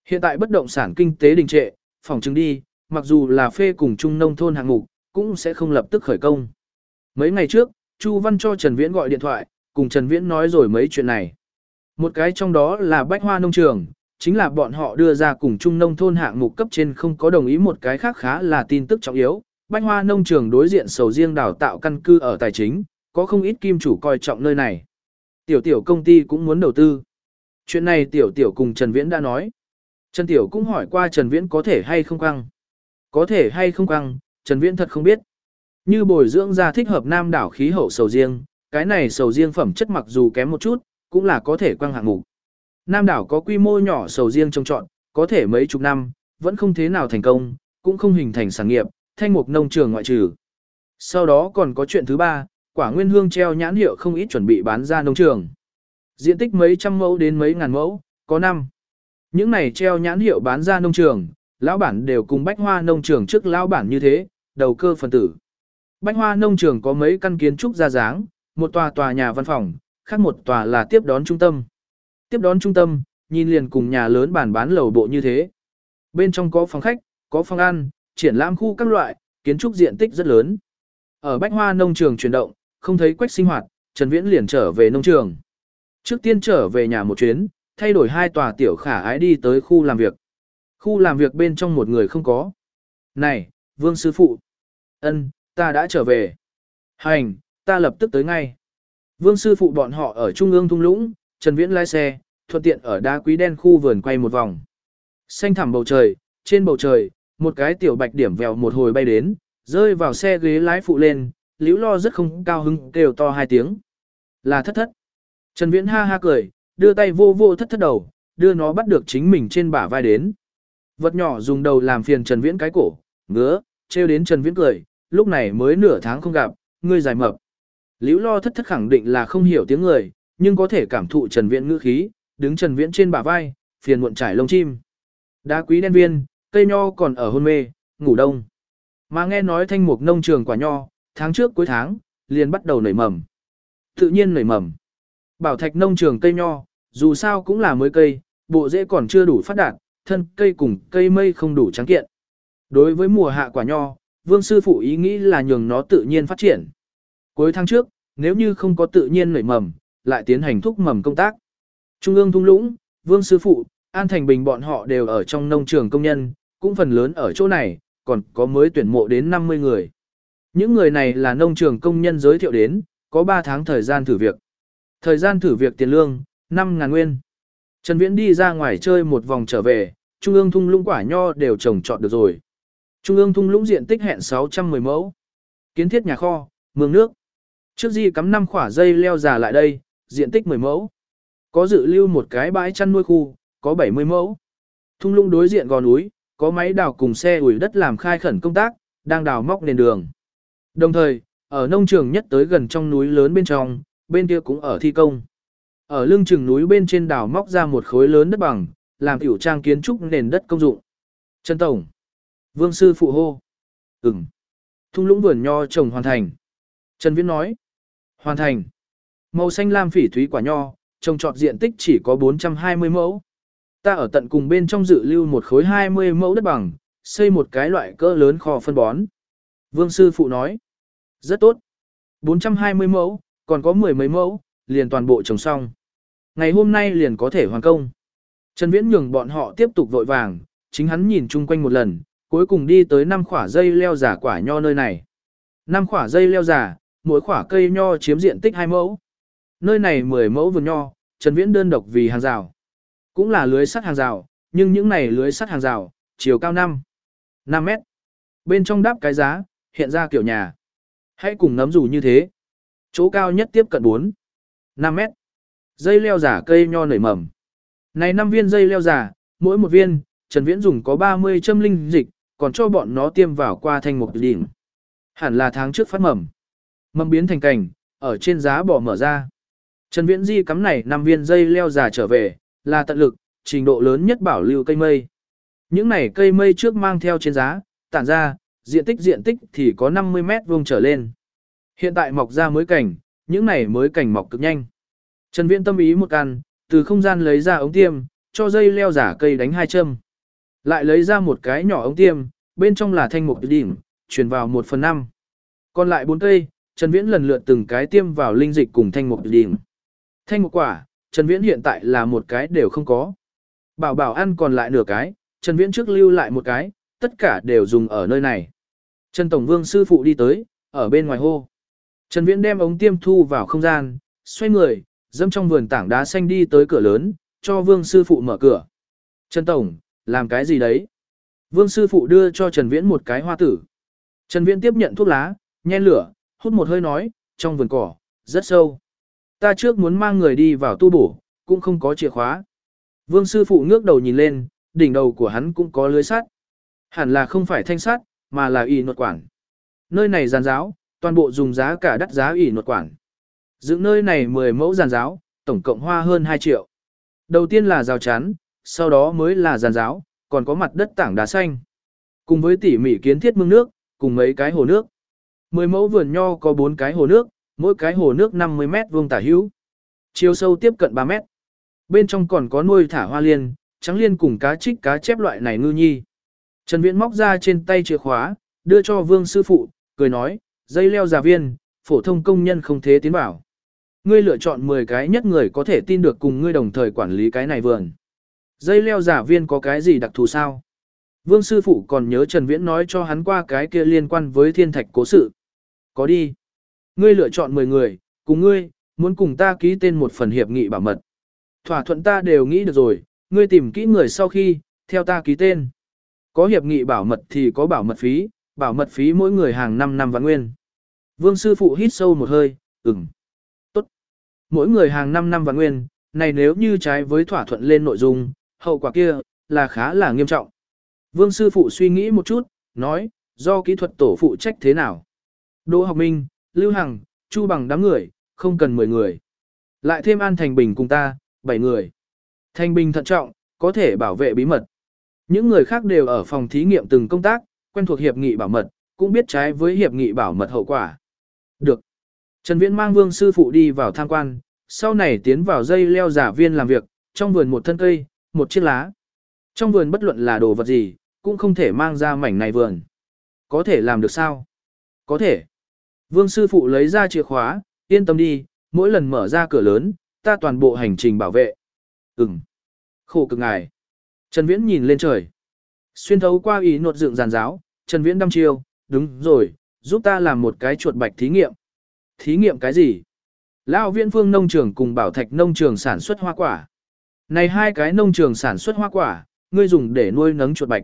Hiện tại bất động sản kinh tế đình trệ, phòng chứng đi, mặc dù là phê cùng chung nông thôn hạng mục, cũng sẽ không lập tức khởi công. Mấy ngày trước, Chu Văn cho Trần Viễn gọi điện thoại, cùng Trần Viễn nói rồi mấy chuyện này. Một cái trong đó là bách hoa nông trường, chính là bọn họ đưa ra cùng chung nông thôn hạng mục cấp trên không có đồng ý một cái khác khá là tin tức trọng yếu. Bách hoa nông trường đối diện sầu riêng đào tạo căn cư ở tài chính, có không ít kim chủ coi trọng nơi này. Tiểu tiểu công ty cũng muốn đầu tư. Chuyện này tiểu tiểu cùng Trần Viễn đã nói. Trần tiểu cũng hỏi qua Trần Viễn có thể hay không căng. Có thể hay không căng, Trần Viễn thật không biết. Như bồi dưỡng ra thích hợp nam đảo khí hậu sầu riêng, cái này sầu riêng phẩm chất mặc dù kém một chút, cũng là có thể quăng hạng mục. Nam đảo có quy mô nhỏ sầu riêng trồng trọn, có thể mấy chục năm, vẫn không thế nào thành công, cũng không hình thành sản nghiệp, thanh mục nông trường ngoại trừ. Sau đó còn có chuyện thứ ba, quả nguyên hương treo nhãn hiệu không ít chuẩn bị bán ra nông trường. Diện tích mấy trăm mẫu đến mấy ngàn mẫu, có năm. Những này treo nhãn hiệu bán ra nông trường, lão bản đều cùng bách hoa nông trường trước lão bản như thế, đầu cơ phần tử. Bách hoa nông trường có mấy căn kiến trúc ra dáng, một tòa tòa nhà văn phòng, khác một tòa là tiếp đón trung tâm. Tiếp đón trung tâm, nhìn liền cùng nhà lớn bản bán lầu bộ như thế. Bên trong có phòng khách, có phòng ăn, triển lãm khu các loại, kiến trúc diện tích rất lớn. Ở Bách Hoa nông trường chuyển động, không thấy quách sinh hoạt, Trần Viễn liền trở về nông trường. Trước tiên trở về nhà một chuyến, thay đổi hai tòa tiểu khả ái đi tới khu làm việc. Khu làm việc bên trong một người không có. Này, Vương Sư Phụ. ân ta đã trở về. Hành, ta lập tức tới ngay. Vương Sư Phụ bọn họ ở Trung ương thung lũng, Trần Viễn lái xe, thuận tiện ở đá quý đen khu vườn quay một vòng. Xanh thẳm bầu trời, trên bầu trời, một cái tiểu bạch điểm vèo một hồi bay đến, rơi vào xe ghế lái phụ lên, liễu lo rất không cao hứng kêu to hai tiếng. Là thất thất. Trần Viễn ha ha cười, đưa tay vô vô thất thất đầu, đưa nó bắt được chính mình trên bả vai đến. Vật nhỏ dùng đầu làm phiền Trần Viễn cái cổ, ngứa, treo đến Trần Viễn cười, lúc này mới nửa tháng không gặp, ngươi dài mập. Liễu lo thất thất khẳng định là không hiểu tiếng người, nhưng có thể cảm thụ Trần Viễn ngữ khí, đứng Trần Viễn trên bả vai, phiền muộn trải lông chim. Đá quý đen viên, cây nho còn ở hôn mê, ngủ đông. Mà nghe nói thanh mục nông trường quả nho, tháng trước cuối tháng, liền bắt đầu nảy mầm. Tự nhiên nảy mầm. Bảo thạch nông trường cây nho, dù sao cũng là mới cây, bộ rễ còn chưa đủ phát đạt, thân cây cùng cây mây không đủ trắng kiện. Đối với mùa hạ quả nho, vương sư phụ ý nghĩ là nhường nó tự nhiên phát triển. Cuối tháng trước, nếu như không có tự nhiên nảy mầm, lại tiến hành thúc mầm công tác. Trung ương thung lũng, vương sư phụ, An Thành Bình bọn họ đều ở trong nông trường công nhân, cũng phần lớn ở chỗ này, còn có mới tuyển mộ đến 50 người. Những người này là nông trường công nhân giới thiệu đến, có 3 tháng thời gian thử việc. Thời gian thử việc tiền lương, 5.000 nguyên. Trần Viễn đi ra ngoài chơi một vòng trở về, Trung ương thung lũng quả nho đều trồng trọt được rồi. Trung ương thung lũng diện tích hẹn 610 mẫu. Kiến thiết nhà kho, mương nước. Trước di cắm 5 khỏa dây leo già lại đây, diện tích 10 mẫu. Có dự lưu một cái bãi chăn nuôi khu, có 70 mẫu. Thung lũng đối diện gò núi, có máy đào cùng xe ủi đất làm khai khẩn công tác, đang đào móc nền đường. Đồng thời, ở nông trường nhất tới gần trong núi lớn bên trong, bên kia cũng ở thi công. Ở lưng chừng núi bên trên đào móc ra một khối lớn đất bằng, làm tiểu trang kiến trúc nền đất công dụng. Trần Tổng. Vương sư phụ hô. Ừm. Thung lũng vườn nho trồng hoàn thành. Trần Viễn nói. Hoàn thành. Màu xanh lam phỉ thúy quả nho, trồng trọt diện tích chỉ có 420 mẫu. Ta ở tận cùng bên trong dự lưu một khối 20 mẫu đất bằng, xây một cái loại cỡ lớn kho phân bón. Vương sư phụ nói. Rất tốt. 420 mẫu, còn có mười mấy mẫu, liền toàn bộ trồng xong. Ngày hôm nay liền có thể hoàn công. Trần Viễn nhường bọn họ tiếp tục vội vàng, chính hắn nhìn chung quanh một lần, cuối cùng đi tới năm khỏa dây leo giả quả nho nơi này. Năm khỏa dây leo giả, mỗi khỏa cây nho chiếm diện tích 2 mẫu. Nơi này 10 mẫu vườn nho, Trần Viễn đơn độc vì hàng rào. Cũng là lưới sắt hàng rào, nhưng những này lưới sắt hàng rào, chiều cao 5, 5 mét. Bên trong đáp cái giá, hiện ra kiểu nhà. Hãy cùng nấm dù như thế. Chỗ cao nhất tiếp cận 4, 5 mét. Dây leo giả cây nho nảy mầm. Này 5 viên dây leo giả, mỗi một viên, Trần Viễn dùng có 30 châm linh dịch, còn cho bọn nó tiêm vào qua thanh mục đỉnh. Hẳn là tháng trước phát mầm. Mầm biến thành cành, ở trên giá bỏ mở ra. Trần Viễn Di cắm này 5 viên dây leo già trở về, là tận lực, trình độ lớn nhất bảo lưu cây mây. Những này cây mây trước mang theo trên giá, tản ra, diện tích diện tích thì có 50 mét vuông trở lên. Hiện tại mọc ra mới cảnh, những này mới cảnh mọc cực nhanh. Trần Viễn tâm ý một căn, từ không gian lấy ra ống tiêm, cho dây leo giả cây đánh hai châm. Lại lấy ra một cái nhỏ ống tiêm, bên trong là thanh mục đỉnh, truyền vào 1 phần 5. Còn lại 4 cây, Trần Viễn lần lượt từng cái tiêm vào linh dịch cùng thanh mục đỉnh. Thanh mục quả, Trần Viễn hiện tại là một cái đều không có. Bảo bảo ăn còn lại nửa cái, Trần Viễn trước lưu lại một cái, tất cả đều dùng ở nơi này. Trần Tổng Vương sư phụ đi tới, ở bên ngoài hô. Trần Viễn đem ống tiêm thu vào không gian, xoay người, dâm trong vườn tảng đá xanh đi tới cửa lớn, cho Vương sư phụ mở cửa. Trần Tổng, làm cái gì đấy? Vương sư phụ đưa cho Trần Viễn một cái hoa tử. Trần Viễn tiếp nhận thuốc lá, nhen lửa, hút một hơi nói, trong vườn cỏ, rất sâu. Ta trước muốn mang người đi vào tu bổ, cũng không có chìa khóa. Vương sư phụ ngước đầu nhìn lên, đỉnh đầu của hắn cũng có lưới sắt. Hẳn là không phải thanh sắt, mà là y nột quản. Nơi này giàn giáo, toàn bộ dùng giá cả đắt giá ủy nột quản. Dựng nơi này 10 mẫu giàn giáo, tổng cộng hoa hơn 2 triệu. Đầu tiên là rào chắn, sau đó mới là giàn giáo, còn có mặt đất tảng đá xanh. Cùng với tỉ mỉ kiến thiết mương nước, cùng mấy cái hồ nước. 10 mẫu vườn nho có 4 cái hồ nước, mỗi cái hồ nước 50 mét vuông tả hữu. Chiều sâu tiếp cận 3 mét. Bên trong còn có nuôi thả hoa liên, trắng liên cùng cá trích cá chép loại này ngư nhi. Trần Viễn móc ra trên tay chìa khóa, đưa cho Vương sư phụ, cười nói, dây leo giả viên, phổ thông công nhân không thế tiến bảo. Ngươi lựa chọn 10 cái nhất người có thể tin được cùng ngươi đồng thời quản lý cái này vườn. Dây leo giả viên có cái gì đặc thù sao? Vương sư phụ còn nhớ Trần Viễn nói cho hắn qua cái kia liên quan với thiên thạch cố sự. Có đi. Ngươi lựa chọn 10 người, cùng ngươi, muốn cùng ta ký tên một phần hiệp nghị bảo mật. Thỏa thuận ta đều nghĩ được rồi, ngươi tìm kỹ người sau khi, theo ta ký tên. Có hiệp nghị bảo mật thì có bảo mật phí, bảo mật phí mỗi người hàng 5 năm vạn nguyên. Vương sư phụ hít sâu một hơi, ừm. Tốt. Mỗi người hàng 5 năm và nguyên, này nếu như trái với thỏa thuận lên nội dung, hậu quả kia, là khá là nghiêm trọng. Vương sư phụ suy nghĩ một chút, nói, do kỹ thuật tổ phụ trách thế nào. Đỗ học minh, Lưu Hằng, Chu bằng đám người, không cần 10 người. Lại thêm An Thành Bình cùng ta, 7 người. Thành Bình thận trọng, có thể bảo vệ bí mật. Những người khác đều ở phòng thí nghiệm từng công tác, quen thuộc hiệp nghị bảo mật, cũng biết trái với hiệp nghị bảo mật hậu quả. Được. Trần Viễn mang Vương sư phụ đi vào tham quan, sau này tiến vào dây leo giả viên làm việc, trong vườn một thân cây, một chiếc lá. Trong vườn bất luận là đồ vật gì, cũng không thể mang ra mảnh này vườn. Có thể làm được sao? Có thể. Vương sư phụ lấy ra chìa khóa, yên tâm đi, mỗi lần mở ra cửa lớn, ta toàn bộ hành trình bảo vệ. Ừm. Khổ cực ngài. Trần Viễn nhìn lên trời. Xuyên thấu qua ý nột dựng giàn giáo, Trần Viễn đăm chiêu, đúng rồi, giúp ta làm một cái chuột bạch thí nghiệm. Thí nghiệm cái gì? Lão Viễn Phương nông trường cùng Bảo Thạch nông trường sản xuất hoa quả. Này hai cái nông trường sản xuất hoa quả, ngươi dùng để nuôi nấng chuột bạch.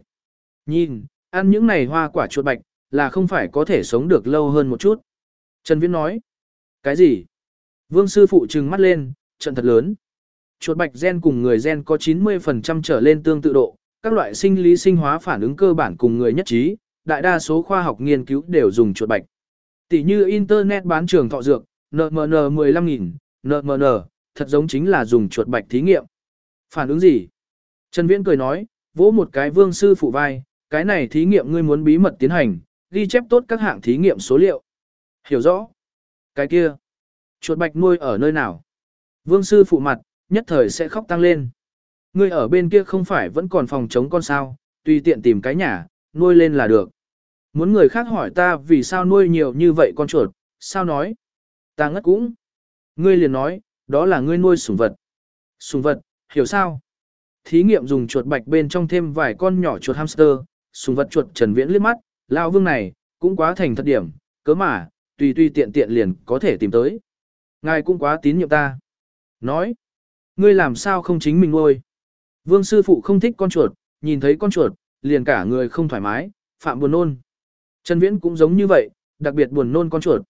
Nhìn, ăn những này hoa quả chuột bạch, là không phải có thể sống được lâu hơn một chút. Trần Viễn nói. Cái gì? Vương sư phụ trừng mắt lên, trận thật lớn. Chuột bạch gen cùng người gen có 90% trở lên tương tự độ, các loại sinh lý sinh hóa phản ứng cơ bản cùng người nhất trí, đại đa số khoa học nghiên cứu đều dùng chuột bạch. Tỷ như Internet bán trường thọ dược, NMN 15.000, NMN, thật giống chính là dùng chuột bạch thí nghiệm. Phản ứng gì? Trần Viễn cười nói, vỗ một cái vương sư phụ vai, cái này thí nghiệm ngươi muốn bí mật tiến hành, ghi chép tốt các hạng thí nghiệm số liệu. Hiểu rõ. Cái kia. Chuột bạch nuôi ở nơi nào? Vương sư phụ mặt, nhất thời sẽ khóc tăng lên. Ngươi ở bên kia không phải vẫn còn phòng chống con sao, tùy tiện tìm cái nhà, nuôi lên là được. Muốn người khác hỏi ta vì sao nuôi nhiều như vậy con chuột, sao nói? Ta ngất cũng. Ngươi liền nói, đó là ngươi nuôi sủng vật. Sủng vật, hiểu sao? Thí nghiệm dùng chuột bạch bên trong thêm vài con nhỏ chuột hamster, sủng vật chuột Trần Viễn liếc mắt, lão vương này, cũng quá thành thật điểm, cớ mà, tùy tùy tiện tiện liền có thể tìm tới. Ngài cũng quá tín nhiệm ta. Nói, ngươi làm sao không chính mình nuôi? Vương sư phụ không thích con chuột, nhìn thấy con chuột, liền cả người không thoải mái, phạm buồn nôn. Trần Viễn cũng giống như vậy, đặc biệt buồn nôn con chuột.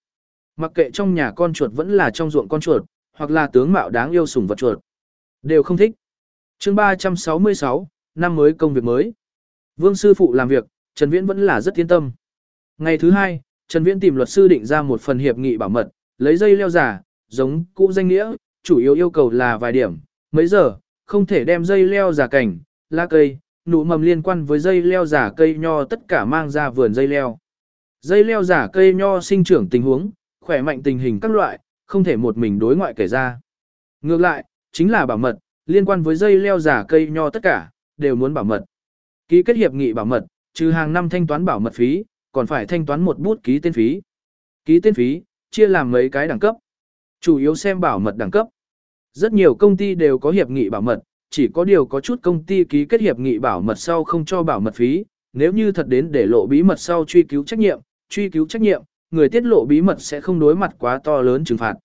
Mặc kệ trong nhà con chuột vẫn là trong ruộng con chuột, hoặc là tướng mạo đáng yêu sủng vật chuột. Đều không thích. chương 366, năm mới công việc mới. Vương sư phụ làm việc, Trần Viễn vẫn là rất yên tâm. Ngày thứ hai, Trần Viễn tìm luật sư định ra một phần hiệp nghị bảo mật, lấy dây leo giả, giống cũ danh nghĩa, chủ yếu yêu cầu là vài điểm, mấy giờ, không thể đem dây leo giả cảnh, lá cây, nụ mầm liên quan với dây leo giả cây nho tất cả mang ra vườn dây leo. Dây leo giả cây nho sinh trưởng tình huống, khỏe mạnh tình hình các loại, không thể một mình đối ngoại kể ra. Ngược lại, chính là bảo mật, liên quan với dây leo giả cây nho tất cả, đều muốn bảo mật. Ký kết hiệp nghị bảo mật, trừ hàng năm thanh toán bảo mật phí, còn phải thanh toán một bút ký tên phí. Ký tên phí, chia làm mấy cái đẳng cấp. Chủ yếu xem bảo mật đẳng cấp. Rất nhiều công ty đều có hiệp nghị bảo mật, chỉ có điều có chút công ty ký kết hiệp nghị bảo mật sau không cho bảo mật phí, nếu như thật đến để lộ bí mật sau truy cứu trách nhiệm, truy cứu trách nhiệm, người tiết lộ bí mật sẽ không đối mặt quá to lớn trừng phạt.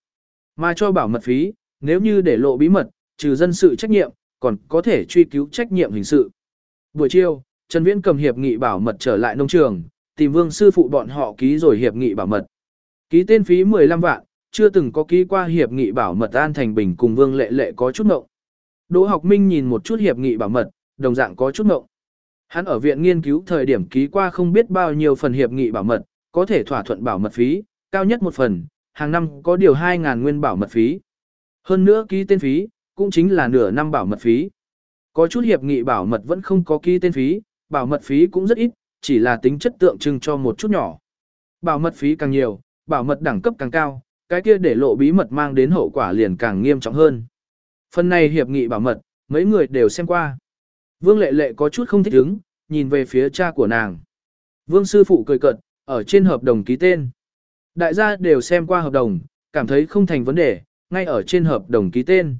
Mà cho bảo mật phí, nếu như để lộ bí mật, trừ dân sự trách nhiệm, còn có thể truy cứu trách nhiệm hình sự. Buổi chiều, Trần Viễn cầm hiệp nghị bảo mật trở lại nông trường, tìm Vương sư phụ bọn họ ký rồi hiệp nghị bảo mật. Ký tên phí 15 vạn, chưa từng có ký qua hiệp nghị bảo mật An Thành Bình cùng Vương Lệ Lệ có chút ngộng. Đỗ Học Minh nhìn một chút hiệp nghị bảo mật, đồng dạng có chút ngộng. Hắn ở viện nghiên cứu thời điểm ký qua không biết bao nhiêu phần hiệp nghị bảo mật, có thể thỏa thuận bảo mật phí, cao nhất một phần, hàng năm có điều 2.000 nguyên bảo mật phí. Hơn nữa ký tên phí, cũng chính là nửa năm bảo mật phí. Có chút hiệp nghị bảo mật vẫn không có ký tên phí, bảo mật phí cũng rất ít, chỉ là tính chất tượng trưng cho một chút nhỏ. Bảo mật phí càng nhiều, bảo mật đẳng cấp càng cao, cái kia để lộ bí mật mang đến hậu quả liền càng nghiêm trọng hơn. Phần này hiệp nghị bảo mật, mấy người đều xem qua. Vương lệ lệ có chút không thích ứng, nhìn về phía cha của nàng. Vương sư phụ cười cợt, ở trên hợp đồng ký tên. Đại gia đều xem qua hợp đồng, cảm thấy không thành vấn đề, ngay ở trên hợp đồng ký tên.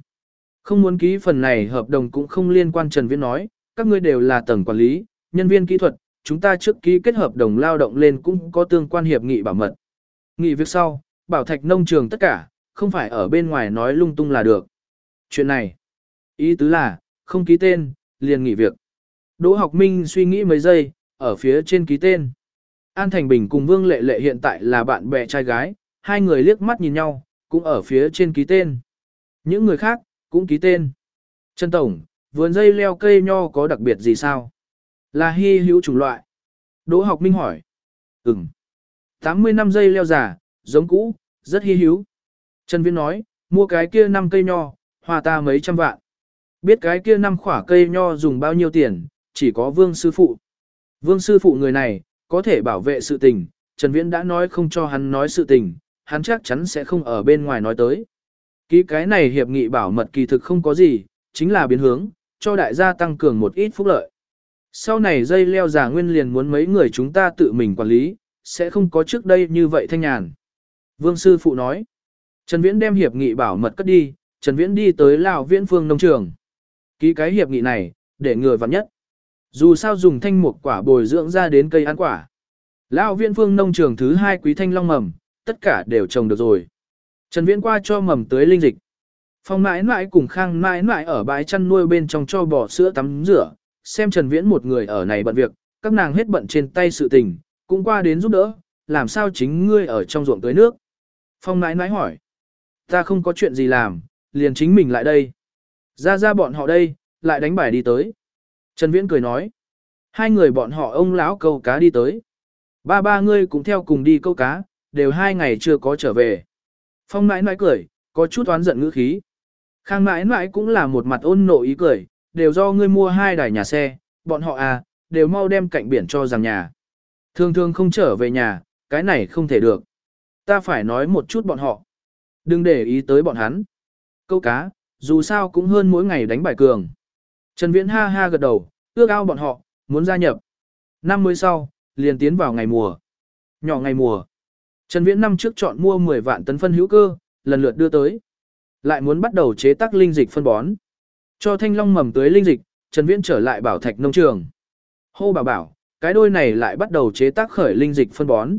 Không muốn ký phần này hợp đồng cũng không liên quan Trần Viễn nói, các ngươi đều là tầng quản lý, nhân viên kỹ thuật, chúng ta trước ký kết hợp đồng lao động lên cũng có tương quan hiệp nghị bảo mật. Nghị việc sau, bảo thạch nông trường tất cả, không phải ở bên ngoài nói lung tung là được. Chuyện này, ý tứ là, không ký tên, liền nghỉ việc. Đỗ học minh suy nghĩ mấy giây, ở phía trên ký tên. An Thành Bình cùng Vương Lệ Lệ hiện tại là bạn bè trai gái, hai người liếc mắt nhìn nhau, cũng ở phía trên ký tên. Những người khác, cũng ký tên. Trần Tổng, vườn dây leo cây nho có đặc biệt gì sao? Là hy hữu chủng loại. Đỗ học minh hỏi. Ừm. 80 năm dây leo giả, giống cũ, rất hy hữu. Trần Viễn nói, mua cái kia năm cây nho, hòa ta mấy trăm vạn. Biết cái kia năm khỏa cây nho dùng bao nhiêu tiền, chỉ có vương sư phụ. Vương sư phụ người này, có thể bảo vệ sự tình, Trần Viễn đã nói không cho hắn nói sự tình, hắn chắc chắn sẽ không ở bên ngoài nói tới. Ký cái này hiệp nghị bảo mật kỳ thực không có gì, chính là biến hướng, cho đại gia tăng cường một ít phúc lợi. Sau này dây leo giả nguyên liền muốn mấy người chúng ta tự mình quản lý, sẽ không có trước đây như vậy thanh nhàn. Vương sư phụ nói. Trần Viễn đem hiệp nghị bảo mật cất đi, Trần Viễn đi tới Lào Viễn Phương nông trường. Ký cái hiệp nghị này, để người vặn nhất. Dù sao dùng thanh mục quả bồi dưỡng ra đến cây ăn quả. Lão Viễn Phương nông trường thứ hai quý thanh long mầm, tất cả đều trồng được rồi. Trần Viễn qua cho mầm tới linh dịch. Phong mãi mãi cùng khang mãi mãi ở bãi chăn nuôi bên trong cho bò sữa tắm rửa, xem Trần Viễn một người ở này bận việc, các nàng hết bận trên tay sự tình, cũng qua đến giúp đỡ, làm sao chính ngươi ở trong ruộng tưới nước. Phong nãi nãi hỏi, ta không có chuyện gì làm, liền chính mình lại đây. Ra ra bọn họ đây, lại đánh bài đi tới. Trần Viễn cười nói, hai người bọn họ ông lão câu cá đi tới. Ba ba ngươi cũng theo cùng đi câu cá, đều hai ngày chưa có trở về. Phong mãi mãi cười, có chút oán giận ngữ khí. Khang mãi mãi cũng là một mặt ôn nộ ý cười, đều do ngươi mua hai đài nhà xe, bọn họ à, đều mau đem cạnh biển cho rằng nhà. Thường thường không trở về nhà, cái này không thể được. Ta phải nói một chút bọn họ. Đừng để ý tới bọn hắn. Câu cá, dù sao cũng hơn mỗi ngày đánh bài cường. Trần Viễn ha ha gật đầu, ước ao bọn họ, muốn gia nhập. Năm mới sau, liền tiến vào ngày mùa. Nhỏ ngày mùa. Trần Viễn năm trước chọn mua 10 vạn tấn phân hữu cơ, lần lượt đưa tới. Lại muốn bắt đầu chế tác linh dịch phân bón. Cho thanh long mầm tưới linh dịch, Trần Viễn trở lại bảo thạch nông trường. Hô bảo bảo, cái đôi này lại bắt đầu chế tác khởi linh dịch phân bón.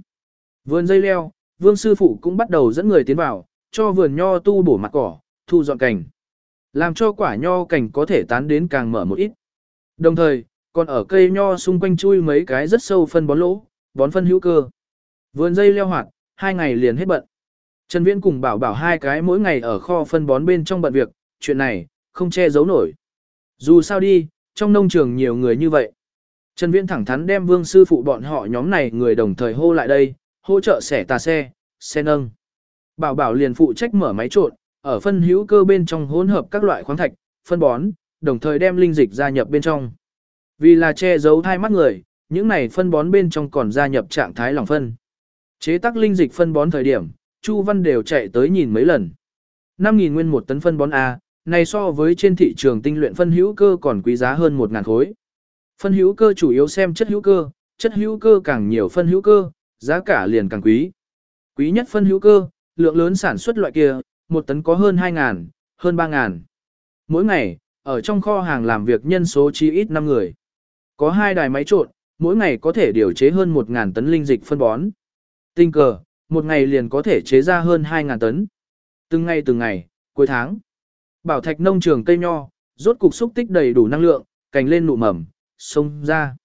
Vườn dây leo, vương sư phụ cũng bắt đầu dẫn người tiến vào, cho vườn nho tu bổ mặt cỏ, thu dọn cành. Làm cho quả nho cành có thể tán đến càng mở một ít. Đồng thời, còn ở cây nho xung quanh chui mấy cái rất sâu phân bón lỗ, bón phân hữu cơ. Vườn dây leo hoạt, hai ngày liền hết bận. Trần Viễn cùng bảo bảo hai cái mỗi ngày ở kho phân bón bên trong bận việc, chuyện này, không che giấu nổi. Dù sao đi, trong nông trường nhiều người như vậy. Trần Viễn thẳng thắn đem vương sư phụ bọn họ nhóm này người đồng thời hô lại đây, hỗ trợ xẻ tà xe, xe nâng. Bảo bảo liền phụ trách mở máy trộn, ở phân hữu cơ bên trong hỗn hợp các loại khoáng thạch, phân bón, đồng thời đem linh dịch gia nhập bên trong. Vì là che giấu thai mắt người, những này phân bón bên trong còn gia nhập trạng thái lỏng phân. Chế tác linh dịch phân bón thời điểm, Chu Văn đều chạy tới nhìn mấy lần. 5.000 nguyên một tấn phân bón A, này so với trên thị trường tinh luyện phân hữu cơ còn quý giá hơn 1.000 khối. Phân hữu cơ chủ yếu xem chất hữu cơ, chất hữu cơ càng nhiều phân hữu cơ, giá cả liền càng quý. Quý nhất phân hữu cơ, lượng lớn sản xuất loại kia, một tấn có hơn 2.000, hơn 3.000. Mỗi ngày, ở trong kho hàng làm việc nhân số chi ít 5 người. Có hai đài máy trộn, mỗi ngày có thể điều chế hơn 1.000 tấn linh dịch phân bón. Tinh cờ, một ngày liền có thể chế ra hơn 2.000 tấn. Từng ngày từng ngày, cuối tháng. Bảo thạch nông trường cây nho, rốt cục xúc tích đầy đủ năng lượng, cành lên nụ mầm, sông ra.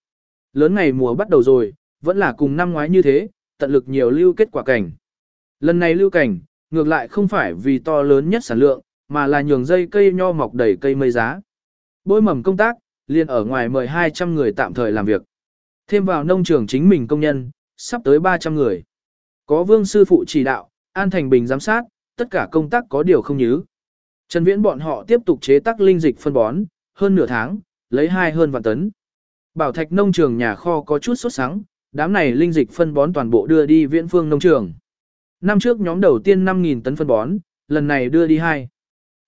Lớn ngày mùa bắt đầu rồi, vẫn là cùng năm ngoái như thế, tận lực nhiều lưu kết quả cảnh. Lần này lưu cảnh, ngược lại không phải vì to lớn nhất sản lượng, mà là nhường dây cây nho mọc đầy cây mây giá. Bôi mầm công tác, liền ở ngoài mời 200 người tạm thời làm việc. Thêm vào nông trường chính mình công nhân, sắp tới 300 người. Có vương sư phụ chỉ đạo, An Thành Bình giám sát, tất cả công tác có điều không nhứ. Trần Viễn bọn họ tiếp tục chế tác linh dịch phân bón, hơn nửa tháng, lấy hai hơn vạn tấn. Bảo Thạch nông trường nhà kho có chút sốt sắng, đám này linh dịch phân bón toàn bộ đưa đi Viễn Phương nông trường. Năm trước nhóm đầu tiên 5.000 tấn phân bón, lần này đưa đi 2.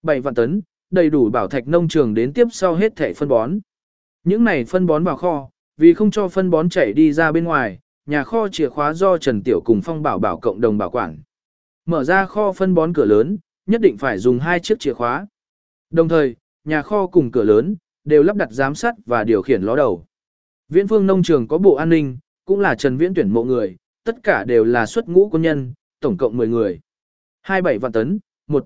7 vạn tấn, đầy đủ Bảo Thạch nông trường đến tiếp sau hết thẻ phân bón. Những này phân bón vào kho, vì không cho phân bón chảy đi ra bên ngoài, nhà kho chìa khóa do Trần Tiểu cùng Phong Bảo Bảo cộng đồng bảo quản. Mở ra kho phân bón cửa lớn, nhất định phải dùng hai chiếc chìa khóa. Đồng thời, nhà kho cùng cửa lớn, đều lắp đặt giám sát và điều khiển ló đầu. Viễn phương nông trường có bộ an ninh, cũng là Trần Viễn tuyển mộ người, tất cả đều là xuất ngũ quân nhân, tổng cộng 10 người. 27 vạn tấn, 1.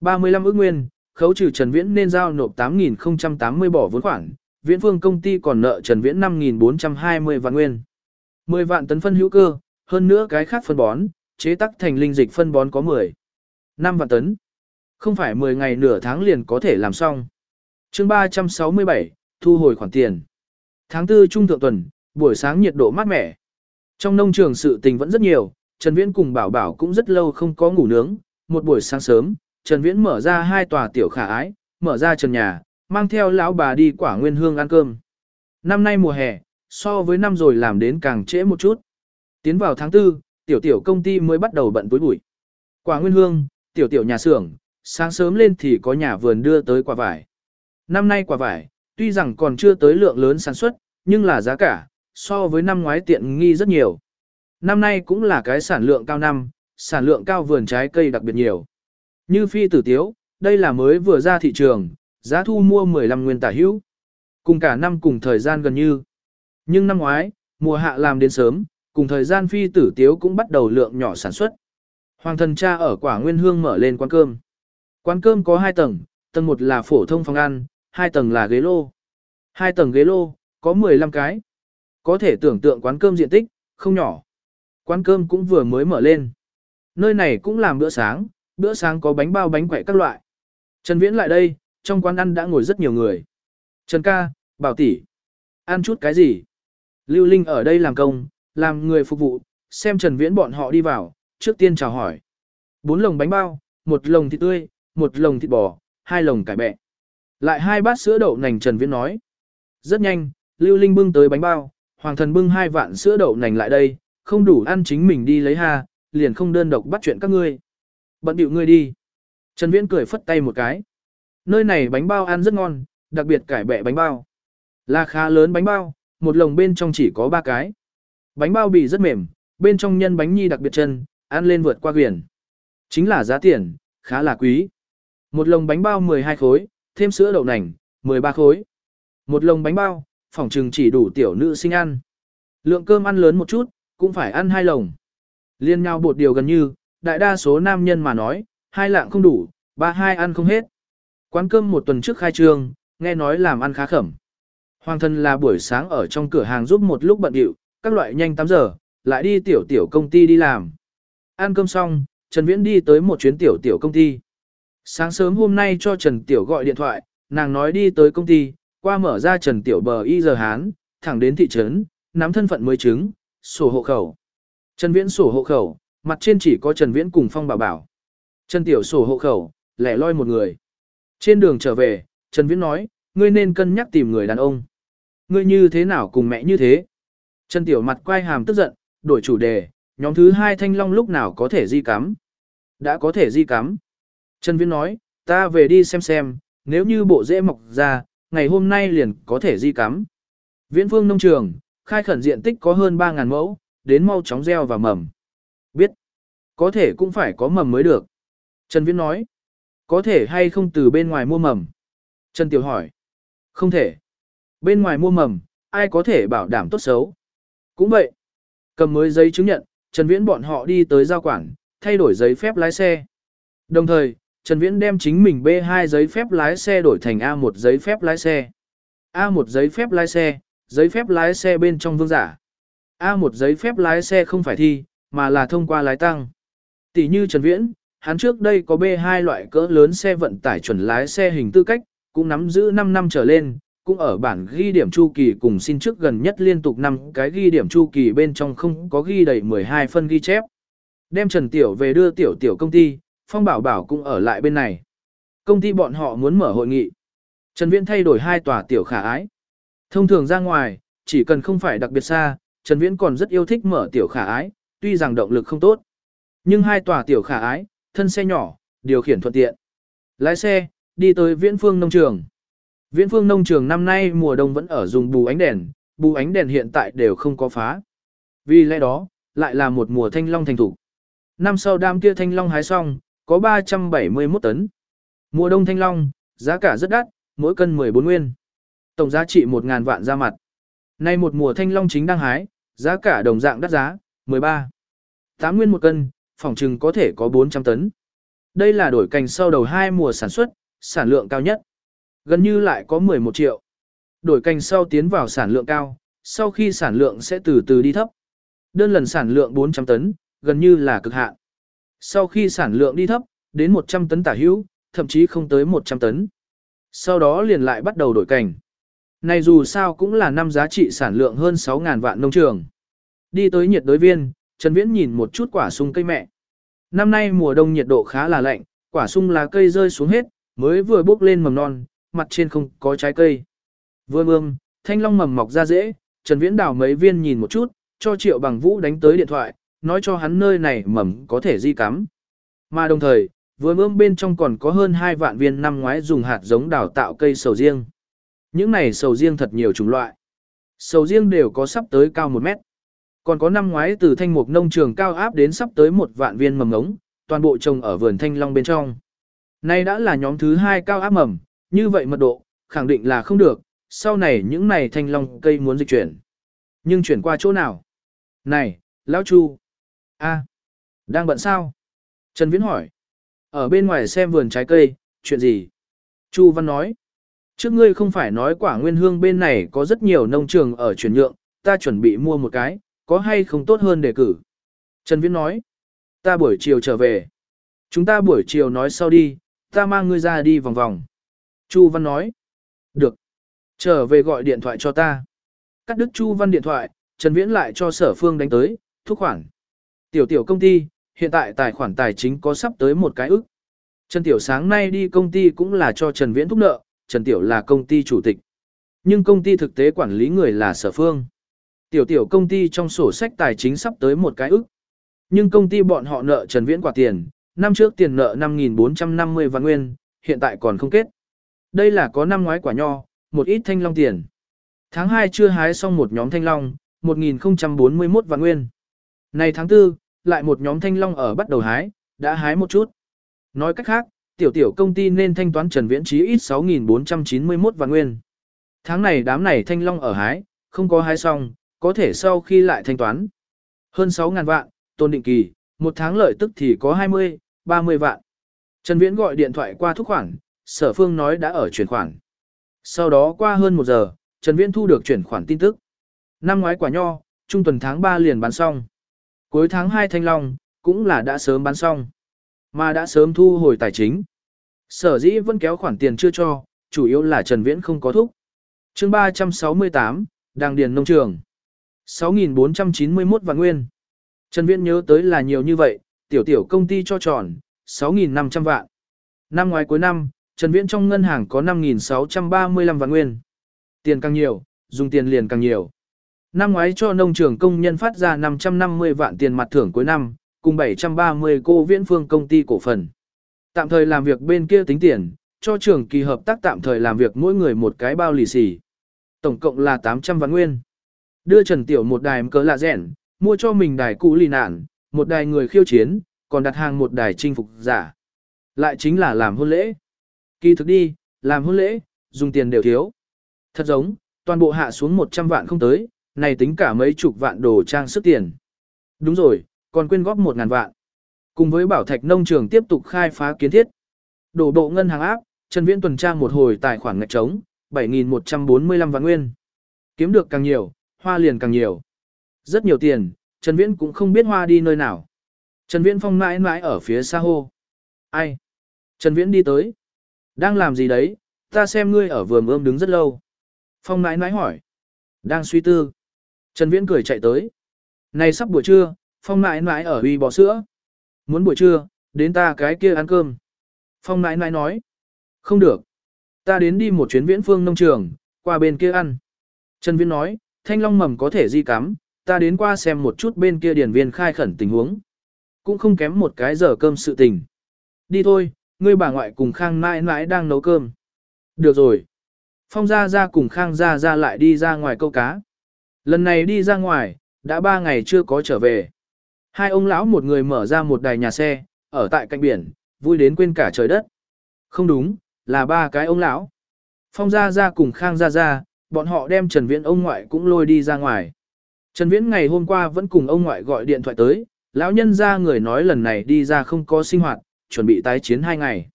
35 ước nguyên, khấu trừ Trần Viễn nên giao nộp 8.080 bỏ vốn khoản, Viễn phương công ty còn nợ Trần Viễn 5.420 vạn nguyên. 10 vạn tấn phân hữu cơ, hơn nữa cái khác phân bón, chế tác thành linh dịch phân bón có 10. 5 vạn tấn. Không phải 10 ngày nửa tháng liền có thể làm xong. chương 367, thu hồi khoản tiền. Tháng 4 trung thượng tuần, buổi sáng nhiệt độ mát mẻ. Trong nông trường sự tình vẫn rất nhiều, Trần Viễn cùng Bảo Bảo cũng rất lâu không có ngủ nướng. Một buổi sáng sớm, Trần Viễn mở ra hai tòa tiểu khả ái, mở ra trần nhà, mang theo lão bà đi quả nguyên hương ăn cơm. Năm nay mùa hè, so với năm rồi làm đến càng trễ một chút. Tiến vào tháng 4, tiểu tiểu công ty mới bắt đầu bận túi bụi. Quả nguyên hương, tiểu tiểu nhà xưởng, sáng sớm lên thì có nhà vườn đưa tới quả vải. Năm nay quả vải, tuy rằng còn chưa tới lượng lớn sản xuất, nhưng là giá cả, so với năm ngoái tiện nghi rất nhiều. Năm nay cũng là cái sản lượng cao năm, sản lượng cao vườn trái cây đặc biệt nhiều. Như phi tử tiếu, đây là mới vừa ra thị trường, giá thu mua 15 nguyên tả hữu. Cùng cả năm cùng thời gian gần như. Nhưng năm ngoái, mùa hạ làm đến sớm, cùng thời gian phi tử tiếu cũng bắt đầu lượng nhỏ sản xuất. Hoàng thần cha ở quả nguyên hương mở lên quán cơm. Quán cơm có hai tầng, tầng một là phổ thông phòng ăn, hai tầng là ghế lô. Hai tầng ghế lô, có 15 cái. Có thể tưởng tượng quán cơm diện tích, không nhỏ. Quán cơm cũng vừa mới mở lên. Nơi này cũng làm bữa sáng, bữa sáng có bánh bao bánh quậy các loại. Trần Viễn lại đây, trong quán ăn đã ngồi rất nhiều người. Trần ca, bảo tỷ, ăn chút cái gì? Lưu Linh ở đây làm công, làm người phục vụ, xem Trần Viễn bọn họ đi vào, trước tiên chào hỏi. Bốn lồng bánh bao, một lồng thịt tươi, một lồng thịt bò, hai lồng cải bẹ. Lại hai bát sữa đậu nành Trần Viễn nói. Rất nhanh, Lưu Linh bưng tới bánh bao, Hoàng thần bưng hai vạn sữa đậu nành lại đây, không đủ ăn chính mình đi lấy ha, liền không đơn độc bắt chuyện các ngươi. Bận điệu ngươi đi. Trần Viễn cười phất tay một cái. Nơi này bánh bao ăn rất ngon, đặc biệt cải bẹ bánh bao. Là khá lớn bánh bao, một lồng bên trong chỉ có ba cái. Bánh bao bị rất mềm, bên trong nhân bánh nhi đặc biệt chân, ăn lên vượt qua quyền. Chính là giá tiền, khá là quý. Một lồng bánh bao 12 khối, thêm sữa đậu nành, 13 khối. Một lồng bánh bao, phòng trừng chỉ đủ tiểu nữ sinh ăn. Lượng cơm ăn lớn một chút, cũng phải ăn hai lồng. Liên nhau bột điều gần như, đại đa số nam nhân mà nói, hai lạng không đủ, ba hai ăn không hết. Quán cơm một tuần trước khai trương, nghe nói làm ăn khá khẩm. Hoàng thân là buổi sáng ở trong cửa hàng giúp một lúc bận điệu, các loại nhanh 8 giờ, lại đi tiểu tiểu công ty đi làm. Ăn cơm xong, Trần Viễn đi tới một chuyến tiểu tiểu công ty. Sáng sớm hôm nay cho Trần Tiểu gọi điện thoại, nàng nói đi tới công ty, qua mở ra Trần Tiểu bờ y giờ Hán, thẳng đến thị trấn, nắm thân phận mới chứng, sổ hộ khẩu. Trần Viễn sổ hộ khẩu, mặt trên chỉ có Trần Viễn cùng Phong Bảo Bảo. Trần Tiểu sổ hộ khẩu, lẻ loi một người. Trên đường trở về, Trần Viễn nói, ngươi nên cân nhắc tìm người đàn ông. Ngươi như thế nào cùng mẹ như thế? Trần Tiểu mặt quay hàm tức giận, đổi chủ đề, nhóm thứ hai thanh long lúc nào có thể di cắm? Đã có thể di cắm. Trần Viễn nói, ta về đi xem xem, nếu như bộ dễ mọc ra, ngày hôm nay liền có thể di cắm. Viễn phương nông trường, khai khẩn diện tích có hơn 3.000 mẫu, đến mau chóng gieo và mầm. Biết, có thể cũng phải có mầm mới được. Trần Viễn nói, có thể hay không từ bên ngoài mua mầm? Trần Tiểu hỏi, không thể. Bên ngoài mua mầm, ai có thể bảo đảm tốt xấu? Cũng vậy. Cầm mới giấy chứng nhận, Trần Viễn bọn họ đi tới giao quản, thay đổi giấy phép lái xe. Đồng thời, Trần Viễn đem chính mình B2 giấy phép lái xe đổi thành A1 giấy phép lái xe. A1 giấy phép lái xe, giấy phép lái xe bên trong vương giả. A1 giấy phép lái xe không phải thi, mà là thông qua lái tăng. Tỷ như Trần Viễn, hắn trước đây có B2 loại cỡ lớn xe vận tải chuẩn lái xe hình tư cách, cũng nắm giữ 5 năm trở lên, cũng ở bản ghi điểm chu kỳ cùng xin trước gần nhất liên tục năm cái ghi điểm chu kỳ bên trong không có ghi đầy 12 phân ghi chép. Đem Trần Tiểu về đưa Tiểu Tiểu công ty, Phong Bảo Bảo cũng ở lại bên này. Công ty bọn họ muốn mở hội nghị. Trần Viễn thay đổi hai tòa Tiểu Khả Ái. Thông thường ra ngoài, chỉ cần không phải đặc biệt xa, Trần Viễn còn rất yêu thích mở Tiểu Khả Ái, tuy rằng động lực không tốt. Nhưng hai tòa Tiểu Khả Ái, thân xe nhỏ, điều khiển thuận tiện. Lái xe, đi tới Viễn Phương nông trường. Viễn Phương nông trường năm nay mùa đông vẫn ở dùng bù ánh đèn, bù ánh đèn hiện tại đều không có phá. Vì lẽ đó, lại là một mùa thanh long thành thủ. Năm sau đam kia thanh long hái xong, có 371 tấn. Mùa đông thanh long, giá cả rất đắt, mỗi cân 14 nguyên. Tổng giá trị 1.000 vạn ra mặt. Nay một mùa thanh long chính đang hái, giá cả đồng dạng đắt giá, 13. 8 nguyên một cân, phòng trừng có thể có 400 tấn. Đây là đổi cành sau đầu hai mùa sản xuất, sản lượng cao nhất. Gần như lại có 11 triệu. Đổi cành sau tiến vào sản lượng cao, sau khi sản lượng sẽ từ từ đi thấp. Đơn lần sản lượng 400 tấn, gần như là cực hạn. Sau khi sản lượng đi thấp, đến 100 tấn tả hữu, thậm chí không tới 100 tấn. Sau đó liền lại bắt đầu đổi cành. Này dù sao cũng là năm giá trị sản lượng hơn 6.000 vạn nông trường. Đi tới nhiệt đối viên, Trần Viễn nhìn một chút quả sung cây mẹ. Năm nay mùa đông nhiệt độ khá là lạnh, quả sung lá cây rơi xuống hết, mới vừa bốc lên mầm non, mặt trên không có trái cây. Vừa mương, thanh long mầm mọc ra dễ, Trần Viễn đào mấy viên nhìn một chút, cho Triệu Bằng Vũ đánh tới điện thoại, nói cho hắn nơi này mầm có thể di cắm. Mà đồng thời, vừa mương bên trong còn có hơn 2 vạn viên năm ngoái dùng hạt giống đào tạo cây sầu riêng. Những này sầu riêng thật nhiều chủng loại. Sầu riêng đều có sắp tới cao 1 mét. Còn có năm ngoái từ thanh mục nông trường cao áp đến sắp tới một vạn viên mầm ngống, toàn bộ trồng ở vườn thanh long bên trong. Nay đã là nhóm thứ hai cao áp mầm, như vậy mật độ, khẳng định là không được, sau này những này thanh long cây muốn dịch chuyển. Nhưng chuyển qua chỗ nào? Này, Lão Chu! a đang bận sao? Trần Viễn hỏi. Ở bên ngoài xem vườn trái cây, chuyện gì? Chu Văn nói. Trước ngươi không phải nói quả nguyên hương bên này có rất nhiều nông trường ở chuyển nhượng, ta chuẩn bị mua một cái, có hay không tốt hơn đề cử? Trần Viễn nói. Ta buổi chiều trở về. Chúng ta buổi chiều nói sau đi, ta mang ngươi ra đi vòng vòng. Chu Văn nói. Được. Trở về gọi điện thoại cho ta. Cắt đứt Chu Văn điện thoại, Trần Viễn lại cho sở phương đánh tới, thúc khoản. Tiểu tiểu công ty, hiện tại tài khoản tài chính có sắp tới một cái ức. Trần Tiểu sáng nay đi công ty cũng là cho Trần Viễn thúc nợ, Trần Tiểu là công ty chủ tịch. Nhưng công ty thực tế quản lý người là sở phương. Tiểu tiểu công ty trong sổ sách tài chính sắp tới một cái ức. Nhưng công ty bọn họ nợ Trần Viễn quả tiền, năm trước tiền nợ 5.450 vạn nguyên, hiện tại còn không kết. Đây là có năm ngoái quả nho, một ít thanh long tiền. Tháng 2 chưa hái xong một nhóm thanh long, 1041 vạn nguyên. Này tháng 4, lại một nhóm thanh long ở bắt đầu hái, đã hái một chút. Nói cách khác, tiểu tiểu công ty nên thanh toán Trần Viễn chí ít 6491 vạn nguyên. Tháng này đám này thanh long ở hái, không có hái xong, có thể sau khi lại thanh toán. Hơn 6.000 vạn, tôn định kỳ, một tháng lợi tức thì có 20, 30 vạn. Trần Viễn gọi điện thoại qua thúc khoản, sở phương nói đã ở chuyển khoản. Sau đó qua hơn một giờ, Trần Viễn thu được chuyển khoản tin tức. Năm ngoái quả nho, trung tuần tháng 3 liền bán xong. Cuối tháng 2 thanh long, cũng là đã sớm bán xong. Mà đã sớm thu hồi tài chính. Sở dĩ vẫn kéo khoản tiền chưa cho, chủ yếu là Trần Viễn không có thúc. chương 368, Đàng Điền Nông Trường. 6.491 vạn nguyên. Trần Viễn nhớ tới là nhiều như vậy, tiểu tiểu công ty cho tròn, 6.500 vạn. Năm ngoái cuối năm, Trần Viễn trong ngân hàng có 5.635 vạn nguyên. Tiền càng nhiều, dùng tiền liền càng nhiều. Năm ngoái cho nông trường công nhân phát ra 550 vạn tiền mặt thưởng cuối năm, cùng 730 cô viễn phương công ty cổ phần. Tạm thời làm việc bên kia tính tiền, cho trường kỳ hợp tác tạm thời làm việc mỗi người một cái bao lì xì. Tổng cộng là 800 vạn nguyên. Đưa Trần Tiểu một đài cỡ lạ rẻn, mua cho mình đài cũ lì nạn, một đài người khiêu chiến, còn đặt hàng một đài chinh phục giả. Lại chính là làm hôn lễ. Kỳ thực đi, làm hôn lễ, dùng tiền đều thiếu. Thật giống, toàn bộ hạ xuống 100 vạn không tới, này tính cả mấy chục vạn đồ trang sức tiền. Đúng rồi, còn quyên góp 1 ngàn vạn. Cùng với bảo thạch nông trường tiếp tục khai phá kiến thiết. Đổ bộ ngân hàng áp, Trần Viễn tuần tra một hồi tài khoản ngạch trống, 7.145 vạn nguyên. Kiếm được càng nhiều, hoa liền càng nhiều. Rất nhiều tiền, Trần Viễn cũng không biết hoa đi nơi nào. Trần Viễn phong mãi mãi ở phía xa hô. Ai? Trần Viễn đi tới. Đang làm gì đấy, ta xem ngươi ở vườn ươm đứng rất lâu. Phong mãi mãi hỏi. Đang suy tư. Trần Viễn cười chạy tới. Này sắp buổi trưa, Phong mãi mãi ở uy bò sữa. Muốn buổi trưa, đến ta cái kia ăn cơm. Phong nãi nãi nói. Không được. Ta đến đi một chuyến viễn phương nông trường, qua bên kia ăn. Trần Viễn nói, thanh long mầm có thể di cắm, ta đến qua xem một chút bên kia điển viên khai khẩn tình huống. Cũng không kém một cái giờ cơm sự tình. Đi thôi, ngươi bà ngoại cùng Khang nãi nãi đang nấu cơm. Được rồi. Phong Gia Gia cùng Khang Gia Gia lại đi ra ngoài câu cá. Lần này đi ra ngoài, đã ba ngày chưa có trở về. Hai ông lão một người mở ra một đài nhà xe, ở tại cạnh biển, vui đến quên cả trời đất. Không đúng, là ba cái ông lão. Phong Gia Gia cùng Khang Gia Gia, bọn họ đem Trần Viễn ông ngoại cũng lôi đi ra ngoài. Trần Viễn ngày hôm qua vẫn cùng ông ngoại gọi điện thoại tới, lão nhân gia người nói lần này đi ra không có sinh hoạt, chuẩn bị tái chiến hai ngày.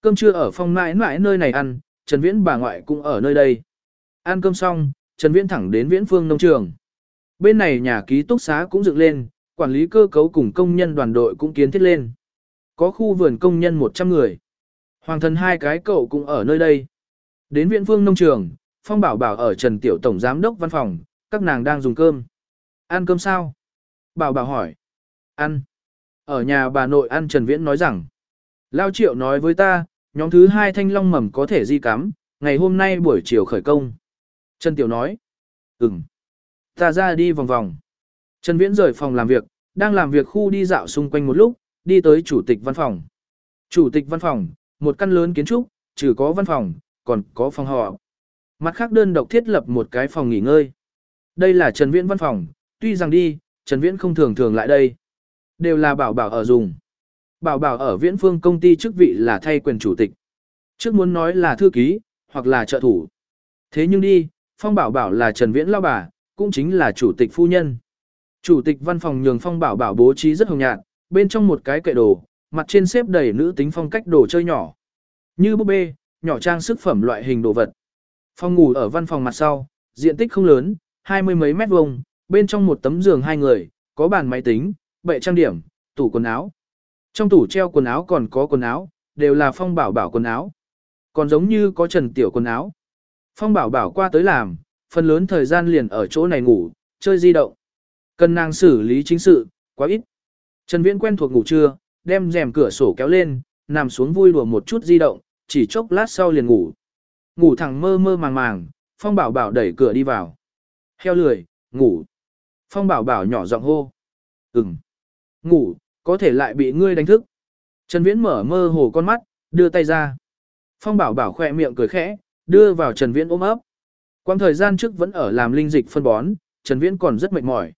Cơm trưa ở phong mãi mãi nơi này ăn, Trần Viễn bà ngoại cũng ở nơi đây. Ăn cơm xong, Trần Viễn thẳng đến Viễn Phương nông trường. Bên này nhà ký túc xá cũng dựng lên, quản lý cơ cấu cùng công nhân đoàn đội cũng kiến thiết lên. Có khu vườn công nhân 100 người. Hoàng thần hai cái cậu cũng ở nơi đây. Đến viện Phương nông trường, Phong Bảo Bảo ở Trần Tiểu Tổng Giám đốc văn phòng, các nàng đang dùng cơm. Ăn cơm sao? Bảo Bảo hỏi. Ăn. Ở nhà bà nội ăn Trần Viễn nói rằng. Lao Triệu nói với ta, nhóm thứ hai thanh long mầm có thể di cắm, ngày hôm nay buổi chiều khởi công. Trần Tiểu nói. Ừm. Ta ra đi vòng vòng. Trần Viễn rời phòng làm việc, đang làm việc khu đi dạo xung quanh một lúc, đi tới chủ tịch văn phòng. Chủ tịch văn phòng, một căn lớn kiến trúc, trừ có văn phòng, còn có phòng họp. Mặt khác đơn độc thiết lập một cái phòng nghỉ ngơi. Đây là Trần Viễn văn phòng, tuy rằng đi, Trần Viễn không thường thường lại đây. Đều là bảo bảo ở dùng. Bảo bảo ở viễn phương công ty chức vị là thay quyền chủ tịch. Trước muốn nói là thư ký, hoặc là trợ thủ. Thế nhưng đi, Phong bảo bảo là Trần Viễn lao bà, cũng chính là chủ tịch phu nhân. Chủ tịch văn phòng nhường Phong bảo bảo bố trí rất hồng nhạt, bên trong một cái kệ đồ, mặt trên xếp đầy nữ tính phong cách đồ chơi nhỏ. Như búp bê, nhỏ trang sức phẩm loại hình đồ vật. Phòng ngủ ở văn phòng mặt sau, diện tích không lớn, hai mươi mấy mét vuông, bên trong một tấm giường hai người, có bàn máy tính, bệ trang điểm, tủ quần áo. Trong tủ treo quần áo còn có quần áo, đều là phong bảo bảo quần áo. Còn giống như có trần tiểu quần áo. Phong bảo bảo qua tới làm, phần lớn thời gian liền ở chỗ này ngủ, chơi di động. Cần nàng xử lý chính sự, quá ít. Trần Viễn quen thuộc ngủ trưa, đem rèm cửa sổ kéo lên, nằm xuống vui đùa một chút di động, chỉ chốc lát sau liền ngủ. Ngủ thẳng mơ mơ màng màng, Phong bảo bảo đẩy cửa đi vào. Heo lười, ngủ. Phong bảo bảo nhỏ giọng hô. Ừm. Ngủ, có thể lại bị ngươi đánh thức. Trần Viễn mở mơ hồ con mắt, đưa tay ra. Phong bảo bảo khỏe miệng cười khẽ, đưa vào Trần Viễn ôm ấp. Quang thời gian trước vẫn ở làm linh dịch phân bón, Trần Viễn còn rất mệt mỏi.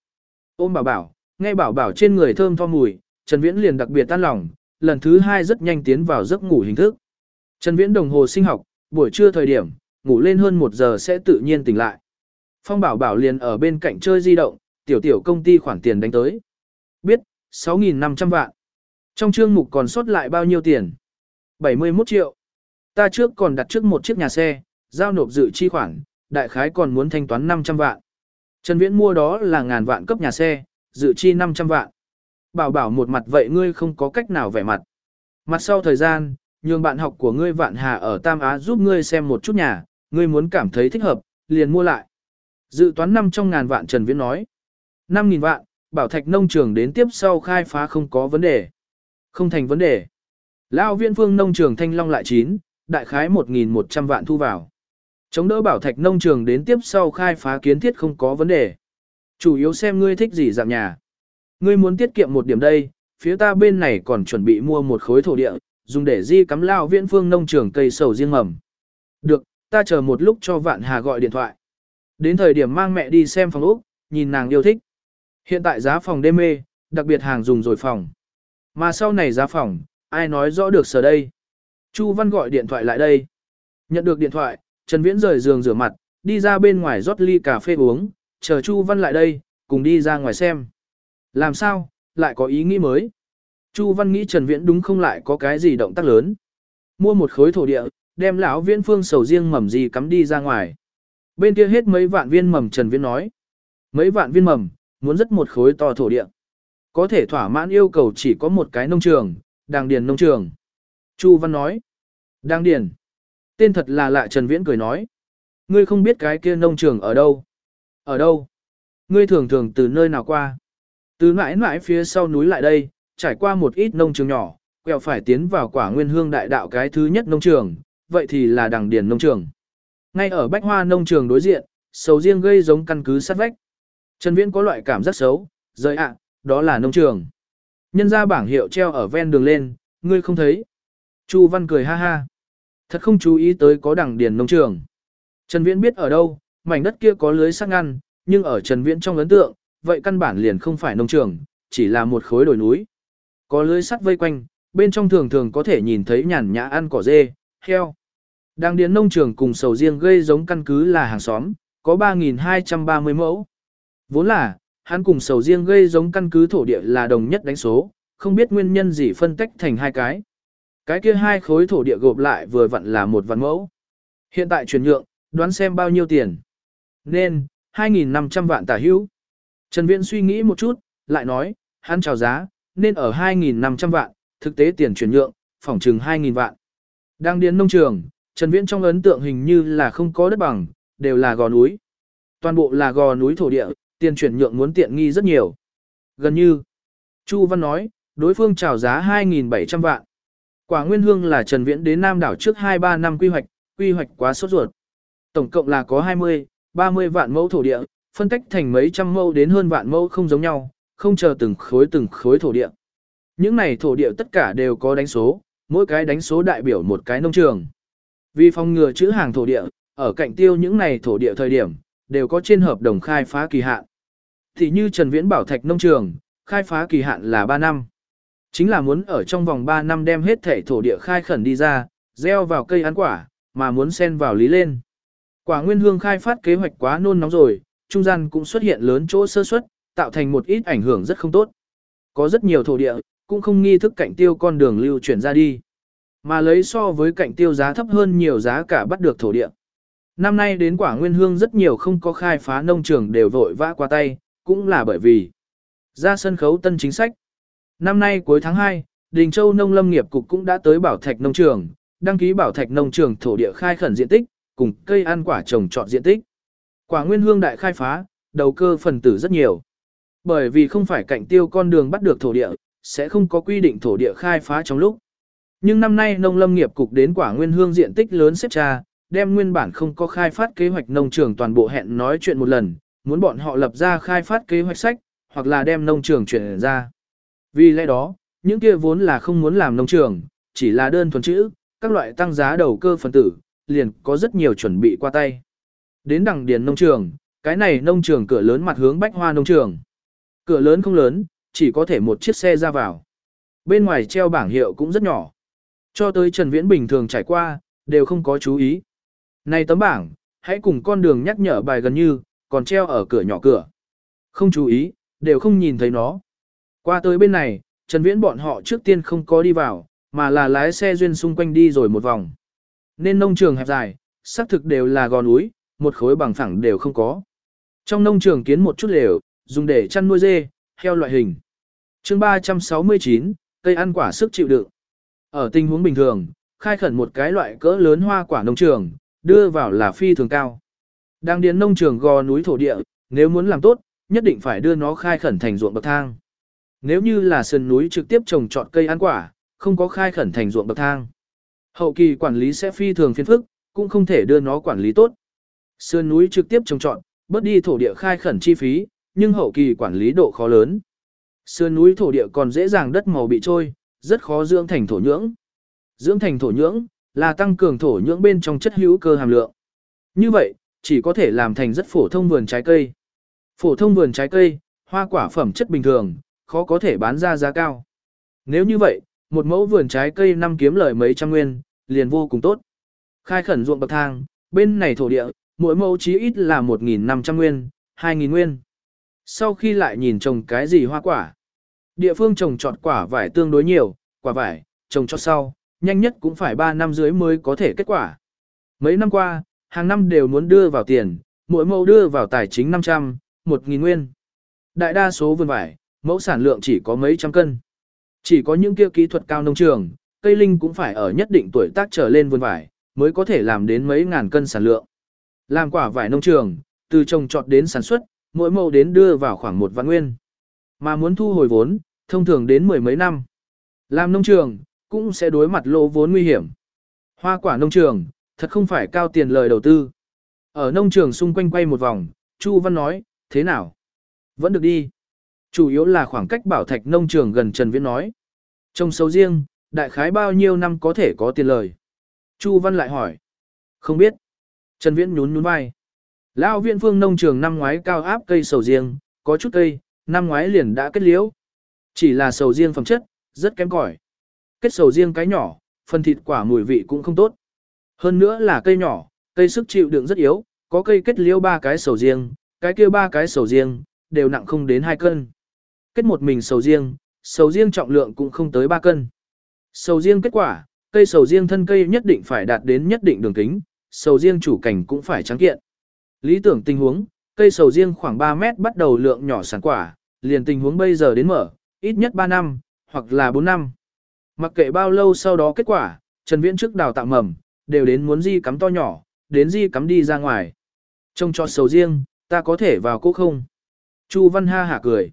Ôm bảo bảo, nghe bảo bảo trên người thơm tho mùi, Trần Viễn liền đặc biệt tan lòng, lần thứ hai rất nhanh tiến vào giấc ngủ hình thức. Trần Viễn đồng hồ sinh học, buổi trưa thời điểm, ngủ lên hơn một giờ sẽ tự nhiên tỉnh lại. Phong bảo bảo liền ở bên cạnh chơi di động, tiểu tiểu công ty khoản tiền đánh tới. Biết, 6.500 vạn. Trong chương mục còn sót lại bao nhiêu tiền? 71 triệu. Ta trước còn đặt trước một chiếc nhà xe, giao nộp dự chi khoản, đại khái còn muốn thanh toán 500 vạn. Trần Viễn mua đó là ngàn vạn cấp nhà xe, dự chi 500 vạn. Bảo bảo một mặt vậy ngươi không có cách nào vẻ mặt. Mặt sau thời gian, nhường bạn học của ngươi Vạn Hà ở Tam Á giúp ngươi xem một chút nhà, ngươi muốn cảm thấy thích hợp, liền mua lại. Dự toán 500 ngàn vạn Trần Viễn nói. 5.000 vạn, bảo thạch nông trường đến tiếp sau khai phá không có vấn đề. Không thành vấn đề. Lao viên phương nông trường Thanh Long lại chín, đại khái 1.100 vạn thu vào. Chống đỡ bảo thạch nông trường đến tiếp sau khai phá kiến thiết không có vấn đề. Chủ yếu xem ngươi thích gì dạng nhà. Ngươi muốn tiết kiệm một điểm đây, phía ta bên này còn chuẩn bị mua một khối thổ địa, dùng để di cắm lao viễn phương nông trường cây sầu riêng mầm. Được, ta chờ một lúc cho Vạn Hà gọi điện thoại. Đến thời điểm mang mẹ đi xem phòng ốc, nhìn nàng yêu thích. Hiện tại giá phòng đê mê, đặc biệt hàng dùng rồi phòng. Mà sau này giá phòng, ai nói rõ được sở đây. Chu Văn gọi điện thoại lại đây. Nhận được điện thoại, Trần Viễn rời giường rửa mặt, đi ra bên ngoài rót ly cà phê uống, chờ Chu Văn lại đây, cùng đi ra ngoài xem. Làm sao, lại có ý nghĩ mới. Chu Văn nghĩ Trần Viễn đúng không lại có cái gì động tác lớn. Mua một khối thổ địa, đem lão viễn phương sầu riêng mầm gì cắm đi ra ngoài. Bên kia hết mấy vạn viên mầm Trần Viễn nói. Mấy vạn viên mầm, muốn rất một khối to thổ địa. Có thể thỏa mãn yêu cầu chỉ có một cái nông trường, đàng điền nông trường. Chu Văn nói. Đàng điền. Tên thật là lạ Trần Viễn cười nói. Ngươi không biết cái kia nông trường ở đâu. Ở đâu? Ngươi thường thường từ nơi nào qua? Từ mãi mãi phía sau núi lại đây, trải qua một ít nông trường nhỏ, quẹo phải tiến vào quả nguyên hương đại đạo cái thứ nhất nông trường, vậy thì là đằng điền nông trường. Ngay ở bách hoa nông trường đối diện, sầu riêng gây giống căn cứ sát vách. Trần Viễn có loại cảm giác xấu, rời ạ, đó là nông trường. Nhân ra bảng hiệu treo ở ven đường lên, ngươi không thấy. Chu Văn cười ha ha. Thật không chú ý tới có đằng điền nông trường. Trần Viễn biết ở đâu, mảnh đất kia có lưới sắt ngăn, nhưng ở Trần Viễn trong ấn tượng, vậy căn bản liền không phải nông trường, chỉ là một khối đồi núi. Có lưới sắt vây quanh, bên trong thường thường có thể nhìn thấy nhàn nhã ăn cỏ dê, heo. Đang điền nông trường cùng sầu riêng gây giống căn cứ là hàng xóm, có 3.230 mẫu. Vốn là, hắn cùng sầu riêng gây giống căn cứ thổ địa là đồng nhất đánh số, không biết nguyên nhân gì phân tách thành hai cái. Cái kia hai khối thổ địa gộp lại vừa vặn là một vạn mẫu. Hiện tại chuyển nhượng, đoán xem bao nhiêu tiền. Nên, 2.500 vạn tả hữu. Trần Viễn suy nghĩ một chút, lại nói, hắn chào giá, nên ở 2.500 vạn, thực tế tiền chuyển nhượng, phòng trừng 2.000 vạn. Đang điền nông trường, Trần Viễn trong ấn tượng hình như là không có đất bằng, đều là gò núi. Toàn bộ là gò núi thổ địa, tiền chuyển nhượng muốn tiện nghi rất nhiều. Gần như, Chu Văn nói, đối phương chào giá 2.700 vạn. Quả Nguyên Hương là Trần Viễn đến Nam đảo trước 2-3 năm quy hoạch, quy hoạch quá sốt ruột. Tổng cộng là có 20, 30 vạn mẫu thổ địa, phân tách thành mấy trăm mẫu đến hơn vạn mẫu không giống nhau, không chờ từng khối từng khối thổ địa. Những này thổ địa tất cả đều có đánh số, mỗi cái đánh số đại biểu một cái nông trường. Vì phòng ngừa chữ hàng thổ địa, ở cạnh tiêu những này thổ địa thời điểm, đều có trên hợp đồng khai phá kỳ hạn. Thì như Trần Viễn bảo thạch nông trường, khai phá kỳ hạn là 3 năm. Chính là muốn ở trong vòng 3 năm đem hết thể thổ địa khai khẩn đi ra, gieo vào cây ăn quả, mà muốn xen vào lý lên. Quả nguyên hương khai phát kế hoạch quá nôn nóng rồi, trung gian cũng xuất hiện lớn chỗ sơ suất, tạo thành một ít ảnh hưởng rất không tốt. Có rất nhiều thổ địa, cũng không nghi thức cạnh tiêu con đường lưu chuyển ra đi. Mà lấy so với cạnh tiêu giá thấp hơn nhiều giá cả bắt được thổ địa. Năm nay đến quả nguyên hương rất nhiều không có khai phá nông trường đều vội vã qua tay, cũng là bởi vì ra sân khấu tân chính sách. Năm nay cuối tháng 2, Đình Châu Nông Lâm nghiệp cục cũng đã tới bảo thạch nông trường, đăng ký bảo thạch nông trường thổ địa khai khẩn diện tích, cùng cây ăn quả trồng trọt diện tích. Quả nguyên hương đại khai phá, đầu cơ phần tử rất nhiều. Bởi vì không phải cạnh tiêu con đường bắt được thổ địa, sẽ không có quy định thổ địa khai phá trong lúc. Nhưng năm nay nông lâm nghiệp cục đến quả nguyên hương diện tích lớn xếp tra, đem nguyên bản không có khai phát kế hoạch nông trường toàn bộ hẹn nói chuyện một lần, muốn bọn họ lập ra khai phát kế hoạch sách, hoặc là đem nông trường chuyển ra. Vì lẽ đó, những kia vốn là không muốn làm nông trường, chỉ là đơn thuần chữ, các loại tăng giá đầu cơ phần tử, liền có rất nhiều chuẩn bị qua tay. Đến đằng điền nông trường, cái này nông trường cửa lớn mặt hướng bách hoa nông trường. Cửa lớn không lớn, chỉ có thể một chiếc xe ra vào. Bên ngoài treo bảng hiệu cũng rất nhỏ. Cho tới Trần Viễn bình thường trải qua, đều không có chú ý. Này tấm bảng, hãy cùng con đường nhắc nhở bài gần như, còn treo ở cửa nhỏ cửa. Không chú ý, đều không nhìn thấy nó. Qua tới bên này, Trần Viễn bọn họ trước tiên không có đi vào, mà là lái xe duyên xung quanh đi rồi một vòng. Nên nông trường hẹp dài, xác thực đều là gò núi, một khối bằng phẳng đều không có. Trong nông trường kiến một chút lều, dùng để chăn nuôi dê, heo loại hình. chương 369, cây ăn quả sức chịu đựng. Ở tình huống bình thường, khai khẩn một cái loại cỡ lớn hoa quả nông trường, đưa vào là phi thường cao. Đang điền nông trường gò núi thổ địa, nếu muốn làm tốt, nhất định phải đưa nó khai khẩn thành ruộng bậc thang. Nếu như là sườn núi trực tiếp trồng trọt cây ăn quả, không có khai khẩn thành ruộng bậc thang. Hậu kỳ quản lý sẽ phi thường phiền phức, cũng không thể đưa nó quản lý tốt. Sườn núi trực tiếp trồng trọt, bớt đi thổ địa khai khẩn chi phí, nhưng hậu kỳ quản lý độ khó lớn. Sườn núi thổ địa còn dễ dàng đất màu bị trôi, rất khó dưỡng thành thổ nhưỡng. Dưỡng thành thổ nhưỡng là tăng cường thổ nhưỡng bên trong chất hữu cơ hàm lượng. Như vậy, chỉ có thể làm thành rất phổ thông vườn trái cây. Phổ thông vườn trái cây, hoa quả phẩm chất bình thường, khó có thể bán ra giá cao. Nếu như vậy, một mẫu vườn trái cây năm kiếm lời mấy trăm nguyên, liền vô cùng tốt. Khai khẩn ruộng bậc thang, bên này thổ địa, mỗi mẫu chí ít là 1.500 nguyên, 2.000 nguyên. Sau khi lại nhìn trồng cái gì hoa quả, địa phương trồng trọt quả vải tương đối nhiều, quả vải, trồng cho sau, nhanh nhất cũng phải 3 năm dưới mới có thể kết quả. Mấy năm qua, hàng năm đều muốn đưa vào tiền, mỗi mẫu đưa vào tài chính 500, 1.000 nguyên. Đại đa số vườn vải, mẫu sản lượng chỉ có mấy trăm cân. Chỉ có những kia kỹ thuật cao nông trường, cây linh cũng phải ở nhất định tuổi tác trở lên vườn vải, mới có thể làm đến mấy ngàn cân sản lượng. Làm quả vải nông trường, từ trồng trọt đến sản xuất, mỗi mẫu đến đưa vào khoảng một vạn nguyên. Mà muốn thu hồi vốn, thông thường đến mười mấy năm. Làm nông trường, cũng sẽ đối mặt lỗ vốn nguy hiểm. Hoa quả nông trường, thật không phải cao tiền lời đầu tư. Ở nông trường xung quanh quay một vòng, Chu Văn nói, thế nào? Vẫn được đi. Chủ yếu là khoảng cách bảo thạch nông trường gần Trần Viễn nói. Trong sầu riêng, đại khái bao nhiêu năm có thể có tiền lời? Chu Văn lại hỏi. Không biết. Trần Viễn nhún nhún vai. Lão viện phương nông trường năm ngoái cao áp cây sầu riêng, có chút cây, năm ngoái liền đã kết liễu. Chỉ là sầu riêng phẩm chất, rất kém cỏi. Kết sầu riêng cái nhỏ, phần thịt quả mùi vị cũng không tốt. Hơn nữa là cây nhỏ, cây sức chịu đựng rất yếu, có cây kết liễu ba cái sầu riêng, cái kia ba cái sầu riêng, đều nặng không đến 2 cân. Kết một mình sầu riêng, sầu riêng trọng lượng cũng không tới 3 cân. Sầu riêng kết quả, cây sầu riêng thân cây nhất định phải đạt đến nhất định đường kính, sầu riêng chủ cảnh cũng phải trắng kiện. Lý tưởng tình huống, cây sầu riêng khoảng 3 mét bắt đầu lượng nhỏ sản quả, liền tình huống bây giờ đến mở, ít nhất 3 năm, hoặc là 4 năm. Mặc kệ bao lâu sau đó kết quả, Trần Viễn trước đào tạo mầm, đều đến muốn di cắm to nhỏ, đến di cắm đi ra ngoài. Trông cho sầu riêng, ta có thể vào cố không? Chu Văn ha hả cười.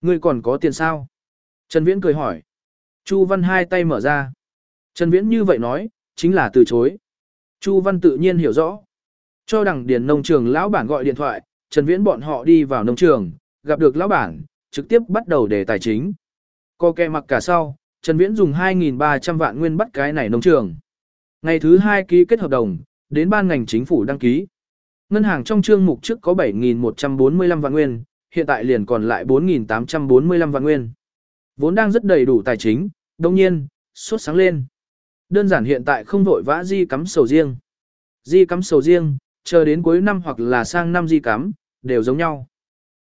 Ngươi còn có tiền sao? Trần Viễn cười hỏi. Chu Văn hai tay mở ra. Trần Viễn như vậy nói, chính là từ chối. Chu Văn tự nhiên hiểu rõ. Cho đằng điền nông trường lão bản gọi điện thoại, Trần Viễn bọn họ đi vào nông trường, gặp được lão bản, trực tiếp bắt đầu đề tài chính. Co kè mặc cả sau, Trần Viễn dùng 2.300 vạn nguyên bắt cái này nông trường. Ngày thứ hai ký kết hợp đồng, đến ban ngành chính phủ đăng ký. Ngân hàng trong chương mục trước có 7.145 vạn nguyên, hiện tại liền còn lại 4.845 vạn nguyên. Vốn đang rất đầy đủ tài chính, đồng nhiên, suốt sáng lên. Đơn giản hiện tại không vội vã di cắm sầu riêng. Di cắm sầu riêng, chờ đến cuối năm hoặc là sang năm di cắm, đều giống nhau.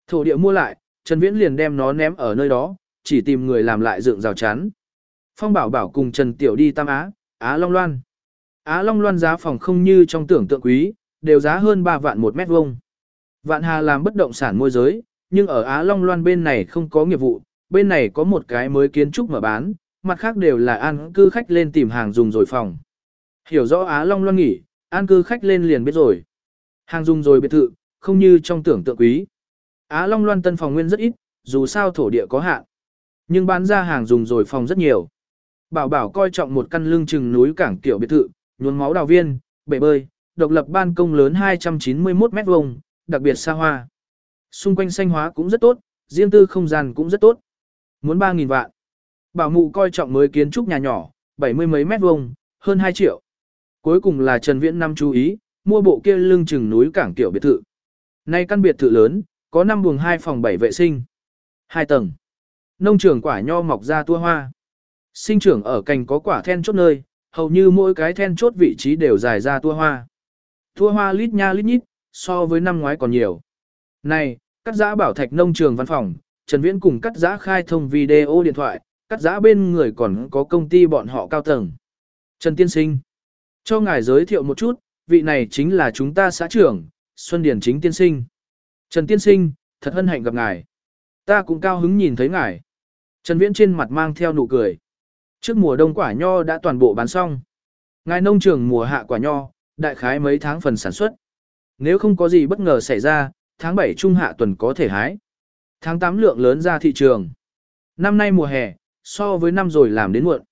Thổ địa mua lại, Trần Viễn liền đem nó ném ở nơi đó, chỉ tìm người làm lại dựng rào chắn. Phong Bảo Bảo cùng Trần Tiểu đi Tam Á, Á Long Loan. Á Long Loan giá phòng không như trong tưởng tượng quý, đều giá hơn 3 vạn một mét vuông. Vạn Hà làm bất động sản môi giới, nhưng ở Á Long Loan bên này không có nghiệp vụ, bên này có một cái mới kiến trúc mở bán, mặt khác đều là an cư khách lên tìm hàng dùng rồi phòng. Hiểu rõ Á Long Loan nghỉ, an cư khách lên liền biết rồi. Hàng dùng rồi biệt thự, không như trong tưởng tượng quý. Á Long Loan tân phòng nguyên rất ít, dù sao thổ địa có hạn. Nhưng bán ra hàng dùng rồi phòng rất nhiều. Bảo bảo coi trọng một căn lưng chừng núi cảng tiểu biệt thự, nhuốm máu đào viên, bể bơi, độc lập ban công lớn 291 mét vuông, đặc biệt xa hoa. Xung quanh xanh hóa cũng rất tốt, riêng tư không gian cũng rất tốt. Muốn 3.000 vạn. Bảo mụ coi trọng mới kiến trúc nhà nhỏ, 70 mấy mét vuông, hơn 2 triệu. Cuối cùng là Trần Viễn năm chú ý, mua bộ kia lưng chừng núi cảng tiểu biệt thự. Nay căn biệt thự lớn, có 5 buồng 2 phòng 7 vệ sinh. 2 tầng. Nông trường quả nho mọc ra tua hoa. Sinh trưởng ở cành có quả then chốt nơi, hầu như mỗi cái then chốt vị trí đều dài ra tua hoa. Tua hoa lít nha lít nhít, so với năm ngoái còn nhiều. Này, cắt giã bảo thạch nông trường văn phòng, Trần Viễn cùng cắt giã khai thông video điện thoại, cắt giã bên người còn có công ty bọn họ cao tầng. Trần Tiên Sinh, cho ngài giới thiệu một chút, vị này chính là chúng ta xã trưởng, Xuân Điển Chính Tiên Sinh. Trần Tiên Sinh, thật hân hạnh gặp ngài. Ta cũng cao hứng nhìn thấy ngài. Trần Viễn trên mặt mang theo nụ cười. Trước mùa đông quả nho đã toàn bộ bán xong. Ngài nông trường mùa hạ quả nho, đại khái mấy tháng phần sản xuất. nếu không có gì bất ngờ xảy ra, tháng 7 trung hạ tuần có thể hái. Tháng 8 lượng lớn ra thị trường. Năm nay mùa hè, so với năm rồi làm đến muộn.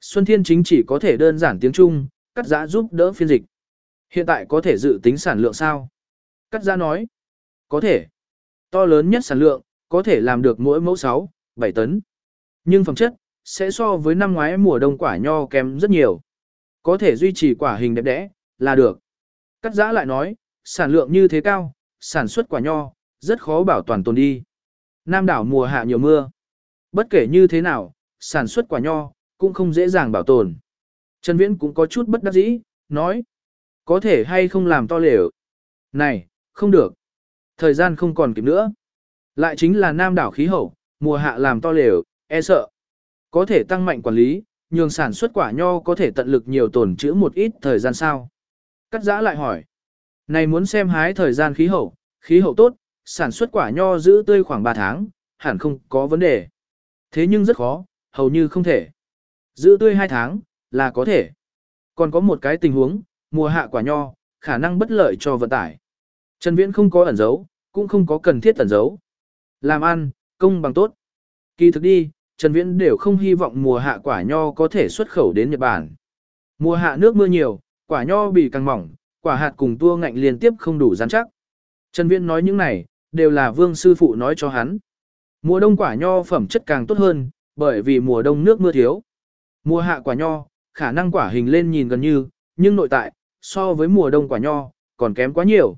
Xuân Thiên chính chỉ có thể đơn giản tiếng Trung, cắt giã giúp đỡ phiên dịch. Hiện tại có thể dự tính sản lượng sao? Cắt giã nói. Có thể. To lớn nhất sản lượng, có thể làm được mỗi mẫu 6, 7 tấn. Nhưng phẩm chất, sẽ so với năm ngoái mùa đông quả nho kém rất nhiều. Có thể duy trì quả hình đẹp đẽ, là được. Cắt giã lại nói, sản lượng như thế cao, sản xuất quả nho, rất khó bảo toàn tồn đi. Nam đảo mùa hạ nhiều mưa. Bất kể như thế nào, sản xuất quả nho, cũng không dễ dàng bảo tồn. Trần Viễn cũng có chút bất đắc dĩ, nói. Có thể hay không làm to lều. Này, không được. Thời gian không còn kịp nữa. Lại chính là nam đảo khí hậu, mùa hạ làm to lều, e sợ. Có thể tăng mạnh quản lý, nhường sản xuất quả nho có thể tận lực nhiều tồn trữ một ít thời gian sao. Cắt giã lại hỏi. Này muốn xem hái thời gian khí hậu, khí hậu tốt, sản xuất quả nho giữ tươi khoảng 3 tháng, hẳn không có vấn đề. Thế nhưng rất khó, hầu như không thể. Giữ tươi 2 tháng, là có thể. Còn có một cái tình huống, mùa hạ quả nho, khả năng bất lợi cho vận tải. Trần Viễn không có ẩn giấu, cũng không có cần thiết ẩn giấu. Làm ăn, công bằng tốt. Kỳ thực đi, Trần Viễn đều không hy vọng mùa hạ quả nho có thể xuất khẩu đến Nhật Bản. Mùa hạ nước mưa nhiều, quả nho bị càng mỏng, quả hạt cùng tua ngạnh liên tiếp không đủ rắn chắc. Trần Viễn nói những này, đều là vương sư phụ nói cho hắn. Mùa đông quả nho phẩm chất càng tốt hơn, bởi vì mùa đông nước mưa thiếu. Mùa hạ quả nho, khả năng quả hình lên nhìn gần như, nhưng nội tại, so với mùa đông quả nho, còn kém quá nhiều.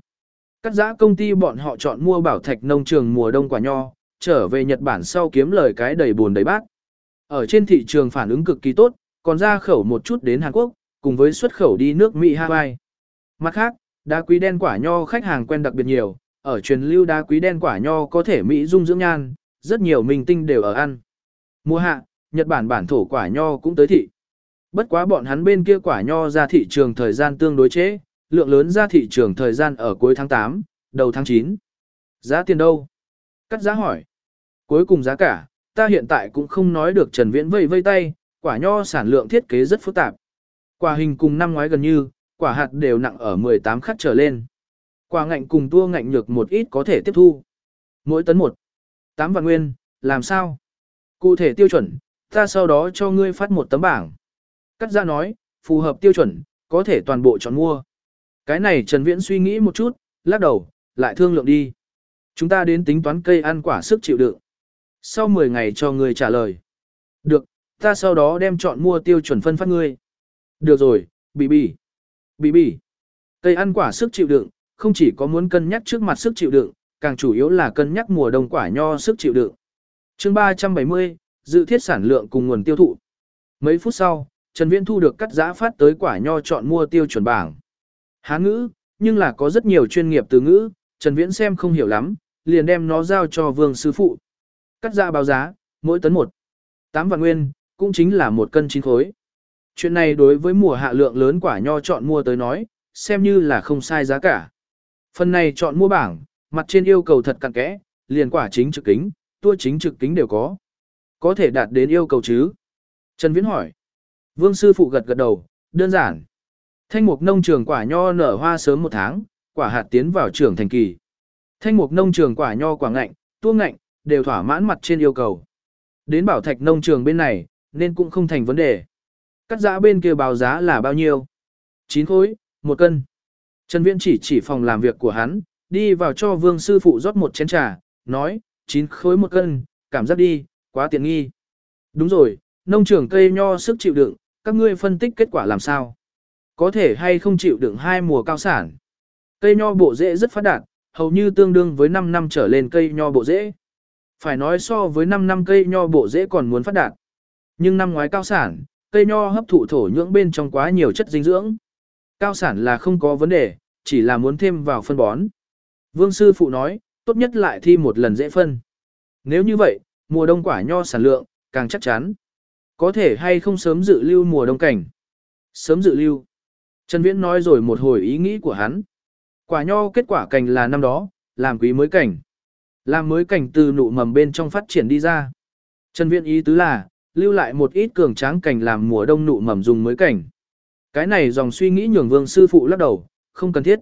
Cắt giã công ty bọn họ chọn mua bảo thạch nông trường mùa đông quả nho, trở về Nhật Bản sau kiếm lời cái đầy buồn đầy bát. Ở trên thị trường phản ứng cực kỳ tốt, còn ra khẩu một chút đến Hàn Quốc, cùng với xuất khẩu đi nước Mỹ Hawaii. Mặt khác, đá quý đen quả nho khách hàng quen đặc biệt nhiều, ở truyền lưu đá quý đen quả nho có thể Mỹ dung dưỡng nhan, rất nhiều minh tinh đều ở ăn. Mùa hạ, Nhật Bản bản thổ quả nho cũng tới thị. Bất quá bọn hắn bên kia quả nho ra thị trường thời gian tương đối chế, lượng lớn ra thị trường thời gian ở cuối tháng 8, đầu tháng 9. Giá tiền đâu? Cắt giá hỏi. Cuối cùng giá cả, ta hiện tại cũng không nói được Trần Viễn vây vây tay, quả nho sản lượng thiết kế rất phức tạp. Quả hình cùng năm ngoái gần như, quả hạt đều nặng ở 18 khắc trở lên. Quả ngạnh cùng tua ngạnh nhược một ít có thể tiếp thu. Mỗi tấn một. 8 vạn nguyên, làm sao? Cụ thể tiêu chuẩn, ta sau đó cho ngươi phát một tấm bảng. Cắt ra nói, phù hợp tiêu chuẩn, có thể toàn bộ chọn mua. Cái này Trần Viễn suy nghĩ một chút, lắc đầu, lại thương lượng đi. Chúng ta đến tính toán cây ăn quả sức chịu đựng. Sau 10 ngày cho ngươi trả lời. Được, ta sau đó đem chọn mua tiêu chuẩn phân phát ngươi. Được rồi, bì bì. Bì bì. Cây ăn quả sức chịu đựng, không chỉ có muốn cân nhắc trước mặt sức chịu đựng, càng chủ yếu là cân nhắc mùa đông quả nho sức chịu đựng. Chương 370, dự thiết sản lượng cùng nguồn tiêu thụ. Mấy phút sau, Trần Viễn thu được cắt giã phát tới quả nho chọn mua tiêu chuẩn bảng. Hán ngữ, nhưng là có rất nhiều chuyên nghiệp từ ngữ, Trần Viễn xem không hiểu lắm, liền đem nó giao cho vương sư phụ. Cắt giá báo giá, mỗi tấn 1. 8 vạn nguyên, cũng chính là một cân chín khối. Chuyện này đối với mùa hạ lượng lớn quả nho chọn mua tới nói, xem như là không sai giá cả. Phần này chọn mua bảng, mặt trên yêu cầu thật cặn kẽ, liền quả chính trực kính, tua chính trực kính đều có. Có thể đạt đến yêu cầu chứ? Trần Viễn hỏi. Vương sư phụ gật gật đầu, đơn giản. Thanh mục nông trường quả nho nở hoa sớm một tháng, quả hạt tiến vào trưởng thành kỳ. Thanh mục nông trường quả nho quả ngạnh, tua ngạnh, đều thỏa mãn mặt trên yêu cầu. Đến bảo thạch nông trường bên này, nên cũng không thành vấn đề. Cắt giã bên kia báo giá là bao nhiêu? 9 khối, một cân. Trần Viễn chỉ chỉ phòng làm việc của hắn, đi vào cho vương sư phụ rót một chén trà, nói, 9 khối một cân, cảm giác đi, quá tiện nghi. Đúng rồi, nông trường cây nho sức chịu đựng, các ngươi phân tích kết quả làm sao? Có thể hay không chịu đựng hai mùa cao sản? Cây nho bộ rễ rất phát đạt, hầu như tương đương với 5 năm trở lên cây nho bộ rễ. Phải nói so với 5 năm cây nho bộ rễ còn muốn phát đạt. Nhưng năm ngoái cao sản, cây nho hấp thụ thổ nhưỡng bên trong quá nhiều chất dinh dưỡng. Cao sản là không có vấn đề, chỉ là muốn thêm vào phân bón. Vương sư phụ nói, tốt nhất lại thi một lần dễ phân. Nếu như vậy, mùa đông quả nho sản lượng, càng chắc chắn. Có thể hay không sớm dự lưu mùa đông cảnh. Sớm dự lưu. Trần Viễn nói rồi một hồi ý nghĩ của hắn. Quả nho kết quả cảnh là năm đó, làm quý mới cảnh. Làm mới cảnh từ nụ mầm bên trong phát triển đi ra. Trần Viễn ý tứ là, lưu lại một ít cường tráng cảnh làm mùa đông nụ mầm dùng mới cảnh. Cái này dòng suy nghĩ nhường vương sư phụ lắc đầu, không cần thiết.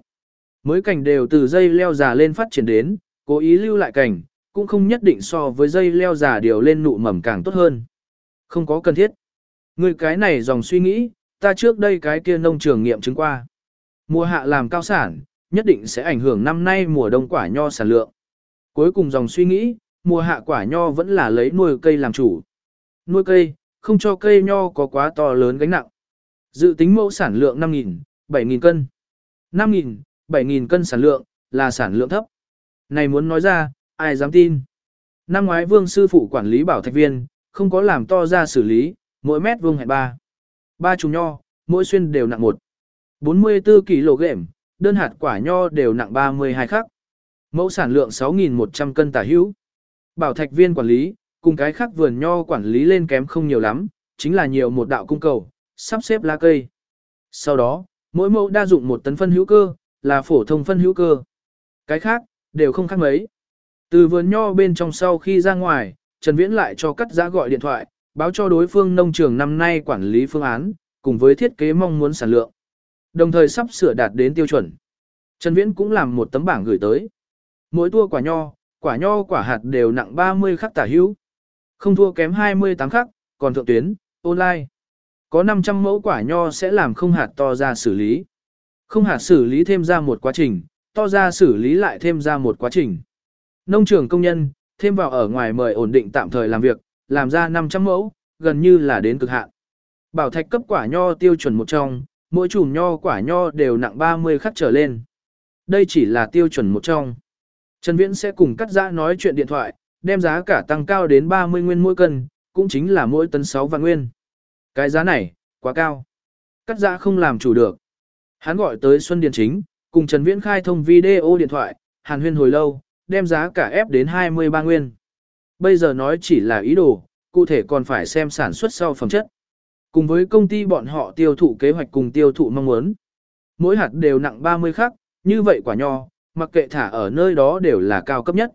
Mới cảnh đều từ dây leo già lên phát triển đến, cố ý lưu lại cảnh, cũng không nhất định so với dây leo già điều lên nụ mầm càng tốt hơn. Không có cần thiết. Người cái này dòng suy nghĩ, ta trước đây cái kia nông trường nghiệm chứng qua. Mùa hạ làm cao sản, nhất định sẽ ảnh hưởng năm nay mùa đông quả nho sản lượng. Cuối cùng dòng suy nghĩ, mùa hạ quả nho vẫn là lấy nuôi cây làm chủ. Nuôi cây, không cho cây nho có quá to lớn gánh nặng. Dự tính mẫu sản lượng 5.000, 7.000 cân. 5.000, 7.000 cân sản lượng, là sản lượng thấp. Này muốn nói ra, ai dám tin. Năm ngoái vương sư phụ quản lý bảo thạch viên, không có làm to ra xử lý, mỗi mét vuông hẹn 3. Ba chùm nho, mỗi xuyên đều nặng 1. 44 kg, đơn hạt quả nho đều nặng 32 khắc. Mẫu sản lượng 6.100 cân tả hữu. Bảo thạch viên quản lý, cùng cái khác vườn nho quản lý lên kém không nhiều lắm, chính là nhiều một đạo cung cầu, sắp xếp lá cây. Sau đó, mỗi mẫu đa dụng một tấn phân hữu cơ, là phổ thông phân hữu cơ. Cái khác, đều không khác mấy. Từ vườn nho bên trong sau khi ra ngoài, Trần Viễn lại cho cắt giá gọi điện thoại, báo cho đối phương nông trường năm nay quản lý phương án, cùng với thiết kế mong muốn sản lượng. Đồng thời sắp sửa đạt đến tiêu chuẩn. Trần Viễn cũng làm một tấm bảng gửi tới. Mỗi tua quả nho, quả nho quả hạt đều nặng 30 khắc tả hữu. Không thua kém 28 khắc, còn thượng tuyến, online. Có 500 mẫu quả nho sẽ làm không hạt to ra xử lý. Không hạt xử lý thêm ra một quá trình, to ra xử lý lại thêm ra một quá trình. Nông trường công nhân, thêm vào ở ngoài mời ổn định tạm thời làm việc, làm ra 500 mẫu, gần như là đến cực hạn. Bảo thạch cấp quả nho tiêu chuẩn một trong, mỗi chùm nho quả nho đều nặng 30 khắc trở lên. Đây chỉ là tiêu chuẩn một trong. Trần Viễn sẽ cùng cắt giã nói chuyện điện thoại, đem giá cả tăng cao đến 30 nguyên mỗi cân, cũng chính là mỗi tấn 6 vạn nguyên. Cái giá này, quá cao. Cắt giã không làm chủ được. Hắn gọi tới Xuân Điền Chính, cùng Trần Viễn khai thông video điện thoại, hàn huyên hồi lâu, đem giá cả ép đến 23 nguyên. Bây giờ nói chỉ là ý đồ, cụ thể còn phải xem sản xuất sau phẩm chất. Cùng với công ty bọn họ tiêu thụ kế hoạch cùng tiêu thụ mong muốn. Mỗi hạt đều nặng 30 khắc, như vậy quả nho, mặc kệ thả ở nơi đó đều là cao cấp nhất.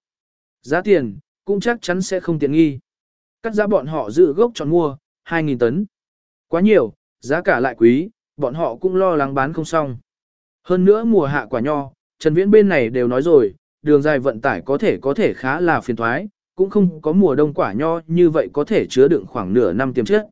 Giá tiền, cũng chắc chắn sẽ không tiện nghi. Cắt giá bọn họ giữ gốc chọn mua, 2.000 tấn. Quá nhiều, giá cả lại quý, bọn họ cũng lo lắng bán không xong. Hơn nữa mùa hạ quả nho, Trần Viễn bên này đều nói rồi, đường dài vận tải có thể có thể khá là phiền toái, cũng không có mùa đông quả nho như vậy có thể chứa đựng khoảng nửa năm tiềm chất.